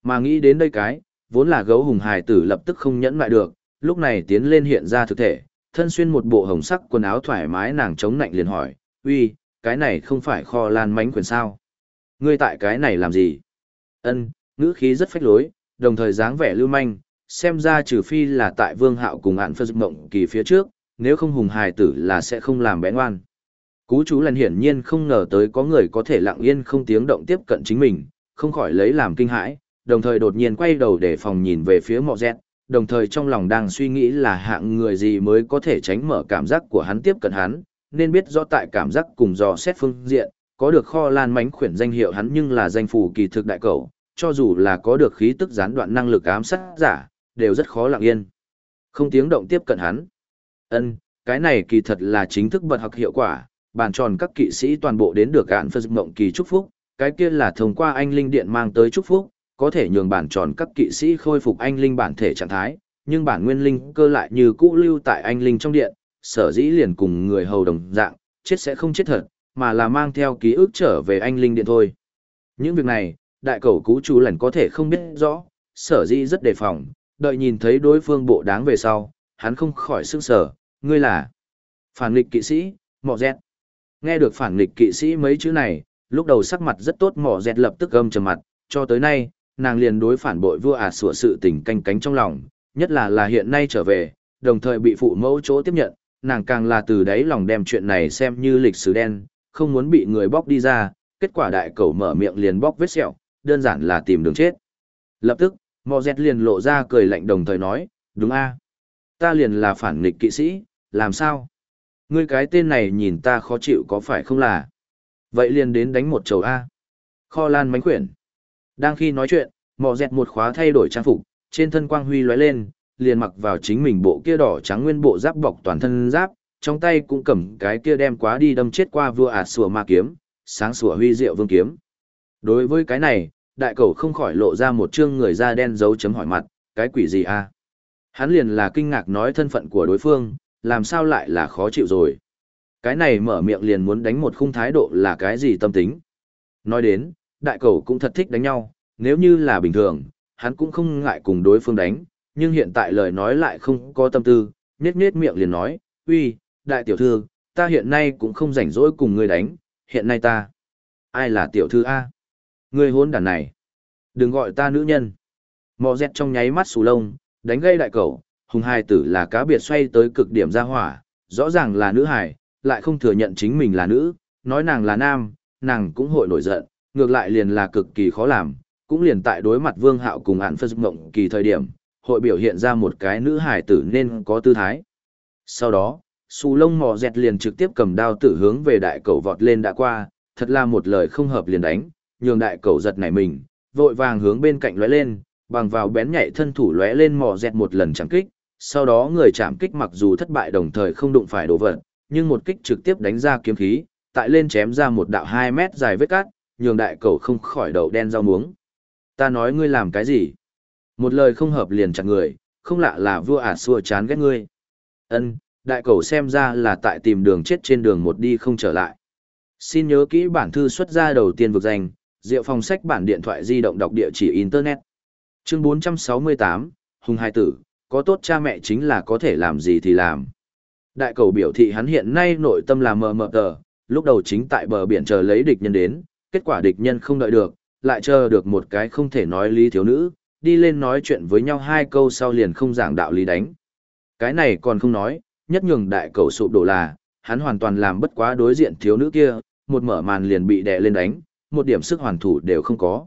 Mà nghĩ đến đây cái, vốn là gấu hùng hài tử lập tức không nhẫn lại được, lúc này tiến lên hiện ra thực thể, thân xuyên một bộ hồng sắc quần áo thoải mái nàng chống nạnh liền hỏi, uy, cái này không phải kho lan mánh quyền sao? Ngươi tại cái này làm gì? Ân, ngữ khí rất phách lối, đồng thời dáng vẻ lưu manh, xem ra trừ phi là tại vương hạo cùng ạn phân mộng kỳ phía trước, nếu không hùng hài tử là sẽ không làm bé ngoan. Cú chú lần hiển nhiên không ngờ tới có người có thể lặng yên không tiếng động tiếp cận chính mình, không khỏi lấy làm kinh hãi, đồng thời đột nhiên quay đầu để phòng nhìn về phía mọ dẹt, đồng thời trong lòng đang suy nghĩ là hạng người gì mới có thể tránh mở cảm giác của hắn tiếp cận hắn, nên biết rõ tại cảm giác cùng dò xét phương diện, có được kho lan mánh khuyển danh hiệu hắn nhưng là danh phù kỳ thực đại cầu, cho dù là có được khí tức gián đoạn năng lực ám sát giả, đều rất khó lặng yên. Không tiếng động tiếp cận hắn. Ân, cái này kỳ thật là chính thức bật học hiệu quả, bàn tròn các kỵ sĩ toàn bộ đến được gạn phân mộng kỳ chúc phúc, cái kia là thông qua anh linh điện mang tới chúc phúc, có thể nhường bản tròn các kỵ sĩ khôi phục anh linh bản thể trạng thái, nhưng bản nguyên linh cơ lại như cũ lưu tại anh linh trong điện, sở dĩ liền cùng người hầu đồng dạng, chết sẽ không chết thật, mà là mang theo ký ức trở về anh linh điện thôi. Những việc này, đại cầu cú chú lần có thể không biết rõ, sở dĩ rất đề phòng, đợi nhìn thấy đối phương bộ đáng về sau, hắn không khỏi sức sở, ngươi là phản nghịch kỵ sĩ, mọ dẹt. Nghe được phản nghịch kỵ sĩ mấy chữ này, lúc đầu sắc mặt rất tốt mỏ dẹt lập tức gâm trầm mặt, cho tới nay, nàng liền đối phản bội vua ả sủa sự tình canh cánh trong lòng, nhất là là hiện nay trở về, đồng thời bị phụ mẫu chỗ tiếp nhận, nàng càng là từ đấy lòng đem chuyện này xem như lịch sử đen, không muốn bị người bóc đi ra, kết quả đại cầu mở miệng liền bóc vết sẹo, đơn giản là tìm đường chết. Lập tức, mò dẹt liền lộ ra cười lạnh đồng thời nói, đúng a ta liền là phản nghịch kỵ sĩ, làm sao? Ngươi cái tên này nhìn ta khó chịu có phải không là? Vậy liền đến đánh một chầu A. Kho lan mánh quyển. Đang khi nói chuyện, mò dẹt một khóa thay đổi trang phục, trên thân quang huy lóe lên, liền mặc vào chính mình bộ kia đỏ trắng nguyên bộ giáp bọc toàn thân giáp, trong tay cũng cầm cái kia đem quá đi đâm chết qua vua ạt sủa ma kiếm, sáng sủa huy diệu vương kiếm. Đối với cái này, đại cầu không khỏi lộ ra một chương người da đen dấu chấm hỏi mặt, cái quỷ gì a? Hắn liền là kinh ngạc nói thân phận của đối phương, làm sao lại là khó chịu rồi. Cái này mở miệng liền muốn đánh một khung thái độ là cái gì tâm tính. Nói đến, đại cầu cũng thật thích đánh nhau, nếu như là bình thường, hắn cũng không ngại cùng đối phương đánh, nhưng hiện tại lời nói lại không có tâm tư, nết nết miệng liền nói, uy, đại tiểu thư, ta hiện nay cũng không rảnh rỗi cùng ngươi đánh, hiện nay ta. Ai là tiểu thư A? Ngươi hôn đàn này. Đừng gọi ta nữ nhân. Mò dẹt trong nháy mắt sù lông, đánh gây đại cầu, hùng hai tử là cá biệt xoay tới cực điểm ra hỏa, rõ ràng là nữ hài, lại không thừa nhận chính mình là nữ, nói nàng là nam, nàng cũng hội nổi giận, ngược lại liền là cực kỳ khó làm, cũng liền tại đối mặt vương hạo cùng hạn phân mộng kỳ thời điểm, hội biểu hiện ra một cái nữ hài tử nên có tư thái. Sau đó, xù lông mò dẹt liền trực tiếp cầm đao tử hướng về đại cầu vọt lên đã qua, thật là một lời không hợp liền đánh, nhường đại cầu giật nảy mình, vội vàng hướng bên cạnh lóe lên, bằng vào bén nhạy thân thủ lóe lên mò dẹt một lần chẳng kích, sau đó người chạm kích mặc dù thất bại đồng thời không đụng phải đồ vật, nhưng một kích trực tiếp đánh ra kiếm khí, tại lên chém ra một đạo 2 mét dài vết cát, nhường đại cầu không khỏi đầu đen rau muống. Ta nói ngươi làm cái gì? Một lời không hợp liền chặt người, không lạ là vua ả xua chán ghét ngươi. Ân, đại cầu xem ra là tại tìm đường chết trên đường một đi không trở lại. Xin nhớ kỹ bản thư xuất ra đầu tiên vực danh, Diệu phòng sách bản điện thoại di động đọc địa chỉ Internet. Chương 468, Hùng Hai Tử, có tốt cha mẹ chính là có thể làm gì thì làm. Đại cầu biểu thị hắn hiện nay nội tâm là mờ mờ tờ, lúc đầu chính tại bờ biển chờ lấy địch nhân đến, kết quả địch nhân không đợi được, lại chờ được một cái không thể nói lý thiếu nữ, đi lên nói chuyện với nhau hai câu sau liền không giảng đạo lý đánh. Cái này còn không nói, nhất nhường đại cầu sụp đổ là, hắn hoàn toàn làm bất quá đối diện thiếu nữ kia, một mở màn liền bị đè lên đánh, một điểm sức hoàn thủ đều không có.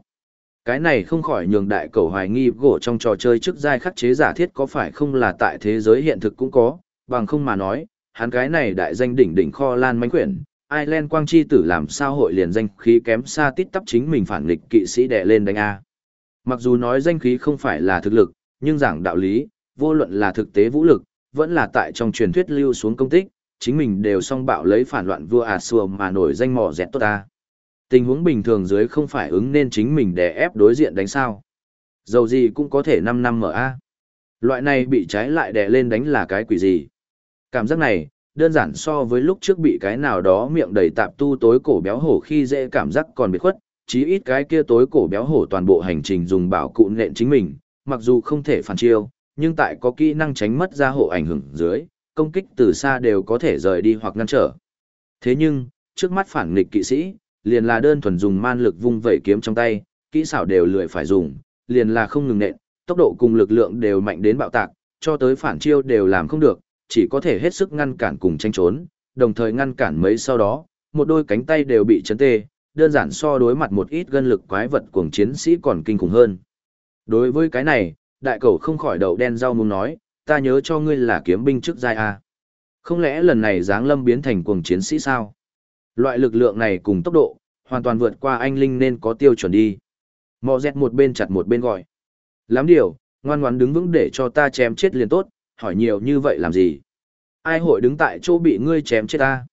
Cái này không khỏi nhường đại cầu hoài nghi gỗ trong trò chơi trước giai khắc chế giả thiết có phải không là tại thế giới hiện thực cũng có, bằng không mà nói, hắn cái này đại danh đỉnh đỉnh kho lan mánh quyển, Ireland quang chi tử làm sao hội liền danh khí kém xa tít tắp chính mình phản nghịch kỵ sĩ đè lên đánh A. Mặc dù nói danh khí không phải là thực lực, nhưng giảng đạo lý, vô luận là thực tế vũ lực, vẫn là tại trong truyền thuyết lưu xuống công tích, chính mình đều song bạo lấy phản loạn vua à xùa mà nổi danh mỏ dẹt tốt ta. Tình huống bình thường dưới không phải ứng nên chính mình để ép đối diện đánh sao. Dầu gì cũng có thể 5 năm mở A. Loại này bị trái lại đè lên đánh là cái quỷ gì. Cảm giác này, đơn giản so với lúc trước bị cái nào đó miệng đầy tạp tu tối cổ béo hổ khi dễ cảm giác còn biệt khuất, chí ít cái kia tối cổ béo hổ toàn bộ hành trình dùng bảo cụ nện chính mình, mặc dù không thể phản chiêu, nhưng tại có kỹ năng tránh mất ra hộ ảnh hưởng dưới, công kích từ xa đều có thể rời đi hoặc ngăn trở. Thế nhưng, trước mắt phản nghịch kỵ sĩ, liền là đơn thuần dùng man lực vung vẩy kiếm trong tay, kỹ xảo đều lười phải dùng, liền là không ngừng nện, tốc độ cùng lực lượng đều mạnh đến bạo tạc, cho tới phản chiêu đều làm không được, chỉ có thể hết sức ngăn cản cùng tranh trốn, đồng thời ngăn cản mấy sau đó, một đôi cánh tay đều bị chấn tê, đơn giản so đối mặt một ít gân lực quái vật cuồng chiến sĩ còn kinh khủng hơn. Đối với cái này, đại cầu không khỏi đầu đen rau muốn nói, ta nhớ cho ngươi là kiếm binh trước giai A. Không lẽ lần này dáng lâm biến thành cuồng chiến sĩ sao? Loại lực lượng này cùng tốc độ, hoàn toàn vượt qua anh Linh nên có tiêu chuẩn đi. Mò dẹt một bên chặt một bên gọi. Lắm điều, ngoan ngoãn đứng vững để cho ta chém chết liền tốt, hỏi nhiều như vậy làm gì? Ai hội đứng tại chỗ bị ngươi chém chết ta?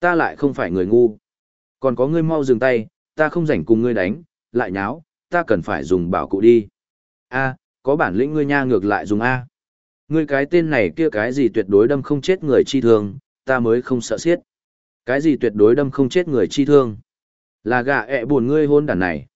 Ta lại không phải người ngu. Còn có ngươi mau dừng tay, ta không rảnh cùng ngươi đánh, lại nháo, ta cần phải dùng bảo cụ đi. A, có bản lĩnh ngươi nha ngược lại dùng A. Ngươi cái tên này kia cái gì tuyệt đối đâm không chết người chi thường, ta mới không sợ xiết. Cái gì tuyệt đối đâm không chết người chi thương. Là gà ẹ buồn ngươi hôn đàn này.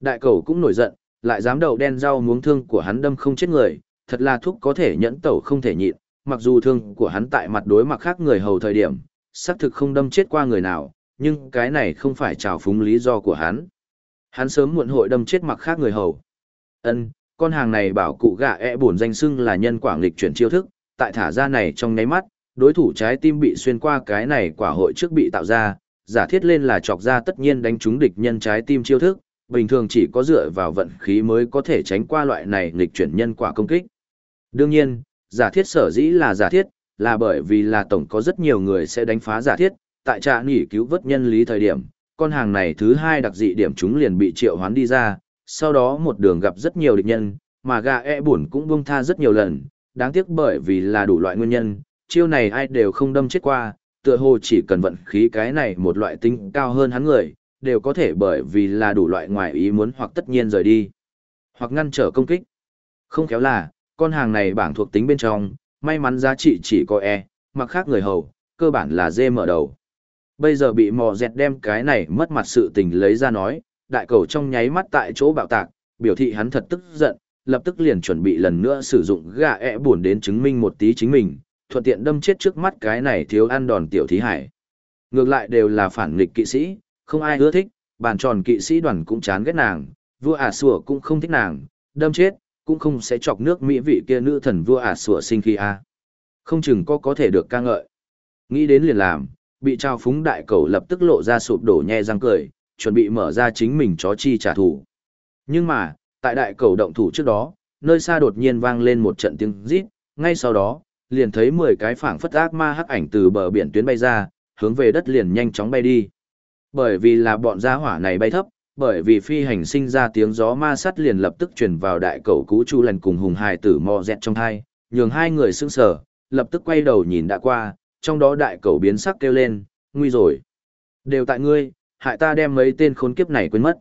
Đại cầu cũng nổi giận, lại dám đầu đen rau muống thương của hắn đâm không chết người, thật là thuốc có thể nhẫn tẩu không thể nhịn, mặc dù thương của hắn tại mặt đối mặt khác người hầu thời điểm, xác thực không đâm chết qua người nào, nhưng cái này không phải trào phúng lý do của hắn. Hắn sớm muộn hội đâm chết mặc khác người hầu. Ân, con hàng này bảo cụ gạ e buồn danh xưng là nhân quả nghịch chuyển chiêu thức, tại thả ra này trong nháy mắt, đối thủ trái tim bị xuyên qua cái này quả hội trước bị tạo ra, giả thiết lên là chọc ra tất nhiên đánh trúng địch nhân trái tim chiêu thức, bình thường chỉ có dựa vào vận khí mới có thể tránh qua loại này nghịch chuyển nhân quả công kích. Đương nhiên, giả thiết sở dĩ là giả thiết, là bởi vì là tổng có rất nhiều người sẽ đánh phá giả thiết, tại trạ nghỉ cứu vớt nhân lý thời điểm, con hàng này thứ hai đặc dị điểm chúng liền bị triệu hoán đi ra, sau đó một đường gặp rất nhiều địch nhân, mà gà e buồn cũng buông tha rất nhiều lần, đáng tiếc bởi vì là đủ loại nguyên nhân, chiêu này ai đều không đâm chết qua, tựa hồ chỉ cần vận khí cái này một loại tinh cao hơn hắn người, đều có thể bởi vì là đủ loại ngoài ý muốn hoặc tất nhiên rời đi, hoặc ngăn trở công kích. Không khéo là, con hàng này bảng thuộc tính bên trong, may mắn giá trị chỉ có E, mặc khác người hầu, cơ bản là dê mở đầu. Bây giờ bị mò dẹt đem cái này mất mặt sự tình lấy ra nói, đại cầu trong nháy mắt tại chỗ bạo tạc, biểu thị hắn thật tức giận, lập tức liền chuẩn bị lần nữa sử dụng gà ẹ buồn đến chứng minh một tí chính mình, thuận tiện đâm chết trước mắt cái này thiếu ăn đòn tiểu thí hải. Ngược lại đều là phản nghịch kỵ sĩ, không ai ưa thích, bàn tròn kỵ sĩ đoàn cũng chán ghét nàng, vua ả sủa cũng không thích nàng, đâm chết, cũng không sẽ chọc nước mỹ vị kia nữ thần vua ả sủa sinh khi a Không chừng có có thể được ca ngợi. Nghĩ đến liền làm, bị trao phúng đại cầu lập tức lộ ra sụp đổ nhe răng cười, chuẩn bị mở ra chính mình chó chi trả thù. Nhưng mà, tại đại cầu động thủ trước đó, nơi xa đột nhiên vang lên một trận tiếng rít, ngay sau đó, liền thấy 10 cái phảng phất ác ma hắc ảnh từ bờ biển tuyến bay ra, hướng về đất liền nhanh chóng bay đi. Bởi vì là bọn gia hỏa này bay thấp, bởi vì phi hành sinh ra tiếng gió ma sắt liền lập tức truyền vào đại cầu cú chu lần cùng hùng hài tử mò dẹt trong hai, nhường hai người sững sờ, lập tức quay đầu nhìn đã qua, trong đó đại cầu biến sắc kêu lên, nguy rồi. Đều tại ngươi, hại ta đem mấy tên khốn kiếp này quên mất.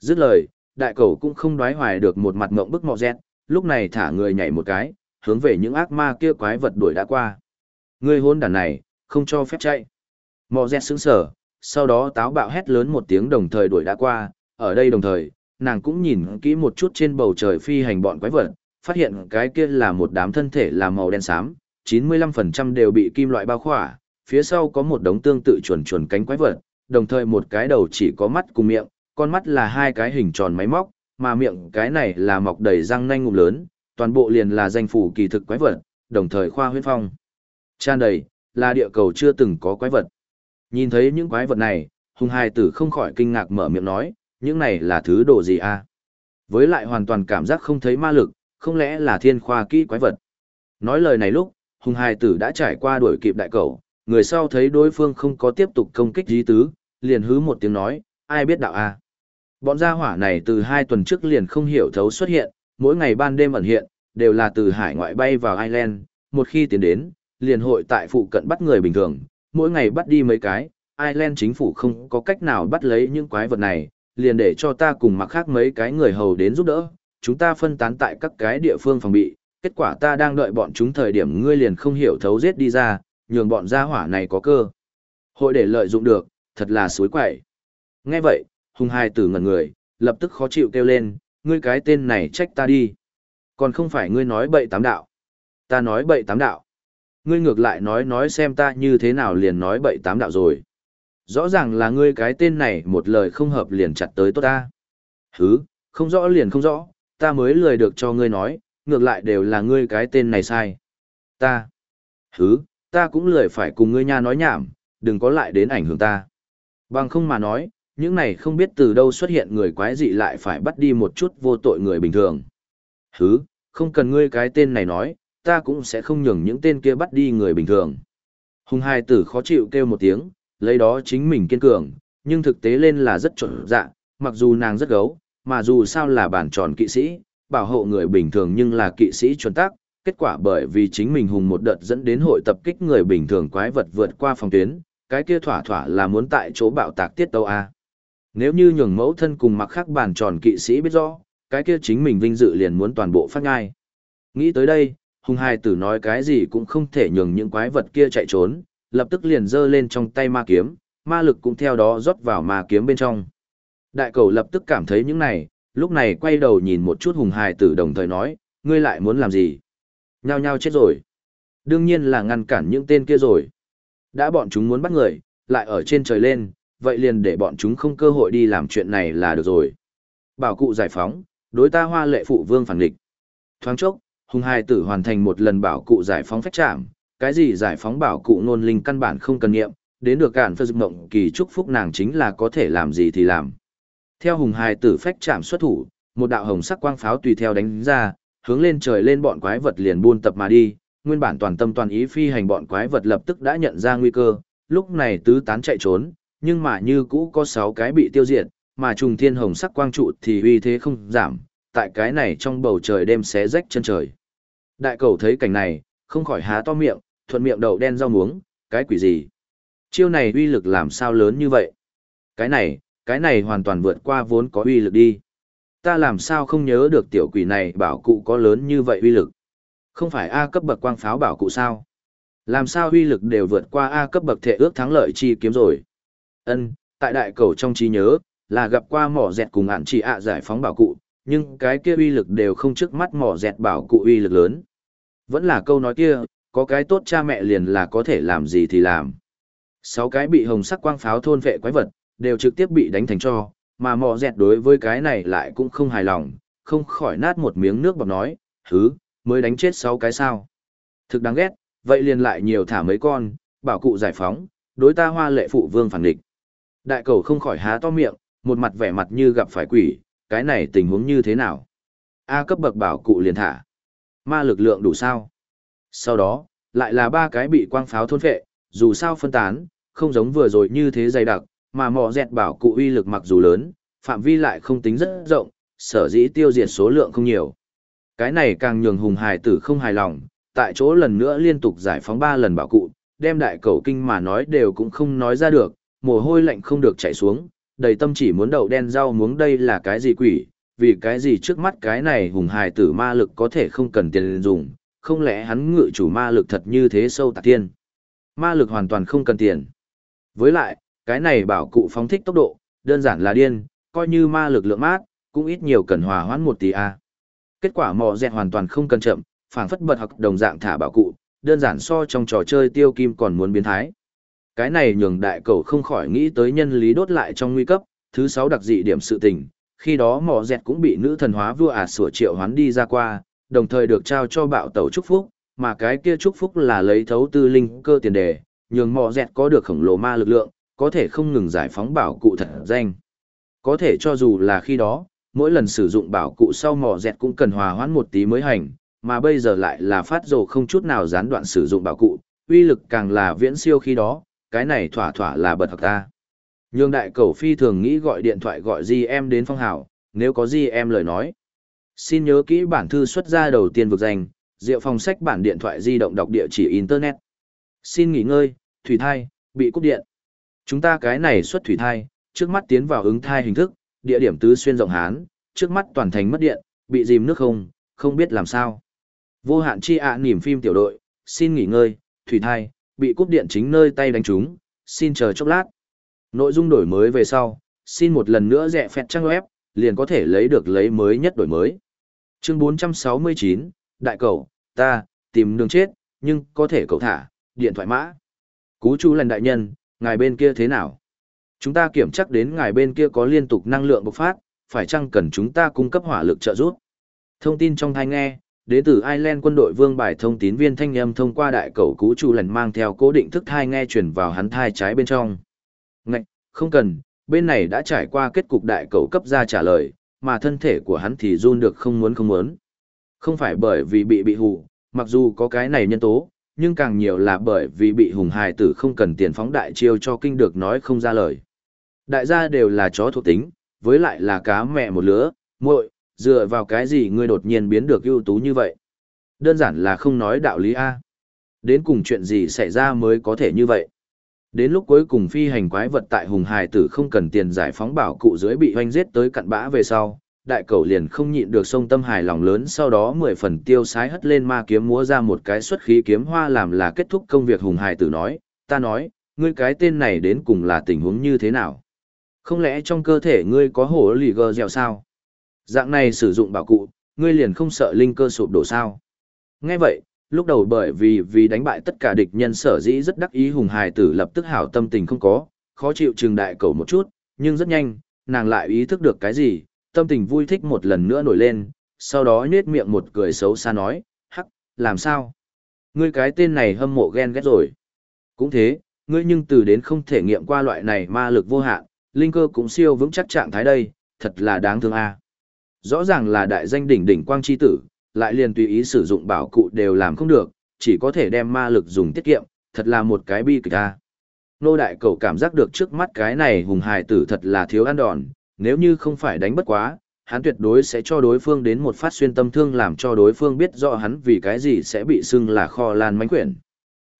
Dứt lời, đại cầu cũng không đoái hoài được một mặt ngộng bức mò dẹt, lúc này thả người nhảy một cái, hướng về những ác ma kia quái vật đuổi đã qua. Ngươi hôn đàn này, không cho phép chạy. mò dẹt sững sờ, sau đó táo bạo hét lớn một tiếng đồng thời đuổi đã qua, ở đây đồng thời, nàng cũng nhìn kỹ một chút trên bầu trời phi hành bọn quái vật, phát hiện cái kia là một đám thân thể là màu đen xám, 95% đều bị kim loại bao khỏa, phía sau có một đống tương tự chuẩn chuẩn cánh quái vật, đồng thời một cái đầu chỉ có mắt cùng miệng, con mắt là hai cái hình tròn máy móc, mà miệng cái này là mọc đầy răng nanh ngụm lớn, toàn bộ liền là danh phủ kỳ thực quái vật, đồng thời khoa huyết phong. Tràn đầy, là địa cầu chưa từng có quái vật. Nhìn thấy những quái vật này, hùng hai tử không khỏi kinh ngạc mở miệng nói, những này là thứ đồ gì a? Với lại hoàn toàn cảm giác không thấy ma lực, không lẽ là thiên khoa kỹ quái vật. Nói lời này lúc, hùng hai tử đã trải qua đuổi kịp đại cầu, người sau thấy đối phương không có tiếp tục công kích dí tứ, liền hứ một tiếng nói, ai biết đạo a? Bọn gia hỏa này từ hai tuần trước liền không hiểu thấu xuất hiện, mỗi ngày ban đêm ẩn hiện, đều là từ hải ngoại bay vào Ireland, một khi tiến đến, liền hội tại phụ cận bắt người bình thường, mỗi ngày bắt đi mấy cái, Ireland chính phủ không có cách nào bắt lấy những quái vật này, liền để cho ta cùng mặc khác mấy cái người hầu đến giúp đỡ, chúng ta phân tán tại các cái địa phương phòng bị, kết quả ta đang đợi bọn chúng thời điểm ngươi liền không hiểu thấu giết đi ra, nhường bọn gia hỏa này có cơ. Hội để lợi dụng được, thật là suối quậy. Nghe vậy, hùng hai tử ngẩn người, lập tức khó chịu kêu lên, ngươi cái tên này trách ta đi. Còn không phải ngươi nói bậy tám đạo. Ta nói bậy tám đạo. Ngươi ngược lại nói nói xem ta như thế nào liền nói bậy tám đạo rồi. Rõ ràng là ngươi cái tên này một lời không hợp liền chặt tới tốt ta. Hứ, không rõ liền không rõ, ta mới lười được cho ngươi nói, ngược lại đều là ngươi cái tên này sai. Ta. Hứ, ta cũng lười phải cùng ngươi nha nói nhảm, đừng có lại đến ảnh hưởng ta. Bằng không mà nói, những này không biết từ đâu xuất hiện người quái dị lại phải bắt đi một chút vô tội người bình thường. Hứ, không cần ngươi cái tên này nói, ta cũng sẽ không nhường những tên kia bắt đi người bình thường. Hùng hai tử khó chịu kêu một tiếng, lấy đó chính mình kiên cường, nhưng thực tế lên là rất chuẩn dạ, mặc dù nàng rất gấu, mà dù sao là bản tròn kỵ sĩ, bảo hộ người bình thường nhưng là kỵ sĩ chuẩn tác, kết quả bởi vì chính mình hùng một đợt dẫn đến hội tập kích người bình thường quái vật vượt qua phòng tuyến, cái kia thỏa thỏa là muốn tại chỗ bạo tạc tiết tâu A. Nếu như nhường mẫu thân cùng mặc khác bản tròn kỵ sĩ biết rõ, cái kia chính mình vinh dự liền muốn toàn bộ phát ngai. Nghĩ tới đây, hùng hai tử nói cái gì cũng không thể nhường những quái vật kia chạy trốn, lập tức liền giơ lên trong tay ma kiếm, ma lực cũng theo đó rót vào ma kiếm bên trong. Đại cầu lập tức cảm thấy những này, lúc này quay đầu nhìn một chút hùng hài tử đồng thời nói, ngươi lại muốn làm gì? Nhao nhao chết rồi. Đương nhiên là ngăn cản những tên kia rồi. Đã bọn chúng muốn bắt người, lại ở trên trời lên, vậy liền để bọn chúng không cơ hội đi làm chuyện này là được rồi. Bảo cụ giải phóng, đối ta hoa lệ phụ vương phản địch. Thoáng chốc, hùng hài tử hoàn thành một lần bảo cụ giải phóng phách trạm, cái gì giải phóng bảo cụ nôn linh căn bản không cần nghiệm, đến được cản phật mộng kỳ chúc phúc nàng chính là có thể làm gì thì làm. Theo hùng hài tử phách chạm xuất thủ, một đạo hồng sắc quang pháo tùy theo đánh ra, hướng lên trời lên bọn quái vật liền buôn tập mà đi, nguyên bản toàn tâm toàn ý phi hành bọn quái vật lập tức đã nhận ra nguy cơ, lúc này tứ tán chạy trốn, nhưng mà như cũ có 6 cái bị tiêu diệt, mà trùng thiên hồng sắc quang trụ thì uy thế không giảm, tại cái này trong bầu trời đêm xé rách chân trời. Đại cầu thấy cảnh này, không khỏi há to miệng, thuận miệng đầu đen rau muống, cái quỷ gì? Chiêu này uy lực làm sao lớn như vậy? Cái này, cái này hoàn toàn vượt qua vốn có uy lực đi. Ta làm sao không nhớ được tiểu quỷ này bảo cụ có lớn như vậy uy lực? Không phải A cấp bậc quang pháo bảo cụ sao? Làm sao uy lực đều vượt qua A cấp bậc thể ước thắng lợi chi kiếm rồi? Ân, tại đại cầu trong trí nhớ, là gặp qua mỏ dẹt cùng ạn chỉ ạ giải phóng bảo cụ, nhưng cái kia uy lực đều không trước mắt mỏ dẹt bảo cụ uy lực lớn. Vẫn là câu nói kia, có cái tốt cha mẹ liền là có thể làm gì thì làm. Sáu cái bị hồng sắc quang pháo thôn vệ quái vật, đều trực tiếp bị đánh thành cho, mà mỏ dẹt đối với cái này lại cũng không hài lòng, không khỏi nát một miếng nước bọc nói, hứ, mới đánh chết sáu cái sao. Thực đáng ghét, vậy liền lại nhiều thả mấy con, bảo cụ giải phóng, đối ta hoa lệ phụ vương phản địch. Đại cầu không khỏi há to miệng, một mặt vẻ mặt như gặp phải quỷ, cái này tình huống như thế nào? A cấp bậc bảo cụ liền thả. Ma lực lượng đủ sao? Sau đó, lại là ba cái bị quang pháo thôn phệ, dù sao phân tán, không giống vừa rồi như thế dày đặc, mà mỏ dẹt bảo cụ uy lực mặc dù lớn, phạm vi lại không tính rất rộng, sở dĩ tiêu diệt số lượng không nhiều. Cái này càng nhường hùng hài tử không hài lòng, tại chỗ lần nữa liên tục giải phóng ba lần bảo cụ, đem đại cầu kinh mà nói đều cũng không nói ra được, mồ hôi lạnh không được chảy xuống, đầy tâm chỉ muốn đậu đen rau muống đây là cái gì quỷ, vì cái gì trước mắt cái này hùng hài tử ma lực có thể không cần tiền dùng, không lẽ hắn ngự chủ ma lực thật như thế sâu tạc tiên. Ma lực hoàn toàn không cần tiền. Với lại, cái này bảo cụ phóng thích tốc độ, đơn giản là điên, coi như ma lực lượng mát, cũng ít nhiều cần hòa hoãn một tí a. Kết quả mò dẹt hoàn toàn không cần chậm, phảng phất bật học đồng dạng thả bảo cụ, đơn giản so trong trò chơi tiêu kim còn muốn biến thái. Cái này nhường đại cầu không khỏi nghĩ tới nhân lý đốt lại trong nguy cấp, thứ sáu đặc dị điểm sự tình, khi đó mò dẹt cũng bị nữ thần hóa vua ả sủa triệu hoán đi ra qua, đồng thời được trao cho bạo tẩu chúc phúc, mà cái kia chúc phúc là lấy thấu tư linh cơ tiền đề, nhường mò dẹt có được khổng lồ ma lực lượng, có thể không ngừng giải phóng bảo cụ thật danh. Có thể cho dù là khi đó, mỗi lần sử dụng bảo cụ sau mò dẹt cũng cần hòa hoãn một tí mới hành, mà bây giờ lại là phát rồ không chút nào gián đoạn sử dụng bảo cụ, uy lực càng là viễn siêu khi đó, cái này thỏa thỏa là bật thật ta. Nhưng đại cầu phi thường nghĩ gọi điện thoại gọi GM đến phong hào, nếu có GM lời nói. Xin nhớ kỹ bản thư xuất ra đầu tiên vực danh, Diệu phòng sách bản điện thoại di động đọc địa chỉ Internet. Xin nghỉ ngơi, thủy thai, bị cúp điện. Chúng ta cái này xuất thủy thai, trước mắt tiến vào ứng thai hình thức, địa điểm tứ xuyên rộng hán, trước mắt toàn thành mất điện, bị dìm nước không, không biết làm sao. Vô hạn chi ạ niềm phim tiểu đội, xin nghỉ ngơi, thủy thai, bị cúp điện chính nơi tay đánh trúng, xin chờ chốc lát. Nội dung đổi mới về sau, xin một lần nữa rẻ phẹt trang web, liền có thể lấy được lấy mới nhất đổi mới. Chương 469, Đại cầu, ta, tìm đường chết, nhưng có thể cầu thả, điện thoại mã. Cú chú lần đại nhân, ngài bên kia thế nào? Chúng ta kiểm chắc đến ngài bên kia có liên tục năng lượng bộc phát, phải chăng cần chúng ta cung cấp hỏa lực trợ giúp? Thông tin trong thai nghe, đến từ Ireland quân đội vương bài thông tín viên thanh âm thông qua đại cầu cú chủ lần mang theo cố định thức thai nghe truyền vào hắn thai trái bên trong. Ngạch, không cần, bên này đã trải qua kết cục đại cầu cấp ra trả lời, mà thân thể của hắn thì run được không muốn không muốn. Không phải bởi vì bị bị hù, mặc dù có cái này nhân tố, nhưng càng nhiều là bởi vì bị hùng hài tử không cần tiền phóng đại chiêu cho kinh được nói không ra lời. Đại gia đều là chó thuộc tính, với lại là cá mẹ một lứa, muội, dựa vào cái gì ngươi đột nhiên biến được ưu tú như vậy? Đơn giản là không nói đạo lý A. Đến cùng chuyện gì xảy ra mới có thể như vậy? Đến lúc cuối cùng phi hành quái vật tại hùng hài tử không cần tiền giải phóng bảo cụ dưới bị hoanh giết tới cặn bã về sau, đại cầu liền không nhịn được sông tâm hài lòng lớn sau đó mười phần tiêu sái hất lên ma kiếm múa ra một cái xuất khí kiếm hoa làm là kết thúc công việc hùng hài tử nói, ta nói, ngươi cái tên này đến cùng là tình huống như thế nào? Không lẽ trong cơ thể ngươi có hổ lì gờ dẻo sao? Dạng này sử dụng bảo cụ, ngươi liền không sợ linh cơ sụp đổ sao? Nghe vậy, lúc đầu bởi vì vì đánh bại tất cả địch nhân sở dĩ rất đắc ý hùng hài tử lập tức hảo tâm tình không có, khó chịu trừng đại cầu một chút, nhưng rất nhanh, nàng lại ý thức được cái gì, tâm tình vui thích một lần nữa nổi lên, sau đó nhếch miệng một cười xấu xa nói, hắc, làm sao? Ngươi cái tên này hâm mộ ghen ghét rồi. Cũng thế, ngươi nhưng từ đến không thể nghiệm qua loại này ma lực vô hạn, linh cơ cũng siêu vững chắc trạng thái đây, thật là đáng thương a. Rõ ràng là đại danh đỉnh đỉnh quang chi tử, lại liền tùy ý sử dụng bảo cụ đều làm không được, chỉ có thể đem ma lực dùng tiết kiệm, thật là một cái bi kịch a. Nô đại cầu cảm giác được trước mắt cái này hùng hài tử thật là thiếu ăn đòn, nếu như không phải đánh bất quá, hắn tuyệt đối sẽ cho đối phương đến một phát xuyên tâm thương làm cho đối phương biết rõ hắn vì cái gì sẽ bị xưng là kho lan mánh quyển.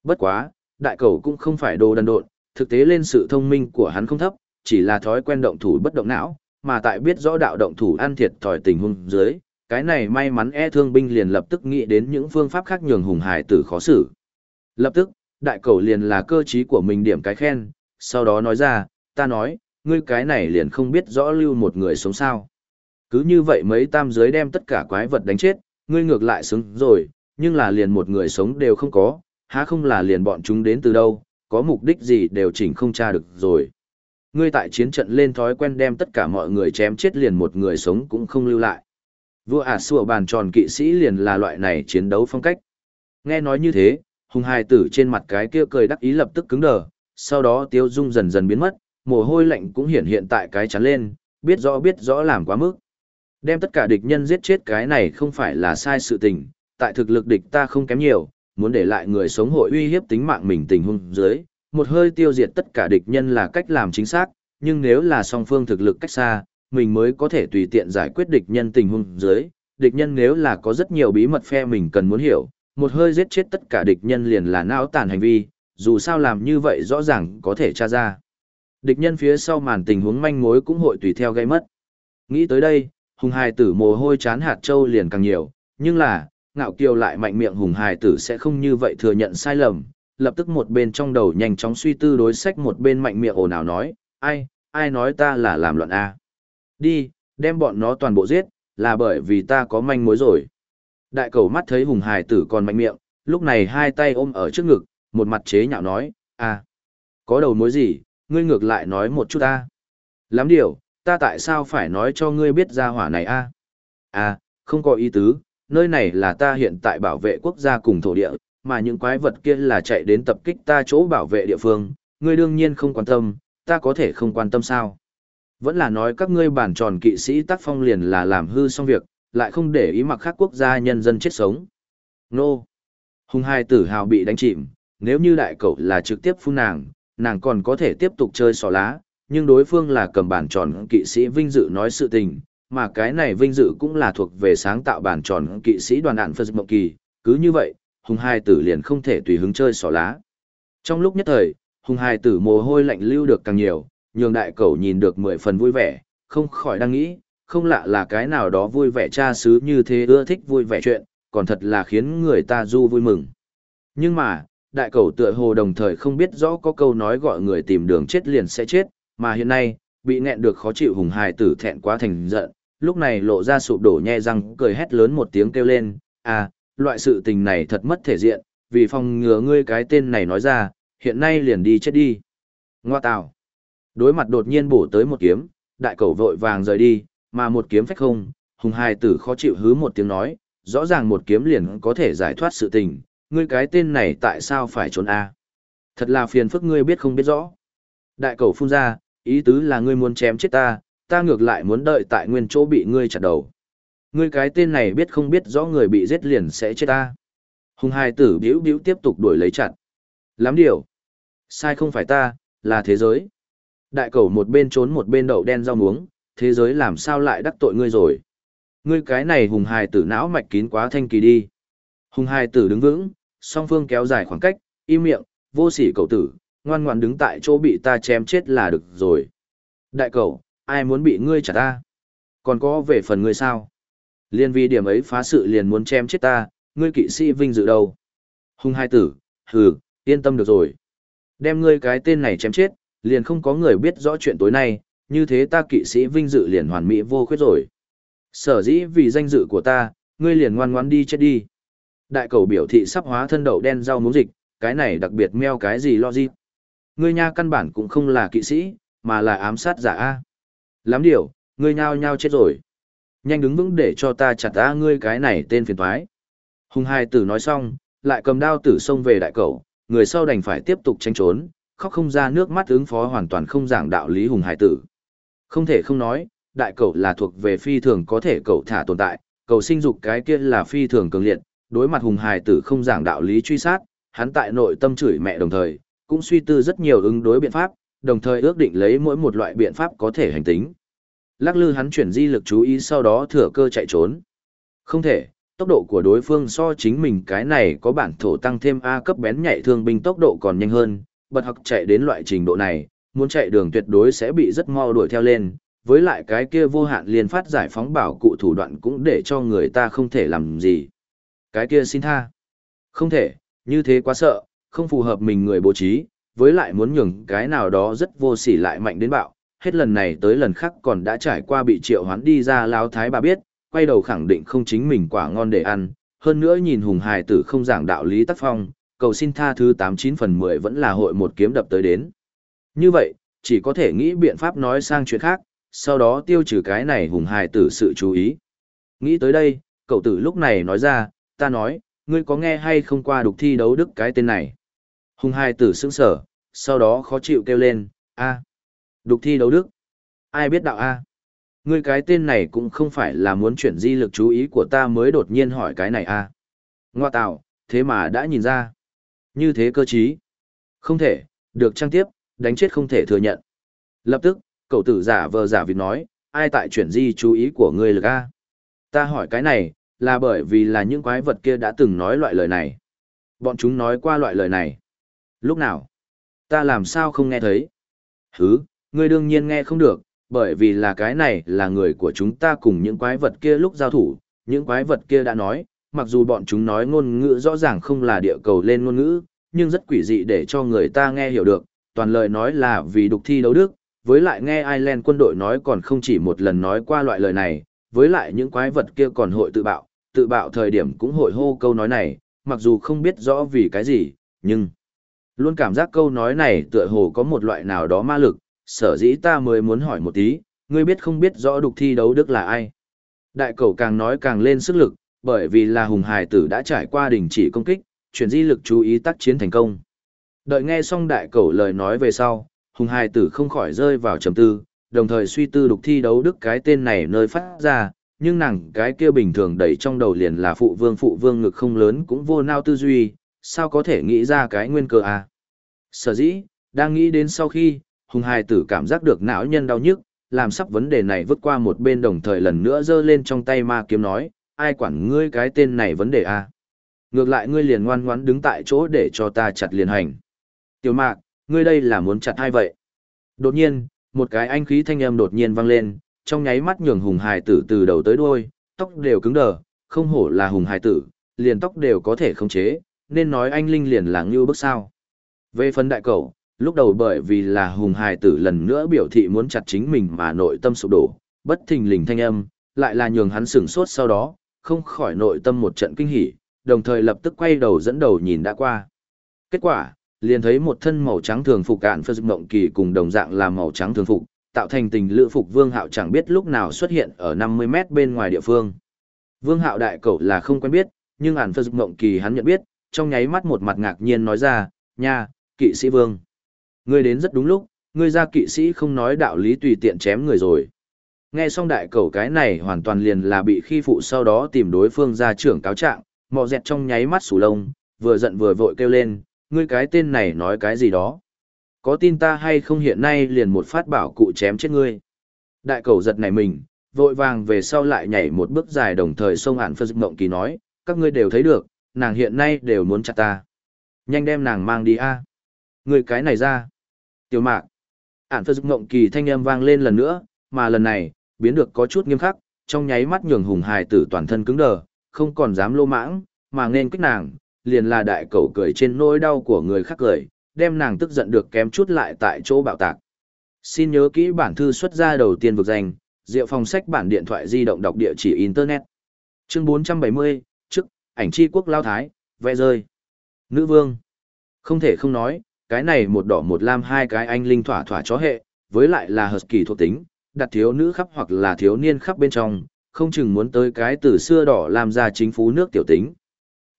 Bất quá, đại cầu cũng không phải đồ đần độn, thực tế lên sự thông minh của hắn không thấp, chỉ là thói quen động thủ bất động não, mà tại biết rõ đạo động thủ ăn thiệt thòi tình huống dưới, cái này may mắn e thương binh liền lập tức nghĩ đến những phương pháp khác nhường hùng hải tử khó xử. Lập tức, đại cầu liền là cơ trí của mình điểm cái khen, sau đó nói ra, ta nói, ngươi cái này liền không biết rõ lưu một người sống sao. Cứ như vậy mấy tam giới đem tất cả quái vật đánh chết, ngươi ngược lại xứng rồi, nhưng là liền một người sống đều không có, há không là liền bọn chúng đến từ đâu, có mục đích gì đều chỉnh không tra được rồi. Ngươi tại chiến trận lên thói quen đem tất cả mọi người chém chết liền một người sống cũng không lưu lại. Vua ả à sủa bàn tròn kỵ sĩ liền là loại này chiến đấu phong cách. Nghe nói như thế, hùng hài tử trên mặt cái kia cười đắc ý lập tức cứng đờ, sau đó tiêu dung dần dần biến mất, mồ hôi lạnh cũng hiện hiện tại cái chắn lên, biết rõ biết rõ làm quá mức. Đem tất cả địch nhân giết chết cái này không phải là sai sự tình, tại thực lực địch ta không kém nhiều, muốn để lại người sống hội uy hiếp tính mạng mình tình huống dưới, một hơi tiêu diệt tất cả địch nhân là cách làm chính xác, nhưng nếu là song phương thực lực cách xa, mình mới có thể tùy tiện giải quyết địch nhân tình huống dưới, địch nhân nếu là có rất nhiều bí mật phe mình cần muốn hiểu, một hơi giết chết tất cả địch nhân liền là não tàn hành vi, dù sao làm như vậy rõ ràng có thể tra ra. Địch nhân phía sau màn tình huống manh mối cũng hội tùy theo gây mất. Nghĩ tới đây, hùng hài tử mồ hôi chán hạt châu liền càng nhiều, nhưng là, ngạo kiều lại mạnh miệng hùng hài tử sẽ không như vậy thừa nhận sai lầm, lập tức một bên trong đầu nhanh chóng suy tư đối sách một bên mạnh miệng ồn ào nói, ai, ai nói ta là làm loạn A. Đi, đem bọn nó toàn bộ giết, là bởi vì ta có manh mối rồi. Đại cầu mắt thấy hùng hài tử còn mạnh miệng, lúc này hai tay ôm ở trước ngực, một mặt chế nhạo nói, a có đầu mối gì, ngươi ngược lại nói một chút ta. Lắm điều, ta tại sao phải nói cho ngươi biết ra hỏa này a? À, không có ý tứ, nơi này là ta hiện tại bảo vệ quốc gia cùng thổ địa, mà những quái vật kia là chạy đến tập kích ta chỗ bảo vệ địa phương, ngươi đương nhiên không quan tâm, ta có thể không quan tâm sao? Vẫn là nói các ngươi bản tròn kỵ sĩ tác phong liền là làm hư xong việc, lại không để ý mặc khác quốc gia nhân dân chết sống. Nô! Hùng hai tử hào bị đánh chìm, nếu như đại cậu là trực tiếp phun nàng, nàng còn có thể tiếp tục chơi sỏ lá, nhưng đối phương là cầm bản tròn kỵ sĩ vinh dự nói sự tình, mà cái này vinh dự cũng là thuộc về sáng tạo bản tròn kỵ sĩ đoàn ạn Phật Mộng Kỳ, cứ như vậy, hùng hai tử liền không thể tùy hứng chơi xỏ lá. Trong lúc nhất thời, hùng hai tử mồ hôi lạnh lưu được càng nhiều, nhường đại cẩu nhìn được mười phần vui vẻ, không khỏi đang nghĩ, không lạ là cái nào đó vui vẻ cha xứ như thế ưa thích vui vẻ chuyện, còn thật là khiến người ta du vui mừng. Nhưng mà, đại Cẩu tựa hồ đồng thời không biết rõ có câu nói gọi người tìm đường chết liền sẽ chết, mà hiện nay, bị nghẹn được khó chịu hùng hài tử thẹn quá thành giận, lúc này lộ ra sụp đổ nhe răng cười hét lớn một tiếng kêu lên, à, loại sự tình này thật mất thể diện, vì phòng ngừa ngươi cái tên này nói ra, hiện nay liền đi chết đi. Ngoa tào. Đối mặt đột nhiên bổ tới một kiếm, đại cầu vội vàng rời đi, mà một kiếm phách không, hùng hai tử khó chịu hứ một tiếng nói, rõ ràng một kiếm liền có thể giải thoát sự tình, ngươi cái tên này tại sao phải trốn a? Thật là phiền phức ngươi biết không biết rõ. Đại cầu phun ra, ý tứ là ngươi muốn chém chết ta, ta ngược lại muốn đợi tại nguyên chỗ bị ngươi chặt đầu. Ngươi cái tên này biết không biết rõ người bị giết liền sẽ chết ta. Hùng hai tử biểu biểu tiếp tục đuổi lấy chặt. Lắm điều. Sai không phải ta, là thế giới. Đại cầu một bên trốn một bên đậu đen rau muống, thế giới làm sao lại đắc tội ngươi rồi. Ngươi cái này hùng hài tử não mạch kín quá thanh kỳ đi. Hùng hài tử đứng vững, song phương kéo dài khoảng cách, im miệng, vô sỉ cầu tử, ngoan ngoan đứng tại chỗ bị ta chém chết là được rồi. Đại cầu, ai muốn bị ngươi trả ta? Còn có về phần ngươi sao? Liên vi điểm ấy phá sự liền muốn chém chết ta, ngươi kỵ sĩ vinh dự đâu? Hùng hai tử, hừ, yên tâm được rồi. Đem ngươi cái tên này chém chết, liền không có người biết rõ chuyện tối nay, như thế ta kỵ sĩ vinh dự liền hoàn mỹ vô khuyết rồi. Sở dĩ vì danh dự của ta, ngươi liền ngoan ngoan đi chết đi. Đại cầu biểu thị sắp hóa thân đậu đen rau muống dịch, cái này đặc biệt meo cái gì lo gì. Ngươi nha căn bản cũng không là kỵ sĩ, mà là ám sát giả A. Lắm điều, ngươi nhao nhao chết rồi. Nhanh đứng vững để cho ta chặt ta ngươi cái này tên phiền thoái. Hùng hai tử nói xong, lại cầm đao tử xông về đại cầu, người sau đành phải tiếp tục tranh trốn, khóc không ra nước mắt ứng phó hoàn toàn không giảng đạo lý hùng hải tử. Không thể không nói, đại cầu là thuộc về phi thường có thể cậu thả tồn tại, cầu sinh dục cái kia là phi thường cường liệt, đối mặt hùng hải tử không giảng đạo lý truy sát, hắn tại nội tâm chửi mẹ đồng thời, cũng suy tư rất nhiều ứng đối biện pháp, đồng thời ước định lấy mỗi một loại biện pháp có thể hành tính. Lắc lư hắn chuyển di lực chú ý sau đó thừa cơ chạy trốn. Không thể, tốc độ của đối phương so chính mình cái này có bản thổ tăng thêm A cấp bén nhạy thương binh tốc độ còn nhanh hơn, bật học chạy đến loại trình độ này, muốn chạy đường tuyệt đối sẽ bị rất mau đuổi theo lên, với lại cái kia vô hạn liên phát giải phóng bảo cụ thủ đoạn cũng để cho người ta không thể làm gì. Cái kia xin tha. Không thể, như thế quá sợ, không phù hợp mình người bố trí, với lại muốn nhường cái nào đó rất vô sỉ lại mạnh đến bạo, hết lần này tới lần khác còn đã trải qua bị triệu hoán đi ra lao thái bà biết, quay đầu khẳng định không chính mình quả ngon để ăn, hơn nữa nhìn hùng hài tử không giảng đạo lý tác phong, cầu xin tha thứ 89 phần 10 vẫn là hội một kiếm đập tới đến. Như vậy, chỉ có thể nghĩ biện pháp nói sang chuyện khác, sau đó tiêu trừ cái này hùng hài tử sự chú ý. Nghĩ tới đây, cậu tử lúc này nói ra, ta nói, ngươi có nghe hay không qua đục thi đấu đức cái tên này. Hùng hài tử sững sở, sau đó khó chịu kêu lên, a đục thi đấu đức. Ai biết đạo a Ngươi cái tên này cũng không phải là muốn chuyển di lực chú ý của ta mới đột nhiên hỏi cái này a Ngoa tạo, thế mà đã nhìn ra. Như thế cơ chí. Không thể, được trang tiếp, đánh chết không thể thừa nhận. Lập tức, cậu tử giả vờ giả vịt nói, ai tại chuyển di chú ý của ngươi lực a? Ta hỏi cái này, là bởi vì là những quái vật kia đã từng nói loại lời này. Bọn chúng nói qua loại lời này. Lúc nào? Ta làm sao không nghe thấy? Hứ, ngươi đương nhiên nghe không được, bởi vì là cái này là người của chúng ta cùng những quái vật kia lúc giao thủ, những quái vật kia đã nói, mặc dù bọn chúng nói ngôn ngữ rõ ràng không là địa cầu lên ngôn ngữ, nhưng rất quỷ dị để cho người ta nghe hiểu được, toàn lời nói là vì đục thi đấu đức, với lại nghe Ireland quân đội nói còn không chỉ một lần nói qua loại lời này, với lại những quái vật kia còn hội tự bạo, tự bạo thời điểm cũng hội hô câu nói này, mặc dù không biết rõ vì cái gì, nhưng luôn cảm giác câu nói này tựa hồ có một loại nào đó ma lực, sở dĩ ta mới muốn hỏi một tí, ngươi biết không biết rõ đục thi đấu đức là ai. Đại cầu càng nói càng lên sức lực, bởi vì là hùng hải tử đã trải qua đình chỉ công kích, chuyển di lực chú ý tác chiến thành công. Đợi nghe xong đại cầu lời nói về sau, hùng hải tử không khỏi rơi vào trầm tư, đồng thời suy tư đục thi đấu đức cái tên này nơi phát ra, nhưng nàng cái kia bình thường đẩy trong đầu liền là phụ vương phụ vương ngực không lớn cũng vô nao tư duy, sao có thể nghĩ ra cái nguyên cơ à. Sở dĩ, đang nghĩ đến sau khi, hùng hải tử cảm giác được não nhân đau nhức, làm sắp vấn đề này vứt qua một bên đồng thời lần nữa giơ lên trong tay ma kiếm nói, ai quản ngươi cái tên này vấn đề a à? Ngược lại ngươi liền ngoan ngoãn đứng tại chỗ để cho ta chặt liền hành. Tiểu mạc, ngươi đây là muốn chặt ai vậy? Đột nhiên, một cái anh khí thanh âm đột nhiên vang lên, trong nháy mắt nhường hùng hài tử từ đầu tới đuôi, tóc đều cứng đờ, không hổ là hùng hài tử, liền tóc đều có thể khống chế, nên nói anh linh liền là ngưu bức sao. Về phần đại cầu, lúc đầu bởi vì là hùng hài tử lần nữa biểu thị muốn chặt chính mình mà nội tâm sụp đổ, bất thình lình thanh âm, lại là nhường hắn sửng sốt sau đó, không khỏi nội tâm một trận kinh hỉ, đồng thời lập tức quay đầu dẫn đầu nhìn đã qua. Kết quả, liền thấy một thân màu trắng thường phục cạn phật mộng kỳ cùng đồng dạng là màu trắng thường phục, tạo thành tình lữ phục Vương Hạo chẳng biết lúc nào xuất hiện ở 50 mét bên ngoài địa phương. Vương Hạo đại cậu là không quen biết, nhưng ản phật mộng kỳ hắn nhận biết, trong nháy mắt một mặt ngạc nhiên nói ra, nha, kỵ sĩ Vương. Ngươi đến rất đúng lúc, ngươi ra kỵ sĩ không nói đạo lý tùy tiện chém người rồi. Nghe xong đại cầu cái này hoàn toàn liền là bị khi phụ sau đó tìm đối phương ra trưởng cáo trạng, mò dẹt trong nháy mắt sủ lông, vừa giận vừa vội kêu lên, ngươi cái tên này nói cái gì đó. Có tin ta hay không hiện nay liền một phát bảo cụ chém chết ngươi. Đại cầu giật này mình, vội vàng về sau lại nhảy một bước dài đồng thời xông ản phân mộng kỳ nói, các ngươi đều thấy được, nàng hiện nay đều muốn chặt ta. Nhanh đem nàng mang đi a à. Người cái này ra. Tiểu mạc. Ản phân mộng kỳ thanh âm vang lên lần nữa, mà lần này, biến được có chút nghiêm khắc, trong nháy mắt nhường hùng hài tử toàn thân cứng đờ, không còn dám lô mãng, mà nên kích nàng, liền là đại cầu cười trên nỗi đau của người khác cười, đem nàng tức giận được kém chút lại tại chỗ bạo tạc. Xin nhớ kỹ bản thư xuất ra đầu tiên vực danh, Diệu phòng sách bản điện thoại di động đọc địa chỉ Internet. Chương 470, chức, ảnh chi quốc lao thái, vẽ rơi. Nữ vương. Không thể không nói, cái này một đỏ một lam hai cái anh linh thỏa thỏa chó hệ, với lại là hợp kỳ thuộc tính, đặt thiếu nữ khắp hoặc là thiếu niên khắp bên trong, không chừng muốn tới cái từ xưa đỏ làm ra chính phú nước tiểu tính.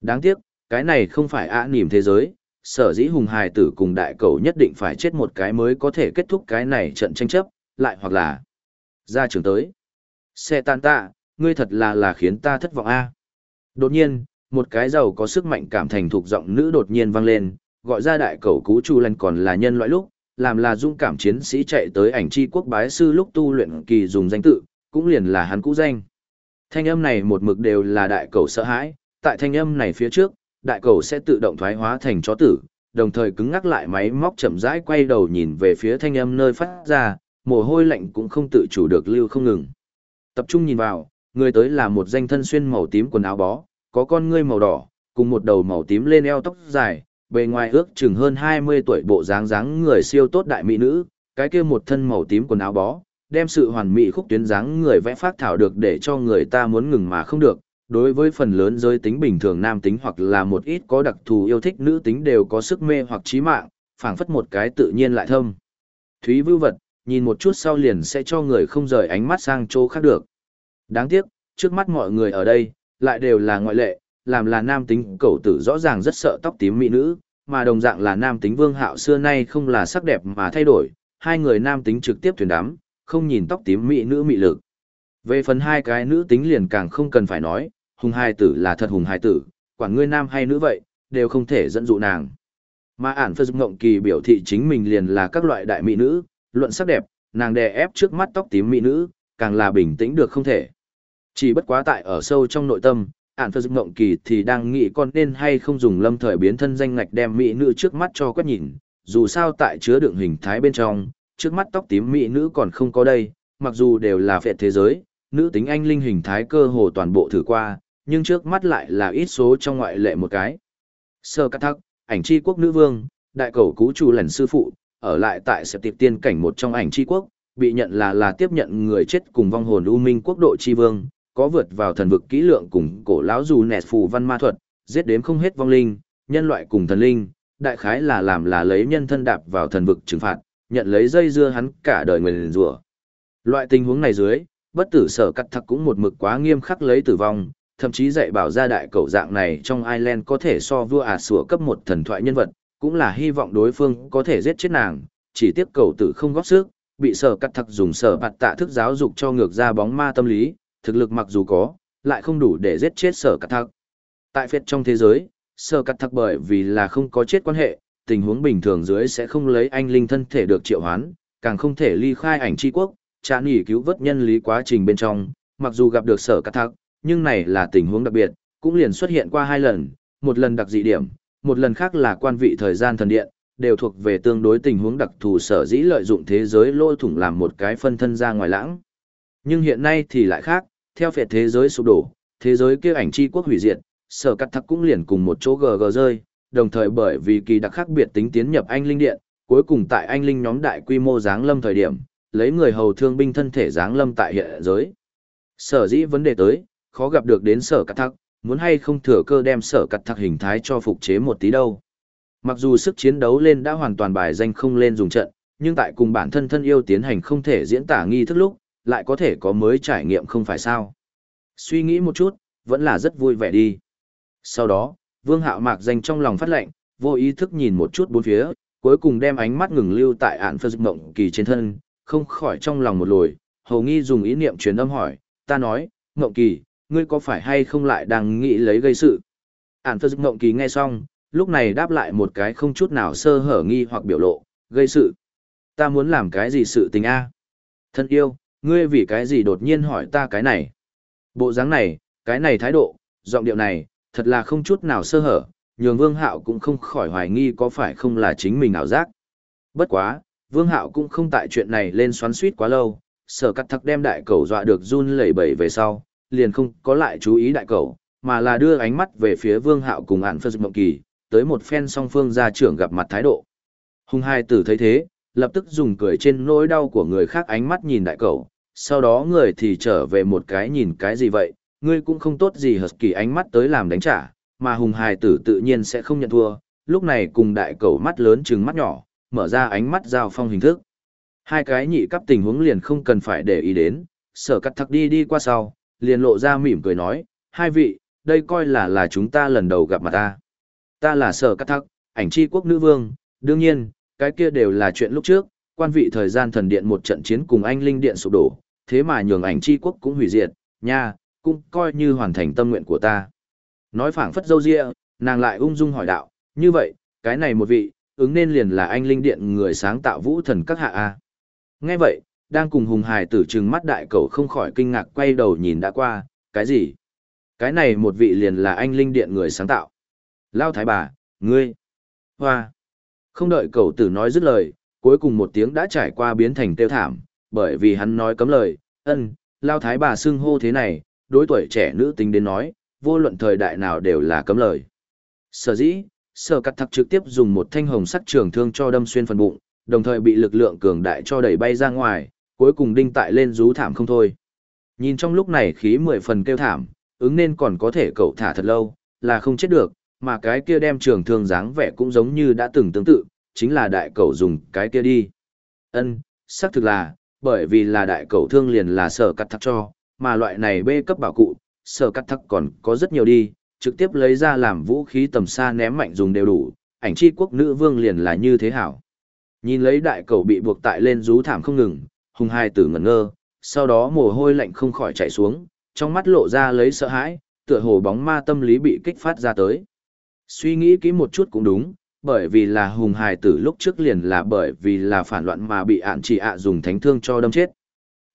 Đáng tiếc, cái này không phải ạ niềm thế giới, sở dĩ hùng hài tử cùng đại cầu nhất định phải chết một cái mới có thể kết thúc cái này trận tranh chấp, lại hoặc là ra trường tới. Xe tan tạ, ngươi thật là là khiến ta thất vọng a. Đột nhiên, một cái giàu có sức mạnh cảm thành thuộc giọng nữ đột nhiên vang lên, gọi ra đại cầu cú chu lần còn là nhân loại lúc, làm là dung cảm chiến sĩ chạy tới ảnh chi quốc bái sư lúc tu luyện kỳ dùng danh tự, cũng liền là hắn cũ danh. Thanh âm này một mực đều là đại cầu sợ hãi, tại thanh âm này phía trước, đại cầu sẽ tự động thoái hóa thành chó tử, đồng thời cứng ngắc lại máy móc chậm rãi quay đầu nhìn về phía thanh âm nơi phát ra, mồ hôi lạnh cũng không tự chủ được lưu không ngừng. Tập trung nhìn vào, người tới là một danh thân xuyên màu tím quần áo bó, có con ngươi màu đỏ, cùng một đầu màu tím lên eo tóc dài, bề ngoài ước chừng hơn 20 tuổi bộ dáng dáng người siêu tốt đại mỹ nữ, cái kia một thân màu tím quần áo bó, đem sự hoàn mỹ khúc tuyến dáng người vẽ phát thảo được để cho người ta muốn ngừng mà không được. Đối với phần lớn giới tính bình thường nam tính hoặc là một ít có đặc thù yêu thích nữ tính đều có sức mê hoặc trí mạng, phảng phất một cái tự nhiên lại thâm. Thúy vưu vật, nhìn một chút sau liền sẽ cho người không rời ánh mắt sang chỗ khác được. Đáng tiếc, trước mắt mọi người ở đây, lại đều là ngoại lệ, làm là nam tính cầu tử rõ ràng rất sợ tóc tím mỹ nữ, mà đồng dạng là nam tính vương hạo xưa nay không là sắc đẹp mà thay đổi, hai người nam tính trực tiếp thuyền đám, không nhìn tóc tím mỹ nữ mỹ lực. Về phần hai cái nữ tính liền càng không cần phải nói, hùng hai tử là thật hùng hai tử, quản ngươi nam hay nữ vậy, đều không thể dẫn dụ nàng. Mà ản phật ngộng kỳ biểu thị chính mình liền là các loại đại mỹ nữ, luận sắc đẹp, nàng đè ép trước mắt tóc tím mỹ nữ, càng là bình tĩnh được không thể. Chỉ bất quá tại ở sâu trong nội tâm, ản phật ngộng kỳ thì đang nghĩ con nên hay không dùng lâm thời biến thân danh ngạch đem mỹ nữ trước mắt cho quét nhìn, dù sao tại chứa đựng hình thái bên trong, trước mắt tóc tím mỹ nữ còn không có đây, mặc dù đều là phệ thế giới, nữ tính anh linh hình thái cơ hồ toàn bộ thử qua, nhưng trước mắt lại là ít số trong ngoại lệ một cái. Sơ cắt Thắc, ảnh tri quốc nữ vương, đại cầu cú chủ lần sư phụ, ở lại tại sẽ tiệp tiên cảnh một trong ảnh tri quốc, bị nhận là là tiếp nhận người chết cùng vong hồn u minh quốc độ tri vương, có vượt vào thần vực kỹ lượng cùng cổ lão dù nẹt phù văn ma thuật, giết đếm không hết vong linh, nhân loại cùng thần linh, đại khái là làm là lấy nhân thân đạp vào thần vực trừng phạt, nhận lấy dây dưa hắn cả đời người liền rủa. Loại tình huống này dưới, bất tử sở cắt thật cũng một mực quá nghiêm khắc lấy tử vong, thậm chí dạy bảo ra đại cầu dạng này trong Ireland có thể so vua ả sủa cấp một thần thoại nhân vật, cũng là hy vọng đối phương có thể giết chết nàng, chỉ tiếc cầu tử không góp sức, bị sở cắt thật dùng sở bạt tạ thức giáo dục cho ngược ra bóng ma tâm lý, thực lực mặc dù có, lại không đủ để giết chết sở cắt thặc. Tại phết trong thế giới, sở cắt thặc bởi vì là không có chết quan hệ, tình huống bình thường dưới sẽ không lấy anh linh thân thể được triệu hoán, càng không thể ly khai ảnh tri quốc, trả nghỉ cứu vớt nhân lý quá trình bên trong, mặc dù gặp được sở cắt thặc, nhưng này là tình huống đặc biệt, cũng liền xuất hiện qua hai lần, một lần đặc dị điểm, một lần khác là quan vị thời gian thần điện, đều thuộc về tương đối tình huống đặc thù sở dĩ lợi dụng thế giới lôi thủng làm một cái phân thân ra ngoài lãng. Nhưng hiện nay thì lại khác, theo phệ thế giới sụp đổ, thế giới kia ảnh chi quốc hủy diệt, sở cắt thắc cũng liền cùng một chỗ gờ gờ rơi, đồng thời bởi vì kỳ đặc khác biệt tính tiến nhập anh linh điện, cuối cùng tại anh linh nhóm đại quy mô giáng lâm thời điểm, lấy người hầu thương binh thân thể giáng lâm tại hiện giới. Sở dĩ vấn đề tới, khó gặp được đến sở cắt thắc, muốn hay không thừa cơ đem sở cắt thắc hình thái cho phục chế một tí đâu. Mặc dù sức chiến đấu lên đã hoàn toàn bài danh không lên dùng trận, nhưng tại cùng bản thân thân yêu tiến hành không thể diễn tả nghi thức lúc, lại có thể có mới trải nghiệm không phải sao. Suy nghĩ một chút, vẫn là rất vui vẻ đi. Sau đó, Vương Hạo Mạc dành trong lòng phát lệnh, vô ý thức nhìn một chút bốn phía, cuối cùng đem ánh mắt ngừng lưu tại ạn phật mộng kỳ trên thân, không khỏi trong lòng một lồi, hầu nghi dùng ý niệm truyền âm hỏi, ta nói, mộng kỳ, ngươi có phải hay không lại đang nghĩ lấy gây sự? Ản phật mộng kỳ nghe xong, lúc này đáp lại một cái không chút nào sơ hở nghi hoặc biểu lộ, gây sự. Ta muốn làm cái gì sự tình a? Thân yêu, ngươi vì cái gì đột nhiên hỏi ta cái này? Bộ dáng này, cái này thái độ, giọng điệu này, thật là không chút nào sơ hở, nhường Vương Hạo cũng không khỏi hoài nghi có phải không là chính mình ảo giác. Bất quá, Vương Hạo cũng không tại chuyện này lên xoắn suýt quá lâu, sở cắt Thật đem đại cầu dọa được run lẩy bẩy về sau, liền không có lại chú ý đại cầu, mà là đưa ánh mắt về phía Vương Hạo cùng Ản Phật Mộng Kỳ, tới một phen song phương gia trưởng gặp mặt thái độ. Hùng hai tử thấy thế, lập tức dùng cười trên nỗi đau của người khác ánh mắt nhìn đại cầu, sau đó người thì trở về một cái nhìn cái gì vậy, ngươi cũng không tốt gì hợp kỳ ánh mắt tới làm đánh trả, mà hùng hài tử tự nhiên sẽ không nhận thua, lúc này cùng đại cầu mắt lớn trừng mắt nhỏ, mở ra ánh mắt giao phong hình thức. Hai cái nhị cấp tình huống liền không cần phải để ý đến, sở cắt thắc đi đi qua sau, liền lộ ra mỉm cười nói, hai vị, đây coi là là chúng ta lần đầu gặp mặt ta. Ta là sở cắt thắc, ảnh chi quốc nữ vương, đương nhiên, cái kia đều là chuyện lúc trước, quan vị thời gian thần điện một trận chiến cùng anh linh điện sụp đổ, thế mà nhường ảnh chi quốc cũng hủy diệt, nha, cũng coi như hoàn thành tâm nguyện của ta. Nói phảng phất dâu ria, nàng lại ung dung hỏi đạo, như vậy, cái này một vị, ứng nên liền là anh linh điện người sáng tạo vũ thần các hạ A. Nghe vậy, đang cùng hùng hài tử trừng mắt đại cầu không khỏi kinh ngạc quay đầu nhìn đã qua, cái gì? Cái này một vị liền là anh linh điện người sáng tạo. Lao thái bà, ngươi. Hoa. Không đợi cầu tử nói dứt lời, cuối cùng một tiếng đã trải qua biến thành tiêu thảm, bởi vì hắn nói cấm lời, ân, Lao thái bà xưng hô thế này, đối tuổi trẻ nữ tính đến nói, vô luận thời đại nào đều là cấm lời. Sở dĩ, sở cắt thặc trực tiếp dùng một thanh hồng sắc trường thương cho đâm xuyên phần bụng, đồng thời bị lực lượng cường đại cho đẩy bay ra ngoài, cuối cùng đinh tại lên rú thảm không thôi. Nhìn trong lúc này khí mười phần kêu thảm, ứng nên còn có thể cậu thả thật lâu, là không chết được, mà cái kia đem trường thương dáng vẻ cũng giống như đã từng tương tự, chính là đại cậu dùng cái kia đi. Ân, xác thực là, bởi vì là đại cầu thương liền là sở cắt thắc cho, mà loại này bê cấp bảo cụ, sở cắt thắc còn có rất nhiều đi, trực tiếp lấy ra làm vũ khí tầm xa ném mạnh dùng đều đủ, ảnh chi quốc nữ vương liền là như thế hảo. Nhìn lấy đại cầu bị buộc tại lên rú thảm không ngừng, hùng hai tử ngẩn ngơ, sau đó mồ hôi lạnh không khỏi chảy xuống, trong mắt lộ ra lấy sợ hãi, tựa hồ bóng ma tâm lý bị kích phát ra tới. Suy nghĩ kỹ một chút cũng đúng, bởi vì là hùng hài tử lúc trước liền là bởi vì là phản loạn mà bị ạn chỉ ạ dùng thánh thương cho đâm chết.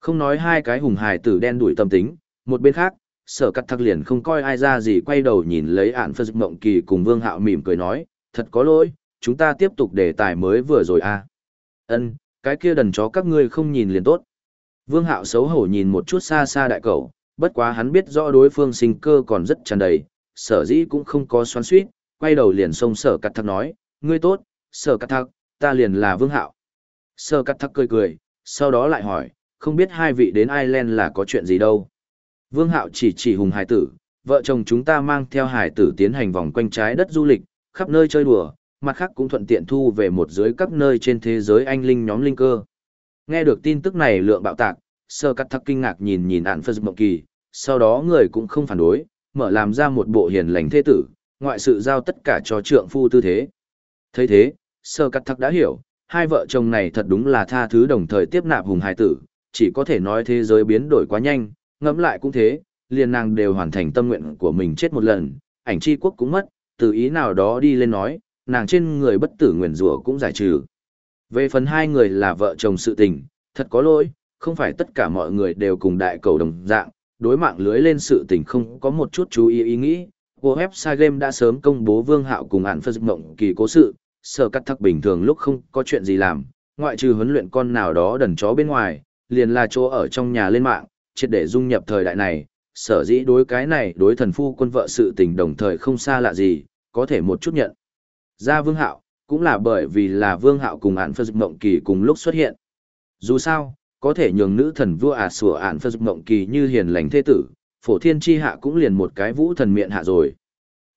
Không nói hai cái hùng hài tử đen đuổi tâm tính, một bên khác, sở cắt thắc liền không coi ai ra gì quay đầu nhìn lấy ạn phân mộng kỳ cùng vương hạo mỉm cười nói, thật có lỗi, chúng ta tiếp tục đề tài mới vừa rồi à. Ân, cái kia đần chó các ngươi không nhìn liền tốt. Vương Hạo xấu hổ nhìn một chút xa xa đại cầu, bất quá hắn biết rõ đối phương sinh cơ còn rất tràn đầy, sở dĩ cũng không có xoắn suýt, quay đầu liền xông sở cắt thắc nói, ngươi tốt, sở cắt thắc, ta liền là Vương Hạo. Sở cắt thắc cười cười, sau đó lại hỏi, không biết hai vị đến Ireland là có chuyện gì đâu. Vương Hạo chỉ chỉ hùng hải tử, vợ chồng chúng ta mang theo hải tử tiến hành vòng quanh trái đất du lịch, khắp nơi chơi đùa, mặt khác cũng thuận tiện thu về một dưới các nơi trên thế giới anh linh nhóm linh cơ. Nghe được tin tức này lượng bạo tạc, sơ cắt thắc kinh ngạc nhìn nhìn ạn phật mộng kỳ, sau đó người cũng không phản đối, mở làm ra một bộ hiền lành thế tử, ngoại sự giao tất cả cho trượng phu tư thế. thấy thế, sơ cắt thắc đã hiểu, hai vợ chồng này thật đúng là tha thứ đồng thời tiếp nạp hùng hài tử, chỉ có thể nói thế giới biến đổi quá nhanh, ngẫm lại cũng thế, liền nàng đều hoàn thành tâm nguyện của mình chết một lần, ảnh chi quốc cũng mất, từ ý nào đó đi lên nói, nàng trên người bất tử nguyền rủa cũng giải trừ. Về phần hai người là vợ chồng sự tình, thật có lỗi, không phải tất cả mọi người đều cùng đại cầu đồng dạng, đối mạng lưới lên sự tình không có một chút chú ý ý nghĩ. Website game đã sớm công bố vương hạo cùng ản phân mộng kỳ cố sự, sở cắt thắc bình thường lúc không có chuyện gì làm, ngoại trừ huấn luyện con nào đó đần chó bên ngoài, liền là chỗ ở trong nhà lên mạng, triệt để dung nhập thời đại này, sở dĩ đối cái này đối thần phu quân vợ sự tình đồng thời không xa lạ gì, có thể một chút nhận. Ra Vương Hạo, cũng là bởi vì là Vương Hạo cùng án phân mộng kỳ cùng lúc xuất hiện. Dù sao, có thể nhường nữ thần vua ả sủa ản phật mộng kỳ như hiền lành thế tử, phổ thiên chi hạ cũng liền một cái vũ thần miệng hạ rồi.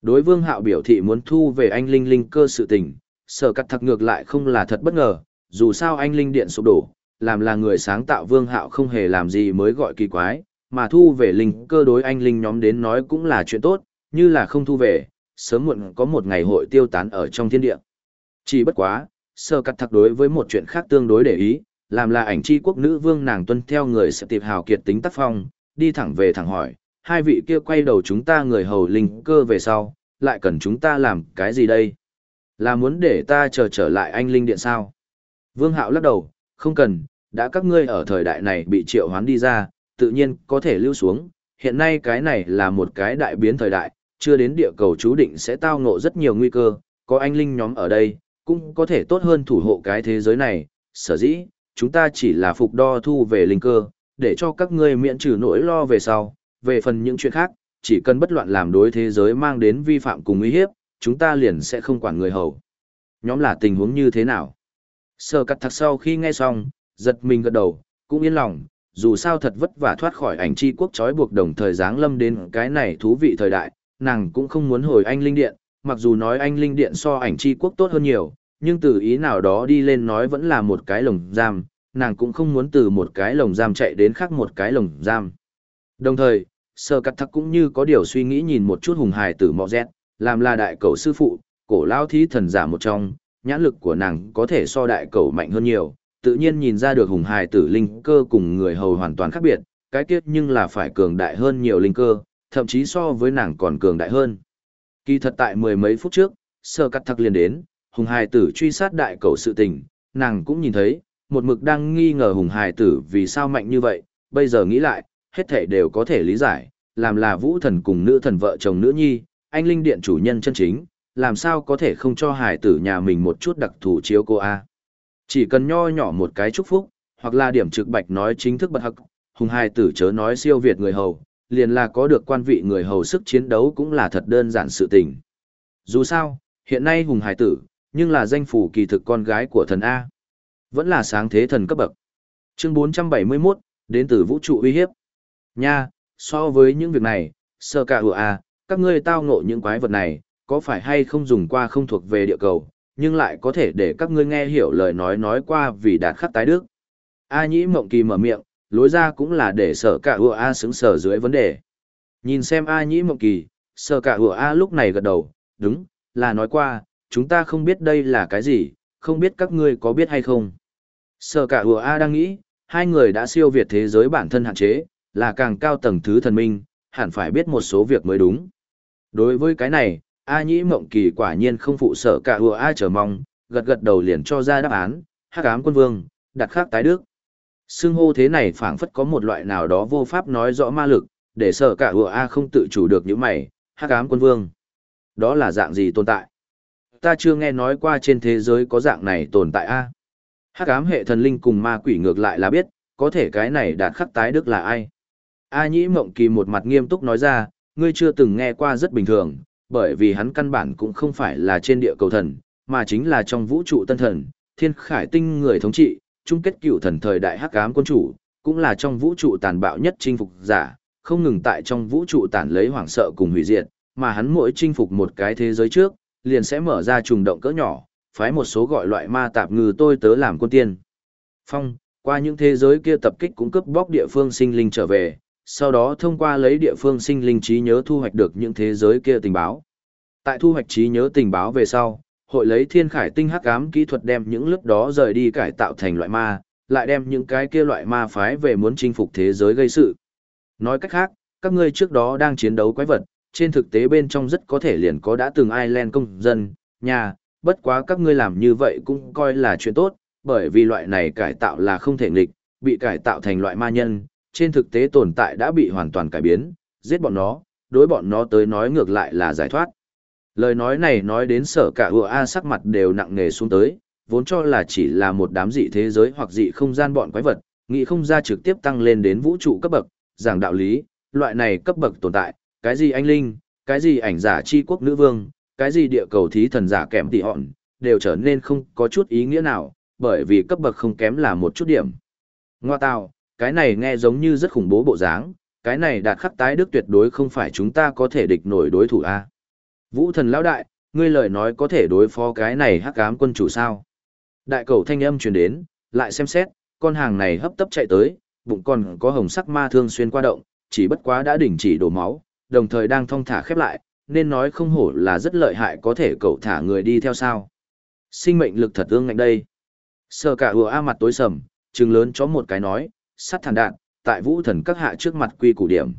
Đối vương hạo biểu thị muốn thu về anh linh linh cơ sự tình, sở cắt thật ngược lại không là thật bất ngờ, dù sao anh linh điện sụp đổ, làm là người sáng tạo vương hạo không hề làm gì mới gọi kỳ quái, mà thu về linh cơ đối anh linh nhóm đến nói cũng là chuyện tốt, như là không thu về, sớm muộn có một ngày hội tiêu tán ở trong thiên địa. Chỉ bất quá, sơ cắt thật đối với một chuyện khác tương đối để ý, làm là ảnh chi quốc nữ vương nàng tuân theo người sẽ tiệp hào kiệt tính tác phong, đi thẳng về thẳng hỏi, hai vị kia quay đầu chúng ta người hầu linh cơ về sau, lại cần chúng ta làm cái gì đây? Là muốn để ta chờ trở lại anh linh điện sao? Vương hạo lắc đầu, không cần, đã các ngươi ở thời đại này bị triệu hoán đi ra, tự nhiên có thể lưu xuống, hiện nay cái này là một cái đại biến thời đại, chưa đến địa cầu chú định sẽ tao ngộ rất nhiều nguy cơ, có anh linh nhóm ở đây, cũng có thể tốt hơn thủ hộ cái thế giới này, sở dĩ, chúng ta chỉ là phục đo thu về linh cơ, để cho các ngươi miễn trừ nỗi lo về sau, về phần những chuyện khác, chỉ cần bất loạn làm đối thế giới mang đến vi phạm cùng uy hiếp, chúng ta liền sẽ không quản người hầu. Nhóm là tình huống như thế nào? Sở cắt thật sau khi nghe xong, giật mình gật đầu, cũng yên lòng, dù sao thật vất vả thoát khỏi ảnh chi quốc trói buộc đồng thời giáng lâm đến cái này thú vị thời đại, nàng cũng không muốn hồi anh linh điện, mặc dù nói anh linh điện so ảnh chi quốc tốt hơn nhiều, nhưng từ ý nào đó đi lên nói vẫn là một cái lồng giam, nàng cũng không muốn từ một cái lồng giam chạy đến khác một cái lồng giam. Đồng thời, sơ cắt thắc cũng như có điều suy nghĩ nhìn một chút hùng hài tử mọ dẹt, làm là đại cầu sư phụ, cổ lao thí thần giả một trong, nhãn lực của nàng có thể so đại cầu mạnh hơn nhiều, tự nhiên nhìn ra được hùng hài tử linh cơ cùng người hầu hoàn toàn khác biệt, cái tiết nhưng là phải cường đại hơn nhiều linh cơ, thậm chí so với nàng còn cường đại hơn. Kỳ thật tại mười mấy phút trước, sơ cắt thắc liền đến, hùng hài tử truy sát đại cầu sự tình, nàng cũng nhìn thấy, một mực đang nghi ngờ hùng hài tử vì sao mạnh như vậy, bây giờ nghĩ lại, hết thể đều có thể lý giải, làm là vũ thần cùng nữ thần vợ chồng nữ nhi, anh linh điện chủ nhân chân chính, làm sao có thể không cho hài tử nhà mình một chút đặc thù chiếu cô A. Chỉ cần nho nhỏ một cái chúc phúc, hoặc là điểm trực bạch nói chính thức bật hậc, hùng hài tử chớ nói siêu việt người hầu, liền là có được quan vị người hầu sức chiến đấu cũng là thật đơn giản sự tình. Dù sao, hiện nay hùng hài tử, nhưng là danh phủ kỳ thực con gái của thần A. Vẫn là sáng thế thần cấp bậc. Chương 471, đến từ vũ trụ uy hiếp. Nha, so với những việc này, sơ cả hùa A, à, các ngươi tao ngộ những quái vật này, có phải hay không dùng qua không thuộc về địa cầu, nhưng lại có thể để các ngươi nghe hiểu lời nói nói qua vì đạt khắc tái đức. A nhĩ mộng kỳ mở miệng, lối ra cũng là để sở cả hùa A à xứng sở dưới vấn đề. Nhìn xem A nhĩ mộng kỳ, sở cả hùa A à lúc này gật đầu, đúng, là nói qua, chúng ta không biết đây là cái gì, không biết các ngươi có biết hay không. Sở cả hùa A đang nghĩ, hai người đã siêu việt thế giới bản thân hạn chế, là càng cao tầng thứ thần minh, hẳn phải biết một số việc mới đúng. Đối với cái này, A Nhĩ Mộng Kỳ quả nhiên không phụ sở cả hùa A chờ mong, gật gật đầu liền cho ra đáp án, hắc ám quân vương, đặt khác tái đức. Xưng hô thế này phảng phất có một loại nào đó vô pháp nói rõ ma lực, để sở cả hùa A không tự chủ được những mày, hắc ám quân vương. Đó là dạng gì tồn tại? Ta chưa nghe nói qua trên thế giới có dạng này tồn tại A. Hắc ám hệ thần linh cùng ma quỷ ngược lại là biết, có thể cái này đạt khắc tái đức là ai? A Nhĩ Mộng Kỳ một mặt nghiêm túc nói ra, ngươi chưa từng nghe qua rất bình thường, bởi vì hắn căn bản cũng không phải là trên địa cầu thần, mà chính là trong vũ trụ tân thần, thiên khải tinh người thống trị, chung kết cựu thần thời đại hắc ám quân chủ, cũng là trong vũ trụ tàn bạo nhất chinh phục giả, không ngừng tại trong vũ trụ tàn lấy hoảng sợ cùng hủy diệt, mà hắn mỗi chinh phục một cái thế giới trước, liền sẽ mở ra trùng động cỡ nhỏ, phái một số gọi loại ma tạp ngư tôi tớ làm quân tiên. Phong, qua những thế giới kia tập kích cũng cướp bóc địa phương sinh linh trở về, sau đó thông qua lấy địa phương sinh linh trí nhớ thu hoạch được những thế giới kia tình báo. Tại thu hoạch trí nhớ tình báo về sau, hội lấy thiên khải tinh hắc ám kỹ thuật đem những lớp đó rời đi cải tạo thành loại ma, lại đem những cái kia loại ma phái về muốn chinh phục thế giới gây sự. Nói cách khác, các ngươi trước đó đang chiến đấu quái vật, trên thực tế bên trong rất có thể liền có đã từng Ireland công dân, nhà, bất quá các ngươi làm như vậy cũng coi là chuyện tốt, bởi vì loại này cải tạo là không thể nghịch, bị cải tạo thành loại ma nhân, trên thực tế tồn tại đã bị hoàn toàn cải biến, giết bọn nó, đối bọn nó tới nói ngược lại là giải thoát. Lời nói này nói đến sở cả ùa A sắc mặt đều nặng nề xuống tới, vốn cho là chỉ là một đám dị thế giới hoặc dị không gian bọn quái vật, nghĩ không ra trực tiếp tăng lên đến vũ trụ cấp bậc, giảng đạo lý, loại này cấp bậc tồn tại, cái gì anh linh, cái gì ảnh giả chi quốc nữ vương, cái gì địa cầu thí thần giả kèm tỉ hòn đều trở nên không có chút ý nghĩa nào, bởi vì cấp bậc không kém là một chút điểm. Ngoa tạo, cái này nghe giống như rất khủng bố bộ dáng, cái này đạt khắc tái đức tuyệt đối không phải chúng ta có thể địch nổi đối thủ a. Vũ thần lão đại, ngươi lời nói có thể đối phó cái này hắc ám quân chủ sao? Đại cầu thanh âm truyền đến, lại xem xét, con hàng này hấp tấp chạy tới, bụng còn có hồng sắc ma thương xuyên qua động, chỉ bất quá đã đình chỉ đổ máu, đồng thời đang thong thả khép lại, nên nói không hổ là rất lợi hại có thể cậu thả người đi theo sao. Sinh mệnh lực thật ương ngạnh đây. Sơ cả hùa A mặt tối sầm, trừng lớn chó một cái nói, sắt thản đạn, tại vũ thần các hạ trước mặt quy củ điểm.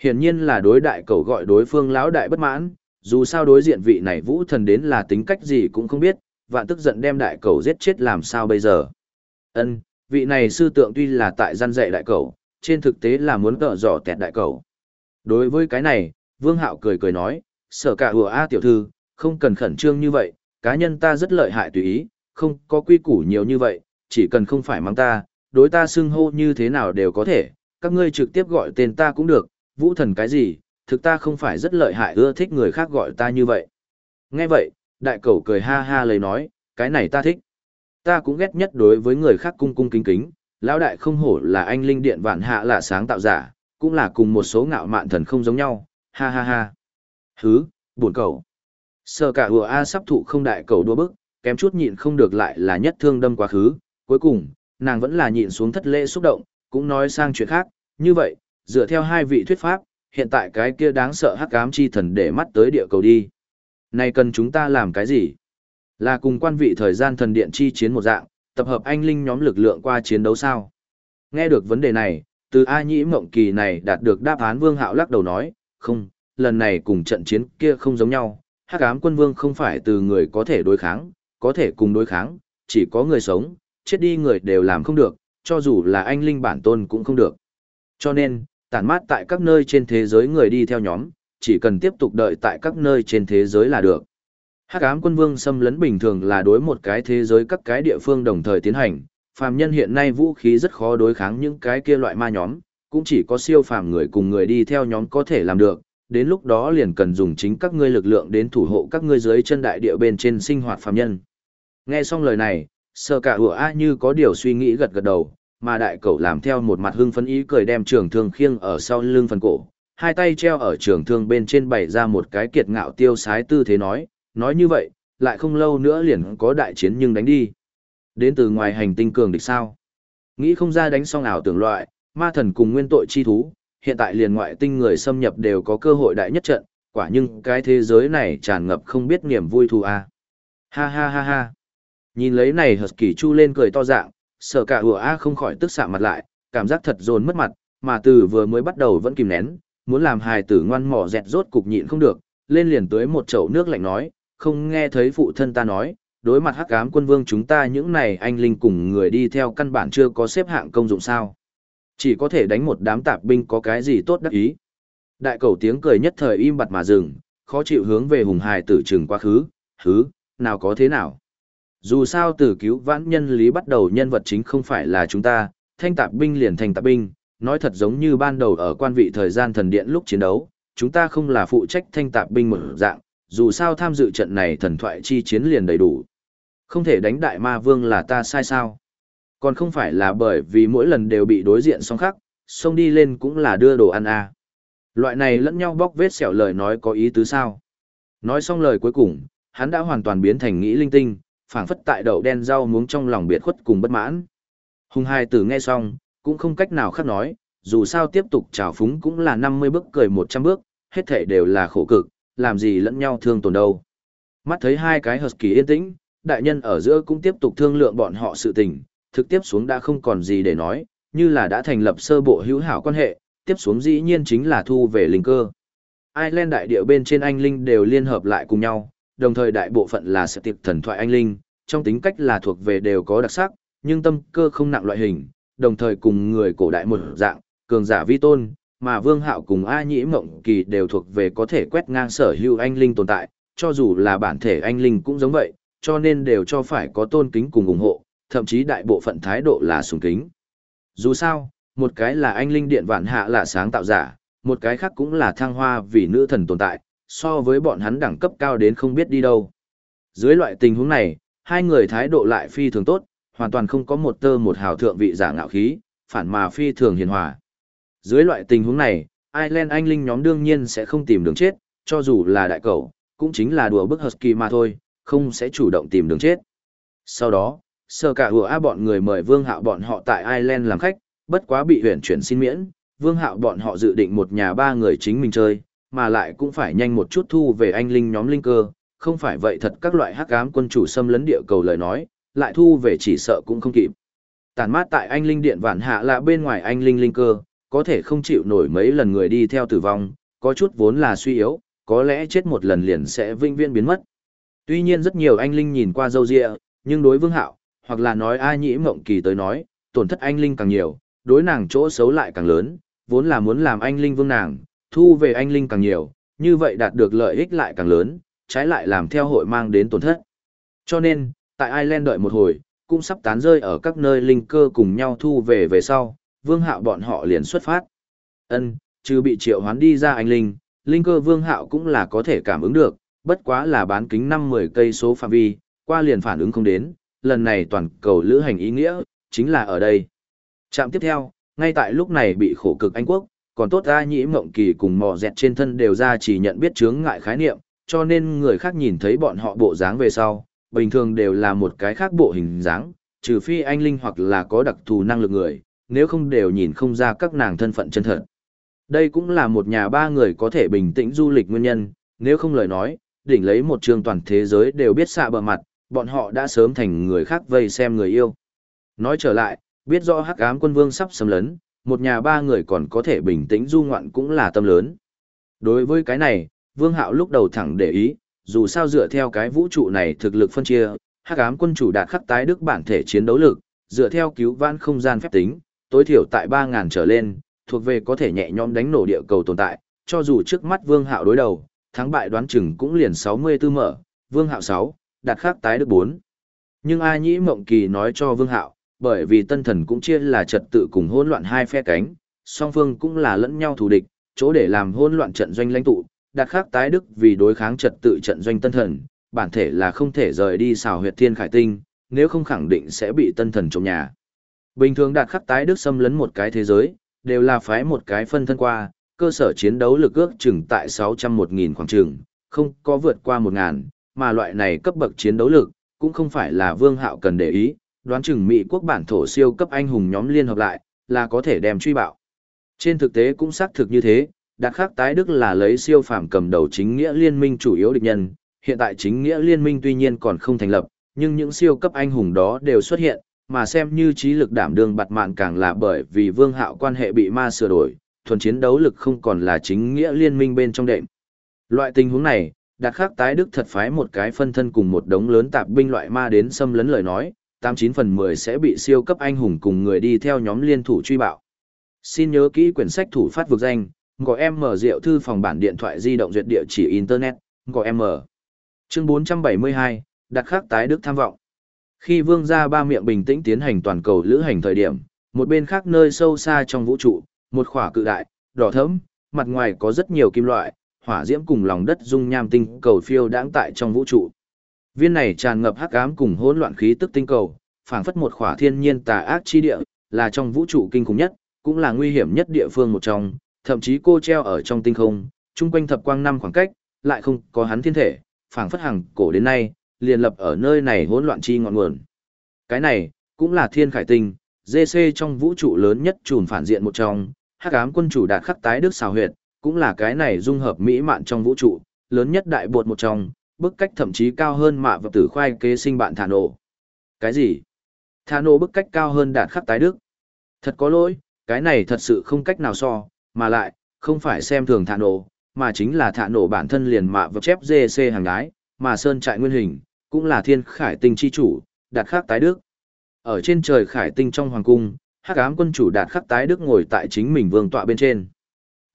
Hiển nhiên là đối đại cầu gọi đối phương lão đại bất mãn, dù sao đối diện vị này vũ thần đến là tính cách gì cũng không biết, vạn tức giận đem đại cầu giết chết làm sao bây giờ. Ân, vị này sư tượng tuy là tại gian dạy đại cầu, trên thực tế là muốn cỡ dò tẹt đại cầu. Đối với cái này, Vương Hạo cười cười nói, sở cả hùa A tiểu thư, không cần khẩn trương như vậy, cá nhân ta rất lợi hại tùy ý, không có quy củ nhiều như vậy, chỉ cần không phải mang ta, đối ta xưng hô như thế nào đều có thể, các ngươi trực tiếp gọi tên ta cũng được, vũ thần cái gì, thực ta không phải rất lợi hại ưa thích người khác gọi ta như vậy. Nghe vậy, đại cẩu cười ha ha lấy nói, cái này ta thích. Ta cũng ghét nhất đối với người khác cung cung kính kính, lão đại không hổ là anh linh điện vạn hạ là sáng tạo giả, cũng là cùng một số ngạo mạn thần không giống nhau, ha ha ha. Hứ, buồn cẩu. Sợ cả hùa A sắp thụ không đại cầu đua bức, kém chút nhịn không được lại là nhất thương đâm quá khứ, cuối cùng, nàng vẫn là nhịn xuống thất lễ xúc động, cũng nói sang chuyện khác, như vậy, dựa theo hai vị thuyết pháp, hiện tại cái kia đáng sợ hắc ám chi thần để mắt tới địa cầu đi. Này cần chúng ta làm cái gì? Là cùng quan vị thời gian thần điện chi chiến một dạng, tập hợp anh linh nhóm lực lượng qua chiến đấu sao? Nghe được vấn đề này, từ A Nhĩ Mộng Kỳ này đạt được đáp án Vương Hạo lắc đầu nói, không, lần này cùng trận chiến kia không giống nhau, hắc ám quân vương không phải từ người có thể đối kháng, có thể cùng đối kháng, chỉ có người sống, chết đi người đều làm không được, cho dù là anh linh bản tôn cũng không được. Cho nên, tản mát tại các nơi trên thế giới người đi theo nhóm, chỉ cần tiếp tục đợi tại các nơi trên thế giới là được. Hắc ám quân vương xâm lấn bình thường là đối một cái thế giới các cái địa phương đồng thời tiến hành, phàm nhân hiện nay vũ khí rất khó đối kháng những cái kia loại ma nhóm, cũng chỉ có siêu phàm người cùng người đi theo nhóm có thể làm được, đến lúc đó liền cần dùng chính các ngươi lực lượng đến thủ hộ các ngươi dưới chân đại địa bên trên sinh hoạt phàm nhân. Nghe xong lời này, sơ cả hùa a như có điều suy nghĩ gật gật đầu, mà đại cậu làm theo một mặt hưng phấn ý cười đem trường thương khiêng ở sau lưng phần cổ, hai tay treo ở trường thương bên trên bày ra một cái kiệt ngạo tiêu sái tư thế nói, nói như vậy, lại không lâu nữa liền có đại chiến nhưng đánh đi. Đến từ ngoài hành tinh cường địch sao? Nghĩ không ra đánh xong ảo tưởng loại, ma thần cùng nguyên tội chi thú, hiện tại liền ngoại tinh người xâm nhập đều có cơ hội đại nhất trận, quả nhưng cái thế giới này tràn ngập không biết niềm vui thù à. Ha ha ha ha. Nhìn lấy này hợp kỳ chu lên cười to dạng, sợ cả hùa A không khỏi tức xạ mặt lại, cảm giác thật dồn mất mặt, mà từ vừa mới bắt đầu vẫn kìm nén, muốn làm hài tử ngoan mỏ dẹt rốt cục nhịn không được, lên liền tới một chậu nước lạnh nói, không nghe thấy phụ thân ta nói, đối mặt hắc ám quân vương chúng ta những này anh linh cùng người đi theo căn bản chưa có xếp hạng công dụng sao. Chỉ có thể đánh một đám tạp binh có cái gì tốt đắc ý. Đại cầu tiếng cười nhất thời im bặt mà dừng, khó chịu hướng về hùng hài tử trừng quá khứ, hứ, nào có thế nào. Dù sao từ cứu vãn nhân lý bắt đầu nhân vật chính không phải là chúng ta, thanh tạp binh liền thành tạp binh, nói thật giống như ban đầu ở quan vị thời gian thần điện lúc chiến đấu, chúng ta không là phụ trách thanh tạp binh một dạng, dù sao tham dự trận này thần thoại chi chiến liền đầy đủ. Không thể đánh đại ma vương là ta sai sao. Còn không phải là bởi vì mỗi lần đều bị đối diện song khắc, xông đi lên cũng là đưa đồ ăn à. Loại này lẫn nhau bóc vết xẻo lời nói có ý tứ sao. Nói xong lời cuối cùng, hắn đã hoàn toàn biến thành nghĩ linh tinh, phảng phất tại đậu đen rau muống trong lòng biệt khuất cùng bất mãn. Hùng hai tử nghe xong, cũng không cách nào khác nói, dù sao tiếp tục trào phúng cũng là 50 bước cười 100 bước, hết thể đều là khổ cực, làm gì lẫn nhau thương tổn đâu. Mắt thấy hai cái hợp kỳ yên tĩnh, đại nhân ở giữa cũng tiếp tục thương lượng bọn họ sự tình, thực tiếp xuống đã không còn gì để nói, như là đã thành lập sơ bộ hữu hảo quan hệ, tiếp xuống dĩ nhiên chính là thu về linh cơ. Ireland đại địa bên trên anh linh đều liên hợp lại cùng nhau, đồng thời đại bộ phận là sẽ tiệp thần thoại anh linh, trong tính cách là thuộc về đều có đặc sắc, nhưng tâm cơ không nặng loại hình, đồng thời cùng người cổ đại một dạng, cường giả vi tôn, mà Vương Hạo cùng A Nhĩ Mộng Kỳ đều thuộc về có thể quét ngang sở hữu anh linh tồn tại, cho dù là bản thể anh linh cũng giống vậy, cho nên đều cho phải có tôn kính cùng ủng hộ, thậm chí đại bộ phận thái độ là sùng kính. Dù sao, một cái là anh linh điện vạn hạ là sáng tạo giả, một cái khác cũng là thăng hoa vì nữ thần tồn tại, so với bọn hắn đẳng cấp cao đến không biết đi đâu. Dưới loại tình huống này, hai người thái độ lại phi thường tốt, hoàn toàn không có một tơ một hào thượng vị giả ngạo khí, phản mà phi thường hiền hòa. Dưới loại tình huống này, Ireland anh linh nhóm đương nhiên sẽ không tìm đường chết, cho dù là đại cầu, cũng chính là đùa bức Husky mà thôi, không sẽ chủ động tìm đường chết. Sau đó, sơ cả hùa A bọn người mời Vương Hạo bọn họ tại Ireland làm khách, bất quá bị huyện chuyển xin miễn, Vương Hạo bọn họ dự định một nhà ba người chính mình chơi, mà lại cũng phải nhanh một chút thu về anh linh nhóm linh cơ, không phải vậy thật các loại hắc ám quân chủ xâm lấn địa cầu lời nói, lại thu về chỉ sợ cũng không kịp. Tàn mát tại anh linh điện vạn hạ là bên ngoài anh linh linh cơ, có thể không chịu nổi mấy lần người đi theo tử vong, có chút vốn là suy yếu, có lẽ chết một lần liền sẽ vinh viễn biến mất. Tuy nhiên rất nhiều anh linh nhìn qua dâu dịa, nhưng đối vương hạo, hoặc là nói ai nhĩ mộng kỳ tới nói, tổn thất anh linh càng nhiều, đối nàng chỗ xấu lại càng lớn, vốn là muốn làm anh linh vương nàng, thu về anh linh càng nhiều, như vậy đạt được lợi ích lại càng lớn, trái lại làm theo hội mang đến tổn thất. Cho nên, tại Ireland đợi một hồi, cũng sắp tán rơi ở các nơi linh cơ cùng nhau thu về về sau, vương hạo bọn họ liền xuất phát. Ân, trừ bị triệu hoán đi ra anh linh, linh cơ vương hạo cũng là có thể cảm ứng được, bất quá là bán kính 5-10 cây số phạm vi, qua liền phản ứng không đến, lần này toàn cầu lữ hành ý nghĩa, chính là ở đây. Trạm tiếp theo, ngay tại lúc này bị khổ cực Anh Quốc, còn tốt ra nhĩ mộng kỳ cùng mò dẹt trên thân đều ra chỉ nhận biết chướng ngại khái niệm, cho nên người khác nhìn thấy bọn họ bộ dáng về sau, bình thường đều là một cái khác bộ hình dáng, trừ phi anh linh hoặc là có đặc thù năng lực người, nếu không đều nhìn không ra các nàng thân phận chân thật. Đây cũng là một nhà ba người có thể bình tĩnh du lịch nguyên nhân, nếu không lời nói, đỉnh lấy một trường toàn thế giới đều biết xạ bờ mặt, bọn họ đã sớm thành người khác vây xem người yêu. Nói trở lại, biết rõ hắc ám quân vương sắp xâm lấn, một nhà ba người còn có thể bình tĩnh du ngoạn cũng là tâm lớn. Đối với cái này, vương hạo lúc đầu thẳng để ý, dù sao dựa theo cái vũ trụ này thực lực phân chia, hắc ám quân chủ đạt khắc tái đức bản thể chiến đấu lực, dựa theo cứu vãn không gian phép tính, tối thiểu tại 3.000 trở lên, thuộc về có thể nhẹ nhõm đánh nổ địa cầu tồn tại, cho dù trước mắt vương hạo đối đầu, thắng bại đoán chừng cũng liền 64 mở, vương hạo 6, đạt khắc tái đức bốn Nhưng A Nhĩ Mộng Kỳ nói cho vương hạo, bởi vì tân thần cũng chia là trật tự cùng hỗn loạn hai phe cánh, song phương cũng là lẫn nhau thù địch, chỗ để làm hỗn loạn trận doanh lãnh tụ, đạt khắc tái đức vì đối kháng trật tự trận doanh tân thần, bản thể là không thể rời đi xào huyệt thiên khải tinh, nếu không khẳng định sẽ bị tân thần trộm nhà. Bình thường đạt khắc tái đức xâm lấn một cái thế giới, đều là phái một cái phân thân qua, cơ sở chiến đấu lực ước chừng tại 601.000 khoảng chừng, không có vượt qua một ngàn mà loại này cấp bậc chiến đấu lực, cũng không phải là vương hạo cần để ý, đoán chừng Mỹ quốc bản thổ siêu cấp anh hùng nhóm liên hợp lại, là có thể đem truy bạo. Trên thực tế cũng xác thực như thế, đặc khắc tái đức là lấy siêu phàm cầm đầu chính nghĩa liên minh chủ yếu địch nhân, hiện tại chính nghĩa liên minh tuy nhiên còn không thành lập, nhưng những siêu cấp anh hùng đó đều xuất hiện, mà xem như trí lực đảm đương bạt mạng càng là bởi vì vương hạo quan hệ bị ma sửa đổi, thuần chiến đấu lực không còn là chính nghĩa liên minh bên trong đệm. Loại tình huống này, đặt khắc tái đức thật phái một cái phân thân cùng một đống lớn tạp binh loại ma đến xâm lấn lời nói, 89 phần 10 sẽ bị siêu cấp anh hùng cùng người đi theo nhóm liên thủ truy bạo. Xin nhớ kỹ quyển sách thủ phát vực danh, gọi em mở rượu thư phòng bản điện thoại di động duyệt địa chỉ Internet, gọi em mở. Chương 472, đặt khắc tái đức tham vọng. Khi vương gia ba miệng bình tĩnh tiến hành toàn cầu lữ hành thời điểm, một bên khác nơi sâu xa trong vũ trụ, một khỏa cự đại, đỏ thẫm, mặt ngoài có rất nhiều kim loại, hỏa diễm cùng lòng đất dung nham tinh cầu phiêu đãng tại trong vũ trụ. Viên này tràn ngập hắc ám cùng hỗn loạn khí tức tinh cầu, phảng phất một khỏa thiên nhiên tà ác chi địa, là trong vũ trụ kinh khủng nhất, cũng là nguy hiểm nhất địa phương một trong, thậm chí cô treo ở trong tinh không, chung quanh thập quang năm khoảng cách, lại không có hắn thiên thể, phảng phất hàng cổ đến nay, liền lập ở nơi này hỗn loạn chi ngọn nguồn. Cái này, cũng là thiên khải tinh, GC trong vũ trụ lớn nhất trùn phản diện một trong, hắc ám quân chủ đạt khắc tái đức xào huyệt, cũng là cái này dung hợp mỹ mạn trong vũ trụ, lớn nhất đại bột một trong, bức cách thậm chí cao hơn mạ và tử khoai kế sinh bạn thả nổ. Cái gì? Thả nổ bức cách cao hơn đạt khắc tái đức. Thật có lỗi, cái này thật sự không cách nào so, mà lại, không phải xem thường thả nổ, mà chính là thả nổ bản thân liền mạ và chép GC hàng đái, mà sơn trại nguyên hình, cũng là thiên khải tinh chi chủ, đạt khắc tái đức. Ở trên trời khải tinh trong hoàng cung, hắc ám quân chủ đạt khắc tái đức ngồi tại chính mình vương tọa bên trên.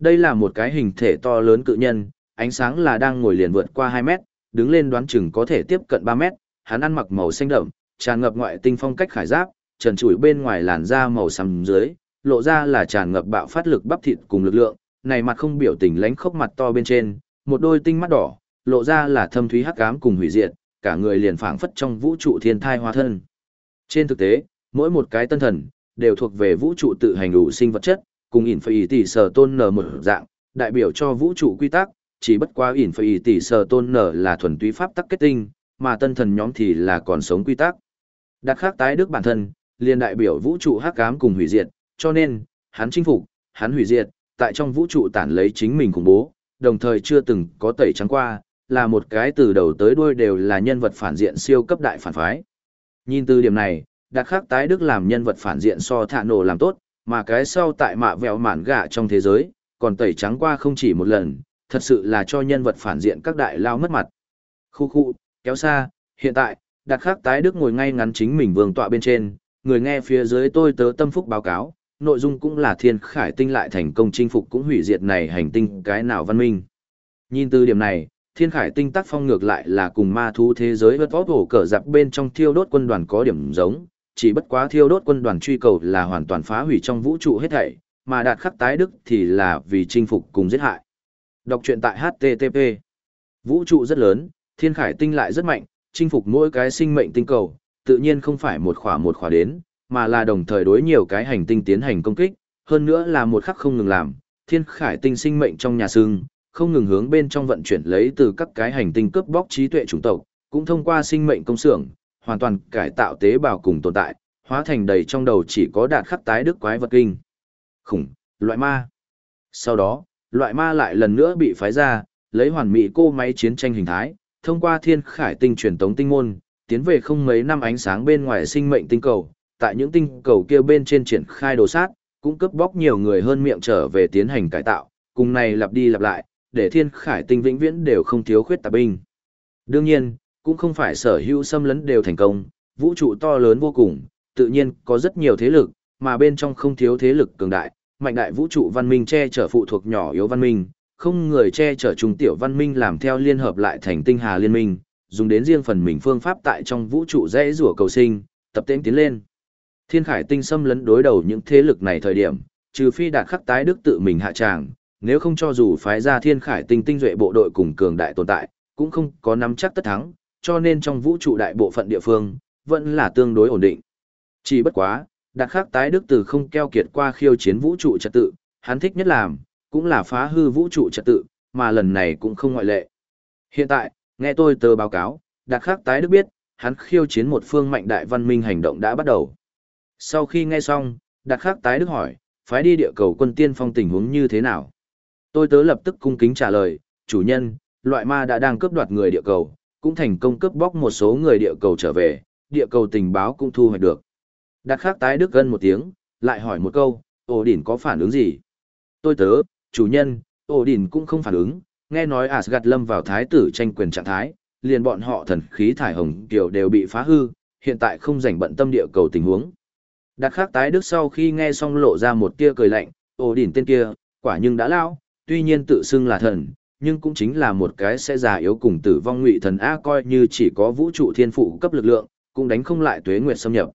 Đây là một cái hình thể to lớn cự nhân, ánh sáng là đang ngồi liền vượt qua 2 mét, đứng lên đoán chừng có thể tiếp cận 3 mét, hắn ăn mặc màu xanh đậm, tràn ngập ngoại tinh phong cách khải giáp, trần trụi bên ngoài làn da màu sầm dưới, lộ ra là tràn ngập bạo phát lực bắp thịt cùng lực lượng, này mặt không biểu tình lánh khốc mặt to bên trên, một đôi tinh mắt đỏ, lộ ra là thâm thúy hắc ám cùng hủy diệt, cả người liền phảng phất trong vũ trụ thiên thai hóa thân. Trên thực tế, mỗi một cái tân thần đều thuộc về vũ trụ tự hành đủ sinh vật chất, cùng ỉn phải tỷ sở tôn nở một dạng, đại biểu cho vũ trụ quy tắc, chỉ bất quá ỉn phải tỷ sở tôn nở là thuần túy pháp tắc kết tinh, mà tân thần nhóm thì là còn sống quy tắc. Đặc khác tái đức bản thân, liền đại biểu vũ trụ hắc ám cùng hủy diệt, cho nên, hắn chinh phục, hắn hủy diệt, tại trong vũ trụ tản lấy chính mình khủng bố, đồng thời chưa từng có tẩy trắng qua, là một cái từ đầu tới đuôi đều là nhân vật phản diện siêu cấp đại phản phái. Nhìn từ điểm này, đặc khắc tái đức làm nhân vật phản diện so thạ nổ làm tốt, mà cái sau tại mạ vẹo mản gạ trong thế giới, còn tẩy trắng qua không chỉ một lần, thật sự là cho nhân vật phản diện các đại lao mất mặt. Khu khu, kéo xa, hiện tại, đặc khắc tái đức ngồi ngay ngắn chính mình vương tọa bên trên, người nghe phía dưới tôi tớ tâm phúc báo cáo, nội dung cũng là thiên khải tinh lại thành công chinh phục cũng hủy diệt này hành tinh cái nào văn minh. Nhìn từ điểm này, thiên khải tinh tác phong ngược lại là cùng ma thú thế giới vất vót hổ cờ giặc bên trong thiêu đốt quân đoàn có điểm giống, chỉ bất quá thiêu đốt quân đoàn truy cầu là hoàn toàn phá hủy trong vũ trụ hết thảy, mà đạt khắc tái đức thì là vì chinh phục cùng giết hại. Đọc truyện tại HTTP. Vũ trụ rất lớn, thiên khải tinh lại rất mạnh, chinh phục mỗi cái sinh mệnh tinh cầu, tự nhiên không phải một khỏa một khỏa đến, mà là đồng thời đối nhiều cái hành tinh tiến hành công kích, hơn nữa là một khắc không ngừng làm, thiên khải tinh sinh mệnh trong nhà sương, không ngừng hướng bên trong vận chuyển lấy từ các cái hành tinh cướp bóc trí tuệ chủng tộc, cũng thông qua sinh mệnh công xưởng, hoàn toàn cải tạo tế bào cùng tồn tại, hóa thành đầy trong đầu chỉ có đạt khắc tái đức quái vật kinh. Khủng, loại ma. Sau đó, loại ma lại lần nữa bị phái ra, lấy hoàn mỹ cô máy chiến tranh hình thái, thông qua thiên khải tinh truyền tống tinh môn, tiến về không mấy năm ánh sáng bên ngoài sinh mệnh tinh cầu, tại những tinh cầu kia bên trên triển khai đồ sát, cũng cướp bóc nhiều người hơn miệng trở về tiến hành cải tạo, cùng này lặp đi lặp lại, để thiên khải tinh vĩnh viễn đều không thiếu khuyết tạp binh. Đương nhiên, cũng không phải sở hữu xâm lấn đều thành công, vũ trụ to lớn vô cùng, tự nhiên có rất nhiều thế lực, mà bên trong không thiếu thế lực cường đại, mạnh đại vũ trụ văn minh che chở phụ thuộc nhỏ yếu văn minh, không người che chở trung tiểu văn minh làm theo liên hợp lại thành tinh hà liên minh, dùng đến riêng phần mình phương pháp tại trong vũ trụ dễ rủa cầu sinh, tập tiến tiến lên. Thiên khải tinh xâm lấn đối đầu những thế lực này thời điểm, trừ phi đạt khắc tái đức tự mình hạ tràng, nếu không cho dù phái ra thiên khải tinh tinh duệ bộ đội cùng cường đại tồn tại, cũng không có nắm chắc tất thắng, cho nên trong vũ trụ đại bộ phận địa phương, vẫn là tương đối ổn định. Chỉ bất quá, đặc khắc tái đức từ không keo kiệt qua khiêu chiến vũ trụ trật tự, hắn thích nhất làm, cũng là phá hư vũ trụ trật tự, mà lần này cũng không ngoại lệ. Hiện tại, nghe tôi tờ báo cáo, đặc khắc tái đức biết, hắn khiêu chiến một phương mạnh đại văn minh hành động đã bắt đầu. Sau khi nghe xong, đặc khắc tái đức hỏi, phái đi địa cầu quân tiên phong tình huống như thế nào? Tôi tớ lập tức cung kính trả lời, chủ nhân, loại ma đã đang cướp đoạt người địa cầu, cũng thành công cướp bóc một số người địa cầu trở về, địa cầu tình báo cũng thu hoạch được. Đặt khác tái đức gân một tiếng, lại hỏi một câu, ổ đỉn có phản ứng gì? Tôi tớ, chủ nhân, ổ đỉn cũng không phản ứng, nghe nói Asgard lâm vào thái tử tranh quyền trạng thái, liền bọn họ thần khí thải hồng kiểu đều bị phá hư, hiện tại không rảnh bận tâm địa cầu tình huống. Đặt khác tái đức sau khi nghe xong lộ ra một tia cười lạnh, ổ đỉn tên kia, quả nhưng đã lao, tuy nhiên tự xưng là thần, nhưng cũng chính là một cái sẽ già yếu cùng tử vong ngụy thần A coi như chỉ có vũ trụ thiên phụ cấp lực lượng, cũng đánh không lại tuế nguyệt xâm nhập.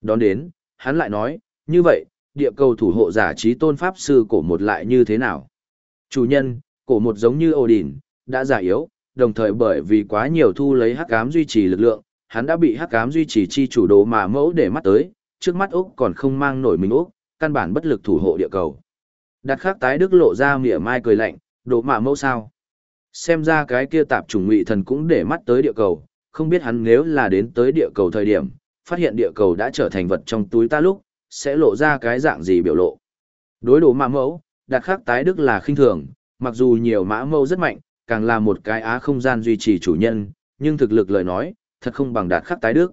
Đón đến, hắn lại nói, như vậy, địa cầu thủ hộ giả trí tôn pháp sư cổ một lại như thế nào? Chủ nhân, cổ một giống như Odin, đã già yếu, đồng thời bởi vì quá nhiều thu lấy hắc ám duy trì lực lượng, hắn đã bị hắc ám duy trì chi chủ đồ mà mẫu để mắt tới, trước mắt Úc còn không mang nổi mình Úc, căn bản bất lực thủ hộ địa cầu. Đặt khắc tái đức lộ ra mỉa mai cười lạnh, đồ mạ mẫu sao. Xem ra cái kia tạp chủng ngụy thần cũng để mắt tới địa cầu, không biết hắn nếu là đến tới địa cầu thời điểm, phát hiện địa cầu đã trở thành vật trong túi ta lúc, sẽ lộ ra cái dạng gì biểu lộ. Đối đồ mạ mẫu, đặc khắc tái đức là khinh thường, mặc dù nhiều mã mẫu rất mạnh, càng là một cái á không gian duy trì chủ nhân, nhưng thực lực lời nói, thật không bằng đạt khắc tái đức.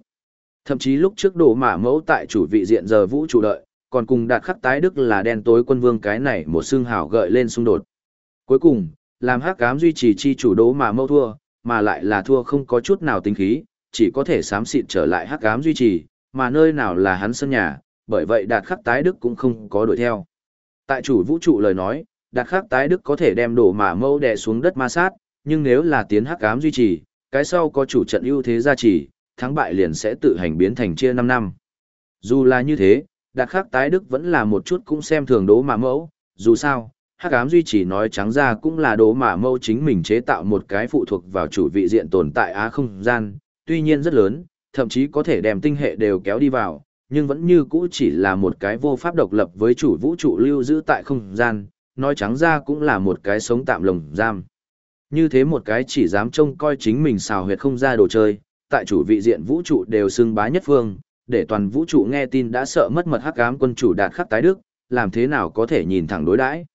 Thậm chí lúc trước đồ mã mẫu tại chủ vị diện giờ vũ trụ đợi, còn cùng đạt khắc tái đức là đen tối quân vương cái này một xương hào gợi lên xung đột. Cuối cùng, làm hắc cám duy trì chi chủ đố mà mâu thua, mà lại là thua không có chút nào tính khí, chỉ có thể sám xịt trở lại hắc cám duy trì, mà nơi nào là hắn sân nhà, bởi vậy đạt khắc tái đức cũng không có đuổi theo. Tại chủ vũ trụ lời nói, đạt khắc tái đức có thể đem đổ mà mâu đè xuống đất ma sát, nhưng nếu là tiến hắc cám duy trì, cái sau có chủ trận ưu thế gia trì, thắng bại liền sẽ tự hành biến thành chia 5 năm. Dù là như thế, đạt khắc tái đức vẫn là một chút cũng xem thường đố mà mẫu, dù sao, hắc ám duy trì nói trắng ra cũng là đố mà Mâu chính mình chế tạo một cái phụ thuộc vào chủ vị diện tồn tại á không gian, tuy nhiên rất lớn, thậm chí có thể đem tinh hệ đều kéo đi vào, nhưng vẫn như cũ chỉ là một cái vô pháp độc lập với chủ vũ trụ lưu giữ tại không gian, nói trắng ra cũng là một cái sống tạm lồng giam. Như thế một cái chỉ dám trông coi chính mình xào huyệt không ra đồ chơi, tại chủ vị diện vũ trụ đều xưng bá nhất phương, để toàn vũ trụ nghe tin đã sợ mất mật hắc ám quân chủ đạt khắc tái đức, làm thế nào có thể nhìn thẳng đối đãi.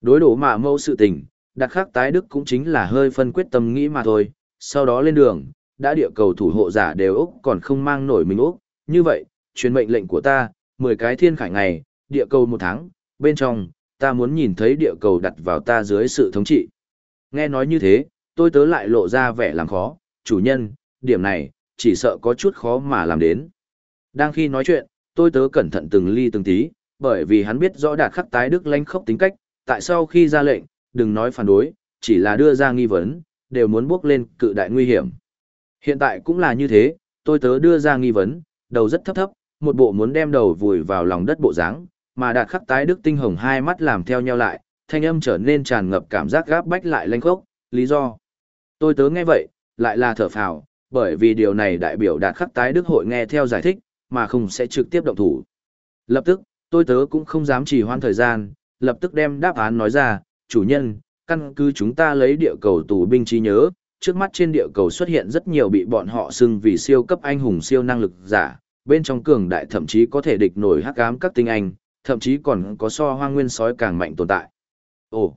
Đối đổ mạ mâu sự tình, đặc khắc tái đức cũng chính là hơi phân quyết tâm nghĩ mà thôi, sau đó lên đường, đã địa cầu thủ hộ giả đều Úc còn không mang nổi mình Úc, như vậy, truyền mệnh lệnh của ta, 10 cái thiên khải ngày, địa cầu một tháng, bên trong, ta muốn nhìn thấy địa cầu đặt vào ta dưới sự thống trị. Nghe nói như thế, tôi tớ lại lộ ra vẻ làm khó, chủ nhân, điểm này, chỉ sợ có chút khó mà làm đến. Đang khi nói chuyện, tôi tớ cẩn thận từng ly từng tí, bởi vì hắn biết rõ đạt khắc tái đức lanh khốc tính cách, tại sao khi ra lệnh, đừng nói phản đối, chỉ là đưa ra nghi vấn, đều muốn bước lên cự đại nguy hiểm. Hiện tại cũng là như thế, tôi tớ đưa ra nghi vấn, đầu rất thấp thấp, một bộ muốn đem đầu vùi vào lòng đất bộ dáng, mà đạt khắc tái đức tinh hồng hai mắt làm theo nhau lại, thanh âm trở nên tràn ngập cảm giác gáp bách lại lanh khốc, lý do. Tôi tớ nghe vậy, lại là thở phào, bởi vì điều này đại biểu đạt khắc tái đức hội nghe theo giải thích, mà không sẽ trực tiếp động thủ. Lập tức, tôi tớ cũng không dám trì hoãn thời gian, lập tức đem đáp án nói ra, chủ nhân, căn cứ chúng ta lấy địa cầu tù binh trí nhớ, trước mắt trên địa cầu xuất hiện rất nhiều bị bọn họ xưng vì siêu cấp anh hùng siêu năng lực giả, bên trong cường đại thậm chí có thể địch nổi hắc ám các tinh anh, thậm chí còn có so hoang nguyên sói càng mạnh tồn tại. Ồ!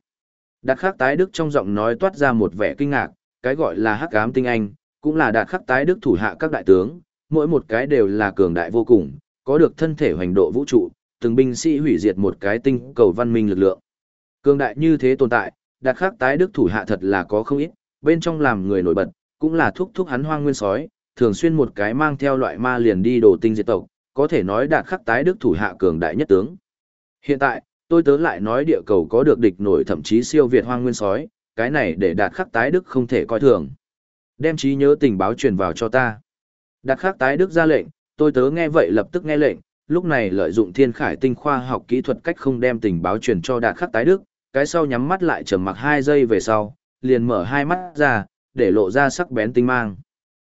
Đạt khắc tái đức trong giọng nói toát ra một vẻ kinh ngạc, cái gọi là hắc ám tinh anh, cũng là đạt khắc tái đức thủ hạ các đại tướng, mỗi một cái đều là cường đại vô cùng, có được thân thể hoành độ vũ trụ, từng binh sĩ hủy diệt một cái tinh cầu văn minh lực lượng. Cường đại như thế tồn tại, đạt khắc tái đức thủ hạ thật là có không ít, bên trong làm người nổi bật, cũng là thúc thúc hắn hoang nguyên sói, thường xuyên một cái mang theo loại ma liền đi đồ tinh diệt tộc, có thể nói đạt khắc tái đức thủ hạ cường đại nhất tướng. Hiện tại, tôi tớ lại nói địa cầu có được địch nổi thậm chí siêu việt hoang nguyên sói, cái này để đạt khắc tái đức không thể coi thường. Đem trí nhớ tình báo truyền vào cho ta. Đạt khắc tái đức ra lệnh, tôi tớ nghe vậy lập tức nghe lệnh, lúc này lợi dụng thiên khải tinh khoa học kỹ thuật cách không đem tình báo truyền cho đạt khắc tái đức, cái sau nhắm mắt lại trầm mặc hai giây về sau, liền mở hai mắt ra, để lộ ra sắc bén tinh mang.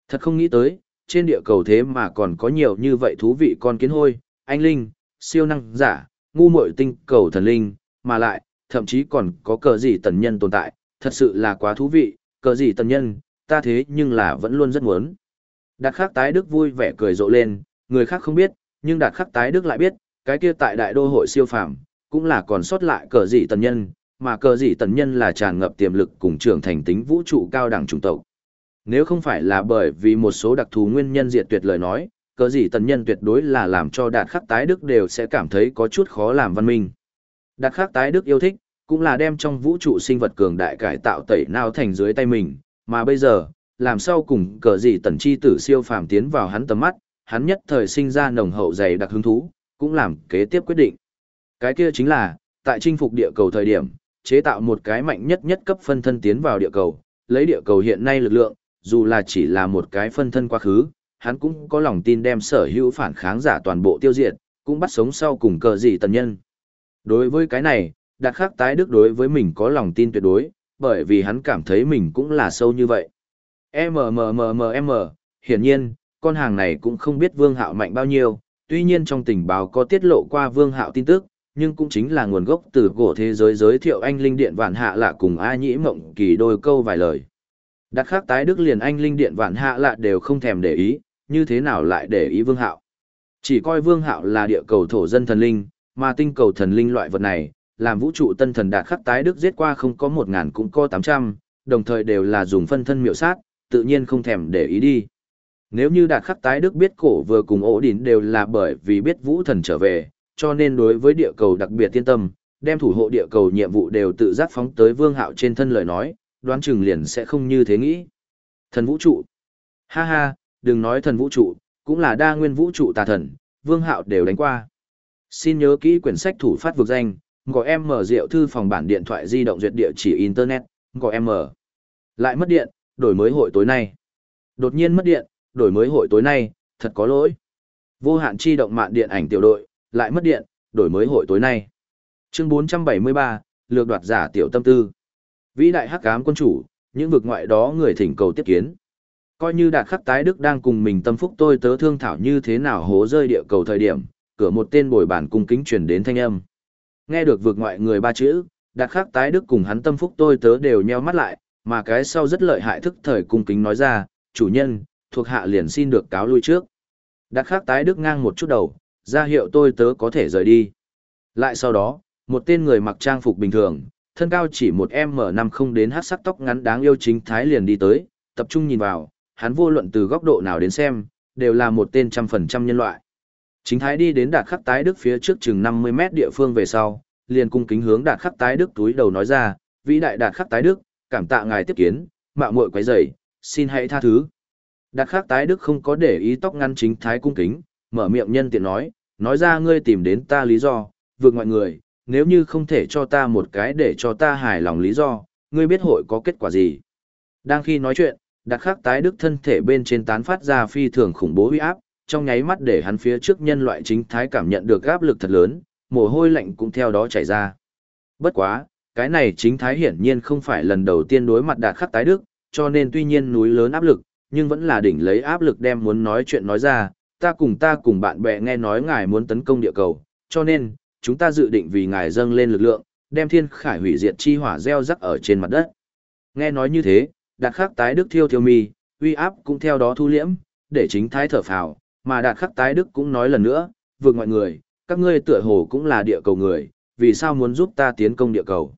Thật không nghĩ tới, trên địa cầu thế mà còn có nhiều như vậy thú vị con kiến hôi, anh linh, siêu năng giả, ngu muội tinh cầu thần linh, mà lại, thậm chí còn có cờ gì tần nhân tồn tại, thật sự là quá thú vị, cờ gì tần nhân, ta thế nhưng là vẫn luôn rất muốn. Đạt khắc tái đức vui vẻ cười rộ lên, người khác không biết, nhưng đạt khắc tái đức lại biết, cái kia tại đại đô hội siêu phàm, cũng là còn sót lại cờ dị tần nhân, mà cờ dị tần nhân là tràn ngập tiềm lực cùng trưởng thành tính vũ trụ cao đẳng chủng tộc. Nếu không phải là bởi vì một số đặc thù nguyên nhân diệt tuyệt lời nói, cờ dị tần nhân tuyệt đối là làm cho đạt khắc tái đức đều sẽ cảm thấy có chút khó làm văn minh. Đạt khắc tái đức yêu thích, cũng là đem trong vũ trụ sinh vật cường đại cải tạo tẩy nào thành dưới tay mình, mà bây giờ, làm sao cùng cờ dị tần chi tử siêu phàm tiến vào hắn tầm mắt, hắn nhất thời sinh ra nồng hậu dày đặc hứng thú, cũng làm kế tiếp quyết định. Cái kia chính là, tại chinh phục địa cầu thời điểm, chế tạo một cái mạnh nhất nhất cấp phân thân tiến vào địa cầu, lấy địa cầu hiện nay lực lượng, dù là chỉ là một cái phân thân quá khứ, hắn cũng có lòng tin đem sở hữu phản kháng giả toàn bộ tiêu diệt, cũng bắt sống sau cùng cờ gì tần nhân. Đối với cái này, Đạt Khắc Tái Đức đối với mình có lòng tin tuyệt đối, bởi vì hắn cảm thấy mình cũng là sâu như vậy. MMMMM, hiển nhiên, con hàng này cũng không biết Vương Hạo mạnh bao nhiêu, tuy nhiên trong tình báo có tiết lộ qua Vương Hạo tin tức, nhưng cũng chính là nguồn gốc từ cổ thế giới giới thiệu anh linh điện vạn hạ lạ cùng A Nhĩ Mộng Kỳ đôi câu vài lời. Đặc khác tái đức liền anh linh điện vạn hạ lạ đều không thèm để ý, như thế nào lại để ý Vương Hạo. Chỉ coi Vương Hạo là địa cầu thổ dân thần linh, mà tinh cầu thần linh loại vật này, làm vũ trụ tân thần đạt khắc tái đức giết qua không có một ngàn cũng có tám trăm, đồng thời đều là dùng phân thân miệu sát, tự nhiên không thèm để ý đi. Nếu như đạt khắc tái đức biết cổ vừa cùng ổ đỉnh đều là bởi vì biết vũ thần trở về, cho nên đối với địa cầu đặc biệt tiên tâm, đem thủ hộ địa cầu nhiệm vụ đều tự giác phóng tới vương hạo trên thân lời nói, đoán chừng liền sẽ không như thế nghĩ. Thần vũ trụ. Ha ha, đừng nói thần vũ trụ, cũng là đa nguyên vũ trụ tà thần, vương hạo đều đánh qua. Xin nhớ kỹ quyển sách thủ phát vực danh, gọi em mở rượu thư phòng bản điện thoại di động duyệt địa chỉ Internet, gọi em mở. Lại mất điện, đổi mới hội tối nay. Đột nhiên mất điện, đổi mới hội tối nay, thật có lỗi. Vô hạn chi động mạng điện ảnh tiểu đội, lại mất điện, đổi mới hội tối nay. Chương 473, lược đoạt giả tiểu tâm tư. Vĩ đại hắc ám quân chủ, những vực ngoại đó người thỉnh cầu tiếp kiến. Coi như đạt khắc tái đức đang cùng mình tâm phúc tôi tớ thương thảo như thế nào hố rơi địa cầu thời điểm, cửa một tên bồi bản cung kính truyền đến thanh âm. Nghe được vực ngoại người ba chữ, đạt khắc tái đức cùng hắn tâm phúc tôi tớ đều nheo mắt lại, mà cái sau rất lợi hại thức thời cung kính nói ra, chủ nhân, thuộc hạ liền xin được cáo lui trước. Đạt khắc tái đức ngang một chút đầu, ra hiệu tôi tớ có thể rời đi. Lại sau đó, một tên người mặc trang phục bình thường, thân cao chỉ một m năm không đến hát sắc tóc ngắn đáng yêu chính thái liền đi tới, tập trung nhìn vào, hắn vô luận từ góc độ nào đến xem, đều là một tên trăm phần trăm nhân loại. Chính thái đi đến đạt khắc tái đức phía trước chừng 50 mét địa phương về sau, liền cung kính hướng đạt khắc tái đức túi đầu nói ra, vĩ đại đạt khắc tái đức, cảm tạ ngài tiếp kiến, mạo muội quấy rầy, xin hãy tha thứ. Đạt khắc tái đức không có để ý tóc ngăn chính thái cung kính, mở miệng nhân tiện nói, nói ra ngươi tìm đến ta lý do, vượt mọi người, nếu như không thể cho ta một cái để cho ta hài lòng lý do, ngươi biết hội có kết quả gì. Đang khi nói chuyện, đặc khắc tái đức thân thể bên trên tán phát ra phi thường khủng bố uy áp, trong nháy mắt để hắn phía trước nhân loại chính thái cảm nhận được áp lực thật lớn, mồ hôi lạnh cũng theo đó chảy ra. Bất quá, cái này chính thái hiển nhiên không phải lần đầu tiên đối mặt đạt khắc tái đức, cho nên tuy nhiên núi lớn áp lực, nhưng vẫn là đỉnh lấy áp lực đem muốn nói chuyện nói ra, ta cùng ta cùng bạn bè nghe nói ngài muốn tấn công địa cầu, cho nên, chúng ta dự định vì ngài dâng lên lực lượng, đem thiên khải hủy diệt chi hỏa gieo rắc ở trên mặt đất. Nghe nói như thế, đạt khắc tái đức thiêu thiêu mi, uy áp cũng theo đó thu liễm, để chính thái thở phào, mà đạt khắc tái đức cũng nói lần nữa, vượt mọi người, các ngươi tựa hồ cũng là địa cầu người, vì sao muốn giúp ta tiến công địa cầu.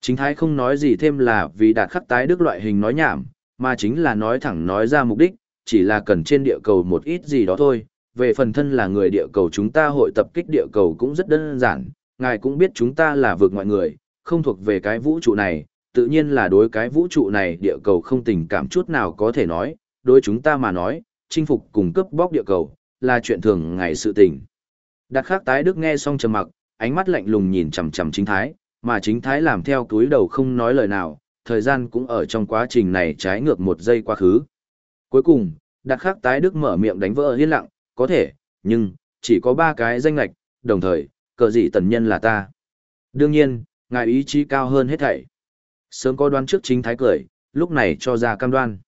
Chính thái không nói gì thêm là vì đạt khắc tái đức loại hình nói nhảm, mà chính là nói thẳng nói ra mục đích, chỉ là cần trên địa cầu một ít gì đó thôi. Về phần thân là người địa cầu chúng ta hội tập kích địa cầu cũng rất đơn giản, ngài cũng biết chúng ta là vượt ngoại người, không thuộc về cái vũ trụ này, tự nhiên là đối cái vũ trụ này địa cầu không tình cảm chút nào có thể nói, đối chúng ta mà nói, chinh phục cùng cướp bóc địa cầu, là chuyện thường ngày sự tình. Đạt khắc tái đức nghe xong trầm mặc, ánh mắt lạnh lùng nhìn chằm chằm chính thái, mà chính thái làm theo túi đầu không nói lời nào, thời gian cũng ở trong quá trình này trái ngược một giây quá khứ. Cuối cùng, Đạt khắc tái đức mở miệng đánh vỡ yên lặng, có thể, nhưng, chỉ có ba cái danh lạch, đồng thời, cờ gì tần nhân là ta. Đương nhiên, ngài ý chí cao hơn hết thảy. Sớm có đoán trước chính thái cười, lúc này cho ra cam đoan.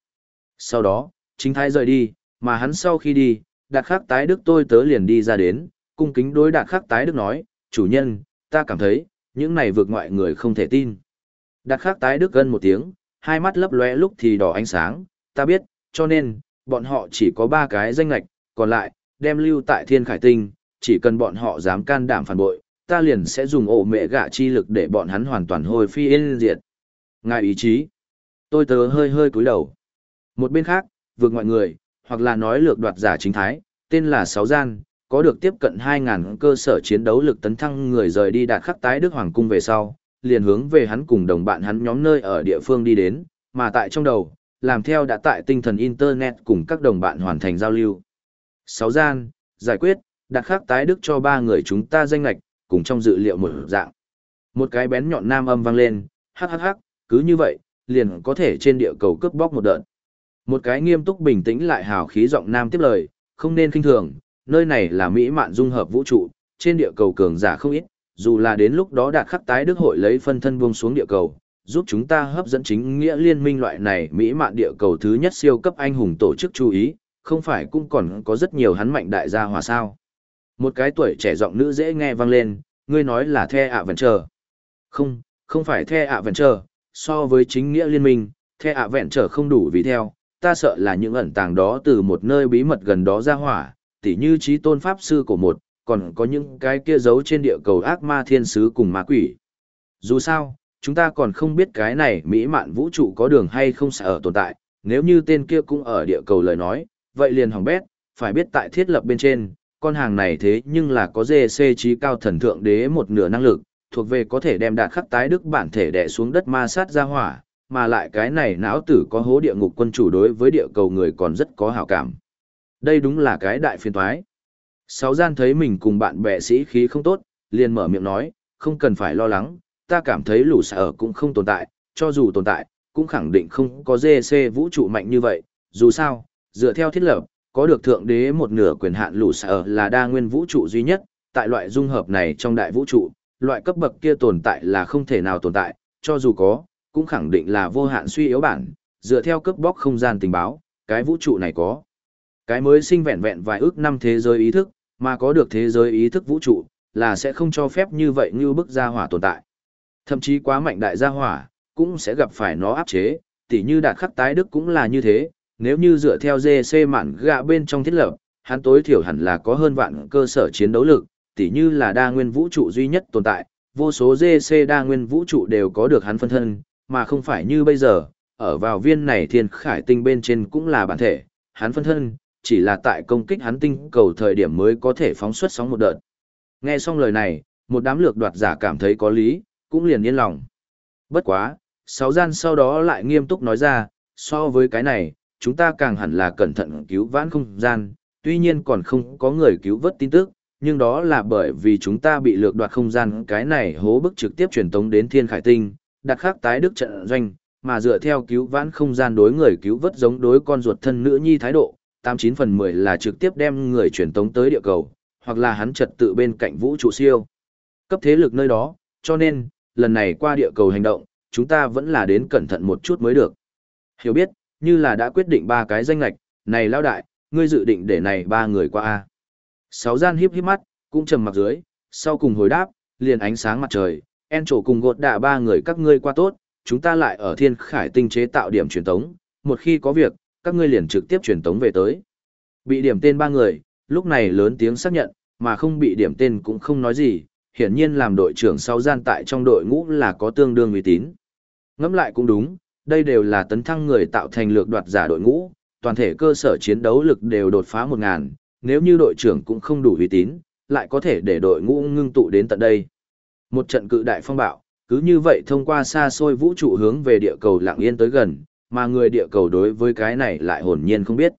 Sau đó, chính thái rời đi, mà hắn sau khi đi, đạt khắc tái đức tôi tớ liền đi ra đến, cung kính đối đạt khắc tái đức nói, chủ nhân, ta cảm thấy, những này vượt ngoại người không thể tin. Đạt khắc tái đức gân một tiếng, hai mắt lấp lóe lúc thì đỏ ánh sáng, ta biết, cho nên, bọn họ chỉ có ba cái danh lạch, còn lại, đem lưu tại thiên khải tinh, chỉ cần bọn họ dám can đảm phản bội, ta liền sẽ dùng ổ mẹ gạ chi lực để bọn hắn hoàn toàn hồi phi yên diệt. Ngài ý chí. Tôi tớ hơi hơi cúi đầu. Một bên khác, vượt ngoại người, hoặc là nói lược đoạt giả chính thái, tên là Sáu Gian, có được tiếp cận 2.000 cơ sở chiến đấu lực tấn thăng người rời đi đạt khắc tái Đức Hoàng Cung về sau, liền hướng về hắn cùng đồng bạn hắn nhóm nơi ở địa phương đi đến, mà tại trong đầu, làm theo đã tại tinh thần Internet cùng các đồng bạn hoàn thành giao lưu. Sáu gian, giải quyết, đặt khắc tái đức cho ba người chúng ta danh lạch, cùng trong dự liệu một dạng. Một cái bén nhọn nam âm vang lên, hắc hắc hắc, cứ như vậy, liền có thể trên địa cầu cướp bóc một đợt. Một cái nghiêm túc bình tĩnh lại hào khí giọng nam tiếp lời, không nên kinh thường, nơi này là mỹ mạn dung hợp vũ trụ, trên địa cầu cường giả không ít, dù là đến lúc đó đạt khắc tái đức hội lấy phân thân buông xuống địa cầu, giúp chúng ta hấp dẫn chính nghĩa liên minh loại này mỹ mạn địa cầu thứ nhất siêu cấp anh hùng tổ chức chú ý, không phải cũng còn có rất nhiều hắn mạnh đại gia hòa sao. Một cái tuổi trẻ giọng nữ dễ nghe vang lên, ngươi nói là The Adventure. Không, không phải The Adventure, so với chính nghĩa liên minh, The Adventure không đủ vì theo, ta sợ là những ẩn tàng đó từ một nơi bí mật gần đó ra hỏa, tỉ như trí tôn pháp sư của một, còn có những cái kia giấu trên địa cầu ác ma thiên sứ cùng ma quỷ. Dù sao, chúng ta còn không biết cái này mỹ mạn vũ trụ có đường hay không sẽ ở tồn tại, nếu như tên kia cũng ở địa cầu lời nói, vậy liền hỏng bét, phải biết tại thiết lập bên trên, con hàng này thế nhưng là có GC trí cao thần thượng đế một nửa năng lực, thuộc về có thể đem đạt khắc tái đức bản thể đè xuống đất ma sát ra hỏa, mà lại cái này não tử có hố địa ngục quân chủ đối với địa cầu người còn rất có hảo cảm. Đây đúng là cái đại phiên toái. Sáu gian thấy mình cùng bạn bè sĩ khí không tốt, liền mở miệng nói, không cần phải lo lắng, ta cảm thấy lũ sở cũng không tồn tại, cho dù tồn tại, cũng khẳng định không có GC vũ trụ mạnh như vậy, dù sao, dựa theo thiết lập, có được thượng đế một nửa quyền hạn lũ sở là đa nguyên vũ trụ duy nhất, tại loại dung hợp này trong đại vũ trụ, loại cấp bậc kia tồn tại là không thể nào tồn tại, cho dù có, cũng khẳng định là vô hạn suy yếu bản, dựa theo cấp bóc không gian tình báo, cái vũ trụ này có. Cái mới sinh vẹn vẹn vài ước năm thế giới ý thức, mà có được thế giới ý thức vũ trụ, là sẽ không cho phép như vậy như bức gia hỏa tồn tại. Thậm chí quá mạnh đại gia hỏa, cũng sẽ gặp phải nó áp chế, tỉ như đạt khắc tái đức cũng là như thế, nếu như dựa theo GC mạn gạ bên trong thiết lập, hắn tối thiểu hẳn là có hơn vạn cơ sở chiến đấu lực, tỉ như là đa nguyên vũ trụ duy nhất tồn tại, vô số GC đa nguyên vũ trụ đều có được hắn phân thân, mà không phải như bây giờ, ở vào viên này thiên khải tinh bên trên cũng là bản thể, hắn phân thân, chỉ là tại công kích hắn tinh cầu thời điểm mới có thể phóng xuất sóng một đợt. Nghe xong lời này, một đám lược đoạt giả cảm thấy có lý, cũng liền yên lòng. Bất quá, sáu gian sau đó lại nghiêm túc nói ra, so với cái này, chúng ta càng hẳn là cẩn thận cứu vãn không gian, tuy nhiên còn không có người cứu vớt tin tức, nhưng đó là bởi vì chúng ta bị lược đoạt không gian cái này hố bức trực tiếp truyền tống đến thiên khải tinh, đặt khắc tái đức trận doanh, mà dựa theo cứu vãn không gian đối người cứu vớt giống đối con ruột thân nữ nhi thái độ, 89 phần 10 là trực tiếp đem người truyền tống tới địa cầu, hoặc là hắn trật tự bên cạnh vũ trụ siêu. Cấp thế lực nơi đó, cho nên, lần này qua địa cầu hành động, chúng ta vẫn là đến cẩn thận một chút mới được. Hiểu biết, như là đã quyết định ba cái danh lạch, này lao đại, ngươi dự định để này ba người qua A. Sáu gian hiếp hiếp mắt, cũng trầm mặt dưới, sau cùng hồi đáp, liền ánh sáng mặt trời, en trổ cùng gột đạ ba người các ngươi qua tốt, chúng ta lại ở thiên khải tinh chế tạo điểm truyền tống, một khi có việc, các ngươi liền trực tiếp truyền tống về tới. Bị điểm tên ba người, lúc này lớn tiếng xác nhận, mà không bị điểm tên cũng không nói gì, hiển nhiên làm đội trưởng sau gian tại trong đội ngũ là có tương đương uy tín. Ngẫm lại cũng đúng, đây đều là tấn thăng người tạo thành lược đoạt giả đội ngũ, toàn thể cơ sở chiến đấu lực đều đột phá 1000, nếu như đội trưởng cũng không đủ uy tín, lại có thể để đội ngũ ngưng tụ đến tận đây. Một trận cự đại phong bạo, cứ như vậy thông qua xa xôi vũ trụ hướng về địa cầu lặng yên tới gần, mà người địa cầu đối với cái này lại hồn nhiên không biết.